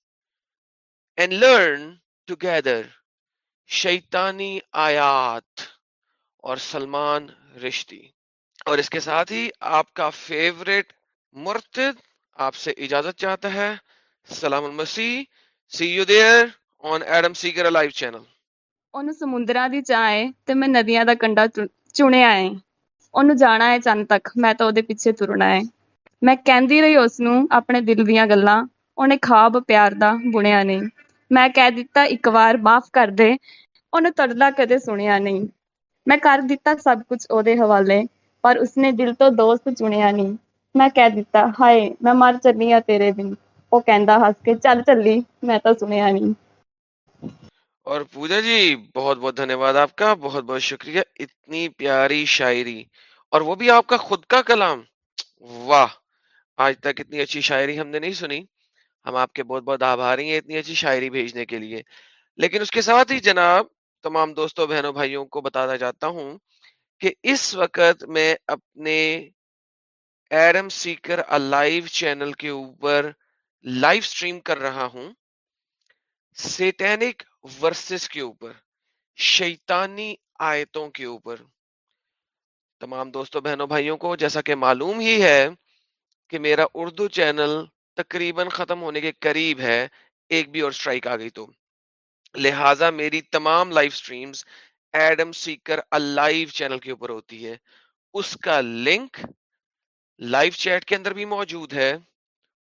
and learn together شیطانی آیات اور سلمان رشتی۔ اور اس کے ساتھ ہی آپ کا فیوریٹ مرتد آپ سے اجازت چاہتا ہے۔ سلام المسیح۔ see you there on Adam Seeker live channel ਉਹਨੂੰ ਸਮੁੰਦਰਾਂ ਦੀ ਚਾਹ ਏ ਤੇ ਮੈਂ ਨਦੀਆਂ ਦਾ ਕੰਢਾ ਚੁ- ਚੁਣਿਆ ਏ ਉਹਨੂੰ ਜਾਣਾ ਏ ਚੰਨ ਤੱਕ ਮੈਂ ਤਾਂ ਉਹਦੇ ਪਿੱਛੇ ਤੁਰਨਾ ਏ ਮੈਂ ਕਹਿੰਦੀ ਰਹੀ ਉਸ ਨੂੰ ਆਪਣੇ ਦਿਲ ਦੀਆਂ ਗੱਲਾਂ ਉਹਨੇ ਖਾਬ ਪਿਆਰ ਦਾ ਬੁਣਿਆ ਨਹੀਂ ਮੈਂ ਕਹਿ ਦਿੱਤਾ ਇੱਕ ਵਾਰ ਮਾਫ ਕਰ ਦੇ ਉਹਨੇ ਤੜਲਾ ਕਦੇ ਸੁਣਿਆ ਨਹੀਂ ਮੈਂ ਕਰ ਦਿੱਤਾ ਸਭ ਕੁਝ ਉਹਦੇ ਹਵਾਲੇ ਪਰ ਉਸਨੇ ਦਿਲ ਤੋਂ ਦੋਸਤ ਚੁਣਿਆ ਨਹੀਂ ਮੈਂ ਕਹਿ ਦਿੱਤਾ ਹਾਏ ਮੈਂ ਮਰ ਚੱਲੀ ਆ ਤੇਰੇ ਬਿਨ ਉਹ ਕਹਿੰਦਾ ਹੱਸ ਕੇ ਚੱਲ ਚੱਲੀ ਮੈਂ ਤਾਂ ਸੁਣਿਆ ਨਹੀਂ اور پوجا جی بہت بہت دھنیہ واد آپ کا بہت بہت شکریہ اتنی پیاری شاعری اور وہ بھی آپ کا خود کا کلام واہ آج تک اتنی اچھی شاعری ہم نے نہیں سنی ہم آپ کے بہت بہت آبھاری ہیں اتنی اچھی شاعری بھیجنے کے لیے لیکن اس کے ساتھ ہی جناب تمام دوستوں بہنوں بھائیوں کو بتانا چاہتا ہوں کہ اس وقت میں اپنے ایرم سیکر لائیو چینل کے اوپر لائیو سٹریم کر رہا ہوں سیٹینک ورسز کے اوپر، شیطانی آیتوں کے اوپر۔ تمام دوستوں بہنوں، بھائیوں کو جیسا کہ معلوم ہی ہے کہ میرا اردو چینل تقریباً ختم ہونے کے قریب ہے، ایک بھی اور سٹرائک آ گئی تو۔ لہٰذا میری تمام live streams Adam Seeker live channel کے اوپر ہوتی ہے۔ اس کا لنک لائیو چیٹ کے اندر بھی موجود ہے۔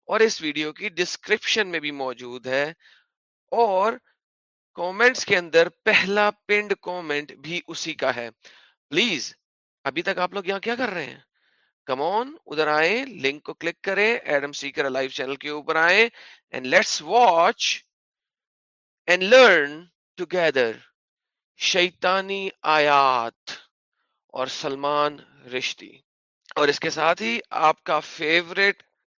اور اس ویڈیو کی ڈسکرپشن میں بھی موجود ہے۔ اور کامنٹس کے اندر پہلا پنڈ کامنٹ بھی اسی کا ہے۔ پلیز ابھی تک آپ لوگ یہاں کیا کر رہے ہیں؟ کمون ادھر آئے لنک کو کلک کریں ایڈم سیکر لائیو چینل کے اوپر آئے and let's watch and learn together شیطانی آیات اور سلمان رشتی۔ اور اس کے ساتھ ہی آپ کا فیوریٹ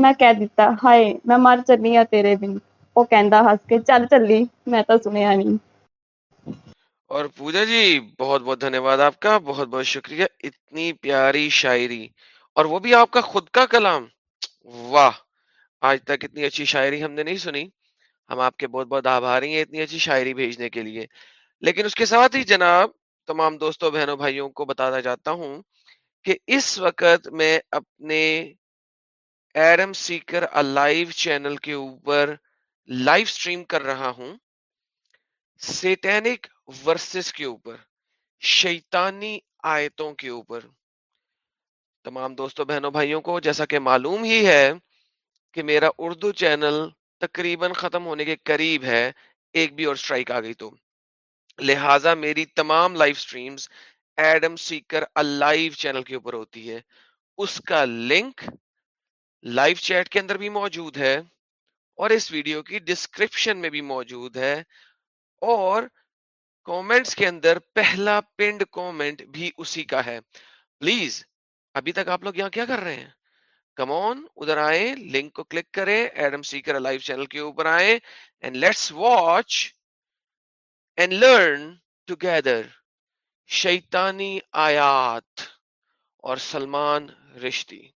ਮੈਂ ਕਹਿ ਦਿੱਤਾ ਹਾਏ ਮੈਂ ਮਰ ਚੱਲੀ ਆ ਤੇਰੇ ਬਿਨ ਉਹ ਕਹਿੰਦਾ ਹੱਸ ਕੇ ਚੱਲ ਚੱਲੀ ਮੈਂ ਤਾਂ ਸੁਣਿਆ ਨਹੀਂ اور پوجا جی بہت بہت دھنیہ واد آپ کا بہت بہت شکریہ اتنی پیاری شاعری اور وہ بھی آپ کا خود کا کلام واہ آج تک اتنی اچھی شاعری ہم نے نہیں سنی ہم آپ کے بہت بہت آبھاری ہیں اتنی اچھی شاعری بھیجنے کے لیے لیکن اس کے ساتھ ہی جناب تمام دوستوں بہنوں بھائیوں کو بتانا چاہتا ہوں کہ اس وقت میں اپنے ایرم سیکر لائیو چینل کے اوپر لائیو سٹریم کر رہا ہوں۔ سیٹینک ورسز کے اوپر، شیطانی آیتوں کے اوپر۔ تمام دوستوں بہنوں، بھائیوں کو جیسا کہ معلوم ہی ہے کہ میرا اردو چینل تقریباً ختم ہونے کے قریب ہے، ایک بھی اور سٹرائک آ گئی تو۔ لہٰذا میری تمام live streams Adam Seeker live channel کے اوپر ہوتی ہے۔ اس کا لنک لائیو چیٹ کے اندر بھی موجود ہے اور اس ویڈیو کی ڈسکرپشن میں بھی موجود ہے اور کومنٹس کے اندر پہلا پنڈ کومنٹ بھی اسی کا ہے۔ پلیز، ابھی تک آپ لوگ یہاں کیا کر رہے ہیں؟ کمون ادھر آئے لنک کو کلک کریں، ایڈم سیکر لائیو چینل کے اوپر آئے and let's watch and learn together شیطانی آیات اور سلمان رشتی۔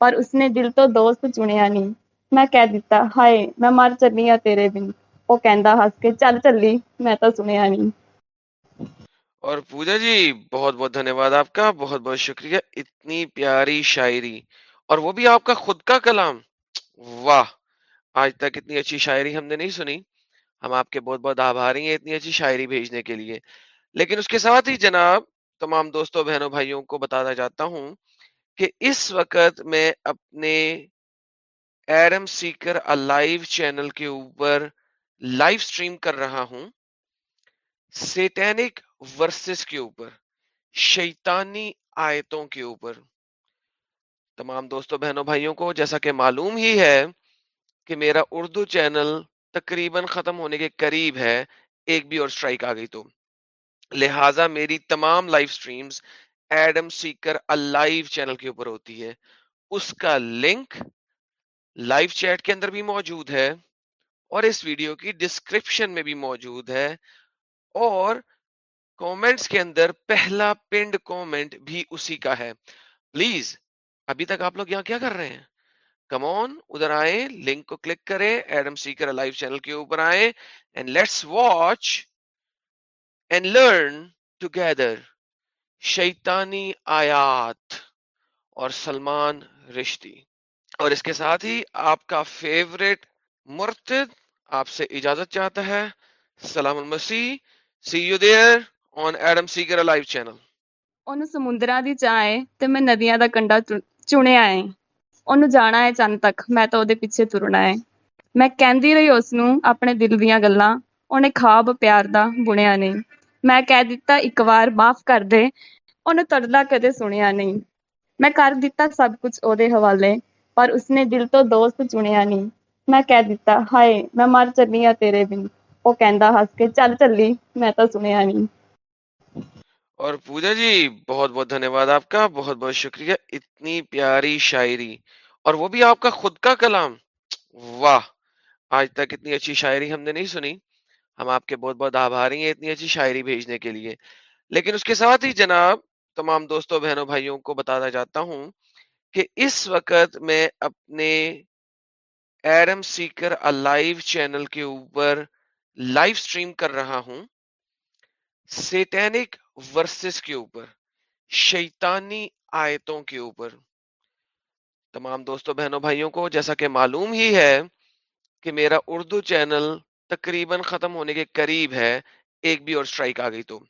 پر اس نے دل تو دوست چنیا نہیں میں کہہ دیتا ہائے میں مر چلی ہاں تیرے بن وہ کہندا ہنس کے چل چلی میں تو سنیا نہیں اور پوجا جی بہت بہت دھنیہ واد آپ کا بہت بہت شکریہ اتنی پیاری شاعری اور وہ بھی آپ کا خود کا کلام واہ آج تک اتنی اچھی شاعری ہم نے نہیں سنی ہم آپ کے بہت بہت آباری ہیں اتنی اچھی شاعری بھیجنے کے لیے لیکن اس کے ساتھ ہی جناب تمام دوستوں بہنوں بھائیوں کو بتانا چاہتا ہوں کہ اس وقت میں اپنے ایرم سیکر لائیو چینل کے اوپر لائیو سٹریم کر رہا ہوں، سیٹینک ورسز کے اوپر، شیطانی آیتوں کے اوپر۔ تمام دوستوں بہنوں، بھائیوں کو جیسا کہ معلوم ہی ہے کہ میرا اردو چینل تقریباً ختم ہونے کے قریب ہے، ایک بھی اور سٹرائک آ گئی تو۔ لہٰذا میری تمام live streams Adam Seeker live channel کے اوپر ہوتی ہے۔ اس کا لنک لائیو چیٹ کے اندر بھی موجود ہے اور اس ویڈیو کی ڈسکرپشن میں بھی موجود ہے اور کومنٹس کے اندر پہلا پنڈ کومنٹ بھی اسی کا ہے۔ پلیز ابھی تک آپ لوگ یہاں کیا کر رہے ہیں؟ کمون ادھر آئے لنک کو کلک کریں ایڈم سیکر لائیو چینل کے اوپر آئے and let's watch and learn together شیطانی آیات اور سلمان رشتی اور اس کے ساتھ ہی آپ کا فیوریٹ مرتد آپ سے اجازت چاہتا ہے سلام المسیح see you there on Adam Seeker live channel ਉਹਨੂੰ ਸਮੁੰਦਰਾਂ ਦੀ ਚਾਹ ਏ ਤੇ ਮੈਂ ਨਦੀਆਂ ਦਾ ਕੰਢਾ ਚੁ- ਚੁਣਿਆ ਏ ਉਹਨੂੰ ਜਾਣਾ ਏ ਚੰਨ ਤੱਕ ਮੈਂ ਤਾਂ ਉਹਦੇ ਪਿੱਛੇ ਤੁਰਨਾ ਏ ਮੈਂ ਕਹਿੰਦੀ ਰਹੀ ਉਸ ਨੂੰ ਆਪਣੇ ਦਿਲ ਦੀਆਂ ਗੱਲਾਂ ਉਹਨੇ ਖਾਬ ਪਿਆਰ ਦਾ ਬੁਣਿਆ ਨਹੀਂ ਮੈਂ ਕਹਿ ਦਿੱਤਾ ਇੱਕ ਵਾਰ ਮਾਫ ਕਰ ਦੇ ਉਹਨੇ ਤੜਲਾ ਕਦੇ ਸੁਣਿਆ ਨਹੀਂ ਮੈਂ ਕਰ ਦਿੱਤਾ ਸਭ ਕੁਝ ਉਹਦੇ ਹਵਾਲੇ ਪਰ ਉਸਨੇ ਦਿਲ ਤੋਂ ਦੋਸਤ ਚੁਣਿਆ ਨਹੀਂ ਮੈਂ ਕਹਿ ਦਿੱਤਾ ਹਾਏ ਮੈਂ ਮਰ ਚੱਲੀ ਆ ਤੇਰੇ ਬਿਨ ਉਹ ਕਹਿੰਦਾ ਹੱਸ ਕੇ ਚੱਲ ਚੱਲੀ ਮੈਂ ਤਾਂ ਸੁਣਿਆ ਨਹੀਂ اور پوجا جی بہت بہت دھنیہ واد آپ کا بہت بہت شکریہ اتنی پیاری شاعری اور وہ بھی آپ کا خود کا کلام واہ آج تک اتنی اچھی شاعری ہم نے نہیں سنی ہم آپ کے بہت بہت آبھاری ہیں اتنی اچھی شاعری بھیجنے کے لیے۔ لیکن اس کے ساتھ ہی جناب تمام دوستوں، بہنوں، بھائیوں کو بتانا چاہتا ہوں کہ اس وقت میں اپنے ایرم سیکر لائیو چینل کے اوپر لائیو سٹریم کر رہا ہوں سیٹینک ورسز کے اوپر، شیطانی آیتوں کے اوپر۔ تمام دوستوں، بہنوں، بھائیوں کو جیسا کہ معلوم ہی ہے کہ میرا اردو چینل تقریباً ختم ہونے کے قریب ہے، ایک بھی اور سٹرائک آ گئی تو۔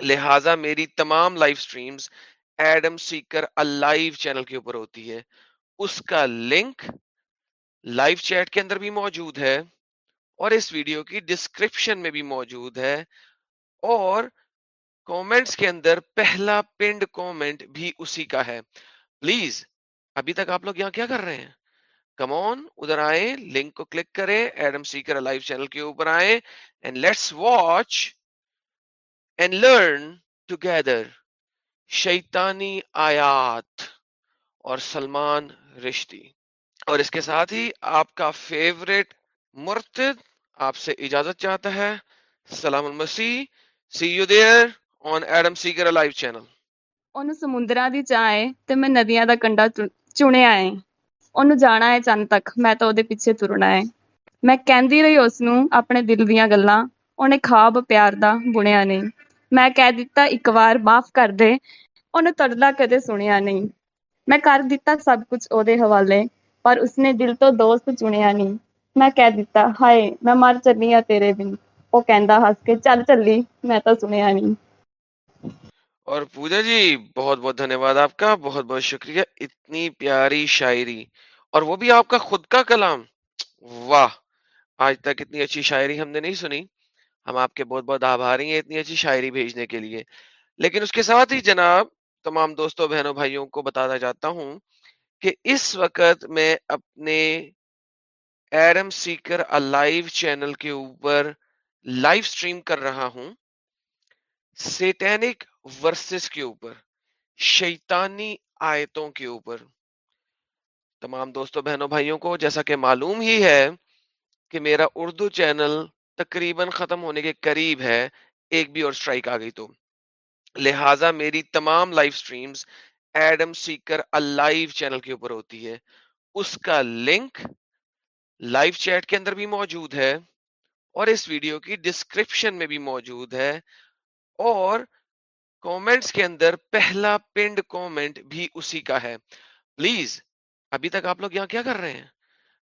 لہٰذا میری تمام live streams Adam Seeker live channel کے اوپر ہوتی ہے۔ اس کا لنک لائیو چیٹ کے اندر بھی موجود ہے اور اس ویڈیو کی ڈسکرپشن میں بھی موجود ہے۔ اور کومنٹس کے اندر پہلا پنڈ کومنٹ بھی اسی کا ہے۔ پلیز ابھی تک آپ لوگ یہاں کیا کر رہے ہیں؟ کمون ادھر آئے لنک کو کلک کریں ایڈم سیکر لائیو چینل کے اوپر آئے and let's watch and learn together شیطانی آیات اور سلمان رشتی اور اس کے ساتھ ہی آپ کا فیوریٹ مرتد آپ سے اجازت چاہتا ہے سلام المسیح see you there on Adam Seeker live channel ਉਹਨੂੰ ਸਮੁੰਦਰਾਂ ਦੀ ਚਾਹ ਏ ਤੇ ਮੈਂ ਨਦੀਆਂ ਦਾ ਕੰਢਾ ਚੁ- ਚੁਣਿਆ ਏ اُن ہے چند تک میں پیچھے ترنا ہے میں دل دیا گلا خواب پیار نہیں می دک معاف کر دے اُن ترتا کدی سنیا نہیں می کر دب کچھ ادر حوالے پر اس نے دل تو دوست چنیا نہیں میں مر چلی ہوں تیرے دن وہ کہ چل چلی میں تو سنیا نہیں اور پوجا جی بہت بہت دھنیہ واد آپ کا، بہت بہت شکریہ، اتنی پیاری شاعری، اور وہ بھی آپ کا خود کا کلام۔ واہ، آج تک اتنی اچھی شاعری ہم نے نہیں سنی۔ ہم آپ کے بہت بہت آبھاری ہیں اتنی اچھی شاعری بھیجنے کے لیے۔ لیکن اس کے ساتھ ہی جناب، تمام دوستوں، بہنوں، بھائیوں کو بتانا چاہتا ہوں کہ اس وقت میں اپنے ایرم سیکر لائیو چینل کے اوپر لائیو سٹریم کر رہا ہوں۔ سیٹینک ورسز کے اوپر، شیطانی آیتوں کے اوپر۔ تمام دوستوں بہنوں، بھائیوں کو جیسا کہ معلوم ہی ہے کہ میرا اردو چینل تقریباً ختم ہونے کے قریب ہے، ایک بھی اور سٹرائک آ گئی تو۔ لہٰذا میری تمام live streams Adam Seeker live channel کے اوپر ہوتی ہے۔ اس کا لنک لائیو چیٹ کے اندر بھی موجود ہے اور اس ویڈیو کی ڈسکرپشن میں بھی موجود ہے اور کومنٹس کے اندر پہلا پنڈ کومنٹ بھی اسی کا ہے۔ پلیز ابھی تک آپ لوگ یہاں کیا کر رہے ہیں؟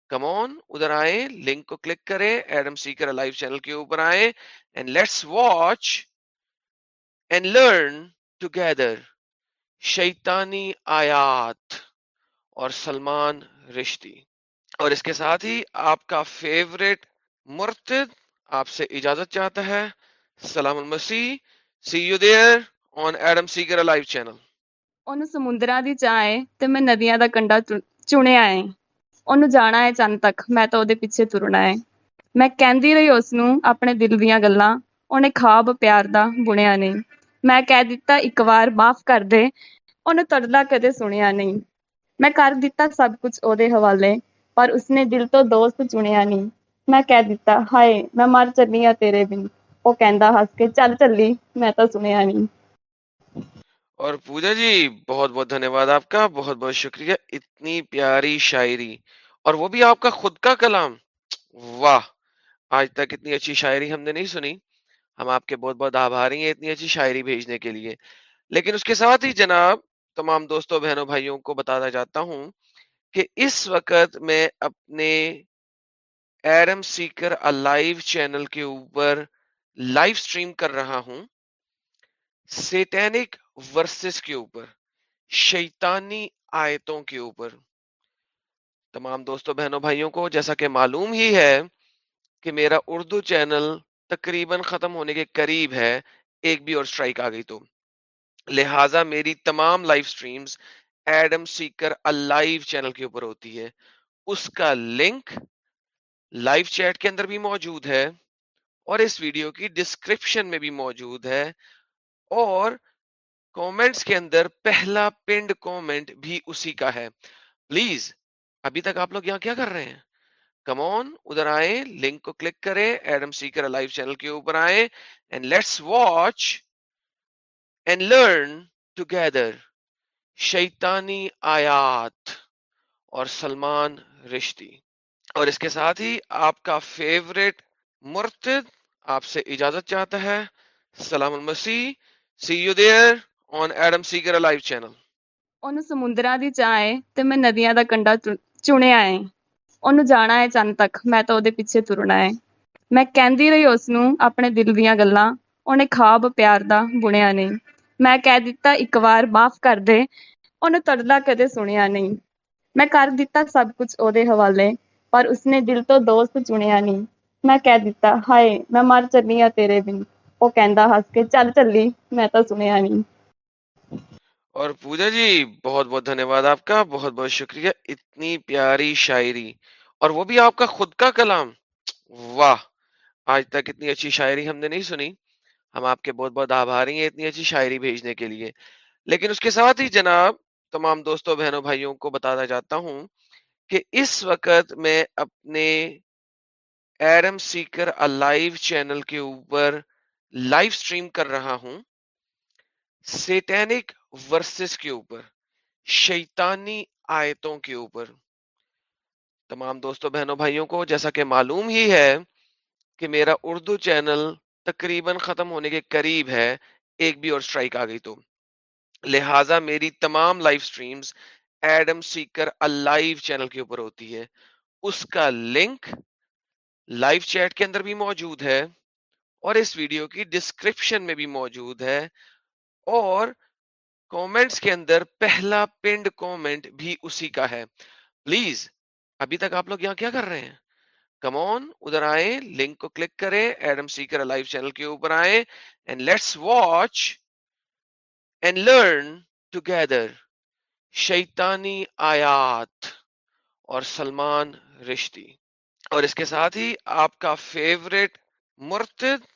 کمون ادھر آئے لنک کو کلک کریں ایڈم سیکر لائیو چینل کے اوپر آئے and let's watch and learn together شیطانی آیات اور سلمان رشتی۔ اور اس کے ساتھ ہی آپ کا فیوریٹ مرتد آپ سے اجازت چاہتا ہے۔ سلام المسیح سی یو دیئر چاہ ندی کا نہیں می کر دب کچھ حوالے پر اس نے دل تو دوست چنیا نہیں میں مر چلی ہوں تیرے دن وہ کہ چل چلی میں اور پوجا جی بہت بہت دھنیہ واد آپ کا، بہت بہت شکریہ، اتنی پیاری شاعری، اور وہ بھی آپ کا خود کا کلام۔ واہ، آج تک اتنی اچھی شاعری ہم نے نہیں سنی۔ ہم آپ کے بہت بہت آبھاری ہیں اتنی اچھی شاعری بھیجنے کے لیے۔ لیکن اس کے ساتھ ہی جناب، تمام دوستوں، بہنوں، بھائیوں کو بتانا چاہتا ہوں کہ اس وقت میں اپنے ایرم سیکر لائیو چینل کے اوپر لائیو سٹریم کر رہا ہوں۔ سیٹینک ورسز کے اوپر، شیطانی آیتوں کے اوپر۔ تمام دوستوں بہنوں، بھائیوں کو جیسا کہ معلوم ہی ہے کہ میرا اردو چینل تقریباً ختم ہونے کے قریب ہے، ایک بھی اور سٹرائک آ گئی تو۔ لہٰذا میری تمام live streams Adam Seeker live channel کے اوپر ہوتی ہے۔ اس کا لنک لائیو چیٹ کے اندر بھی موجود ہے اور اس ویڈیو کی ڈسکرپشن میں بھی موجود ہے۔ اور کومنٹس کے اندر پہلا پنڈ کومنٹ بھی اسی کا ہے۔ پلیز ابھی تک آپ لوگ یہاں کیا کر رہے ہیں؟ کمون ادھر آئیں لنک کو کلک کریں ایڈم سیکر لائف چینل کے اوپر آئیں and let's watch and learn together شیطانی آیات اور سلمان رشتی۔ اور اس کے ساتھ ہی آپ کا فیوریٹ مرتد آپ سے اجازت چاہتا ہے۔ سلام المسیح۔ تردی کدی سنیا نہیں می کر دچے حوالے پر اس نے دل تو دوست چنیا نہیں می کہ ہائے میں مر چلی ہوں تیرے دن ਉਹ ਕਹਿੰਦਾ ਹੱਸ ਕੇ، ਚੱਲ ਚੱਲੀ، ਮੈਂ ਤਾਂ ਸੁਣਿਆ ਨਹੀਂ اور پوجا جی بہت بہت دھنیہ واد آپ کا بہت بہت شکریہ اتنی پیاری شاعری اور وہ بھی آپ کا خود کا کلام واہ آج تک اتنی اچھی شاعری ہم نے نہیں سنی ہم آپ کے بہت بہت آبھاری ہیں اتنی اچھی شاعری بھیجنے کے لیے لیکن اس کے ساتھ ہی جناب تمام دوستوں بہنوں بھائیوں کو بتانا چاہتا ہوں کہ اس وقت میں اپنے ایرم سیکر الائیو چینل کے اوپر لائف سٹریم کر رہا ہوں، سیٹینک ورسز کے اوپر، شیطانی آیتوں کے اوپر۔ تمام دوستوں بہنوں، بھائیوں کو جیسا کہ معلوم ہی ہے کہ میرا اردو چینل تقریباً ختم ہونے کے قریب ہے، ایک بھی اور سٹرائک آ گئی تو۔ لہٰذا میری تمام live streams Adam Seeker live channel کے اوپر ہوتی ہے۔ اس کا لنک لائیو چیٹ کے اندر بھی موجود ہے۔ اور اس ویڈیو کی ڈسکرپشن میں بھی موجود ہے۔ اور کامنٹس کے اندر پہلا پنڈ کامنٹ بھی اسی کا ہے۔ پلیز ابھی تک آپ لوگ یہاں کیا کر رہے ہیں؟ کمون ادھر آئے لنک کو کلک کریں ایڈم سیکر لائف چینل کے اوپر آئے and let's watch and learn together شیطانی آیات اور سلمان رشتی۔ اور اس کے ساتھ ہی آپ کا فیوریٹ مرتد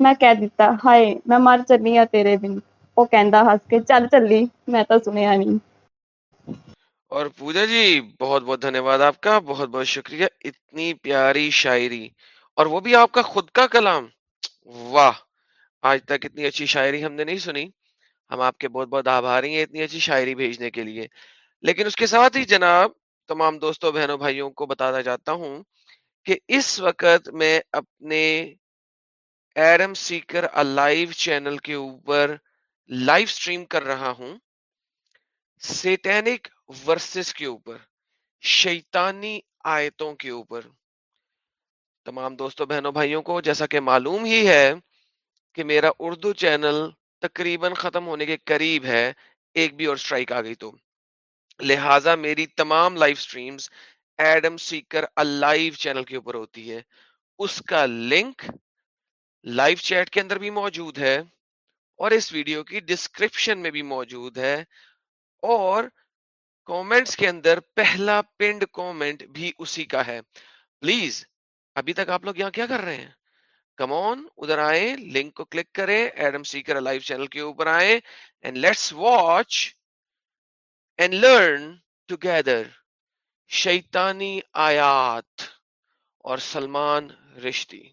ਮੈਂ ਕਹਿ ਦਿੱਤਾ، ਹਾਏ، ਮੈਂ ਮਰ ਚੱਲੀ ਆ ਤੇਰੇ ਬਿਨ। ਉਹ ਕਹਿੰਦਾ ਹੱਸ ਕੇ، ਚੱਲ ਚੱਲੀ، ਮੈਂ ਤਾਂ ਸੁਣਿਆ ਨਹੀਂ اور پوجا جی بہت بہت دھنیہ واد آپ کا بہت بہت شکریہ اتنی پیاری شاعری اور وہ بھی آپ کا خود کا کلام واہ آج تک اتنی اچھی شاعری ہم نے نہیں سنی ہم آپ کے بہت بہت آباری ہیں اتنی اچھی شاعری بھیجنے کے لیے لیکن اس کے ساتھ ہی جناب تمام دوستوں بہنوں بھائیوں کو بتانا چاہتا ہوں کہ اس وقت میں اپنے ایرم سیکر الائیو چینل کے اوپر لائیو سٹریم کر رہا ہوں سیٹینک ورسز کے اوپر، شیطانی آیتوں کے اوپر۔ تمام دوستوں بہنوں، بھائیوں کو جیسا کہ معلوم ہی ہے کہ میرا اردو چینل تقریباً ختم ہونے کے قریب ہے، ایک بھی اور سٹرائک آ گئی تو۔ لہٰذا میری تمام live streams Adam Seeker live channel کے اوپر ہوتی ہے۔ اس کا لنک لائف چیٹ کے اندر بھی موجود ہے اور اس ویڈیو کی ڈسکرپشن میں بھی موجود ہے اور کومنٹس کے اندر پہلا پنڈ کومنٹ بھی اسی کا ہے۔ پلیز، ابھی تک آپ لوگ یہاں کیا کر رہے ہیں؟ کمون ادھر آئیں، لنک کو کلک کریں، ایڈم سیکر لائف چینل کے اوپر آئیں and let's watch and learn together شیطانی آیات اور سلمان رشتی۔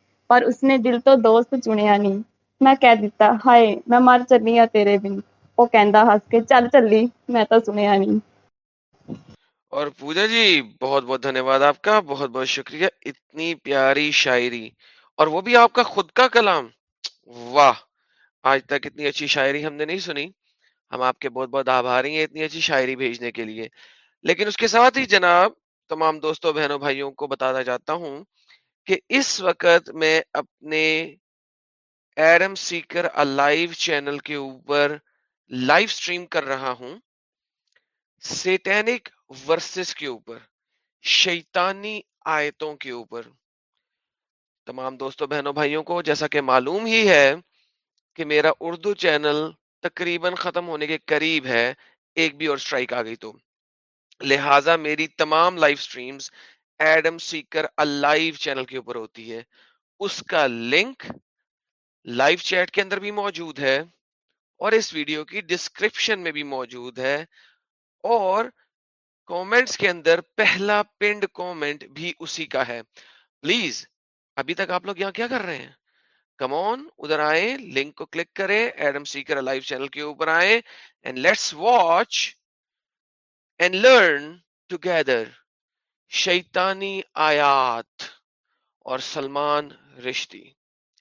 ਪਰ ਉਸਨੇ ਦਿਲ ਤੋਂ ਦੋਸਤ ਚੁਣਿਆ ਨਹੀਂ ਮੈਂ ਕਹਿ ਦਿੱਤਾ ਹਾਏ ਮੈਂ ਮਰ ਚੱਲੀ ਆ ਤੇਰੇ ਬਿਨ ਉਹ ਕਹਿੰਦਾ ਹੱਸ ਕੇ ਚੱਲ ਚੱਲੀ ਮੈਂ ਤਾਂ ਸੁਣਿਆ ਨਹੀਂ اور پوجا جی بہت بہت دھنیہ واد آپ کا بہت بہت شکریہ اتنی پیاری شاعری اور وہ بھی آپ کا خود کا کلام واہ آج تک اتنی اچھی شاعری ہم نے نہیں سنی ہم آپ کے بہت بہت آبھاری ہیں اتنی اچھی شاعری بھیجنے کے لیے لیکن اس کے ساتھ ہی جناب تمام دوستوں بہنوں بھائیوں کو بتانا چاہتا ہوں کہ اس وقت میں اپنے ایرم سیکر لائیو چینل کے اوپر لائیو سٹریم کر رہا ہوں، سیٹینک ورسز کے اوپر، شیطانی آیتوں کے اوپر۔ تمام دوستوں بہنوں، بھائیوں کو جیسا کہ معلوم ہی ہے کہ میرا اردو چینل تقریباً ختم ہونے کے قریب ہے، ایک بھی اور سٹرائک آ گئی تو۔ لہٰذا میری تمام live streams Adam Seeker live channel کے اوپر ہوتی ہے۔ اس کا لنک لائیو چیٹ کے اندر بھی موجود ہے اور اس ویڈیو کی ڈسکرپشن میں بھی موجود ہے اور کومنٹس کے اندر پہلا پنڈ کومنٹ بھی اسی کا ہے۔ پلیز ابھی تک آپ لوگ یہاں کیا کر رہے ہیں؟ کمون ادھر آئے لنک کو کلک کریں ایڈم سیکر لائیو چینل کے اوپر آئے and let's watch and learn together شیطانی آیات اور سلمان رشتی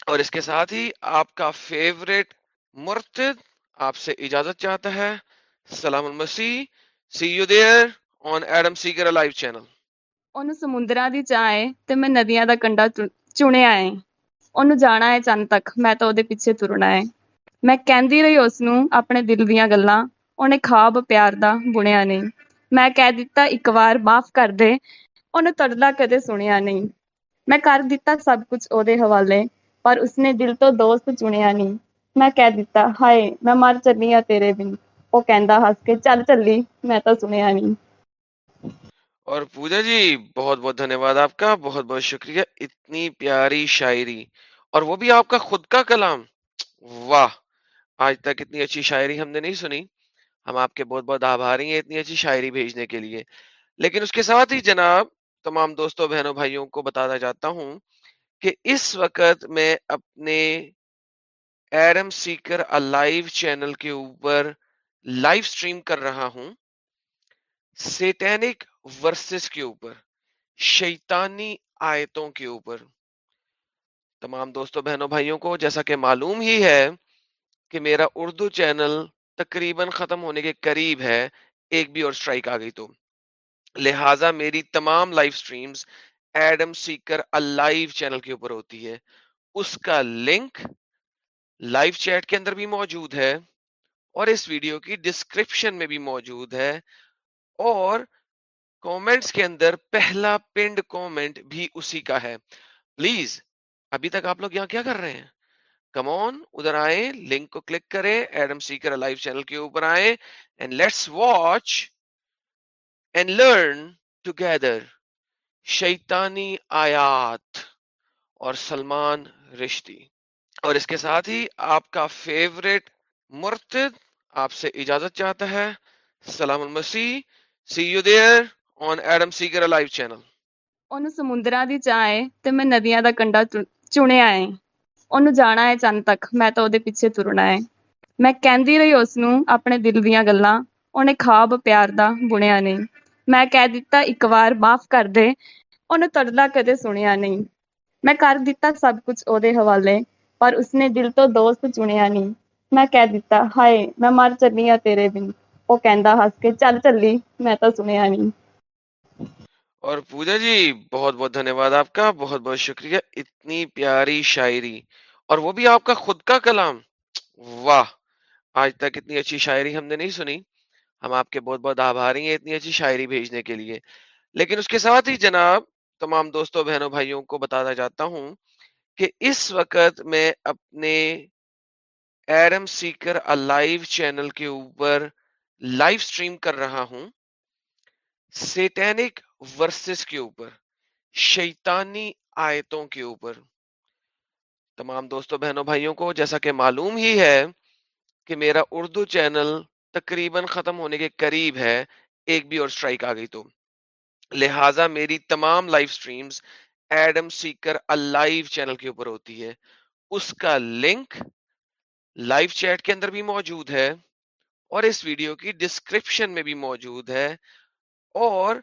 اور اس کے ساتھ ہی آپ کا فیوریٹ مرتد آپ سے اجازت چاہتا ہے سلام المسیح see you there on Adam Seeker live channel ਉਹਨੂੰ ਸਮੁੰਦਰਾਂ ਦੀ ਚਾਹ ਏ ਤੇ ਮੈਂ ਨਦੀਆਂ ਦਾ ਕੰਢਾ ਚੁ- ਚੁਣਿਆ ਏ ਉਹਨੂੰ ਜਾਣਾ ਏ ਚੰਨ ਤੱਕ ਮੈਂ ਤਾਂ ਉਹਦੇ ਪਿੱਛੇ ਤੁਰਨਾ ਏ ਮੈਂ ਕਹਿੰਦੀ ਰਹੀ ਉਸ ਨੂੰ ਆਪਣੇ ਦਿਲ ਦੀਆਂ ਗੱਲਾਂ ਉਹਨੇ ਖਾਬ ਪਿਆਰ ਦਾ ਬੁਣਿਆ ਨਹੀਂ ਮੈਂ ਕਹਿ ਦਿੱਤਾ ਇੱਕ ਵਾਰ ਮਾਫ ਕਰ ਦੇ ਉਹਨੇ ਤੜਲਾ ਕਦੇ ਸੁਣਿਆ ਨਹੀਂ ਮੈਂ ਕਰ ਦਿੱਤਾ ਸਭ ਕੁਝ ਉਹਦੇ ਹਵਾਲੇ ਪਰ ਉਸਨੇ ਦਿਲ ਤੋਂ ਦੋਸਤ ਚੁਣਿਆ ਨਹੀਂ ਮੈਂ ਕਹਿ ਦਿੱਤਾ ਹਾਏ ਮੈਂ ਮਰ ਚੱਲੀ ਆ ਤੇਰੇ ਬਿਨ ਉਹ ਕਹਿੰਦਾ ਹੱਸ ਕੇ ਚੱਲ ਚੱਲੀ ਮੈਂ ਤਾਂ ਸੁਣਿਆ ਨਹੀਂ اور پوجا جی بہت بہت دھنیہ واد آپ کا بہت بہت شکریہ اتنی پیاری شاعری اور وہ بھی آپ کا خود کا کلام واہ آج تک اتنی اچھی شاعری ہم نے نہیں سنی ہم آپ کے بہت بہت آبھاری ہیں اتنی اچھی شاعری بھیجنے کے لیے۔ لیکن اس کے ساتھ ہی جناب تمام دوستوں، بہنوں، بھائیوں کو بتانا چاہتا ہوں کہ اس وقت میں اپنے ایرم سیکر لائیو چینل کے اوپر لائیو سٹریم کر رہا ہوں۔ سیٹینک ورسز کے اوپر، شیطانی آیتوں کے اوپر۔ تمام دوستوں، بہنوں، بھائیوں کو جیسا کہ معلوم ہی ہے کہ میرا اردو چینل تقریباً ختم ہونے کے قریب ہے، ایک بھی اور سٹرائک آ گئی تو۔ لہٰذا میری تمام live streams Adam Seeker live channel کے اوپر ہوتی ہے۔ اس کا لنک لائیو چیٹ کے اندر بھی موجود ہے اور اس ویڈیو کی ڈسکرپشن میں بھی موجود ہے۔ اور کومنٹس کے اندر پہلا پنڈ کومنٹ بھی اسی کا ہے۔ پلیز ابھی تک آپ لوگ یہاں کیا کر رہے ہیں؟ کمون ادھر آئے لنک کو کلک کریں ایڈم سیکر لائیو چینل کے اوپر آئے and let's watch and learn together شیطانی آیات اور سلمان رشتی اور اس کے ساتھ ہی آپ کا فیوریٹ مرتد آپ سے اجازت چاہتا ہے سلام المسیح see you there on Adam Seeker live channel ਉਹਨੂੰ ਸਮੁੰਦਰਾਂ ਦੀ ਚਾਹ ਏ ਤੇ ਮੈਂ ਨਦੀਆਂ ਦਾ ਕੰਢਾ ਚੁ- ਚੁਣਿਆ ਏ اُن ہے چند تک میں پیچھے ترنا ہے میں اس دل دیا گلا خواب پیار دیا نہیں می دکار معاف کر دے اُن تردا کدے سنیا نہیں میں کر دب کچھ ادے حوالے پر اس نے دل تو دوست چنیا نہیں میں کہہ دا ہائے میں مر چلی ہوں تیرے دن وہ کہہ ہس کے چل چلی میں تو سنیا نہیں اور پوجا جی بہت بہت دھنیہ واد آپ کا، بہت بہت شکریہ، اتنی پیاری شاعری، اور وہ بھی آپ کا خود کا کلام۔ واہ، آج تک اتنی اچھی شاعری ہم نے نہیں سنی۔ ہم آپ کے بہت بہت آبھاری ہیں اتنی اچھی شاعری بھیجنے کے لیے۔ لیکن اس کے ساتھ ہی جناب، تمام دوستوں، بہنوں، بھائیوں کو بتانا چاہتا ہوں کہ اس وقت میں اپنے ایرم سیکر لائیو چینل کے اوپر لائیو سٹریم کر رہا ہوں۔ سیٹینک ورسز کے اوپر، شیطانی آیتوں کے اوپر۔ تمام دوستوں بہنوں، بھائیوں کو جیسا کہ معلوم ہی ہے کہ میرا اردو چینل تقریباً ختم ہونے کے قریب ہے، ایک بھی اور سٹرائک آ گئی تو۔ لہٰذا میری تمام live streams Adam Seeker live channel کے اوپر ہوتی ہے۔ اس کا لنک لائیو چیٹ کے اندر بھی موجود ہے اور اس ویڈیو کی ڈسکرپشن میں بھی موجود ہے اور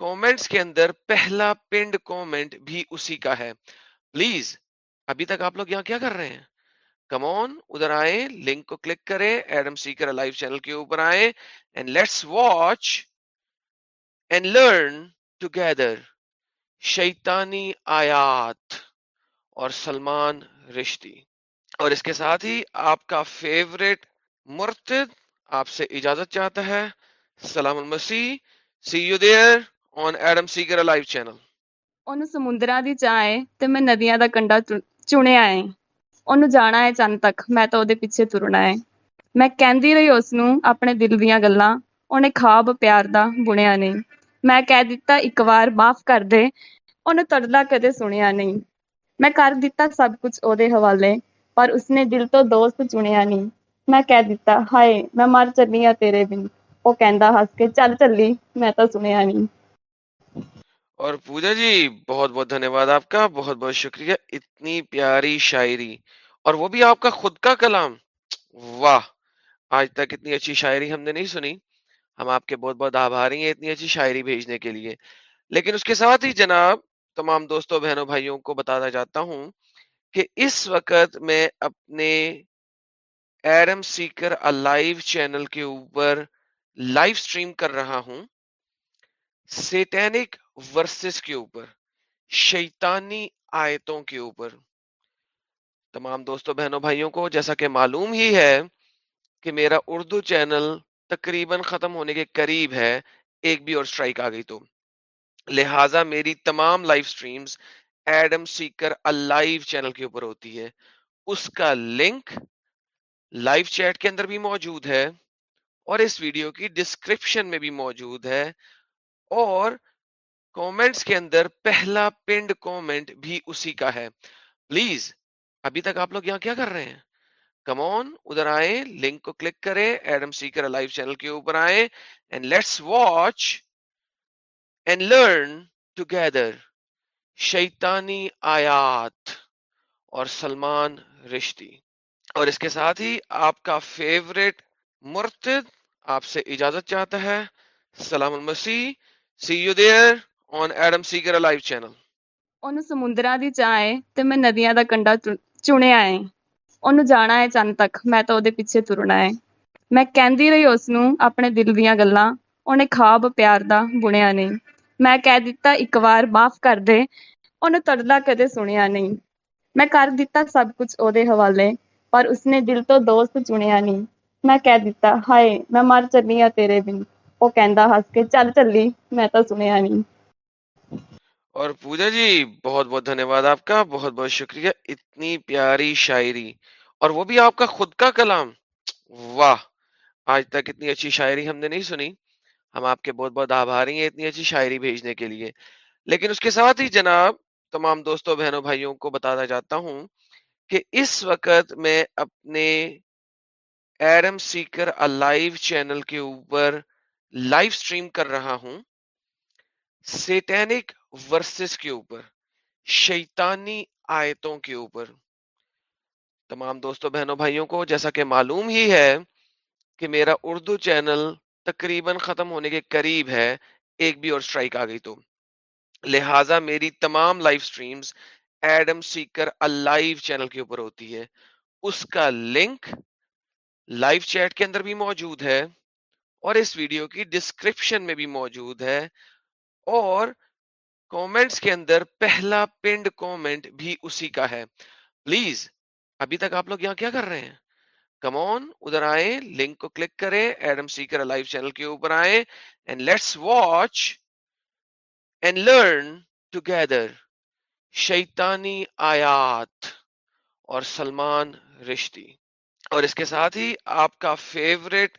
کومنٹس کے اندر پہلا پنڈ کومنٹ بھی اسی کا ہے۔ پلیز ابھی تک آپ لوگ یہاں کیا کر رہے ہیں؟ کمون ادھر آئیں لنک کو کلک کریں ایڈم سیکر لائف چینل کے اوپر آئیں and let's watch and learn together شیطانی آیات اور سلمان رشتی۔ اور اس کے ساتھ ہی آپ کا فیوریٹ مرتد آپ سے اجازت چاہتا ہے۔ سلام المسیح سی یو دیئر میں سب کچھ حوالے پر اس نے دل تو دوست چنیا نہیں میں چل چلی میں اور پوجا جی بہت بہت دھنیہ واد آپ کا، بہت بہت شکریہ، اتنی پیاری شاعری، اور وہ بھی آپ کا خود کا کلام۔ واہ، آج تک اتنی اچھی شاعری ہم نے نہیں سنی۔ ہم آپ کے بہت بہت آبھاری ہیں اتنی اچھی شاعری بھیجنے کے لیے۔ لیکن اس کے ساتھ ہی جناب، تمام دوستوں، بہنوں، بھائیوں کو بتانا چاہتا ہوں کہ اس وقت میں اپنے ایرم سیکر الائیو چینل کے اوپر لائیو سٹریم کر رہا ہوں۔ سیٹینک ورسز کے اوپر، شیطانی آیتوں کے اوپر۔ تمام دوستوں بہنوں، بھائیوں کو جیسا کہ معلوم ہی ہے کہ میرا اردو چینل تقریباً ختم ہونے کے قریب ہے، ایک بھی اور اسٹرائک آ گئی تو۔ لہٰذا میری تمام live streams Adam Seeker live channel کے اوپر ہوتی ہے۔ اس کا لنک لائیو چیٹ کے اندر بھی موجود ہے اور اس ویڈیو کی ڈسکرپشن میں بھی موجود ہے۔ اور کامنٹس کے اندر پہلا پنڈ کامنٹ بھی اسی کا ہے۔ پلیز ابھی تک آپ لوگ یہاں کیا کر رہے ہیں؟ کمون ادھر آئے لنک کو کلک کرے ایڈم سیکر لائف چینل کے اوپر آئے and let's watch and learn together شیطانی آیات اور سلمان رشتی۔ اور اس کے ساتھ ہی آپ کا فیوریٹ مرتد آپ سے اجازت چاہتا ہے۔ سلام المسیح۔ تردا کدی سنیا نہیں می کر دب کچھ حوالے اور اس نے دل تو دوست چنیا نہیں می کہ ਉਹ ਕਹਿੰਦਾ ਹੱਸ ਕੇ ਚੱਲ ਚੱਲੀ ਮੈਂ ਤਾਂ ਸੁਣਿਆ ਨਹੀਂ اور پوجا جی بہت بہت دھنیہ واد آپ کا، بہت بہت شکریہ، اتنی پیاری شاعری، اور وہ بھی آپ کا خود کا کلام۔ واہ، آج تک اتنی اچھی شاعری ہم نے نہیں سنی۔ ہم آپ کے بہت بہت آباری ہیں اتنی اچھی شاعری بھیجنے کے لیے۔ لیکن اس کے ساتھ ہی جناب، تمام دوستوں، بہنوں، بھائیوں کو بتانا چاہتا ہوں کہ اس وقت میں اپنے ایرم سیکر الائیو چینل کے اوپر لائف سٹریم کر رہا ہوں، سیٹینک ورسز کے اوپر، شیطانی آیتوں کے اوپر۔ تمام دوستوں بہنوں، بھائیوں کو جیسا کہ معلوم ہی ہے کہ میرا اردو چینل تقریباً ختم ہونے کے قریب ہے، ایک بھی اور سٹرائک آ گئی تو۔ لہٰذا میری تمام live streams Adam Seeker live channel کے اوپر ہوتی ہے۔ اس کا لنک لائیو چیٹ کے اندر بھی موجود ہے۔ اور اس ویڈیو کی ڈسکرپشن میں بھی موجود ہے۔ اور کامنٹس کے اندر پہلا پنڈ کامنٹ بھی اسی کا ہے۔ پلیز ابھی تک آپ لوگ یہاں کیا کر رہے ہیں؟ کمون ادھر آئیں لنک کو کلک کریں ایڈم سیکر لائف چینل کے اوپر آئیں and let's watch and learn together شیطانی آیات اور سلمان رشتی۔ اور اس کے ساتھ ہی آپ کا فیوریٹ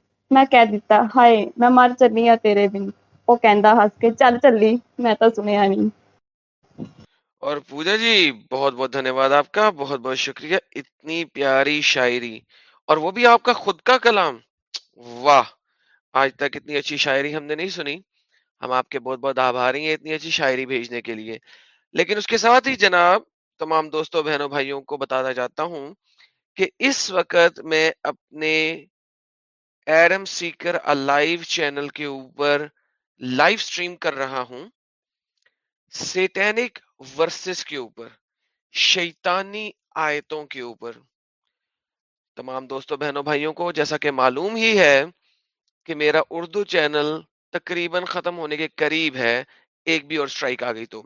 ਮੈਂ ਕਹਿ ਦਿੱਤਾ ਹਾਏ ਮੈਂ ਮਰ ਚੱਲੀ ਆ ਤੇਰੇ ਬਿਨ ਉਹ ਕਹਿੰਦਾ ਹੱਸ ਕੇ ਚੱਲ ਚੱਲੀ ਮੈਂ ਤਾਂ ਸੁਣਿਆ ਨਹੀਂ اور پوجا جی بہت بہت دھنیہ واد آپ کا بہت بہت شکریہ اتنی پیاری شاعری اور وہ بھی آپ کا خود کا کلام واہ آج تک اتنی اچھی شاعری ہم نے نہیں سنی ہم آپ کے بہت بہت آبھاری ہیں اتنی اچھی شاعری بھیجنے کے لیے لیکن اس کے ساتھ ہی جناب تمام دوستوں بہنوں بھائیوں کو بتانا چاہتا ہوں کہ اس وقت میں اپنے ایرم سیکر لائیو چینل کے اوپر لائیو سٹریم کر رہا ہوں سیٹینک ورسز کے اوپر، شیطانی آیتوں کے اوپر۔ تمام دوستوں بہنوں، بھائیوں کو جیسا کہ معلوم ہی ہے کہ میرا اردو چینل تقریباً ختم ہونے کے قریب ہے، ایک بھی اور سٹرائک آ گئی تو۔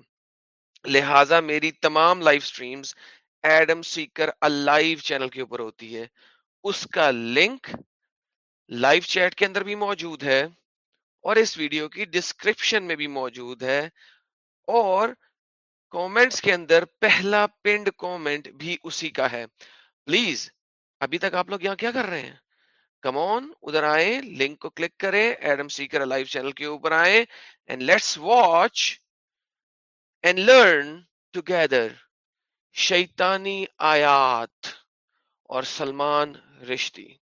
لہٰذا میری تمام live streams Adam Seeker live channel کے اوپر ہوتی ہے۔ اس کا لنک لائیو چیٹ کے اندر بھی موجود ہے اور اس ویڈیو کی ڈسکرپشن میں بھی موجود ہے اور کومنٹس کے اندر پہلا پنڈ کومنٹ بھی اسی کا ہے۔ پلیز، ابھی تک آپ لوگ یہاں کیا کر رہے ہیں؟ کمون ادھر آئے لنک کو کلک کریں، ایڈم سیکر لائیو چینل کے اوپر آئے and let's watch and learn together شیطانی آیات اور سلمان رشتی۔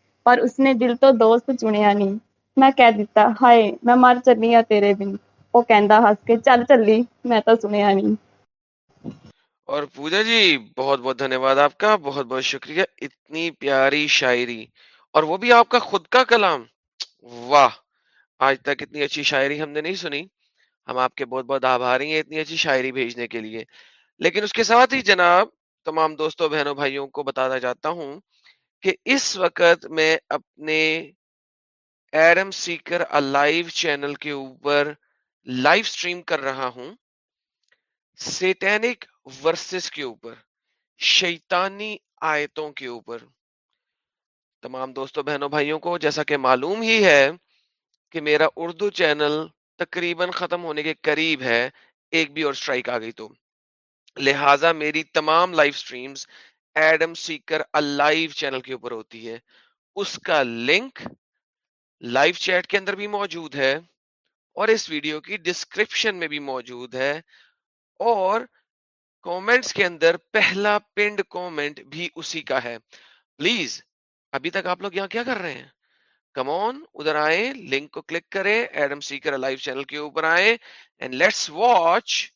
ਪਰ ਉਸਨੇ ਦਿਲ ਤੋਂ ਦੋਸਤ ਚੁਣਿਆ ਨਹੀਂ ਮੈਂ ਕਹਿ ਦਿੱਤਾ ਹਾਏ ਮੈਂ ਮਰ ਚੱਲੀ ਆ ਤੇਰੇ ਬਿਨ ਉਹ ਕਹਿੰਦਾ ਹੱਸ ਕੇ ਚੱਲ ਚੱਲੀ ਮੈਂ ਤਾਂ ਸੁਣਿਆ ਨਹੀਂ اور پوجا جی بہت بہت دھنیہ واد آپ کا بہت بہت شکریہ اتنی پیاری شاعری اور وہ بھی آپ کا خود کا کلام واہ آج تک اتنی اچھی شاعری ہم نے نہیں سنی ہم آپ کے بہت بہت آبھاری ہیں اتنی اچھی شاعری بھیجنے کے لیے لیکن اس کے ساتھ ہی جناب تمام دوستوں بہنوں بھائیوں کو بتانا چاہتا ہوں کہ اس وقت میں اپنے ایرم سیکر لائیو چینل کے اوپر لائیو سٹریم کر رہا ہوں، سیٹینک ورسز کے اوپر، شیطانی آیتوں کے اوپر۔ تمام دوستوں بہنوں، بھائیوں کو جیسا کہ معلوم ہی ہے کہ میرا اردو چینل تقریباً ختم ہونے کے قریب ہے، ایک بھی اور سٹرائک آ گئی تو۔ لہٰذا میری تمام live streams Adam Seeker live channel کے اوپر ہوتی ہے۔ اس کا لنک لائیو چیٹ کے اندر بھی موجود ہے اور اس ویڈیو کی ڈسکرپشن میں بھی موجود ہے اور کومنٹس کے اندر پہلا پنڈ کومنٹ بھی اسی کا ہے۔ پلیز ابھی تک آپ لوگ یہاں کیا کر رہے ہیں؟ کمون ادھر آئے لنک کو کلک کریں ایڈم سیکر لائیو چینل کے اوپر آئے and let's watch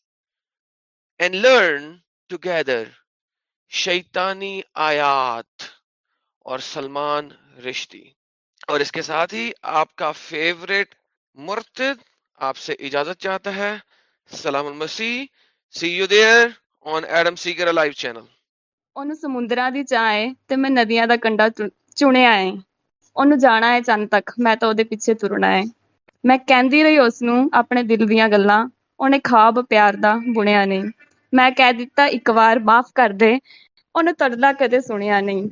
and learn together شیطانی آیات اور سلمان رشتی اور اس کے ساتھ ہی آپ کا فیوریٹ مرتد آپ سے اجازت چاہتا ہے سلام المسیح see you there on Adam Seeker live channel ਉਹਨੂੰ ਸਮੁੰਦਰਾਂ ਦੀ ਚਾਹ ਏ ਤੇ ਮੈਂ ਨਦੀਆਂ ਦਾ ਕੰਢਾ ਚੁ- ਚੁਣਿਆ ਏ ਉਹਨੂੰ ਜਾਣਾ ਏ ਚੰਨ ਤੱਕ ਮੈਂ ਤਾਂ ਉਹਦੇ ਪਿੱਛੇ ਤੁਰਨਾ ਏ ਮੈਂ ਕਹਿੰਦੀ ਰਹੀ ਉਸ ਨੂੰ ਆਪਣੇ ਦਿਲ ਦੀਆਂ ਗੱਲਾਂ ਉਹਨੇ ਖਾਬ ਪਿਆਰ ਦਾ ਬੁਣਿਆ ਨਹੀਂ ਮੈਂ ਕਹਿ ਦਿੱਤਾ ਇੱਕ ਵਾਰ ਮਾਫ ਕਰ ਦੇ ਉਹਨੇ ਤੜਲਾ ਕਦੇ ਸੁਣਿਆ ਨਹੀਂ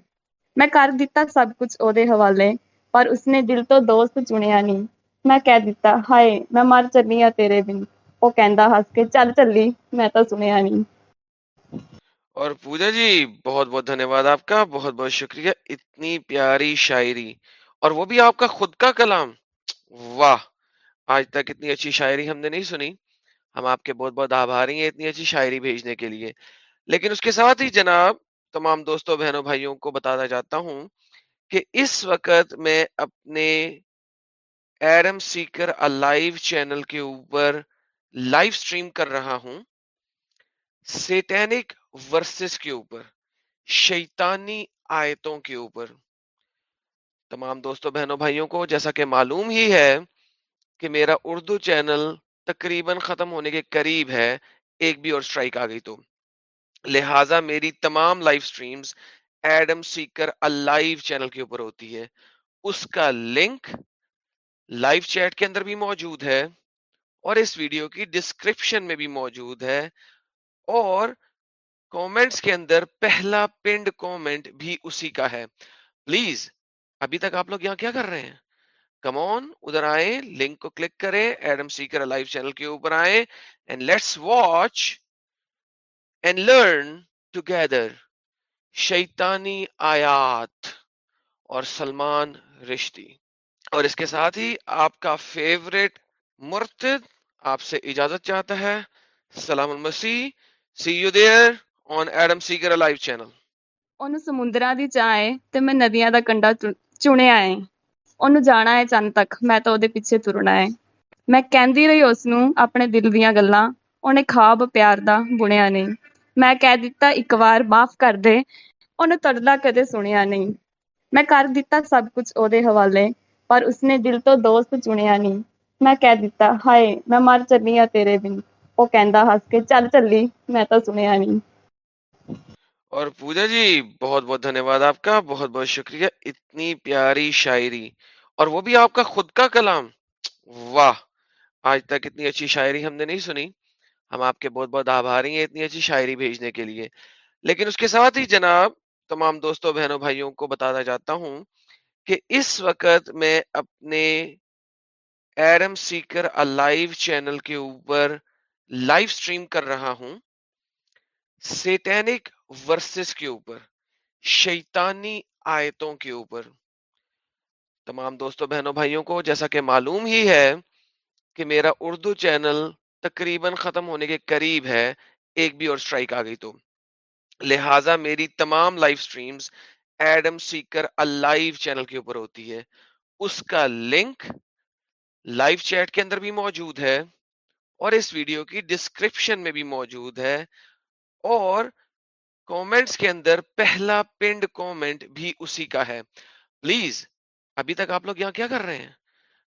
ਮੈਂ ਕਰ ਦਿੱਤਾ ਸਭ ਕੁਝ ਉਹਦੇ ਹਵਾਲੇ ਪਰ ਉਸਨੇ ਦਿਲ ਤੋਂ ਦੋਸਤ ਚੁਣਿਆ ਨਹੀਂ ਮੈਂ ਕਹਿ ਦਿੱਤਾ ਹਾਏ ਮੈਂ ਮਰ ਚੱਲੀ ਆ ਤੇਰੇ ਬਿਨ ਉਹ ਕਹਿੰਦਾ ਹੱਸ ਕੇ ਚੱਲ ਚੱਲੀ ਮੈਂ ਤਾਂ ਸੁਣਿਆ ਨਹੀਂ اور پوجا جی بہت بہت دھنیہ واد آپ کا بہت بہت شکریہ اتنی پیاری شاعری اور وہ بھی آپ کا خود کا کلام واہ آج تک اتنی اچھی شاعری ہم نے نہیں سنی ہم آپ کے بہت بہت آبھاری ہیں اتنی اچھی شاعری بھیجنے کے لیے لیکن اس کے ساتھ ہی جناب تمام دوستوں، بہنوں، بھائیوں کو بتانا چاہتا ہوں کہ اس وقت میں اپنے ایرم سیکر لائیو چینل کے اوپر لائیو سٹریم کر رہا ہوں، سیٹینک ورسز کے اوپر، شیطانی آیتوں کے اوپر۔ تمام دوستوں، بہنوں، بھائیوں کو جیسا کہ معلوم ہی ہے کہ میرا اردو چینل تقریباً ختم ہونے کے قریب ہے، ایک بھی اور سٹرائک آ گئی تو۔ لہٰذا میری تمام live streams Adam Seeker live channel کے اوپر ہوتی ہے۔ اس کا لنک لائیو چیٹ کے اندر بھی موجود ہے اور اس ویڈیو کی ڈسکرپشن میں بھی موجود ہے اور کومنٹس کے اندر پہلا پنڈ کومنٹ بھی اسی کا ہے۔ پلیز ابھی تک آپ لوگ یہاں کیا کر رہے ہیں؟ کمون ادھر آئیں لنک کو کلک کریں ایڈم سیکر لائیو چینل کے اوپر آئیں and let's watch and learn together. شیطانی آیات اور سلمان رشتی۔ اور اس کے ساتھ ہی آپ کا فیوریٹ مرتد آپ سے اجازت چاہتا ہے۔ سلام المسیح see you there on Adam Seeker live channel ਉਹਨੂੰ ਸਮੁੰਦਰਾਂ ਦੀ ਚਾਹ ਏ ਤੇ ਮੈਂ ਨਦੀਆਂ ਦਾ ਕੰਡਾ ਚੁਣਿਆ ਏ ਉਹਨੂੰ ਜਾਣਾ ਏ ਚੰਨ ਤੱਕ ਮੈਂ ਤਾਂ ਉਹਦੇ ਪਿੱਛੇ ਤੁਰਨਾ ਏ ਮੈਂ ਕਹਿੰਦੀ ਰਹੀ ਉਸ ਨੂੰ ਆਪਣੇ ਦਿਲ ਦੀਆਂ ਗੱਲਾਂ ਉਹਨੇ ਖਾਬ ਪਿਆਰ ਮੈਂ ਕਹਿ ਦਿੱਤਾ، ਇੱਕ ਵਾਰ ਮਾਫ ਕਰ ਦੇ। ਉਹਨੇ ਤੜਲਾ ਕਦੇ ਸੁਣਿਆ ਨਹੀਂ। ਮੈਂ ਕਰ ਦਿੱਤਾ ਸਭ ਕੁਝ ਉਹਦੇ ਹਵਾਲੇ، ਪਰ ਉਸਨੇ ਦਿਲ ਤੋਂ ਦੋਸਤ ਚੁਣਿਆ ਨਹੀਂ। ਮੈਂ ਕਹਿ ਦਿੱਤਾ، ਹਾਏ، ਮੈਂ ਮਰ ਚੱਲੀ ਆ ਤੇਰੇ ਬਿਨ। ਉਹ ਕਹਿੰਦਾ ਹੱਸ ਕੇ، ਚੱਲ ਚੱਲੀ، ਮੈਂ ਤਾਂ ਸੁਣਿਆ ਨਹੀਂ। اور پوجا جی بہت بہت دھنیہ واد آپ کا بہت بہت شکریہ اتنی پیاری شاعری اور وہ بھی آپ کا خود کا کلام واہ آج تک اتنی اچھی شاعری ہم نے نہیں سنی ہم آپ کے بہت بہت آبھاری ہیں اتنی اچھی شاعری بھیجنے کے لیے۔ لیکن اس کے ساتھ ہی جناب تمام دوستوں، بہنوں، بھائیوں کو بتانا چاہتا ہوں کہ اس وقت میں اپنے ایرم سیکر الائیو چینل کے اوپر لائیو سٹریم کر رہا ہوں۔ سیٹینک ورسز کے اوپر، شیطانی آیتوں کے اوپر۔ تمام دوستوں، بہنوں، بھائیوں کو جیسا کہ معلوم ہی ہے کہ میرا اردو چینل تقریباً ختم ہونے کے قریب ہے، ایک بھی اور اسٹرائک آ گئی تو۔ لہٰذا میری تمام live streams Adam Seeker live channel کے اوپر ہوتی ہے۔ اس کا لنک لائیو چیٹ کے اندر بھی موجود ہے اور اس ویڈیو کی ڈسکرپشن میں بھی موجود ہے۔ اور کومنٹس کے اندر پہلا پنڈ کومنٹ بھی اسی کا ہے۔ پلیز ابھی تک آپ لوگ یہاں کیا کر رہے ہیں؟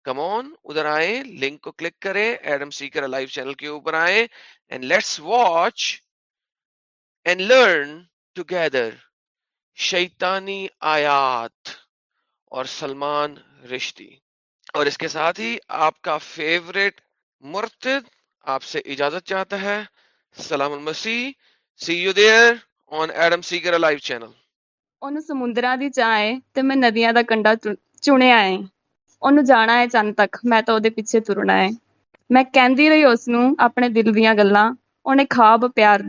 کم آن ادھر آئیں لنک کو کلک کریں ایڈم سیکر لائف چینل کے اوپر آئیں and let's watch and learn together شیطانی آیات اور سلمان رشتی۔ اور اس کے ساتھ ہی آپ کا فیوریٹ مرتد آپ سے اجازت چاہتا ہے، سلام المسیح see you there on Adam Seeker live channel ان ਸਮੁੰਦਰਾਂ دی ਚਾਹ تو میں ندیاں دا کنڈا ਕੰਡਾ ਚੁਣਿਆ چند تک میں پچھے ترنا ہے اپنے دل دیا گلا خواب پیار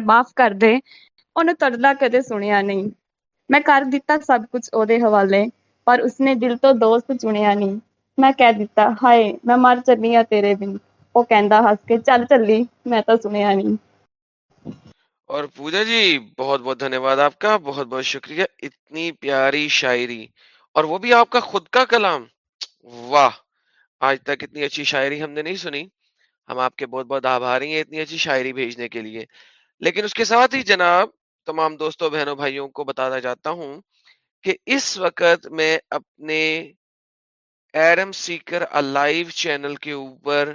معاف کر دے اُن تردا کدی سنیا نہیں می کر دب کچھ ادے حوالے پر اس نے دل تو دوست چنیا نہیں می کہ ہائے میں مر چلی ہوں تیرے دن وہ کہ چل چلی میں تو سنیا نہیں اور پوجا جی بہت بہت دھنیہ واد آپ کا، بہت بہت شکریہ، اتنی پیاری شاعری، اور وہ بھی آپ کا خود کا کلام۔ واہ، آج تک اتنی اچھی شاعری ہم نے نہیں سنی۔ ہم آپ کے بہت بہت آباری ہیں اتنی اچھی شاعری بھیجنے کے لیے۔ لیکن اس کے ساتھ ہی جناب، تمام دوستوں، بہنوں، بھائیوں کو بتانا چاہتا ہوں کہ اس وقت میں اپنے ایرم سیکر الائیو چینل کے اوپر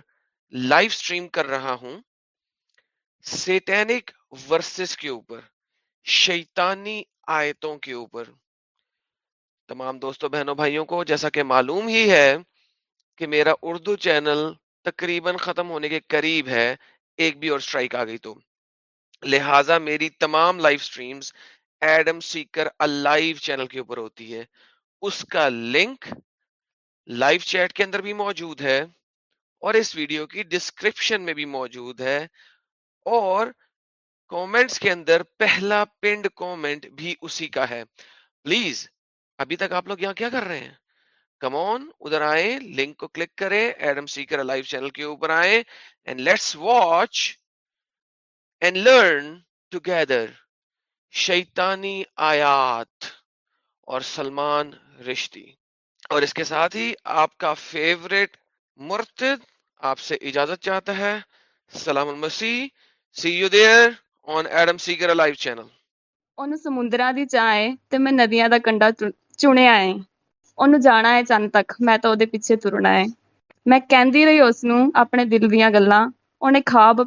لائیو سٹریم کر رہا ہوں۔ سیٹینک ورسز کے اوپر، شیطانی آیتوں کے اوپر۔ تمام دوستوں بہنوں، بھائیوں کو جیسا کہ معلوم ہی ہے کہ میرا اردو چینل تقریباً ختم ہونے کے قریب ہے، ایک بھی اور سٹرائک آ گئی تو۔ لہٰذا میری تمام live streams Adam Seeker live channel کے اوپر ہوتی ہے۔ اس کا لنک لائیو چیٹ کے اندر بھی موجود ہے اور اس ویڈیو کی ڈسکرپشن میں بھی موجود ہے۔ اور کامنٹس کے اندر پہلا پنڈ کامنٹ بھی اسی کا ہے۔ پلیز ابھی تک آپ لوگ یہاں کیا کر رہے ہیں؟ کمون ادھر آئیں لنک کو کلک کریں ایڈم سیکر لائف چینل کے اوپر آئیں and let's watch and learn together شیطانی آیات اور سلمان رشتی۔ اور اس کے ساتھ ہی آپ کا فیوریٹ مرتد آپ سے اجازت چاہتا ہے۔ سلام المسیح۔ خواب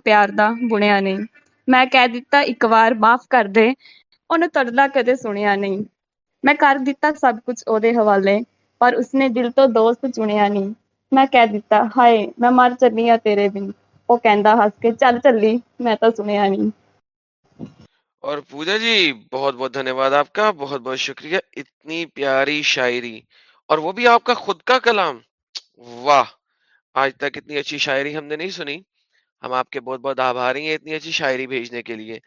پیار دیا نہیں می دک معاف کر دے تردہ کدی سنیا نہیں می کر دب کچھ ادے حوالے پر اس نے دل تو دوست چنیا نہیں می کہ ہائے میں مر چلی ہوں تیرے دن ਉਹ ਕਹਿੰਦਾ ਹੱਸ ਕੇ ਚੱਲ ਚੱਲੀ ਮੈਂ ਤਾਂ ਸੁਣਿਆ ਨਹੀਂ اور پوجا جی بہت بہت دھنیہ واد آپ کا، بہت بہت شکریہ، اتنی پیاری شاعری۔ اور وہ بھی آپ کا خود کا کلام۔ واہ، آج تک اتنی اچھی شاعری ہم نے نہیں سنی۔ ہم آپ کے بہت بہت آبھاری ہیں اتنی اچھی شاعری بھیجنے کے لیے۔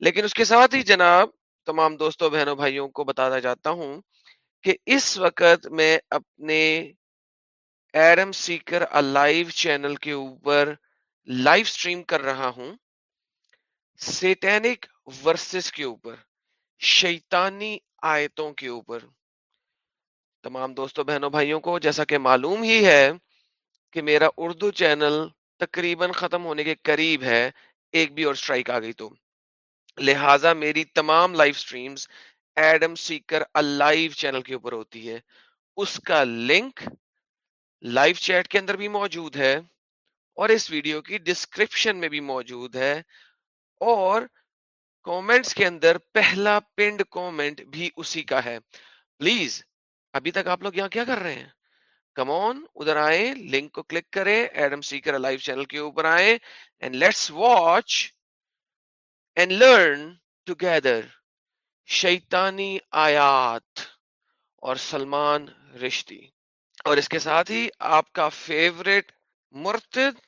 لیکن اس کے ساتھ ہی جناب، تمام دوستوں، بہنوں، بھائیوں کو بتانا جاتا ہوں کہ اس وقت میں اپنے ایڈم سیکر الائیو چینل کے اوپر لائف سٹریم کر رہا ہوں سیٹینک ورسز کے اوپر، شیطانی آیتوں کے اوپر۔ تمام دوستوں بہنوں، بھائیوں کو جیسا کہ معلوم ہی ہے کہ میرا اردو چینل تقریباً ختم ہونے کے قریب ہے، ایک بھی اور سٹرائک آ گئی تو۔ لہٰذا میری تمام live streams Adam Seeker live channel کے اوپر ہوتی ہے۔ اس کا لنک لائیو چیٹ کے اندر بھی موجود ہے۔ اور اس ویڈیو کی ڈسکرپشن میں بھی موجود ہے۔ اور کومنٹس کے اندر پہلا پنڈ کومنٹ بھی اسی کا ہے۔ پلیز ابھی تک آپ لوگ یہاں کیا کر رہے ہیں؟ کمون ادھر آئے لنک کو کلک کریں ایڈم سیکر لائف چینل کے اوپر آئے and let's watch and learn together شیطانی آیات اور سلمان رشتی۔ اور اس کے ساتھ ہی آپ کا فیوریٹ مرتد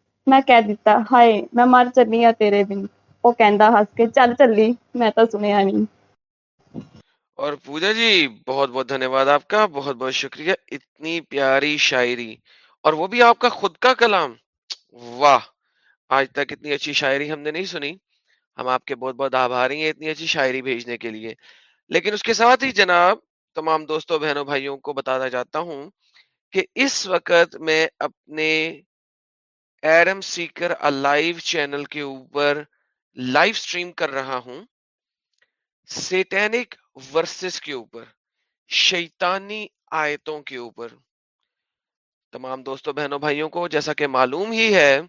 ਮੈਂ ਕਹਿ ਦਿੱਤਾ، ਹਾਏ، ਮੈਂ ਮਰ ਚੱਲੀ ਆ ਤੇਰੇ ਬਿਨ। ਉਹ ਕਹਿੰਦਾ ਹੱਸ ਕੇ، ਚੱਲ ਚੱਲੀ، ਮੈਂ ਤਾਂ ਸੁਣਿਆ ਨਹੀਂ اور پوجا جی بہت بہت دھنیہ واد آپ کا بہت بہت شکریہ اتنی پیاری شاعری اور وہ بھی آپ کا خود کا کلام واہ آج تک اتنی اچھی شاعری ہم نے نہیں سنی ہم آپ کے بہت بہت آباری ہیں اتنی اچھی شاعری بھیجنے کے لیے لیکن اس کے ساتھ ہی جناب تمام دوستوں بہنوں بھائیوں کو بتانا چاہتا ہوں کہ اس وقت میں اپنے ایڈم سیکر الائیو چینل کے اوپر لائیو سٹریم کر رہا ہوں۔ سیٹینک ورسز کے اوپر، شیطانی آیتوں کے اوپر۔ تمام دوستوں بہنوں، بھائیوں کو جیسا کہ معلوم ہی ہے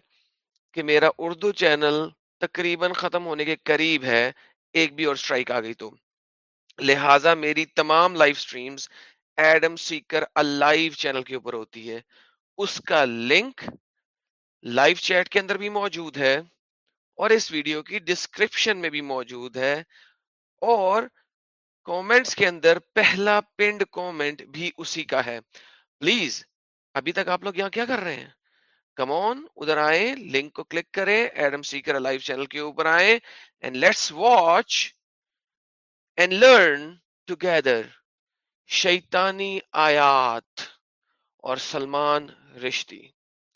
کہ میرا اردو چینل تقریباً ختم ہونے کے قریب ہے، ایک بھی اور سٹرائک آ گئی تو۔ لہٰذا میری تمام live streams Adam Seeker live channel کے اوپر ہوتی ہے۔ اس کا لنک لائیو چیٹ کے اندر بھی موجود ہے اور اس ویڈیو کی ڈسکرپشن میں بھی موجود ہے اور کامنٹس کے اندر پہلا پنڈ کامنٹ بھی اسی کا ہے۔ پلیز ابھی تک آپ لوگ یہاں کیا کر رہے ہیں؟ کمون ادھر آئیں لنک کو کلک کریں ایڈم سیکر لائف چینل کے اوپر آئیں and let's watch and learn together شیطانی آیات اور سلمان رشتی۔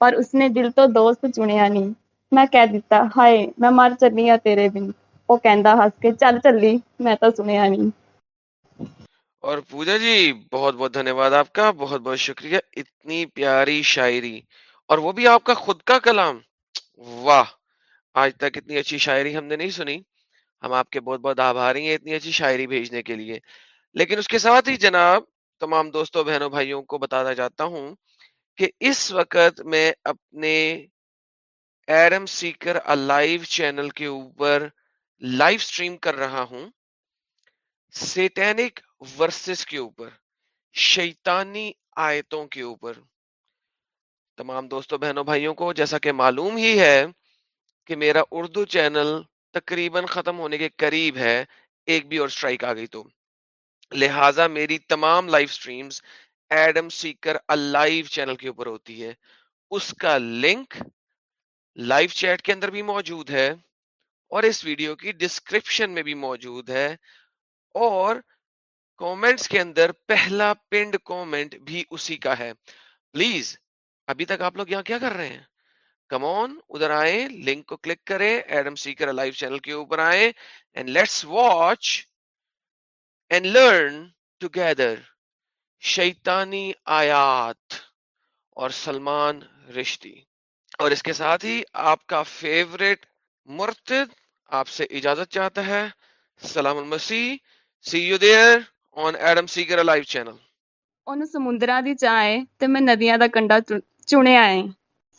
اور اس نے دل تو دوست چنیا نہیں میں کہہ دیتا ہائے میں مر چلی ہاں تیرے ਉਹ ਕਹਿੰਦਾ ਹੱਸ ਕੇ، ਚੱਲ ਚੱਲੀ، ਮੈਂ ਤਾਂ ਸੁਣਿਆ ਨਹੀਂ اور پوجا جی بہت بہت دھنیہ واد آپ کا بہت بہت شکریہ اتنی پیاری شاعری اور وہ بھی آپ کا خود کا کلام واہ آج تک اتنی اچھی شاعری ہم نے نہیں سنی ہم آپ کے بہت بہت آباری ہیں اتنی اچھی شاعری بھیجنے کے لیے। لیکن اس کے ساتھ ہی جناب تمام دوستوں بہنوں بھائیوں کو بتانا چاہتا ہوں کہ اس وقت میں اپنے ایڈم سیکر الائیو چینل کے اوپر لائیو سٹریم کر رہا ہوں، سیٹینک ورسز کے اوپر، شیطانی آیتوں کے اوپر۔ تمام دوستوں بہنوں، بھائیوں کو جیسا کہ معلوم ہی ہے کہ میرا اردو چینل تقریباً ختم ہونے کے قریب ہے، ایک بھی اور سٹرائک آ گئی تو۔ لہٰذا میری تمام live streams Adam Seeker live channel کے اوپر ہوتی ہے۔ اس کا لنک لائیو چیٹ کے اندر بھی موجود ہے اور اس ویڈیو کی ڈسکرپشن میں بھی موجود ہے اور کومنٹس کے اندر پہلا پنڈ کومنٹ بھی اسی کا ہے۔ پلیز ابھی تک آپ لوگ یہاں کیا کر رہے ہیں؟ کمون ادھر آئیں لنک کو کلک کریں ایڈم سیکر لائیو چینل کے اوپر آئیں and let's watch and learn together شیطانی آیات اور سلمان رشتی اور اس کے ساتھ ہی آپ کا فیوریٹ مرتد آپ سے اجازت چاہتا ہے سلام المسیح see you there on Adam Seeker live channel ਉਹਨੂੰ ਸਮੁੰਦਰਾਂ ਦੀ ਚਾਹ ਏ ਤੇ ਮੈਂ ਨਦੀਆਂ ਦਾ ਕੰਢਾ ਚੁ- ਚੁਣਿਆ ਏ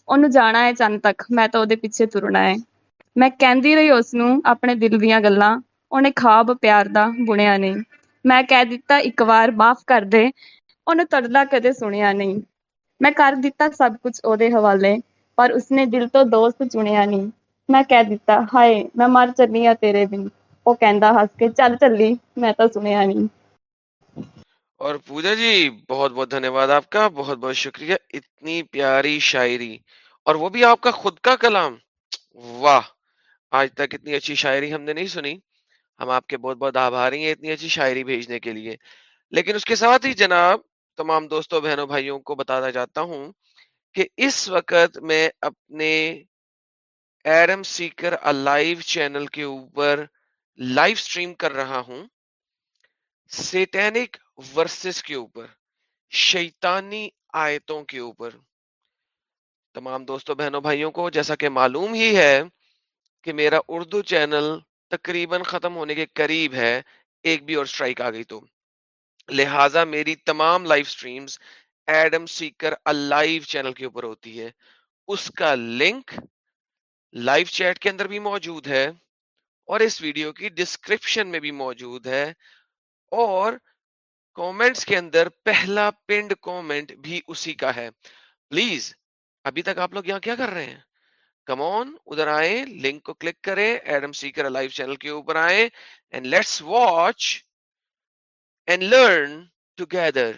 ਉਹਨੂੰ ਜਾਣਾ ਏ ਚੰਨ ਤੱਕ ਮੈਂ ਤਾਂ ਉਹਦੇ ਪਿੱਛੇ ਤੁਰਨਾ ਏ ਮੈਂ ਕਹਿੰਦੀ ਰਹੀ ਉਸ ਨੂੰ ਆਪਣੇ ਦਿਲ ਦੀਆਂ ਗੱਲਾਂ ਉਹਨੇ ਖਾਬ ਪਿਆਰ ਦਾ ਬੁਣਿਆ ਨਹੀਂ ਮੈਂ ਕਹਿ ਦਿੱਤਾ ਇੱਕ ਵਾਰ ਮਾਫ ਕਰ ਦੇ ਉਹਨੇ ਤੜਲਾ ਕਦੇ ਸੁਣਿਆ ਨਹੀਂ ਮੈਂ ਕਰ ਦਿੱਤਾ ਸਭ ਕੁਝ ਉਹਦੇ ਹਵਾਲੇ ਪਰ ਉਸਨੇ ਦਿਲ ਤੋਂ ਦੋਸਤ ਚੁਣਿਆ ਨਹੀਂ ਮੈਂ ਕਹਿ ਦਿੱਤਾ ਹਾਏ ਮੈਂ ਮਰ ਚੱਲੀ ਆ ਤੇਰੇ ਬਿਨ ਉਹ ਕਹਿੰਦਾ ਹੱਸ ਕੇ ਚੱਲ ਚੱਲੀ ਮੈਂ ਤਾਂ ਸੁਣਿਆ ਨਹੀਂ اور پوجا جی بہت بہت دھنیہ واد آپ کا بہت بہت شکریہ اتنی پیاری شاعری اور وہ بھی آپ کا خود کا کلام واہ آج تک اتنی اچھی شاعری ہم نے نہیں سنی ہم آپ کے بہت بہت آبھاری ہیں اتنی اچھی شاعری بھیجنے کے لیے۔ لیکن اس کے ساتھ ہی جناب تمام دوستوں، بہنوں، بھائیوں کو بتانا چاہتا ہوں کہ اس وقت میں اپنے ایرم سیکر لائیو چینل کے اوپر لائیو سٹریم کر رہا ہوں۔ سیٹینک ورسز کے اوپر، شیطانی آیتوں کے اوپر۔ تمام دوستوں، بہنوں، بھائیوں کو جیسا کہ معلوم ہی ہے کہ میرا اردو چینل تقریباً ختم ہونے کے قریب ہے، ایک بھی اور سٹرائک آ گئی تو۔ لہٰذا میری تمام live streams Adam Seeker live channel کے اوپر ہوتی ہے۔ اس کا لنک لائیو چیٹ کے اندر بھی موجود ہے اور اس ویڈیو کی ڈسکرپشن میں بھی موجود ہے۔ اور کومنٹس کے اندر پہلا پنڈ کومنٹ بھی اسی کا ہے۔ پلیز ابھی تک آپ لوگ یہاں کیا کر رہے ہیں؟ کمون ادھر آئیں لنک کو کلک کریں ایڈم سیکر لائیو چینل کے اوپر آئیں and let's watch and learn together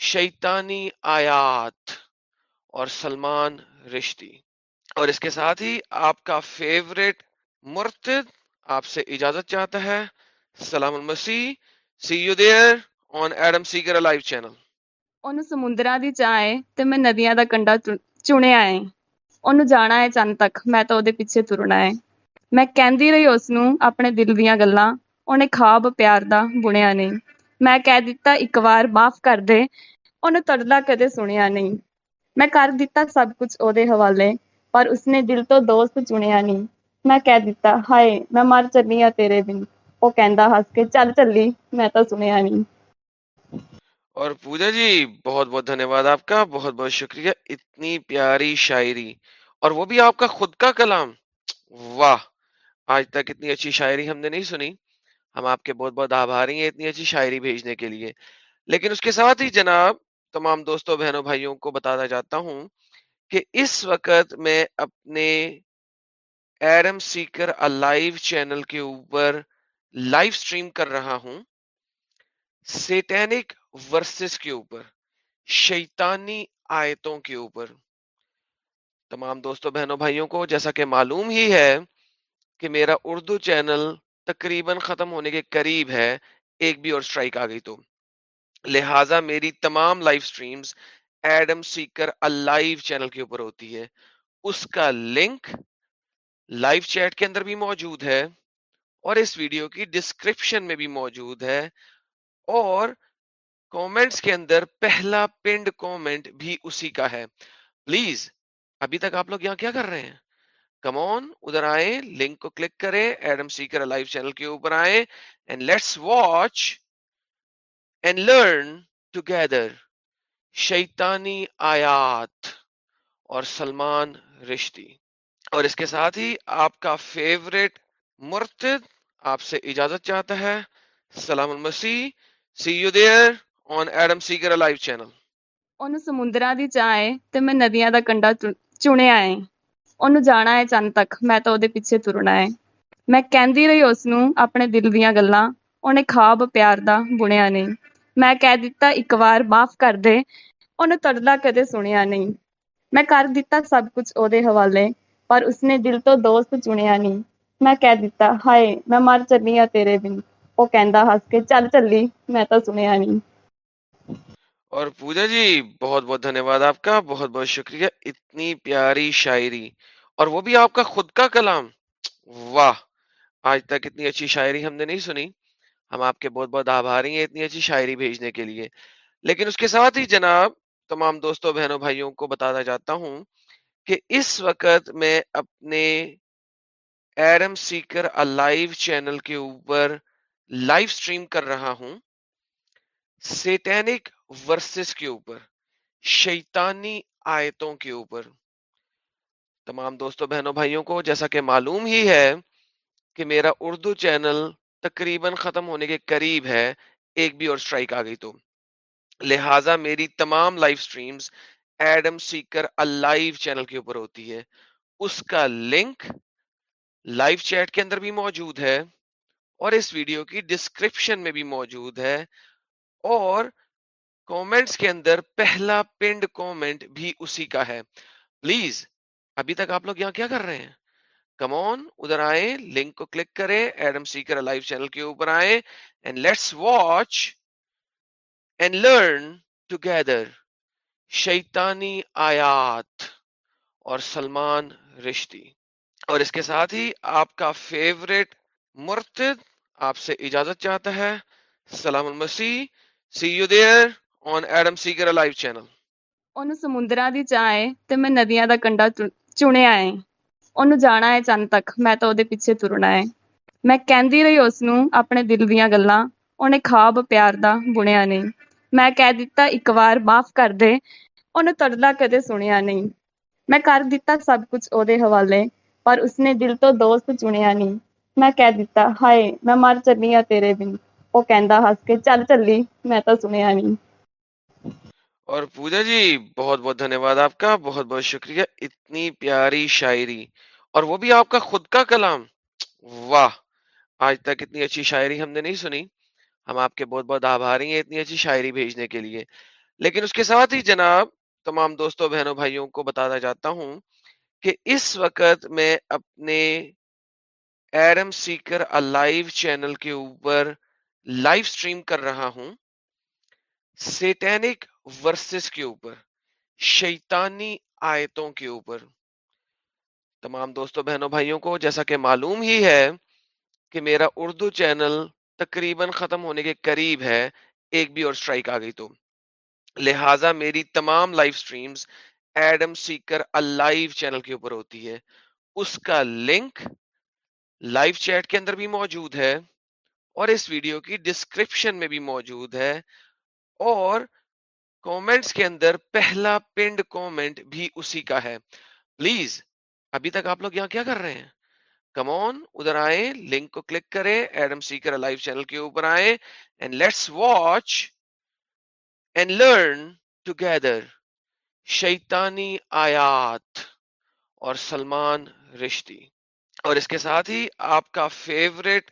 شیطانی آیات اور سلمان رشتی اور اس کے ساتھ ہی آپ کا فیوریٹ مرتد آپ سے اجازت چاہتا ہے سلام المسیح see you there on Adam Seeker live channel ਉਹਨੂੰ ਸਮੁੰਦਰਾਂ ਦੀ ਚਾਹ ਏ ਤੇ ਮੈਂ ਨਦੀਆਂ ਦਾ ਕੰਢਾ ਚੁ- ਚੁਣਿਆ ਏ چند تک میں پورنا ہے اپنے دل دیا گلا خواب پیار معاف کر دے اُن تردا کدی سنیا نہیں می کر دب کچھ ادے حوالے پر اس نے دل تو دوست چنیا نہیں می کہ ہائے میں مر چلی ہاں تیر دن وہ کہ چل چلی میں تو سنیا نہیں اور پوجا جی بہت بہت دھنیہ واد آپ کا، بہت بہت شکریہ، اتنی پیاری شاعری، اور وہ بھی آپ کا خود کا کلام۔ واہ، آج تک اتنی اچھی شاعری ہم نے نہیں سنی۔ ہم آپ کے بہت بہت آبھاری ہیں اتنی اچھی شاعری بھیجنے کے لیے۔ لیکن اس کے ساتھ ہی جناب، تمام دوستوں، بہنوں، بھائیوں کو بتانا چاہتا ہوں کہ اس وقت میں اپنے ایرم سیکر لائیو چینل کے اوپر لائیو سٹریم کر رہا ہوں۔ سیٹینک ورسز کے اوپر، شیطانی آیتوں کے اوپر۔ تمام دوستوں بہنوں، بھائیوں کو جیسا کہ معلوم ہی ہے کہ میرا اردو چینل تقریباً ختم ہونے کے قریب ہے، ایک بھی اور سٹرائک آ گئی تو۔ لہٰذا میری تمام live streams Adam Seeker live channel کے اوپر ہوتی ہے۔ اس کا لنک لائیو چیٹ کے اندر بھی موجود ہے اور اس ویڈیو کی ڈسکرپشن میں بھی موجود ہے اور کومنٹس کے اندر پہلا پنڈ کومنٹ بھی اسی کا ہے۔ پلیز ابھی تک آپ لوگ یہاں کیا کر رہے ہیں؟ کمون ادھر آئیں لنک کو کلک کریں ایڈم سیکر لائیو چینل کے اوپر آئیں and let's watch and learn together شیطانی آیات اور سلمان رشتی۔ اور اس کے ساتھ ہی آپ کا فیوریٹ مرتد آپ سے اجازت چاہتا ہے۔ سلام المسیح سی یو دیئر چند تک میں سب کچھ حوالے پر اس نے دل تو دوست چنیا نہیں می کہ ہائے میں مر چلی ہوں تیرے دن وہ کہ چل چلی میں اور پوجا جی بہت بہت دھنیہ واد آپ کا، بہت بہت شکریہ، اتنی پیاری شاعری۔ اور وہ بھی آپ کا خود کا کلام۔ واہ، آج تک اتنی اچھی شاعری ہم نے نہیں سنی۔ ہم آپ کے بہت بہت آبھاری ہیں اتنی اچھی شاعری بھیجنے کے لیے۔ لیکن اس کے ساتھ ہی جناب، تمام دوستوں، بہنوں، بھائیوں کو بتانا چاہتا ہوں کہ اس وقت میں اپنے ایرم سیکر الائیو چینل کے اوپر لائیو سٹریم کر رہا ہوں۔ سیٹینک ورسز کے اوپر، شیطانی آیتوں کے اوپر۔ تمام دوستوں بہنوں، بھائیوں کو جیسا کہ معلوم ہی ہے کہ میرا اردو چینل تقریباً ختم ہونے کے قریب ہے، ایک بھی اور سٹرائک آ گئی تو۔ لہٰذا میری تمام live streams Adam Seeker live channel کے اوپر ہوتی ہے۔ اس کا لنک لائیو چیٹ کے اندر بھی موجود ہے اور اس ویڈیو کی ڈسکرپشن میں بھی موجود ہے۔ اور کومنٹس کے اندر پہلا پنڈ کومنٹ بھی اسی کا ہے۔ پلیز ابھی تک آپ لوگ یہاں کیا کر رہے ہیں؟ کمون ادھر آئے لنک کو کلک کریں ایڈم سیکر لائف چینل کے اوپر آئے and let's watch and learn together شیطانی آیات اور سلمان رشتی۔ اور اس کے ساتھ ہی آپ کا فیوریٹ مرتد آپ سے اجازت چاہتا ہے۔ سلام المسیح۔ تردا کدی سنیا نہیں می کر دب کچھ پر اس نے دل تو دوست چنیا نہیں می کہ ہائے میں مر چلی ہاں تیرے دن ਉਹ ਕਹਿੰਦਾ ਹੱਸ ਕੇ، ਚੱਲ ਚੱਲੀ، ਮੈਂ ਤਾਂ ਸੁਣਿਆ ਨਹੀਂ اور پوجا جی بہت بہت دھنیہ واد آپ کا بہت بہت شکریہ اتنی پیاری شاعری اور وہ بھی آپ کا خود کا کلام واہ آج تک اتنی اچھی شاعری ہم نے نہیں سنی ہم آپ کے بہت بہت آبھاری ہیں اتنی اچھی شاعری بھیجنے کے لیے لیکن اس کے ساتھ ہی جناب تمام دوستوں بہنوں بھائیوں کو بتانا جاتا ہوں کہ اس وقت میں اپنے ایرم سیکر الائیو چینل کے اوپر لائف سٹریم کر رہا ہوں۔ سیٹینک ورسز کے اوپر، شیطانی آیتوں کے اوپر۔ تمام دوستوں بہنوں، بھائیوں کو جیسا کہ معلوم ہی ہے کہ میرا اردو چینل تقریباً ختم ہونے کے قریب ہے، ایک بھی اور سٹرائک آ گئی تو۔ لہٰذا میری تمام live streams Adam Seeker live channel کے اوپر ہوتی ہے۔ اس کا لنک لائیو چیٹ کے اندر بھی موجود ہے۔ اور اس ویڈیو کی ڈسکرپشن میں بھی موجود ہے۔ اور کومنٹس کے اندر پہلا پنڈ کومنٹ بھی اسی کا ہے۔ پلیز ابھی تک آپ لوگ یہاں کیا کر رہے ہیں؟ کمون ادھر آئیں لنک کو کلک کریں ایڈم سیکر لائف چینل کے اوپر آئیں and let's watch and learn together شیطانی آیات اور سلمان رشتی۔ اور اس کے ساتھ ہی آپ کا فیوریٹ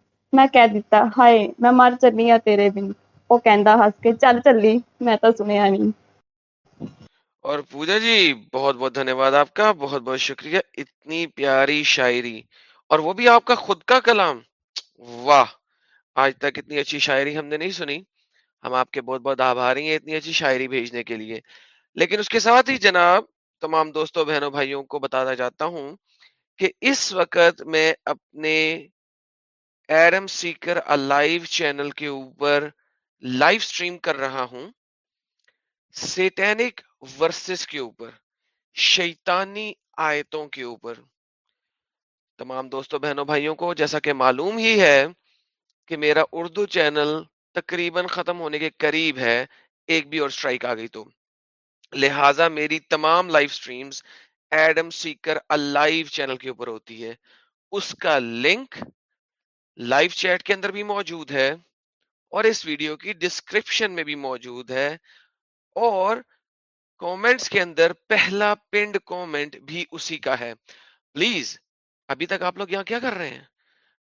ਮੈਂ ਕਹਿ ਦਿੱਤਾ، ਹਾਏ، ਮੈਂ ਮਰ ਚੱਲੀ ਆ ਤੇਰੇ ਬਿਨ। ਉਹ ਕਹਿੰਦਾ ਹੱਸ ਕੇ، ਚੱਲ ਚੱਲੀ، ਮੈਂ ਤਾਂ ਸੁਣਿਆ ਨਹੀਂ اور پوجا جی بہت بہت دھنیہ واد آپ کا بہت بہت شکریہ اتنی پیاری شاعری اور وہ بھی آپ کا خود کا کلام واہ آج تک اتنی اچھی شاعری ہم نے نہیں سنی ہم آپ کے بہت بہت آباری ہیں اتنی اچھی شاعری بھیجنے کے لیے لیکن اس کے ساتھ ہی جناب تمام دوستوں بہنوں بھائیوں کو بتانا چاہتا ہوں کہ اس وقت میں اپنے ایرم سیکر الائیو چینل کے اوپر لائیو سٹریم کر رہا ہوں سیٹینک ورسز کے اوپر، شیطانی آیتوں کے اوپر۔ تمام دوستوں بہنوں، بھائیوں کو جیسا کہ معلوم ہی ہے کہ میرا اردو چینل تقریباً ختم ہونے کے قریب ہے، ایک بھی اور سٹرائک آ گئی تو۔ لہٰذا میری تمام live streams Adam Seeker live channel کے اوپر ہوتی ہے۔ اس کا لنک لائیو چیٹ کے اندر بھی موجود ہے اور اس ویڈیو کی ڈسکرپشن میں بھی موجود ہے اور کومنٹس کے اندر پہلا پنڈ کومنٹ بھی اسی کا ہے۔ پلیز، ابھی تک آپ لوگ یہاں کیا کر رہے ہیں؟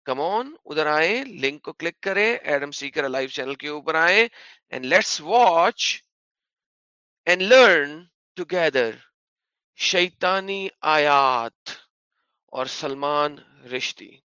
کمون ادھر آئے لنک کو کلک کریں، ایڈم سیکر لائیو چینل کے اوپر آئے and let's watch and learn together شیطانی آیات اور سلمان رشتی۔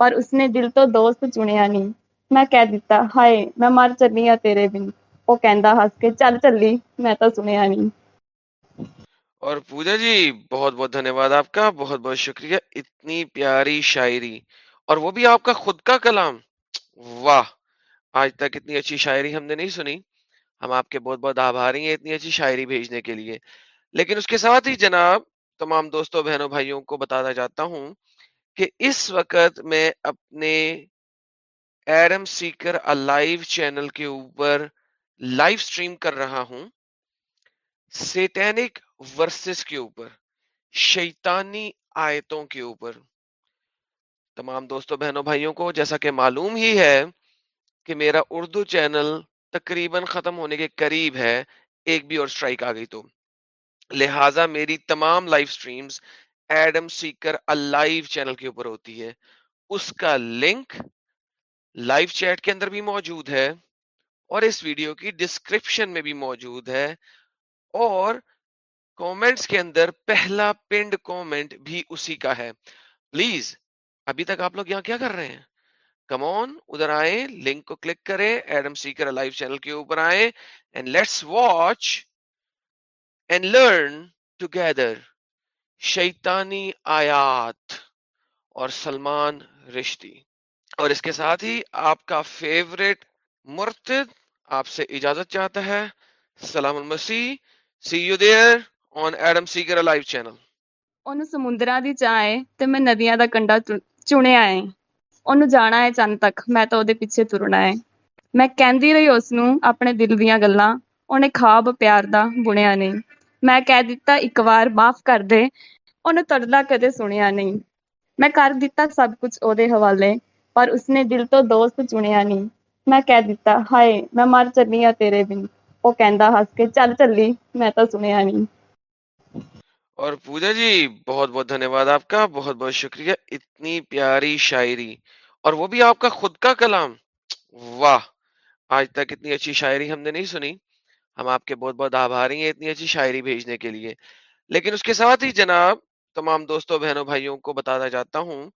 ਪਰ ਉਸਨੇ ਦਿਲ ਤੋਂ ਦੋਸਤ ਚੁਣਿਆ ਨਹੀਂ ਮੈਂ ਕਹਿ ਦਿੱਤਾ ਹਾਏ ਮੈਂ ਮਰ ਚੱਲੀ ਆ ਤੇਰੇ ਬਿਨ ਉਹ ਕਹਿੰਦਾ ਹੱਸ ਕੇ ਚੱਲ ਚੱਲੀ ਮੈਂ ਤਾਂ ਸੁਣਿਆ ਨਹੀਂ اور پوجا جی بہت بہت دھنیہ واد آپ کا بہت بہت شکریہ اتنی پیاری شاعری اور وہ بھی آپ کا خود کا کلام واہ آج تک اتنی اچھی شاعری ہم نے نہیں سنی ہم آپ کے بہت بہت آبھاری ہیں اتنی اچھی شاعری بھیجنے کے لیے لیکن اس کے ساتھ ہی جناب تمام دوستوں بہنوں بھائیوں کو بتانا چاہتا ہوں کہ اس وقت میں اپنے ایرم سیکر لائیو چینل کے اوپر لائیو سٹریم کر رہا ہوں، سیٹینک ورسز کے اوپر، شیطانی آیتوں کے اوپر۔ تمام دوستوں بہنوں، بھائیوں کو جیسا کہ معلوم ہی ہے کہ میرا اردو چینل تقریباً ختم ہونے کے قریب ہے، ایک بھی اور سٹرائک آ گئی تو۔ لہٰذا میری تمام live streams Adam Seeker live channel کے اوپر ہوتی ہے۔ اس کا لنک لائیو چیٹ کے اندر بھی موجود ہے اور اس ویڈیو کی ڈسکرپشن میں بھی موجود ہے۔ اور کومنٹس کے اندر پہلا پنڈ کومنٹ بھی اسی کا ہے۔ پلیز ابھی تک آپ لوگ یہاں کیا کر رہے ہیں؟ کمون ادھر آئے لنک کو کلک کریں ایڈم سیکر لائیو چینل کے اوپر آئے and let's watch and learn together شیطانی آیات اور سلمان رشتی اور اس کے ساتھ ہی آپ کا فیوریٹ مرتد آپ سے اجازت چاہتا ہے سلام المسیح see you there on Adam Seeker live channel ਉਹਨੂੰ ਸਮੁੰਦਰਾਂ ਦੀ ਚਾਹ ਏ ਤੇ ਮੈਂ ਨਦੀਆਂ ਦਾ ਕੰਢਾ ਚੁ- ਚੁਣਿਆ ਏ ਉਹਨੂੰ ਜਾਣਾ ਏ ਚੰਨ ਤੱਕ ਮੈਂ ਤਾਂ ਉਹਦੇ ਪਿੱਛੇ ਤੁਰਨਾ ਏ ਮੈਂ ਕਹਿੰਦੀ ਰਹੀ ਉਸ ਨੂੰ ਆਪਣੇ ਦਿਲ ਦੀਆਂ ਗੱਲਾਂ ਉਹਨੇ ਖਾਬ ਪਿਆਰ ਦਾ ਬੁਣਿਆ ਨਹੀਂ ਮੈਂ ਕਹਿ ਦਿੱਤਾ ਇੱਕ ਵਾਰ ਮਾਫ ਕਰ ਦੇ ਉਹਨੇ ਤੜਲਾ ਕਦੇ ਸੁਣਿਆ ਨਹੀਂ ਮੈਂ ਕਰ ਦਿੱਤਾ ਸਭ ਕੁਝ ਉਹਦੇ ਹਵਾਲੇ ਪਰ ਉਸਨੇ ਦਿਲ ਤੋਂ ਦੋਸਤ ਚੁਣਿਆ ਨਹੀਂ ਮੈਂ ਕਹਿ ਦਿੱਤਾ ਹਾਏ ਮੈਂ ਮਰ ਚੱਲੀ ਆ ਤੇਰੇ ਬਿਨ ਉਹ ਕਹਿੰਦਾ ਹੱਸ ਕੇ ਚੱਲ ਚੱਲੀ ਮੈਂ ਤਾਂ ਸੁਣਿਆ ਨਹੀਂ اور پوجا جی بہت بہت دھنیہ واد آپ کا بہت بہت شکریہ اتنی پیاری شاعری اور وہ بھی آپ کا خود کا کلام واہ آج تک اتنی اچھی شاعری ہم نے نہیں سنی ہم آپ کے بہت بہت آبھاری ہیں اتنی اچھی شاعری بھیجنے کے لیے لیکن اس کے ساتھ ہی جناب تمام دوستوں، بہنوں، بھائیوں کو بتانا چاہتا ہوں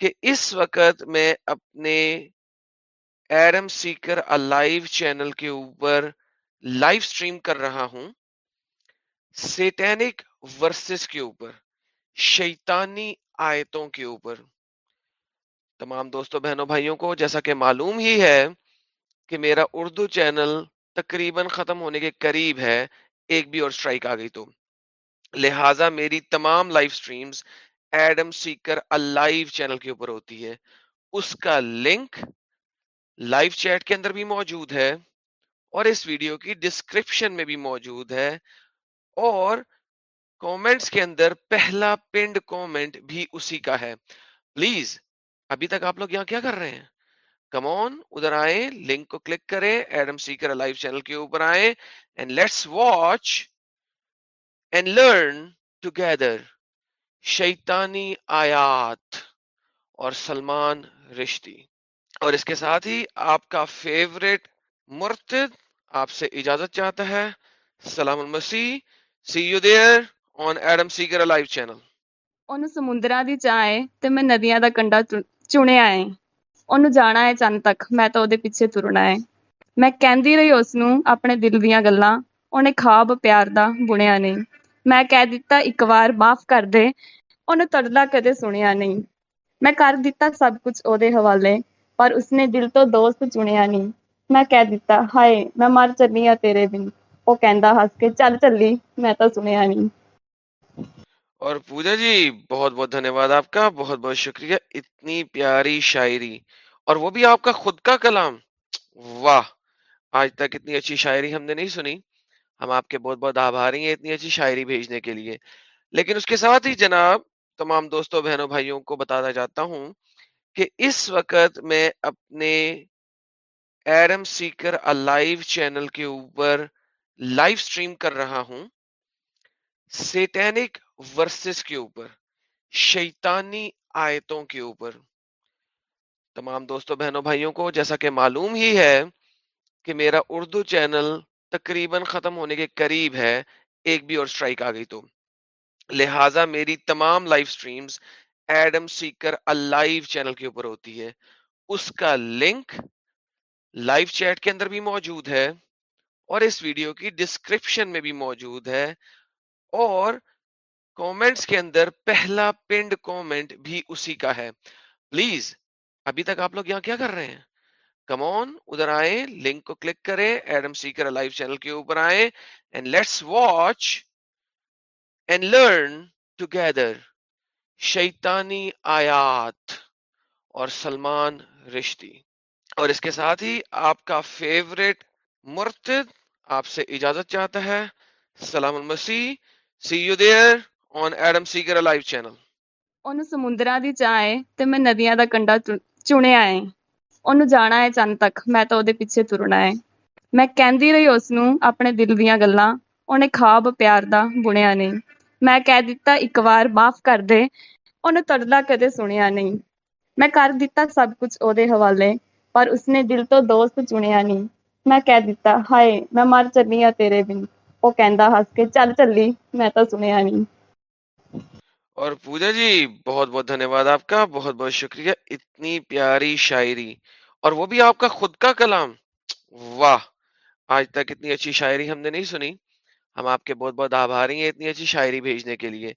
کہ اس وقت میں اپنے ایرم سیکر لائیو چینل کے اوپر لائیو سٹریم کر رہا ہوں، سیٹینک ورسز کے اوپر، شیطانی آیتوں کے اوپر۔ تمام دوستوں، بہنوں، بھائیوں کو جیسا کہ معلوم ہی ہے کہ میرا اردو چینل تقریباً ختم ہونے کے قریب ہے، ایک بھی اور سٹرائک آ گئی تو۔ لہٰذا میری تمام live streams Adam Seeker live channel کے اوپر ہوتی ہے۔ اس کا لنک لائیو چیٹ کے اندر بھی موجود ہے اور اس ویڈیو کی ڈسکرپشن میں بھی موجود ہے اور کومنٹس کے اندر پہلا پنڈ کومنٹ بھی اسی کا ہے۔ پلیز ابھی تک آپ لوگ یہاں کیا کر رہے ہیں؟ کمون ادھر آئے لنک کو کلک کریں ایڈم سیکر لائیو چینل کے اوپر آئے and let's watch and learn together شیطانی آیات اور سلمان رشتی اور اس کے ساتھ ہی آپ کا فیوریٹ مرتد آپ سے اجازت چاہتا ہے سلام المسیح see you there on Adam Seeker live channel ਉਹਨੂੰ ਸਮੁੰਦਰਾਂ ਦੀ ਚਾਹ ਏ ਤੇ ਮੈਂ ਨਦੀਆਂ ਦਾ ਕੰਢਾ ਚੁ- ਚੁਣਿਆ ਏ ਉਹਨੂੰ ਜਾਣਾ ਏ ਚੰਨ ਤੱਕ ਮੈਂ ਤਾਂ ਉਹਦੇ ਪਿੱਛੇ ਤੁਰਨਾ ਏ ਮੈਂ ਕਹਿੰਦੀ ਰਹੀ ਉਸ ਨੂੰ ਆਪਣੇ ਦਿਲ ਦੀਆਂ ਗੱਲਾਂ ਉਹਨੇ ਖਾਬ ਪਿਆਰ ਦਾ ਬੁਣਿਆ ਨਹੀਂ ਮੈਂ ਕਹਿ ਦਿੱਤਾ، ਇੱਕ ਵਾਰ ਮਾਫ ਕਰ ਦੇ। ਉਹਨੇ ਤੜਲਾ ਕਦੇ ਸੁਣਿਆ ਨਹੀਂ। ਮੈਂ ਕਰ ਦਿੱਤਾ ਸਭ ਕੁਝ ਉਹਦੇ ਹਵਾਲੇ، ਪਰ ਉਸਨੇ ਦਿਲ ਤੋਂ ਦੋਸਤ ਚੁਣਿਆ ਨਹੀਂ। ਮੈਂ ਕਹਿ ਦਿੱਤਾ، ਹਾਏ، ਮੈਂ ਮਰ ਚੱਲੀ ਆ ਤੇਰੇ ਬਿਨ। ਉਹ ਕਹਿੰਦਾ ਹੱਸ ਕੇ، ਚੱਲ ਚੱਲੀ، ਮੈਂ ਤਾਂ ਸੁਣਿਆ ਨਹੀਂ। اور پوجا جی بہت بہت دھنیہ واد آپ کا بہت بہت شکریہ اتنی پیاری شاعری اور وہ بھی آپ کا خود کا کلام واہ آج تک اتنی اچھی شاعری ہم نے نہیں سنی ہم آپ کے بہت بہت آبھاری ہیں اتنی اچھی شاعری بھیجنے کے لیے۔ لیکن اس کے ساتھ ہی جناب تمام دوستوں، بہنوں، بھائیوں کو بتانا چاہتا ہوں کہ اس وقت میں اپنے ایرم سیکر الائیو چینل کے اوپر لائیو سٹریم کر رہا ہوں۔ سیٹینک ورسز کے اوپر، شیطانی آیتوں کے اوپر۔ تمام دوستوں، بہنوں، بھائیوں کو جیسا کہ معلوم ہی ہے کہ میرا اردو چینل تقریباً ختم ہونے کے قریب ہے، ایک بھی اور اسٹرائک آ گئی تو۔ لہٰذا میری تمام live streams Adam Seeker live channel کے اوپر ہوتی ہے۔ اس کا لنک لائیو چیٹ کے اندر بھی موجود ہے اور اس ویڈیو کی ڈسکرپشن میں بھی موجود ہے۔ اور کامنٹس کے اندر پہلا پنڈ کامنٹ بھی اسی کا ہے۔ پلیز ابھی تک آپ لوگ یہاں کیا کر رہے ہیں؟ کم آن، ادھر آئے لنک کو کلک کرے ایڈم سیکر لائف چینل کے اوپر آئے and let's watch and learn together شیطانی آیات اور سلمان رشتی۔ اور اس کے ساتھ ہی آپ کا فیوریٹ مرتد آپ سے اجازت چاہتا ہے، سلام المسیح see you there on Adam Seeker live channel. ان ਸਮੁੰਦਰਾਂ دی ਚਾਹ تو میں ندیاں ਨਦੀਆਂ کنڈا ਕੰਡਾ ਚੁਣਿਆ اُن ہے چند تک میں پیچھے ترنا ہے میں دل دیا گلا خواب پیار نہیں می دک معاف کر دے اُن تردا کدی سنیا نہیں می کر دب کچھ ادے حوالے پر اس نے دل تو دوست چنیا نہیں میں مر چلی ہاں تیرے دن وہ کہ چل چلی میں تو سنیا نہیں اور پوجا جی بہت بہت دھنیہ واد آپ کا، بہت بہت شکریہ، اتنی پیاری شاعری، اور وہ بھی آپ کا خود کا کلام۔ واہ، آج تک اتنی اچھی شاعری ہم نے نہیں سنی۔ ہم آپ کے بہت بہت آباری ہیں اتنی اچھی شاعری بھیجنے کے لیے۔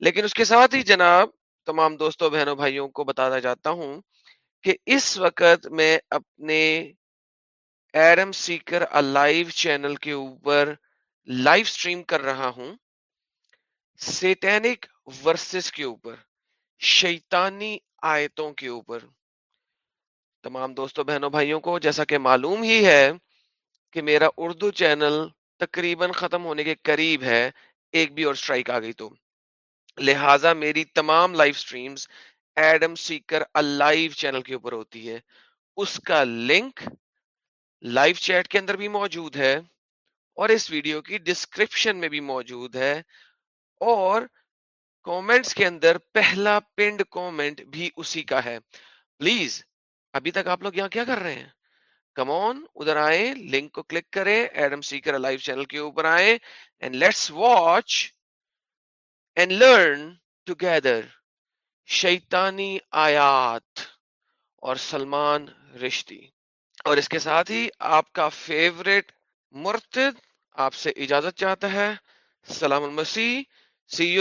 لیکن اس کے ساتھ ہی جناب، تمام دوستوں، بہنوں، بھائیوں کو بتانا چاہتا ہوں کہ اس وقت میں اپنے ایرم سیکر الائیو چینل کے اوپر لائیو سٹریم کر رہا ہوں۔ سیٹینک ورسز کے اوپر، شیطانی آیتوں کے اوپر۔ تمام دوستوں بہنوں، بھائیوں کو جیسا کہ معلوم ہی ہے کہ میرا اردو چینل تقریباً ختم ہونے کے قریب ہے، ایک بھی اور سٹرائک آ گئی تو۔ لہٰذا میری تمام live streams Adam Seeker live channel کے اوپر ہوتی ہے۔ اس کا لنک لائیو چیٹ کے اندر بھی موجود ہے اور اس ویڈیو کی ڈسکرپشن میں بھی موجود ہے۔ اور کامنٹس کے اندر پہلا پنڈ کامنٹ بھی اسی کا ہے۔ پلیز ابھی تک آپ لوگ یہاں کیا کر رہے ہیں؟ کمون ادھر آئیں لنک کو کلک کریں ایڈم سیکر لائف چینل کے اوپر آئیں and let's watch and learn together شیطانی آیات اور سلمان رشتی۔ اور اس کے ساتھ ہی آپ کا فیوریٹ مرتد آپ سے اجازت چاہتا ہے، سلام المسیح خواب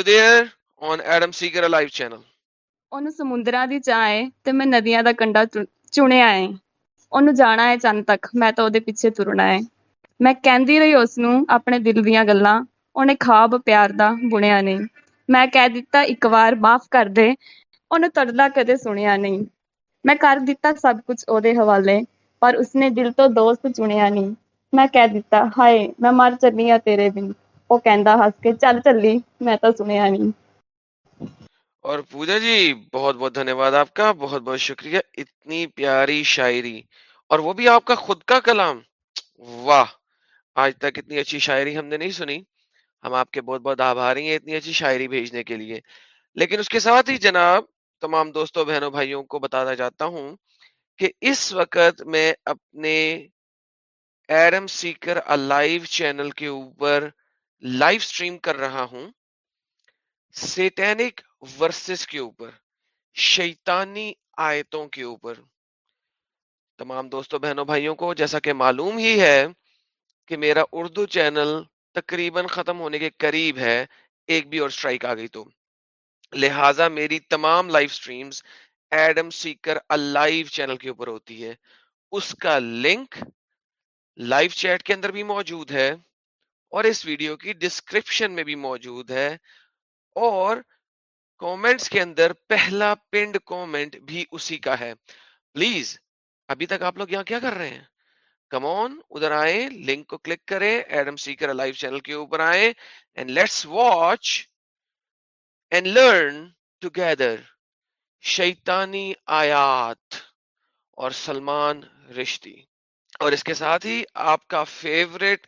پیار دیا نہیں می دک معاف کر دے تردہ کدی سنیا نہیں میں کر دب کچھ ادے حوالے پر اس نے دل تو دوست چنیا نہیں می کہ ہائے میں مر چلی ہاں تیرے دن ਉਹ ਕਹਿੰਦਾ ਹੱਸ ਕੇ، ਚੱਲ ਚੱਲੀ، ਮੈਂ ਤਾਂ ਸੁਣਿਆ ਨਹੀਂ اور پوجا جی بہت بہت دھنیہ واد آپ کا بہت بہت شکریہ اتنی پیاری شاعری اور وہ بھی آپ کا خود کا کلام واہ آج تک اتنی اچھی شاعری ہم نے نہیں سنی ہم آپ کے بہت بہت آباری ہیں اتنی اچھی شاعری بھیجنے کے لیے لیکن اس کے ساتھ ہی جناب تمام دوستوں بہنوں بھائیوں کو بتانا چاہتا ہوں کہ اس وقت میں اپنے ایرم سیکر الائیو چینل کے اوپر لائف سٹریم کر رہا ہوں سیٹینک ورسز کے اوپر، شیطانی آیتوں کے اوپر۔ تمام دوستوں بہنوں، بھائیوں کو جیسا کہ معلوم ہی ہے کہ میرا اردو چینل تقریباً ختم ہونے کے قریب ہے، ایک بھی اور سٹرائک آ گئی تو۔ لہٰذا میری تمام live streams Adam Seeker live channel کے اوپر ہوتی ہے۔ اس کا لنک لائیو چیٹ کے اندر بھی موجود ہے۔ اور اس ویڈیو کی ڈسکرپشن میں بھی موجود ہے۔ اور کومنٹس کے اندر پہلا پنڈ کومنٹ بھی اسی کا ہے۔ پلیز ابھی تک آپ لوگ یہاں کیا کر رہے ہیں؟ کمون ادھر آئے لنک کو کلک کریں ایڈم سیکر لائیو چینل کے اوپر آئے and let's watch and learn together شیطانی آیات اور سلمان رشتی۔ اور اس کے ساتھ ہی آپ کا فیوریٹ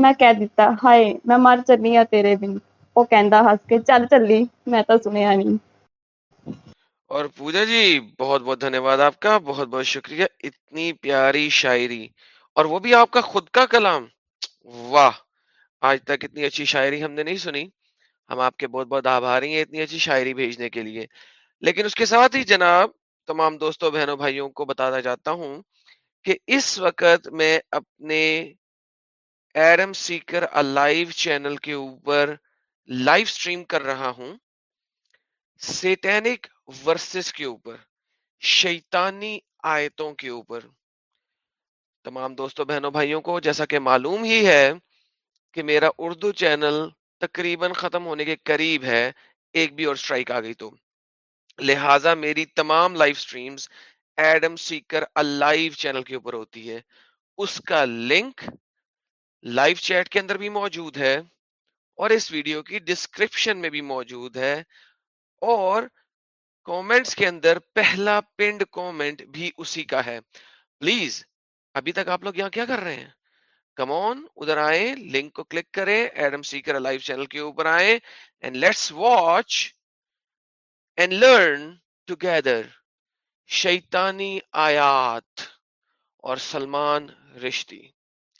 ਮੈਂ ਕਹਿ ਦਿੱਤਾ ਹਾਏ ਮੈਂ ਮਰ ਚੱਲੀ ਆ ਤੇਰੇ ਬਿਨ ਉਹ ਕਹਿੰਦਾ ਹੱਸ ਕੇ ਚੱਲ ਚੱਲੀ ਮੈਂ ਤਾਂ ਸੁਣਿਆ ਨਹੀਂ اور پوجا جی بہت بہت دھنیہ واد آپ کا بہت بہت شکریہ اتنی پیاری شاعری اور وہ بھی آپ کا خود کا کلام واہ آج تک اتنی اچھی شاعری ہم نے نہیں سنی ہم آپ کے بہت بہت آبھاری ہیں اتنی اچھی شاعری بھیجنے کے لیے لیکن اس کے ساتھ ہی جناب تمام دوستوں بہنوں بھائیوں کو بتانا چاہتا ہوں کہ اس وقت میں اپنے ایرم سیکر لائیو چینل کے اوپر لائیو سٹریم کر رہا ہوں۔ سیٹینک ورسز کے اوپر، شیطانی آیتوں کے اوپر۔ تمام دوستوں بہنوں، بھائیوں کو جیسا کہ معلوم ہی ہے کہ میرا اردو چینل تقریباً ختم ہونے کے قریب ہے، ایک بھی اور سٹرائک آ گئی تو۔ لہٰذا میری تمام live streams Adam Seeker live channel کے اوپر ہوتی ہے۔ اس کا لنک لائیو چیٹ کے اندر بھی موجود ہے اور اس ویڈیو کی ڈسکرپشن میں بھی موجود ہے اور کومنٹس کے اندر پہلا پنڈ کومنٹ بھی اسی کا ہے۔ پلیز، ابھی تک آپ لوگ یہاں کیا کر رہے ہیں؟ کمون ادھر آئے لنک کو کلک کریں، ایڈم سیکر لائیو چینل کے اوپر آئے and let's watch and learn together شیطانی آیات اور سلمان رشتی۔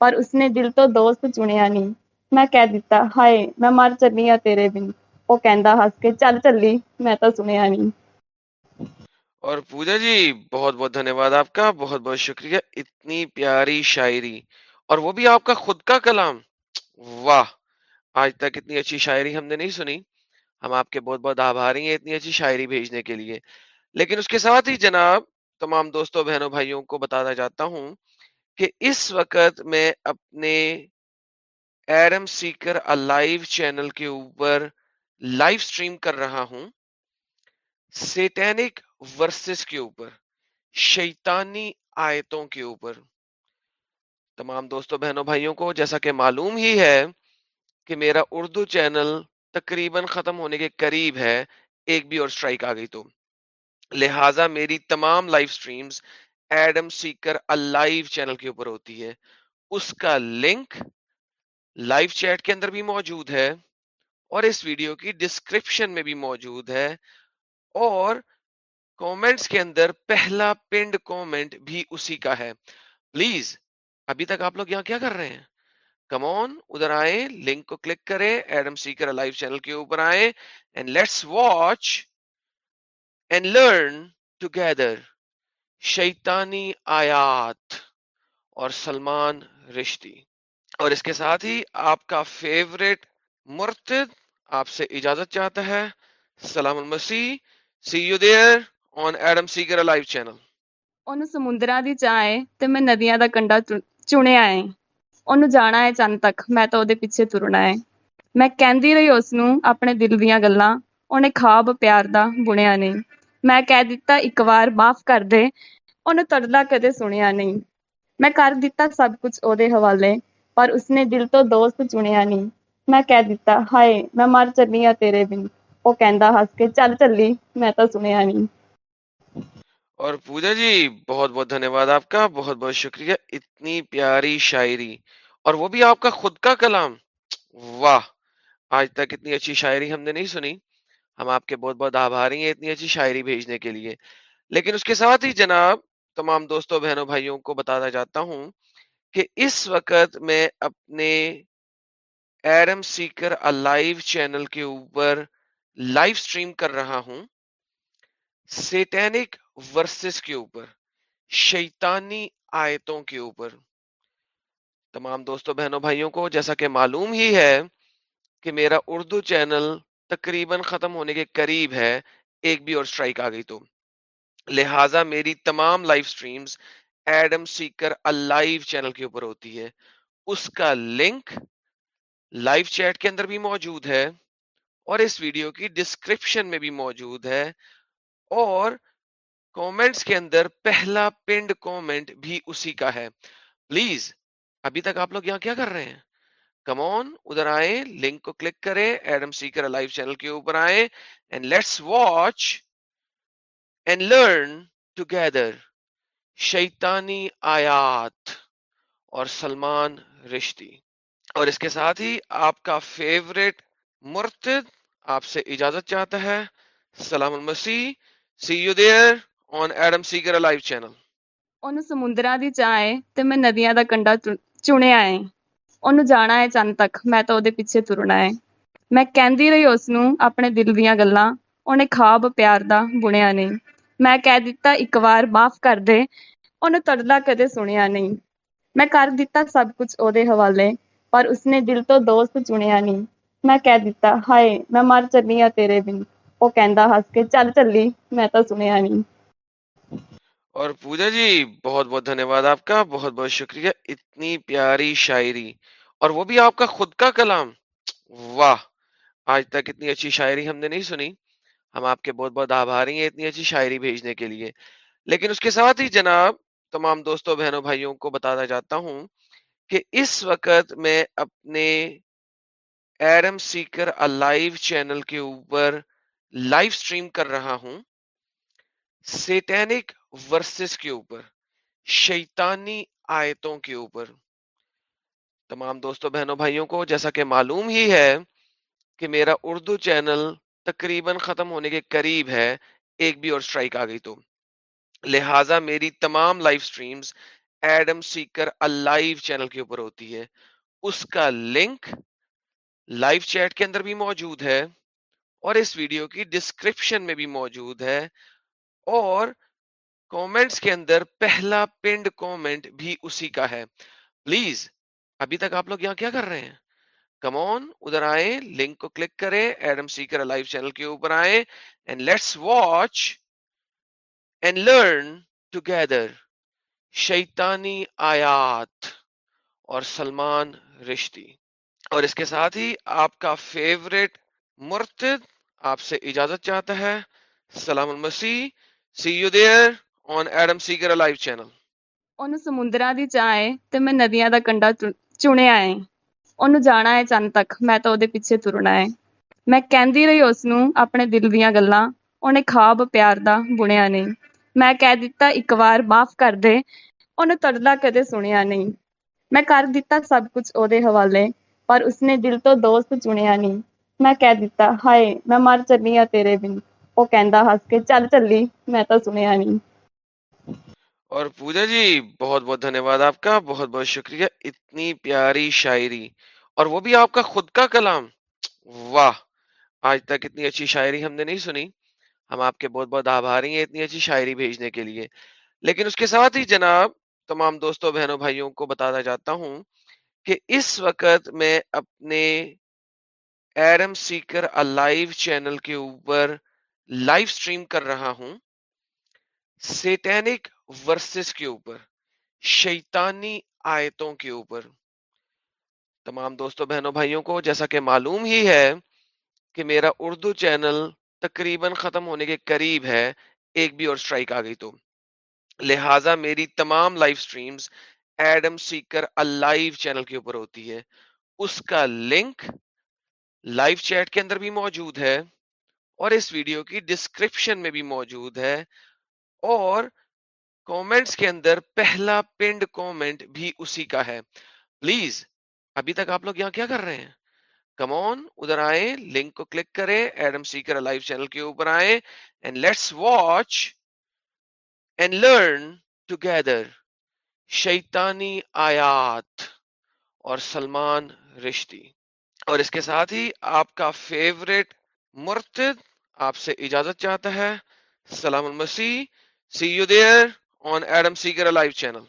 پر اس نے دل تو دوست چنیا نہیں میں کہہ دیتا ہائے میں مر چلی ہاں تیرے بن وہ کہندا ہنس کے چل چلی میں تو سنیا اور پوجا جی بہت بہت دھنیہ واد آپ کا بہت بہت شکریہ اتنی پیاری شاعری اور وہ بھی آپ کا خود کا کلام واہ آج تک اتنی اچھی شاعری ہم نے نہیں سنی ہم آپ کے بہت بہت آباری ہیں اتنی اچھی شاعری بھیجنے کے لیے لیکن اس کے ساتھ ہی جناب تمام دوستوں بہنوں بھائیوں کو بتانا چاہتا ہوں کہ اس وقت میں اپنے ایرم سیکر لائیو چینل کے اوپر لائیو سٹریم کر رہا ہوں، سیٹینک ورسز کے اوپر، شیطانی آیتوں کے اوپر۔ تمام دوستوں بہنوں، بھائیوں کو جیسا کہ معلوم ہی ہے کہ میرا اردو چینل تقریباً ختم ہونے کے قریب ہے، ایک بھی اور سٹرائک آ گئی تو۔ لہٰذا میری تمام live streams Adam Seeker live channel کے اوپر ہوتی ہے۔ اس کا لنک لائیو چیٹ کے اندر بھی موجود ہے اور اس ویڈیو کی ڈسکرپشن میں بھی موجود ہے اور کومنٹس کے اندر پہلا پنڈ کومنٹ بھی اسی کا ہے۔ پلیز ابھی تک آپ لوگ یہاں کیا کر رہے ہیں؟ کمون ادھر آئے لنک کو کلک کریں ایڈم سیکر لائیو چینل کے اوپر آئے and let's watch and learn together شیطانی آیات اور سلمان رشتی اور اس کے ساتھ ہی آپ کا فیوریٹ مرتد آپ سے اجازت چاہتا ہے سلام المسیح See you there on Adam Seeker Alive channel. ਉਹਨੂੰ ਸਮੁੰਦਰਾਂ ਦੀ ਚਾਹ ਏ ਤੇ ਮੈਂ ਨਦੀਆਂ ਦਾ ਕੰਢਾ ਚੁ- ਚੁਣਿਆ ਏ ਉਹਨੂੰ ਜਾਣਾ ਏ ਚੰਨ ਤੱਕ ਮੈਂ ਤਾਂ ਉਹਦੇ ਪਿੱਛੇ ਤੁਰਨਾ ਏ ਮੈਂ ਕਹਿੰਦੀ ਰਹੀ ਉਸ ਨੂੰ ਆਪਣੇ ਦਿਲ ਦੀਆਂ ਗੱਲਾਂ ਉਹਨੇ ਖਾਬ ਪਿਆਰ ਦਾ ਬੁਣਿਆ ਨਹੀਂ ਮੈਂ ਕਹਿ ਦਿੱਤਾ، ਇੱਕ ਵਾਰ ਮਾਫ ਕਰ ਦੇ। ਉਹਨੂੰ ਤੜਦਾ ਕਦੇ ਸੁਣਿਆ ਨਹੀਂ। ਮੈਂ ਕਰ ਦਿੱਤਾ ਸਭ ਕੁਝ ਉਹਦੇ ਹਵਾਲੇ، ਪਰ ਉਸਨੇ ਦਿਲ ਤੋਂ ਦੋਸਤ ਚੁਣਿਆ ਨਹੀਂ। ਮੈਂ ਕਹਿ ਦਿੱਤਾ، ਹਾਏ، ਮੈਂ ਮਰ ਚੱਲੀ ਆ ਤੇਰੇ ਬਿਨ। ਉਹ ਕਹਿੰਦਾ ਹੱਸ ਕੇ، ਚੱਲ ਚੱਲੀ، ਮੈਂ ਤਾਂ ਸੁਣਿਆ ਨਹੀਂ। اور پوجا جی بہت بہت دھنیہ واد آپ کا بہت بہت شکریہ اتنی پیاری شاعری اور وہ بھی آپ کا خود کا کلام واہ آج تک اتنی اچھی شاعری ہم نے نہیں سنی ہم آپ کے بہت بہت آبھاری ہیں اتنی اچھی شاعری بھیجنے کے لیے۔ لیکن اس کے ساتھ ہی جناب تمام دوستوں، بہنوں، بھائیوں کو بتانا چاہتا ہوں کہ اس وقت میں اپنے ایڈم سیکر الائیو چینل کے اوپر لائیو سٹریم کر رہا ہوں۔ سیٹینک ورسز کے اوپر، شیطانی آیتوں کے اوپر۔ تمام دوستوں، بہنوں، بھائیوں کو جیسا کہ معلوم ہی ہے کہ میرا اردو چینل تقریباً ختم ہونے کے قریب ہے، ایک بھی اور اسٹرائک آ گئی تو۔ لہٰذا میری تمام live streams Adam Seeker alive channel کے اوپر ہوتی ہے۔ اس کا لنک لائیو چیٹ کے اندر بھی موجود ہے اور اس ویڈیو کی ڈسکرپشن میں بھی موجود ہے۔ اور کامنٹس کے اندر پہلا پنڈ کامنٹ بھی اسی کا ہے۔ پلیز ابھی تک آپ لوگ یہاں کیا کر رہے ہیں؟ کم آن، ادھر آئے لنک کو کلک کریں، ایڈم سیکر لائف چینل کے اوپر آئے and let's watch and learn together شیطانی آیات اور سلمان رشتی۔ اور اس کے ساتھ ہی آپ کا فیوریٹ مرتد آپ سے اجازت چاہتا ہے، سلام المسیح see you there on Adam Seeker live channel. ان ਸਮੁੰਦਰਾਂ دی ਚਾਹ تو میں ندیاں دا کنڈا ਕੰਡਾ ਚੁਣਿਆ اُن ہے چند تک میں پیچھے ترنا ہے میں دل دیا گلا خواب پیار نہیں می دک معاف کر دے اُن تردا کدی سنیا نہیں می کر دب کچھ حوالے پر اس نے دل تو دوست چنیا نہیں میں مر چلی ہوں تیرے دن وہ کہ چل چلی میں تو سنیا نہیں اور پوجا جی بہت بہت دھنیہ واد آپ کا، بہت بہت شکریہ، اتنی پیاری شاعری، اور وہ بھی آپ کا خود کا کلام۔ واہ، آج تک اتنی اچھی شاعری ہم نے نہیں سنی۔ ہم آپ کے بہت بہت آباری ہیں اتنی اچھی شاعری بھیجنے کے لیے۔ لیکن اس کے ساتھ ہی جناب، تمام دوستوں، بہنوں، بھائیوں کو بتانا چاہتا ہوں کہ اس وقت میں اپنے ایرم سیکر الائیو چینل کے اوپر لائیو سٹریم کر رہا ہوں۔ سیٹینک ورسز کے اوپر، شیطانی آیتوں کے اوپر۔ تمام دوستوں بہنوں، بھائیوں کو جیسا کہ معلوم ہی ہے کہ میرا اردو چینل تقریباً ختم ہونے کے قریب ہے، ایک بھی اور اسٹرائک آ گئی تو۔ لہٰذا میری تمام live streams Adam Seeker alive channel کے اوپر ہوتی ہے۔ اس کا لنک لائیو چیٹ کے اندر بھی موجود ہے اور اس ویڈیو کی ڈسکرپشن میں بھی موجود ہے اور کامنٹس کے اندر پہلا پنڈ کامنٹ بھی اسی کا ہے۔ پلیز ابھی تک آپ لوگ یہاں کیا کر رہے ہیں؟ کمون ادھر آئیں لنک کو کلک کریں ایڈم سیکر لائف چینل کے اوپر آئیں and let's watch and learn together شیطانی آیات اور سلمان رشتی۔ اور اس کے ساتھ ہی آپ کا فیوریٹ مرتد آپ سے اجازت چاہتا ہے۔ سلام المسیح سی یو دیئر چن تک میں سب کچھ حوالے پر اس نے دل تو دوست چنیا نہیں میں مر چلی ہوں تیرے دن وہ کہنا ہس کے چل چلی میں اور پوجا جی بہت بہت دھنیہ واد آپ کا، بہت بہت شکریہ، اتنی پیاری شاعری، اور وہ بھی آپ کا خود کا کلام۔ واہ، آج تک اتنی اچھی شاعری ہم نے نہیں سنی۔ ہم آپ کے بہت بہت آبھاری ہیں اتنی اچھی شاعری بھیجنے کے لیے۔ لیکن اس کے ساتھ ہی جناب، تمام دوستوں، بہنوں، بھائیوں کو بتانا چاہتا ہوں کہ اس وقت میں اپنے ایرم سیکر الائیو چینل کے اوپر لائیو سٹریم کر رہا ہوں۔ سیٹینک ورسز کے اوپر، شیطانی آیتوں کے اوپر۔ تمام دوستوں بہنوں، بھائیوں کو جیسا کہ معلوم ہی ہے کہ میرا اردو چینل تقریباً ختم ہونے کے قریب ہے، ایک بھی اور سٹرائک آ گئی تو۔ لہٰذا میری تمام live streams Adam Seeker alive channel کے اوپر ہوتی ہے۔ اس کا لنک لائیو چیٹ کے اندر بھی موجود ہے اور اس ویڈیو کی ڈسکرپشن میں بھی موجود ہے۔ اور کومنٹس کے اندر پہلا پنڈ کومنٹ بھی اسی کا ہے۔ پلیز ابھی تک آپ لوگ یہاں کیا کر رہے ہیں؟ کمون ادھر آئے لنک کو کلک کریں ایڈم سیکر لائیو چینل کے اوپر آئے and let's watch and learn together شیطانی آیات اور سلمان رشتی۔ اور اس کے ساتھ ہی آپ کا فیوریٹ مرتد آپ سے اجازت چاہتا ہے۔ سلام المسیح۔ see you there on Adam Seeker live channel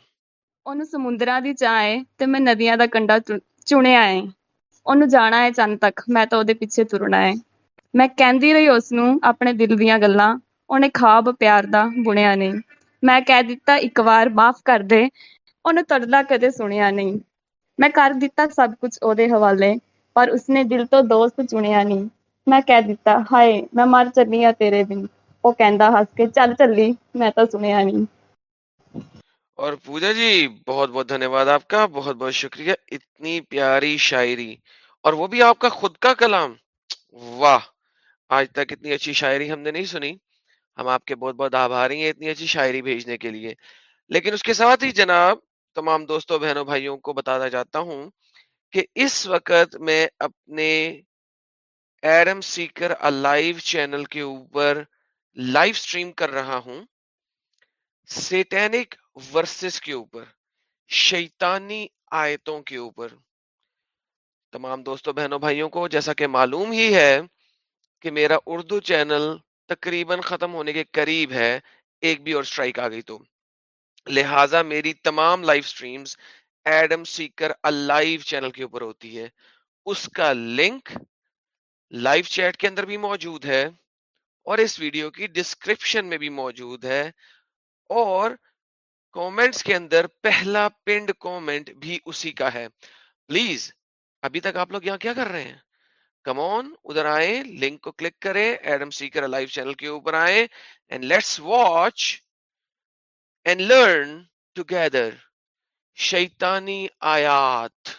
ਉਹਨੂੰ ਸਮੁੰਦਰਾਂ ਦੀ ਚਾਹ ਏ ਤੇ ਮੈਂ ਨਦੀਆਂ ਦਾ ਕੰਢਾ ਚੁ- ਚੁਣਿਆ ਏ ਉਹਨੂੰ ਜਾਣਾ ਏ ਚੰਨ ਤੱਕ ਮੈਂ ਤਾਂ ਉਹਦੇ ਪਿੱਛੇ ਤੁਰਨਾ ਏ ਮੈਂ ਕਹਿੰਦੀ ਰਹੀ ਉਸ ਨੂੰ ਆਪਣੇ ਦਿਲ ਦੀਆਂ ਗੱਲਾਂ ਉਹਨੇ ਖਾਬ ਪਿਆਰ ਦਾ ਬੁਣਿਆ ਨਹੀਂ ਮੈਂ ਕਹਿ ਦਿੱਤਾ ਇੱਕ ਵਾਰ ਮਾਫ ਕਰ ਦੇ ਉਹਨੇ ਤੜਲਾ ਕਦੇ ਸੁਣਿਆ ਨਹੀਂ ਮੈਂ ਕਰ ਦਿੱਤਾ ਸਭ ਕੁਝ ਉਹਦੇ ਹਵਾਲੇ ਪਰ ਉਸਨੇ ਦਿਲ ਤੋਂ ਦੋਸਤ ਚੁਣਿਆ ਨਹੀਂ ਮੈਂ ਕਹਿ ਦਿੱਤਾ ਹਾਏ ਮੈਂ ਮਰ ਚੱਲੀ ਆ ਤੇਰੇ ਬਿਨ ਉਹ ਕਹਿੰਦਾ ਹੱਸ ਕੇ ਚੱਲ ਚੱਲੀ ਮੈਂ ਤਾਂ ਸੁਣਿਆ ਨਹੀਂ اور پوجا جی بہت بہت دھنیہ واد آپ کا بہت بہت شکریہ اتنی پیاری شاعری اور وہ بھی آپ کا خود کا کلام واہ آج تک اتنی اچھی شاعری ہم نے نہیں سنی ہم آپ کے بہت بہت آبھاری ہیں اتنی اچھی شاعری بھیجنے کے لیے لیکن اس کے ساتھ ہی جناب تمام دوستوں بہنوں بھائیوں کو بتانا چاہتا ہوں کہ اس وقت میں اپنے ایرم سیکر لائیو چینل کے اوپر لائیو سٹریم کر رہا ہوں سیٹینک ورسز کے اوپر، شیطانی آیتوں کے اوپر۔ تمام دوستوں بہنوں، بھائیوں کو جیسا کہ معلوم ہی ہے کہ میرا اردو چینل تقریباً ختم ہونے کے قریب ہے، ایک بھی اور سٹرائک آ گئی تو۔ لہٰذا میری تمام live streams Adam Seeker alive channel کے اوپر ہوتی ہے۔ اس کا لنک لائیو چیٹ کے اندر بھی موجود ہے۔ اور اس ویڈیو کی ڈسکرپشن میں بھی موجود ہے۔ اور کومنٹس کے اندر پہلا پنڈ کومنٹ بھی اسی کا ہے۔ پلیز ابھی تک آپ لوگ یہاں کیا کر رہے ہیں؟ کمون ادھر آئے لنک کو کلک کریں ایڈم سیکر لائیو چینل کے اوپر آئے and let's watch and learn together شیطانی آیات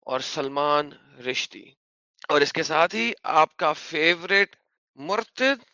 اور سلمان رشتی۔ اور اس کے ساتھ ہی آپ کا فیوریٹ مرتد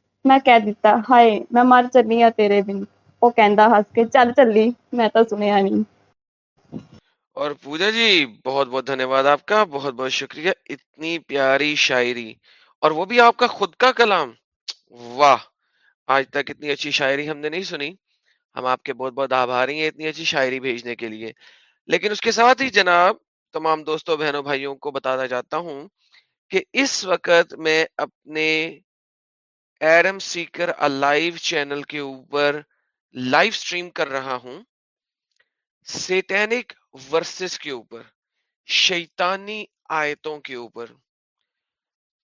ਮੈਂ ਕਹਿ ਦਿੱਤਾ ਹਾਏ ਮੈਂ ਮਰ ਚੱਲੀ ਆ ਤੇਰੇ ਬਿਨ ਉਹ ਕਹਿੰਦਾ ਹੱਸ ਕੇ ਚੱਲ ਚੱਲੀ ਮੈਂ ਤਾਂ ਸੁਣਿਆ ਨਹੀਂ اور پوجا جی بہت بہت دھنیہ واد آپ کا بہت بہت شکریہ اتنی پیاری شاعری اور وہ بھی آپ کا خود کا کلام واہ آج تک اتنی اچھی شاعری ہم نے نہیں سنی ہم آپ کے بہت بہت آبھاری ہیں اتنی اچھی شاعری بھیجنے کے لیے لیکن اس کے ساتھ ہی جناب تمام دوستوں بہنوں بھائیوں کو بتانا چاہتا ہوں کہ اس وقت میں اپنے ایرم سیکر لائیو چینل کے اوپر لائیو سٹریم کر رہا ہوں۔ سیٹینک ورسز کے اوپر، شیطانی آیتوں کے اوپر۔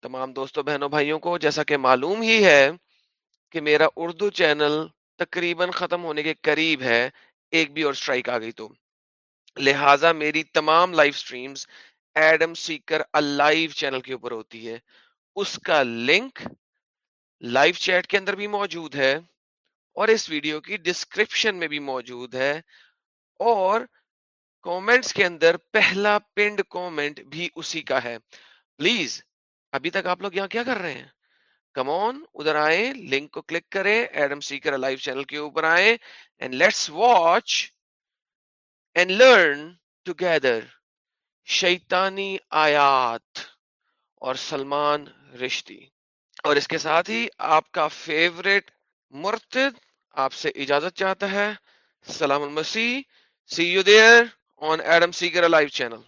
تمام دوستوں بہنوں، بھائیوں کو جیسا کہ معلوم ہی ہے کہ میرا اردو چینل تقریباً ختم ہونے کے قریب ہے، ایک بھی اور سٹرائک آ گئی تو۔ لہٰذا میری تمام live streams Adam Seeker alive channel کے اوپر ہوتی ہے۔ اس کا لنک لائیو چیٹ کے اندر بھی موجود ہے اور اس ویڈیو کی ڈسکرپشن میں بھی موجود ہے اور کومنٹس کے اندر پہلا پنڈ کومنٹ بھی اسی کا ہے۔ پلیز، ابھی تک آپ لوگ یہاں کیا کر رہے ہیں؟ کمون ادھر آئے لنک کو کلک کریں، ایڈم سیکر لائیو چینل کے اوپر آئے and let's watch and learn together شیطانی آیات اور سلمان رشتی۔ اور اس کے ساتھ ہی آپ کا فیوریٹ مرتد آپ سے اجازت چاہتا ہے۔ سلام المسیح see you there on Adam Seeker live channel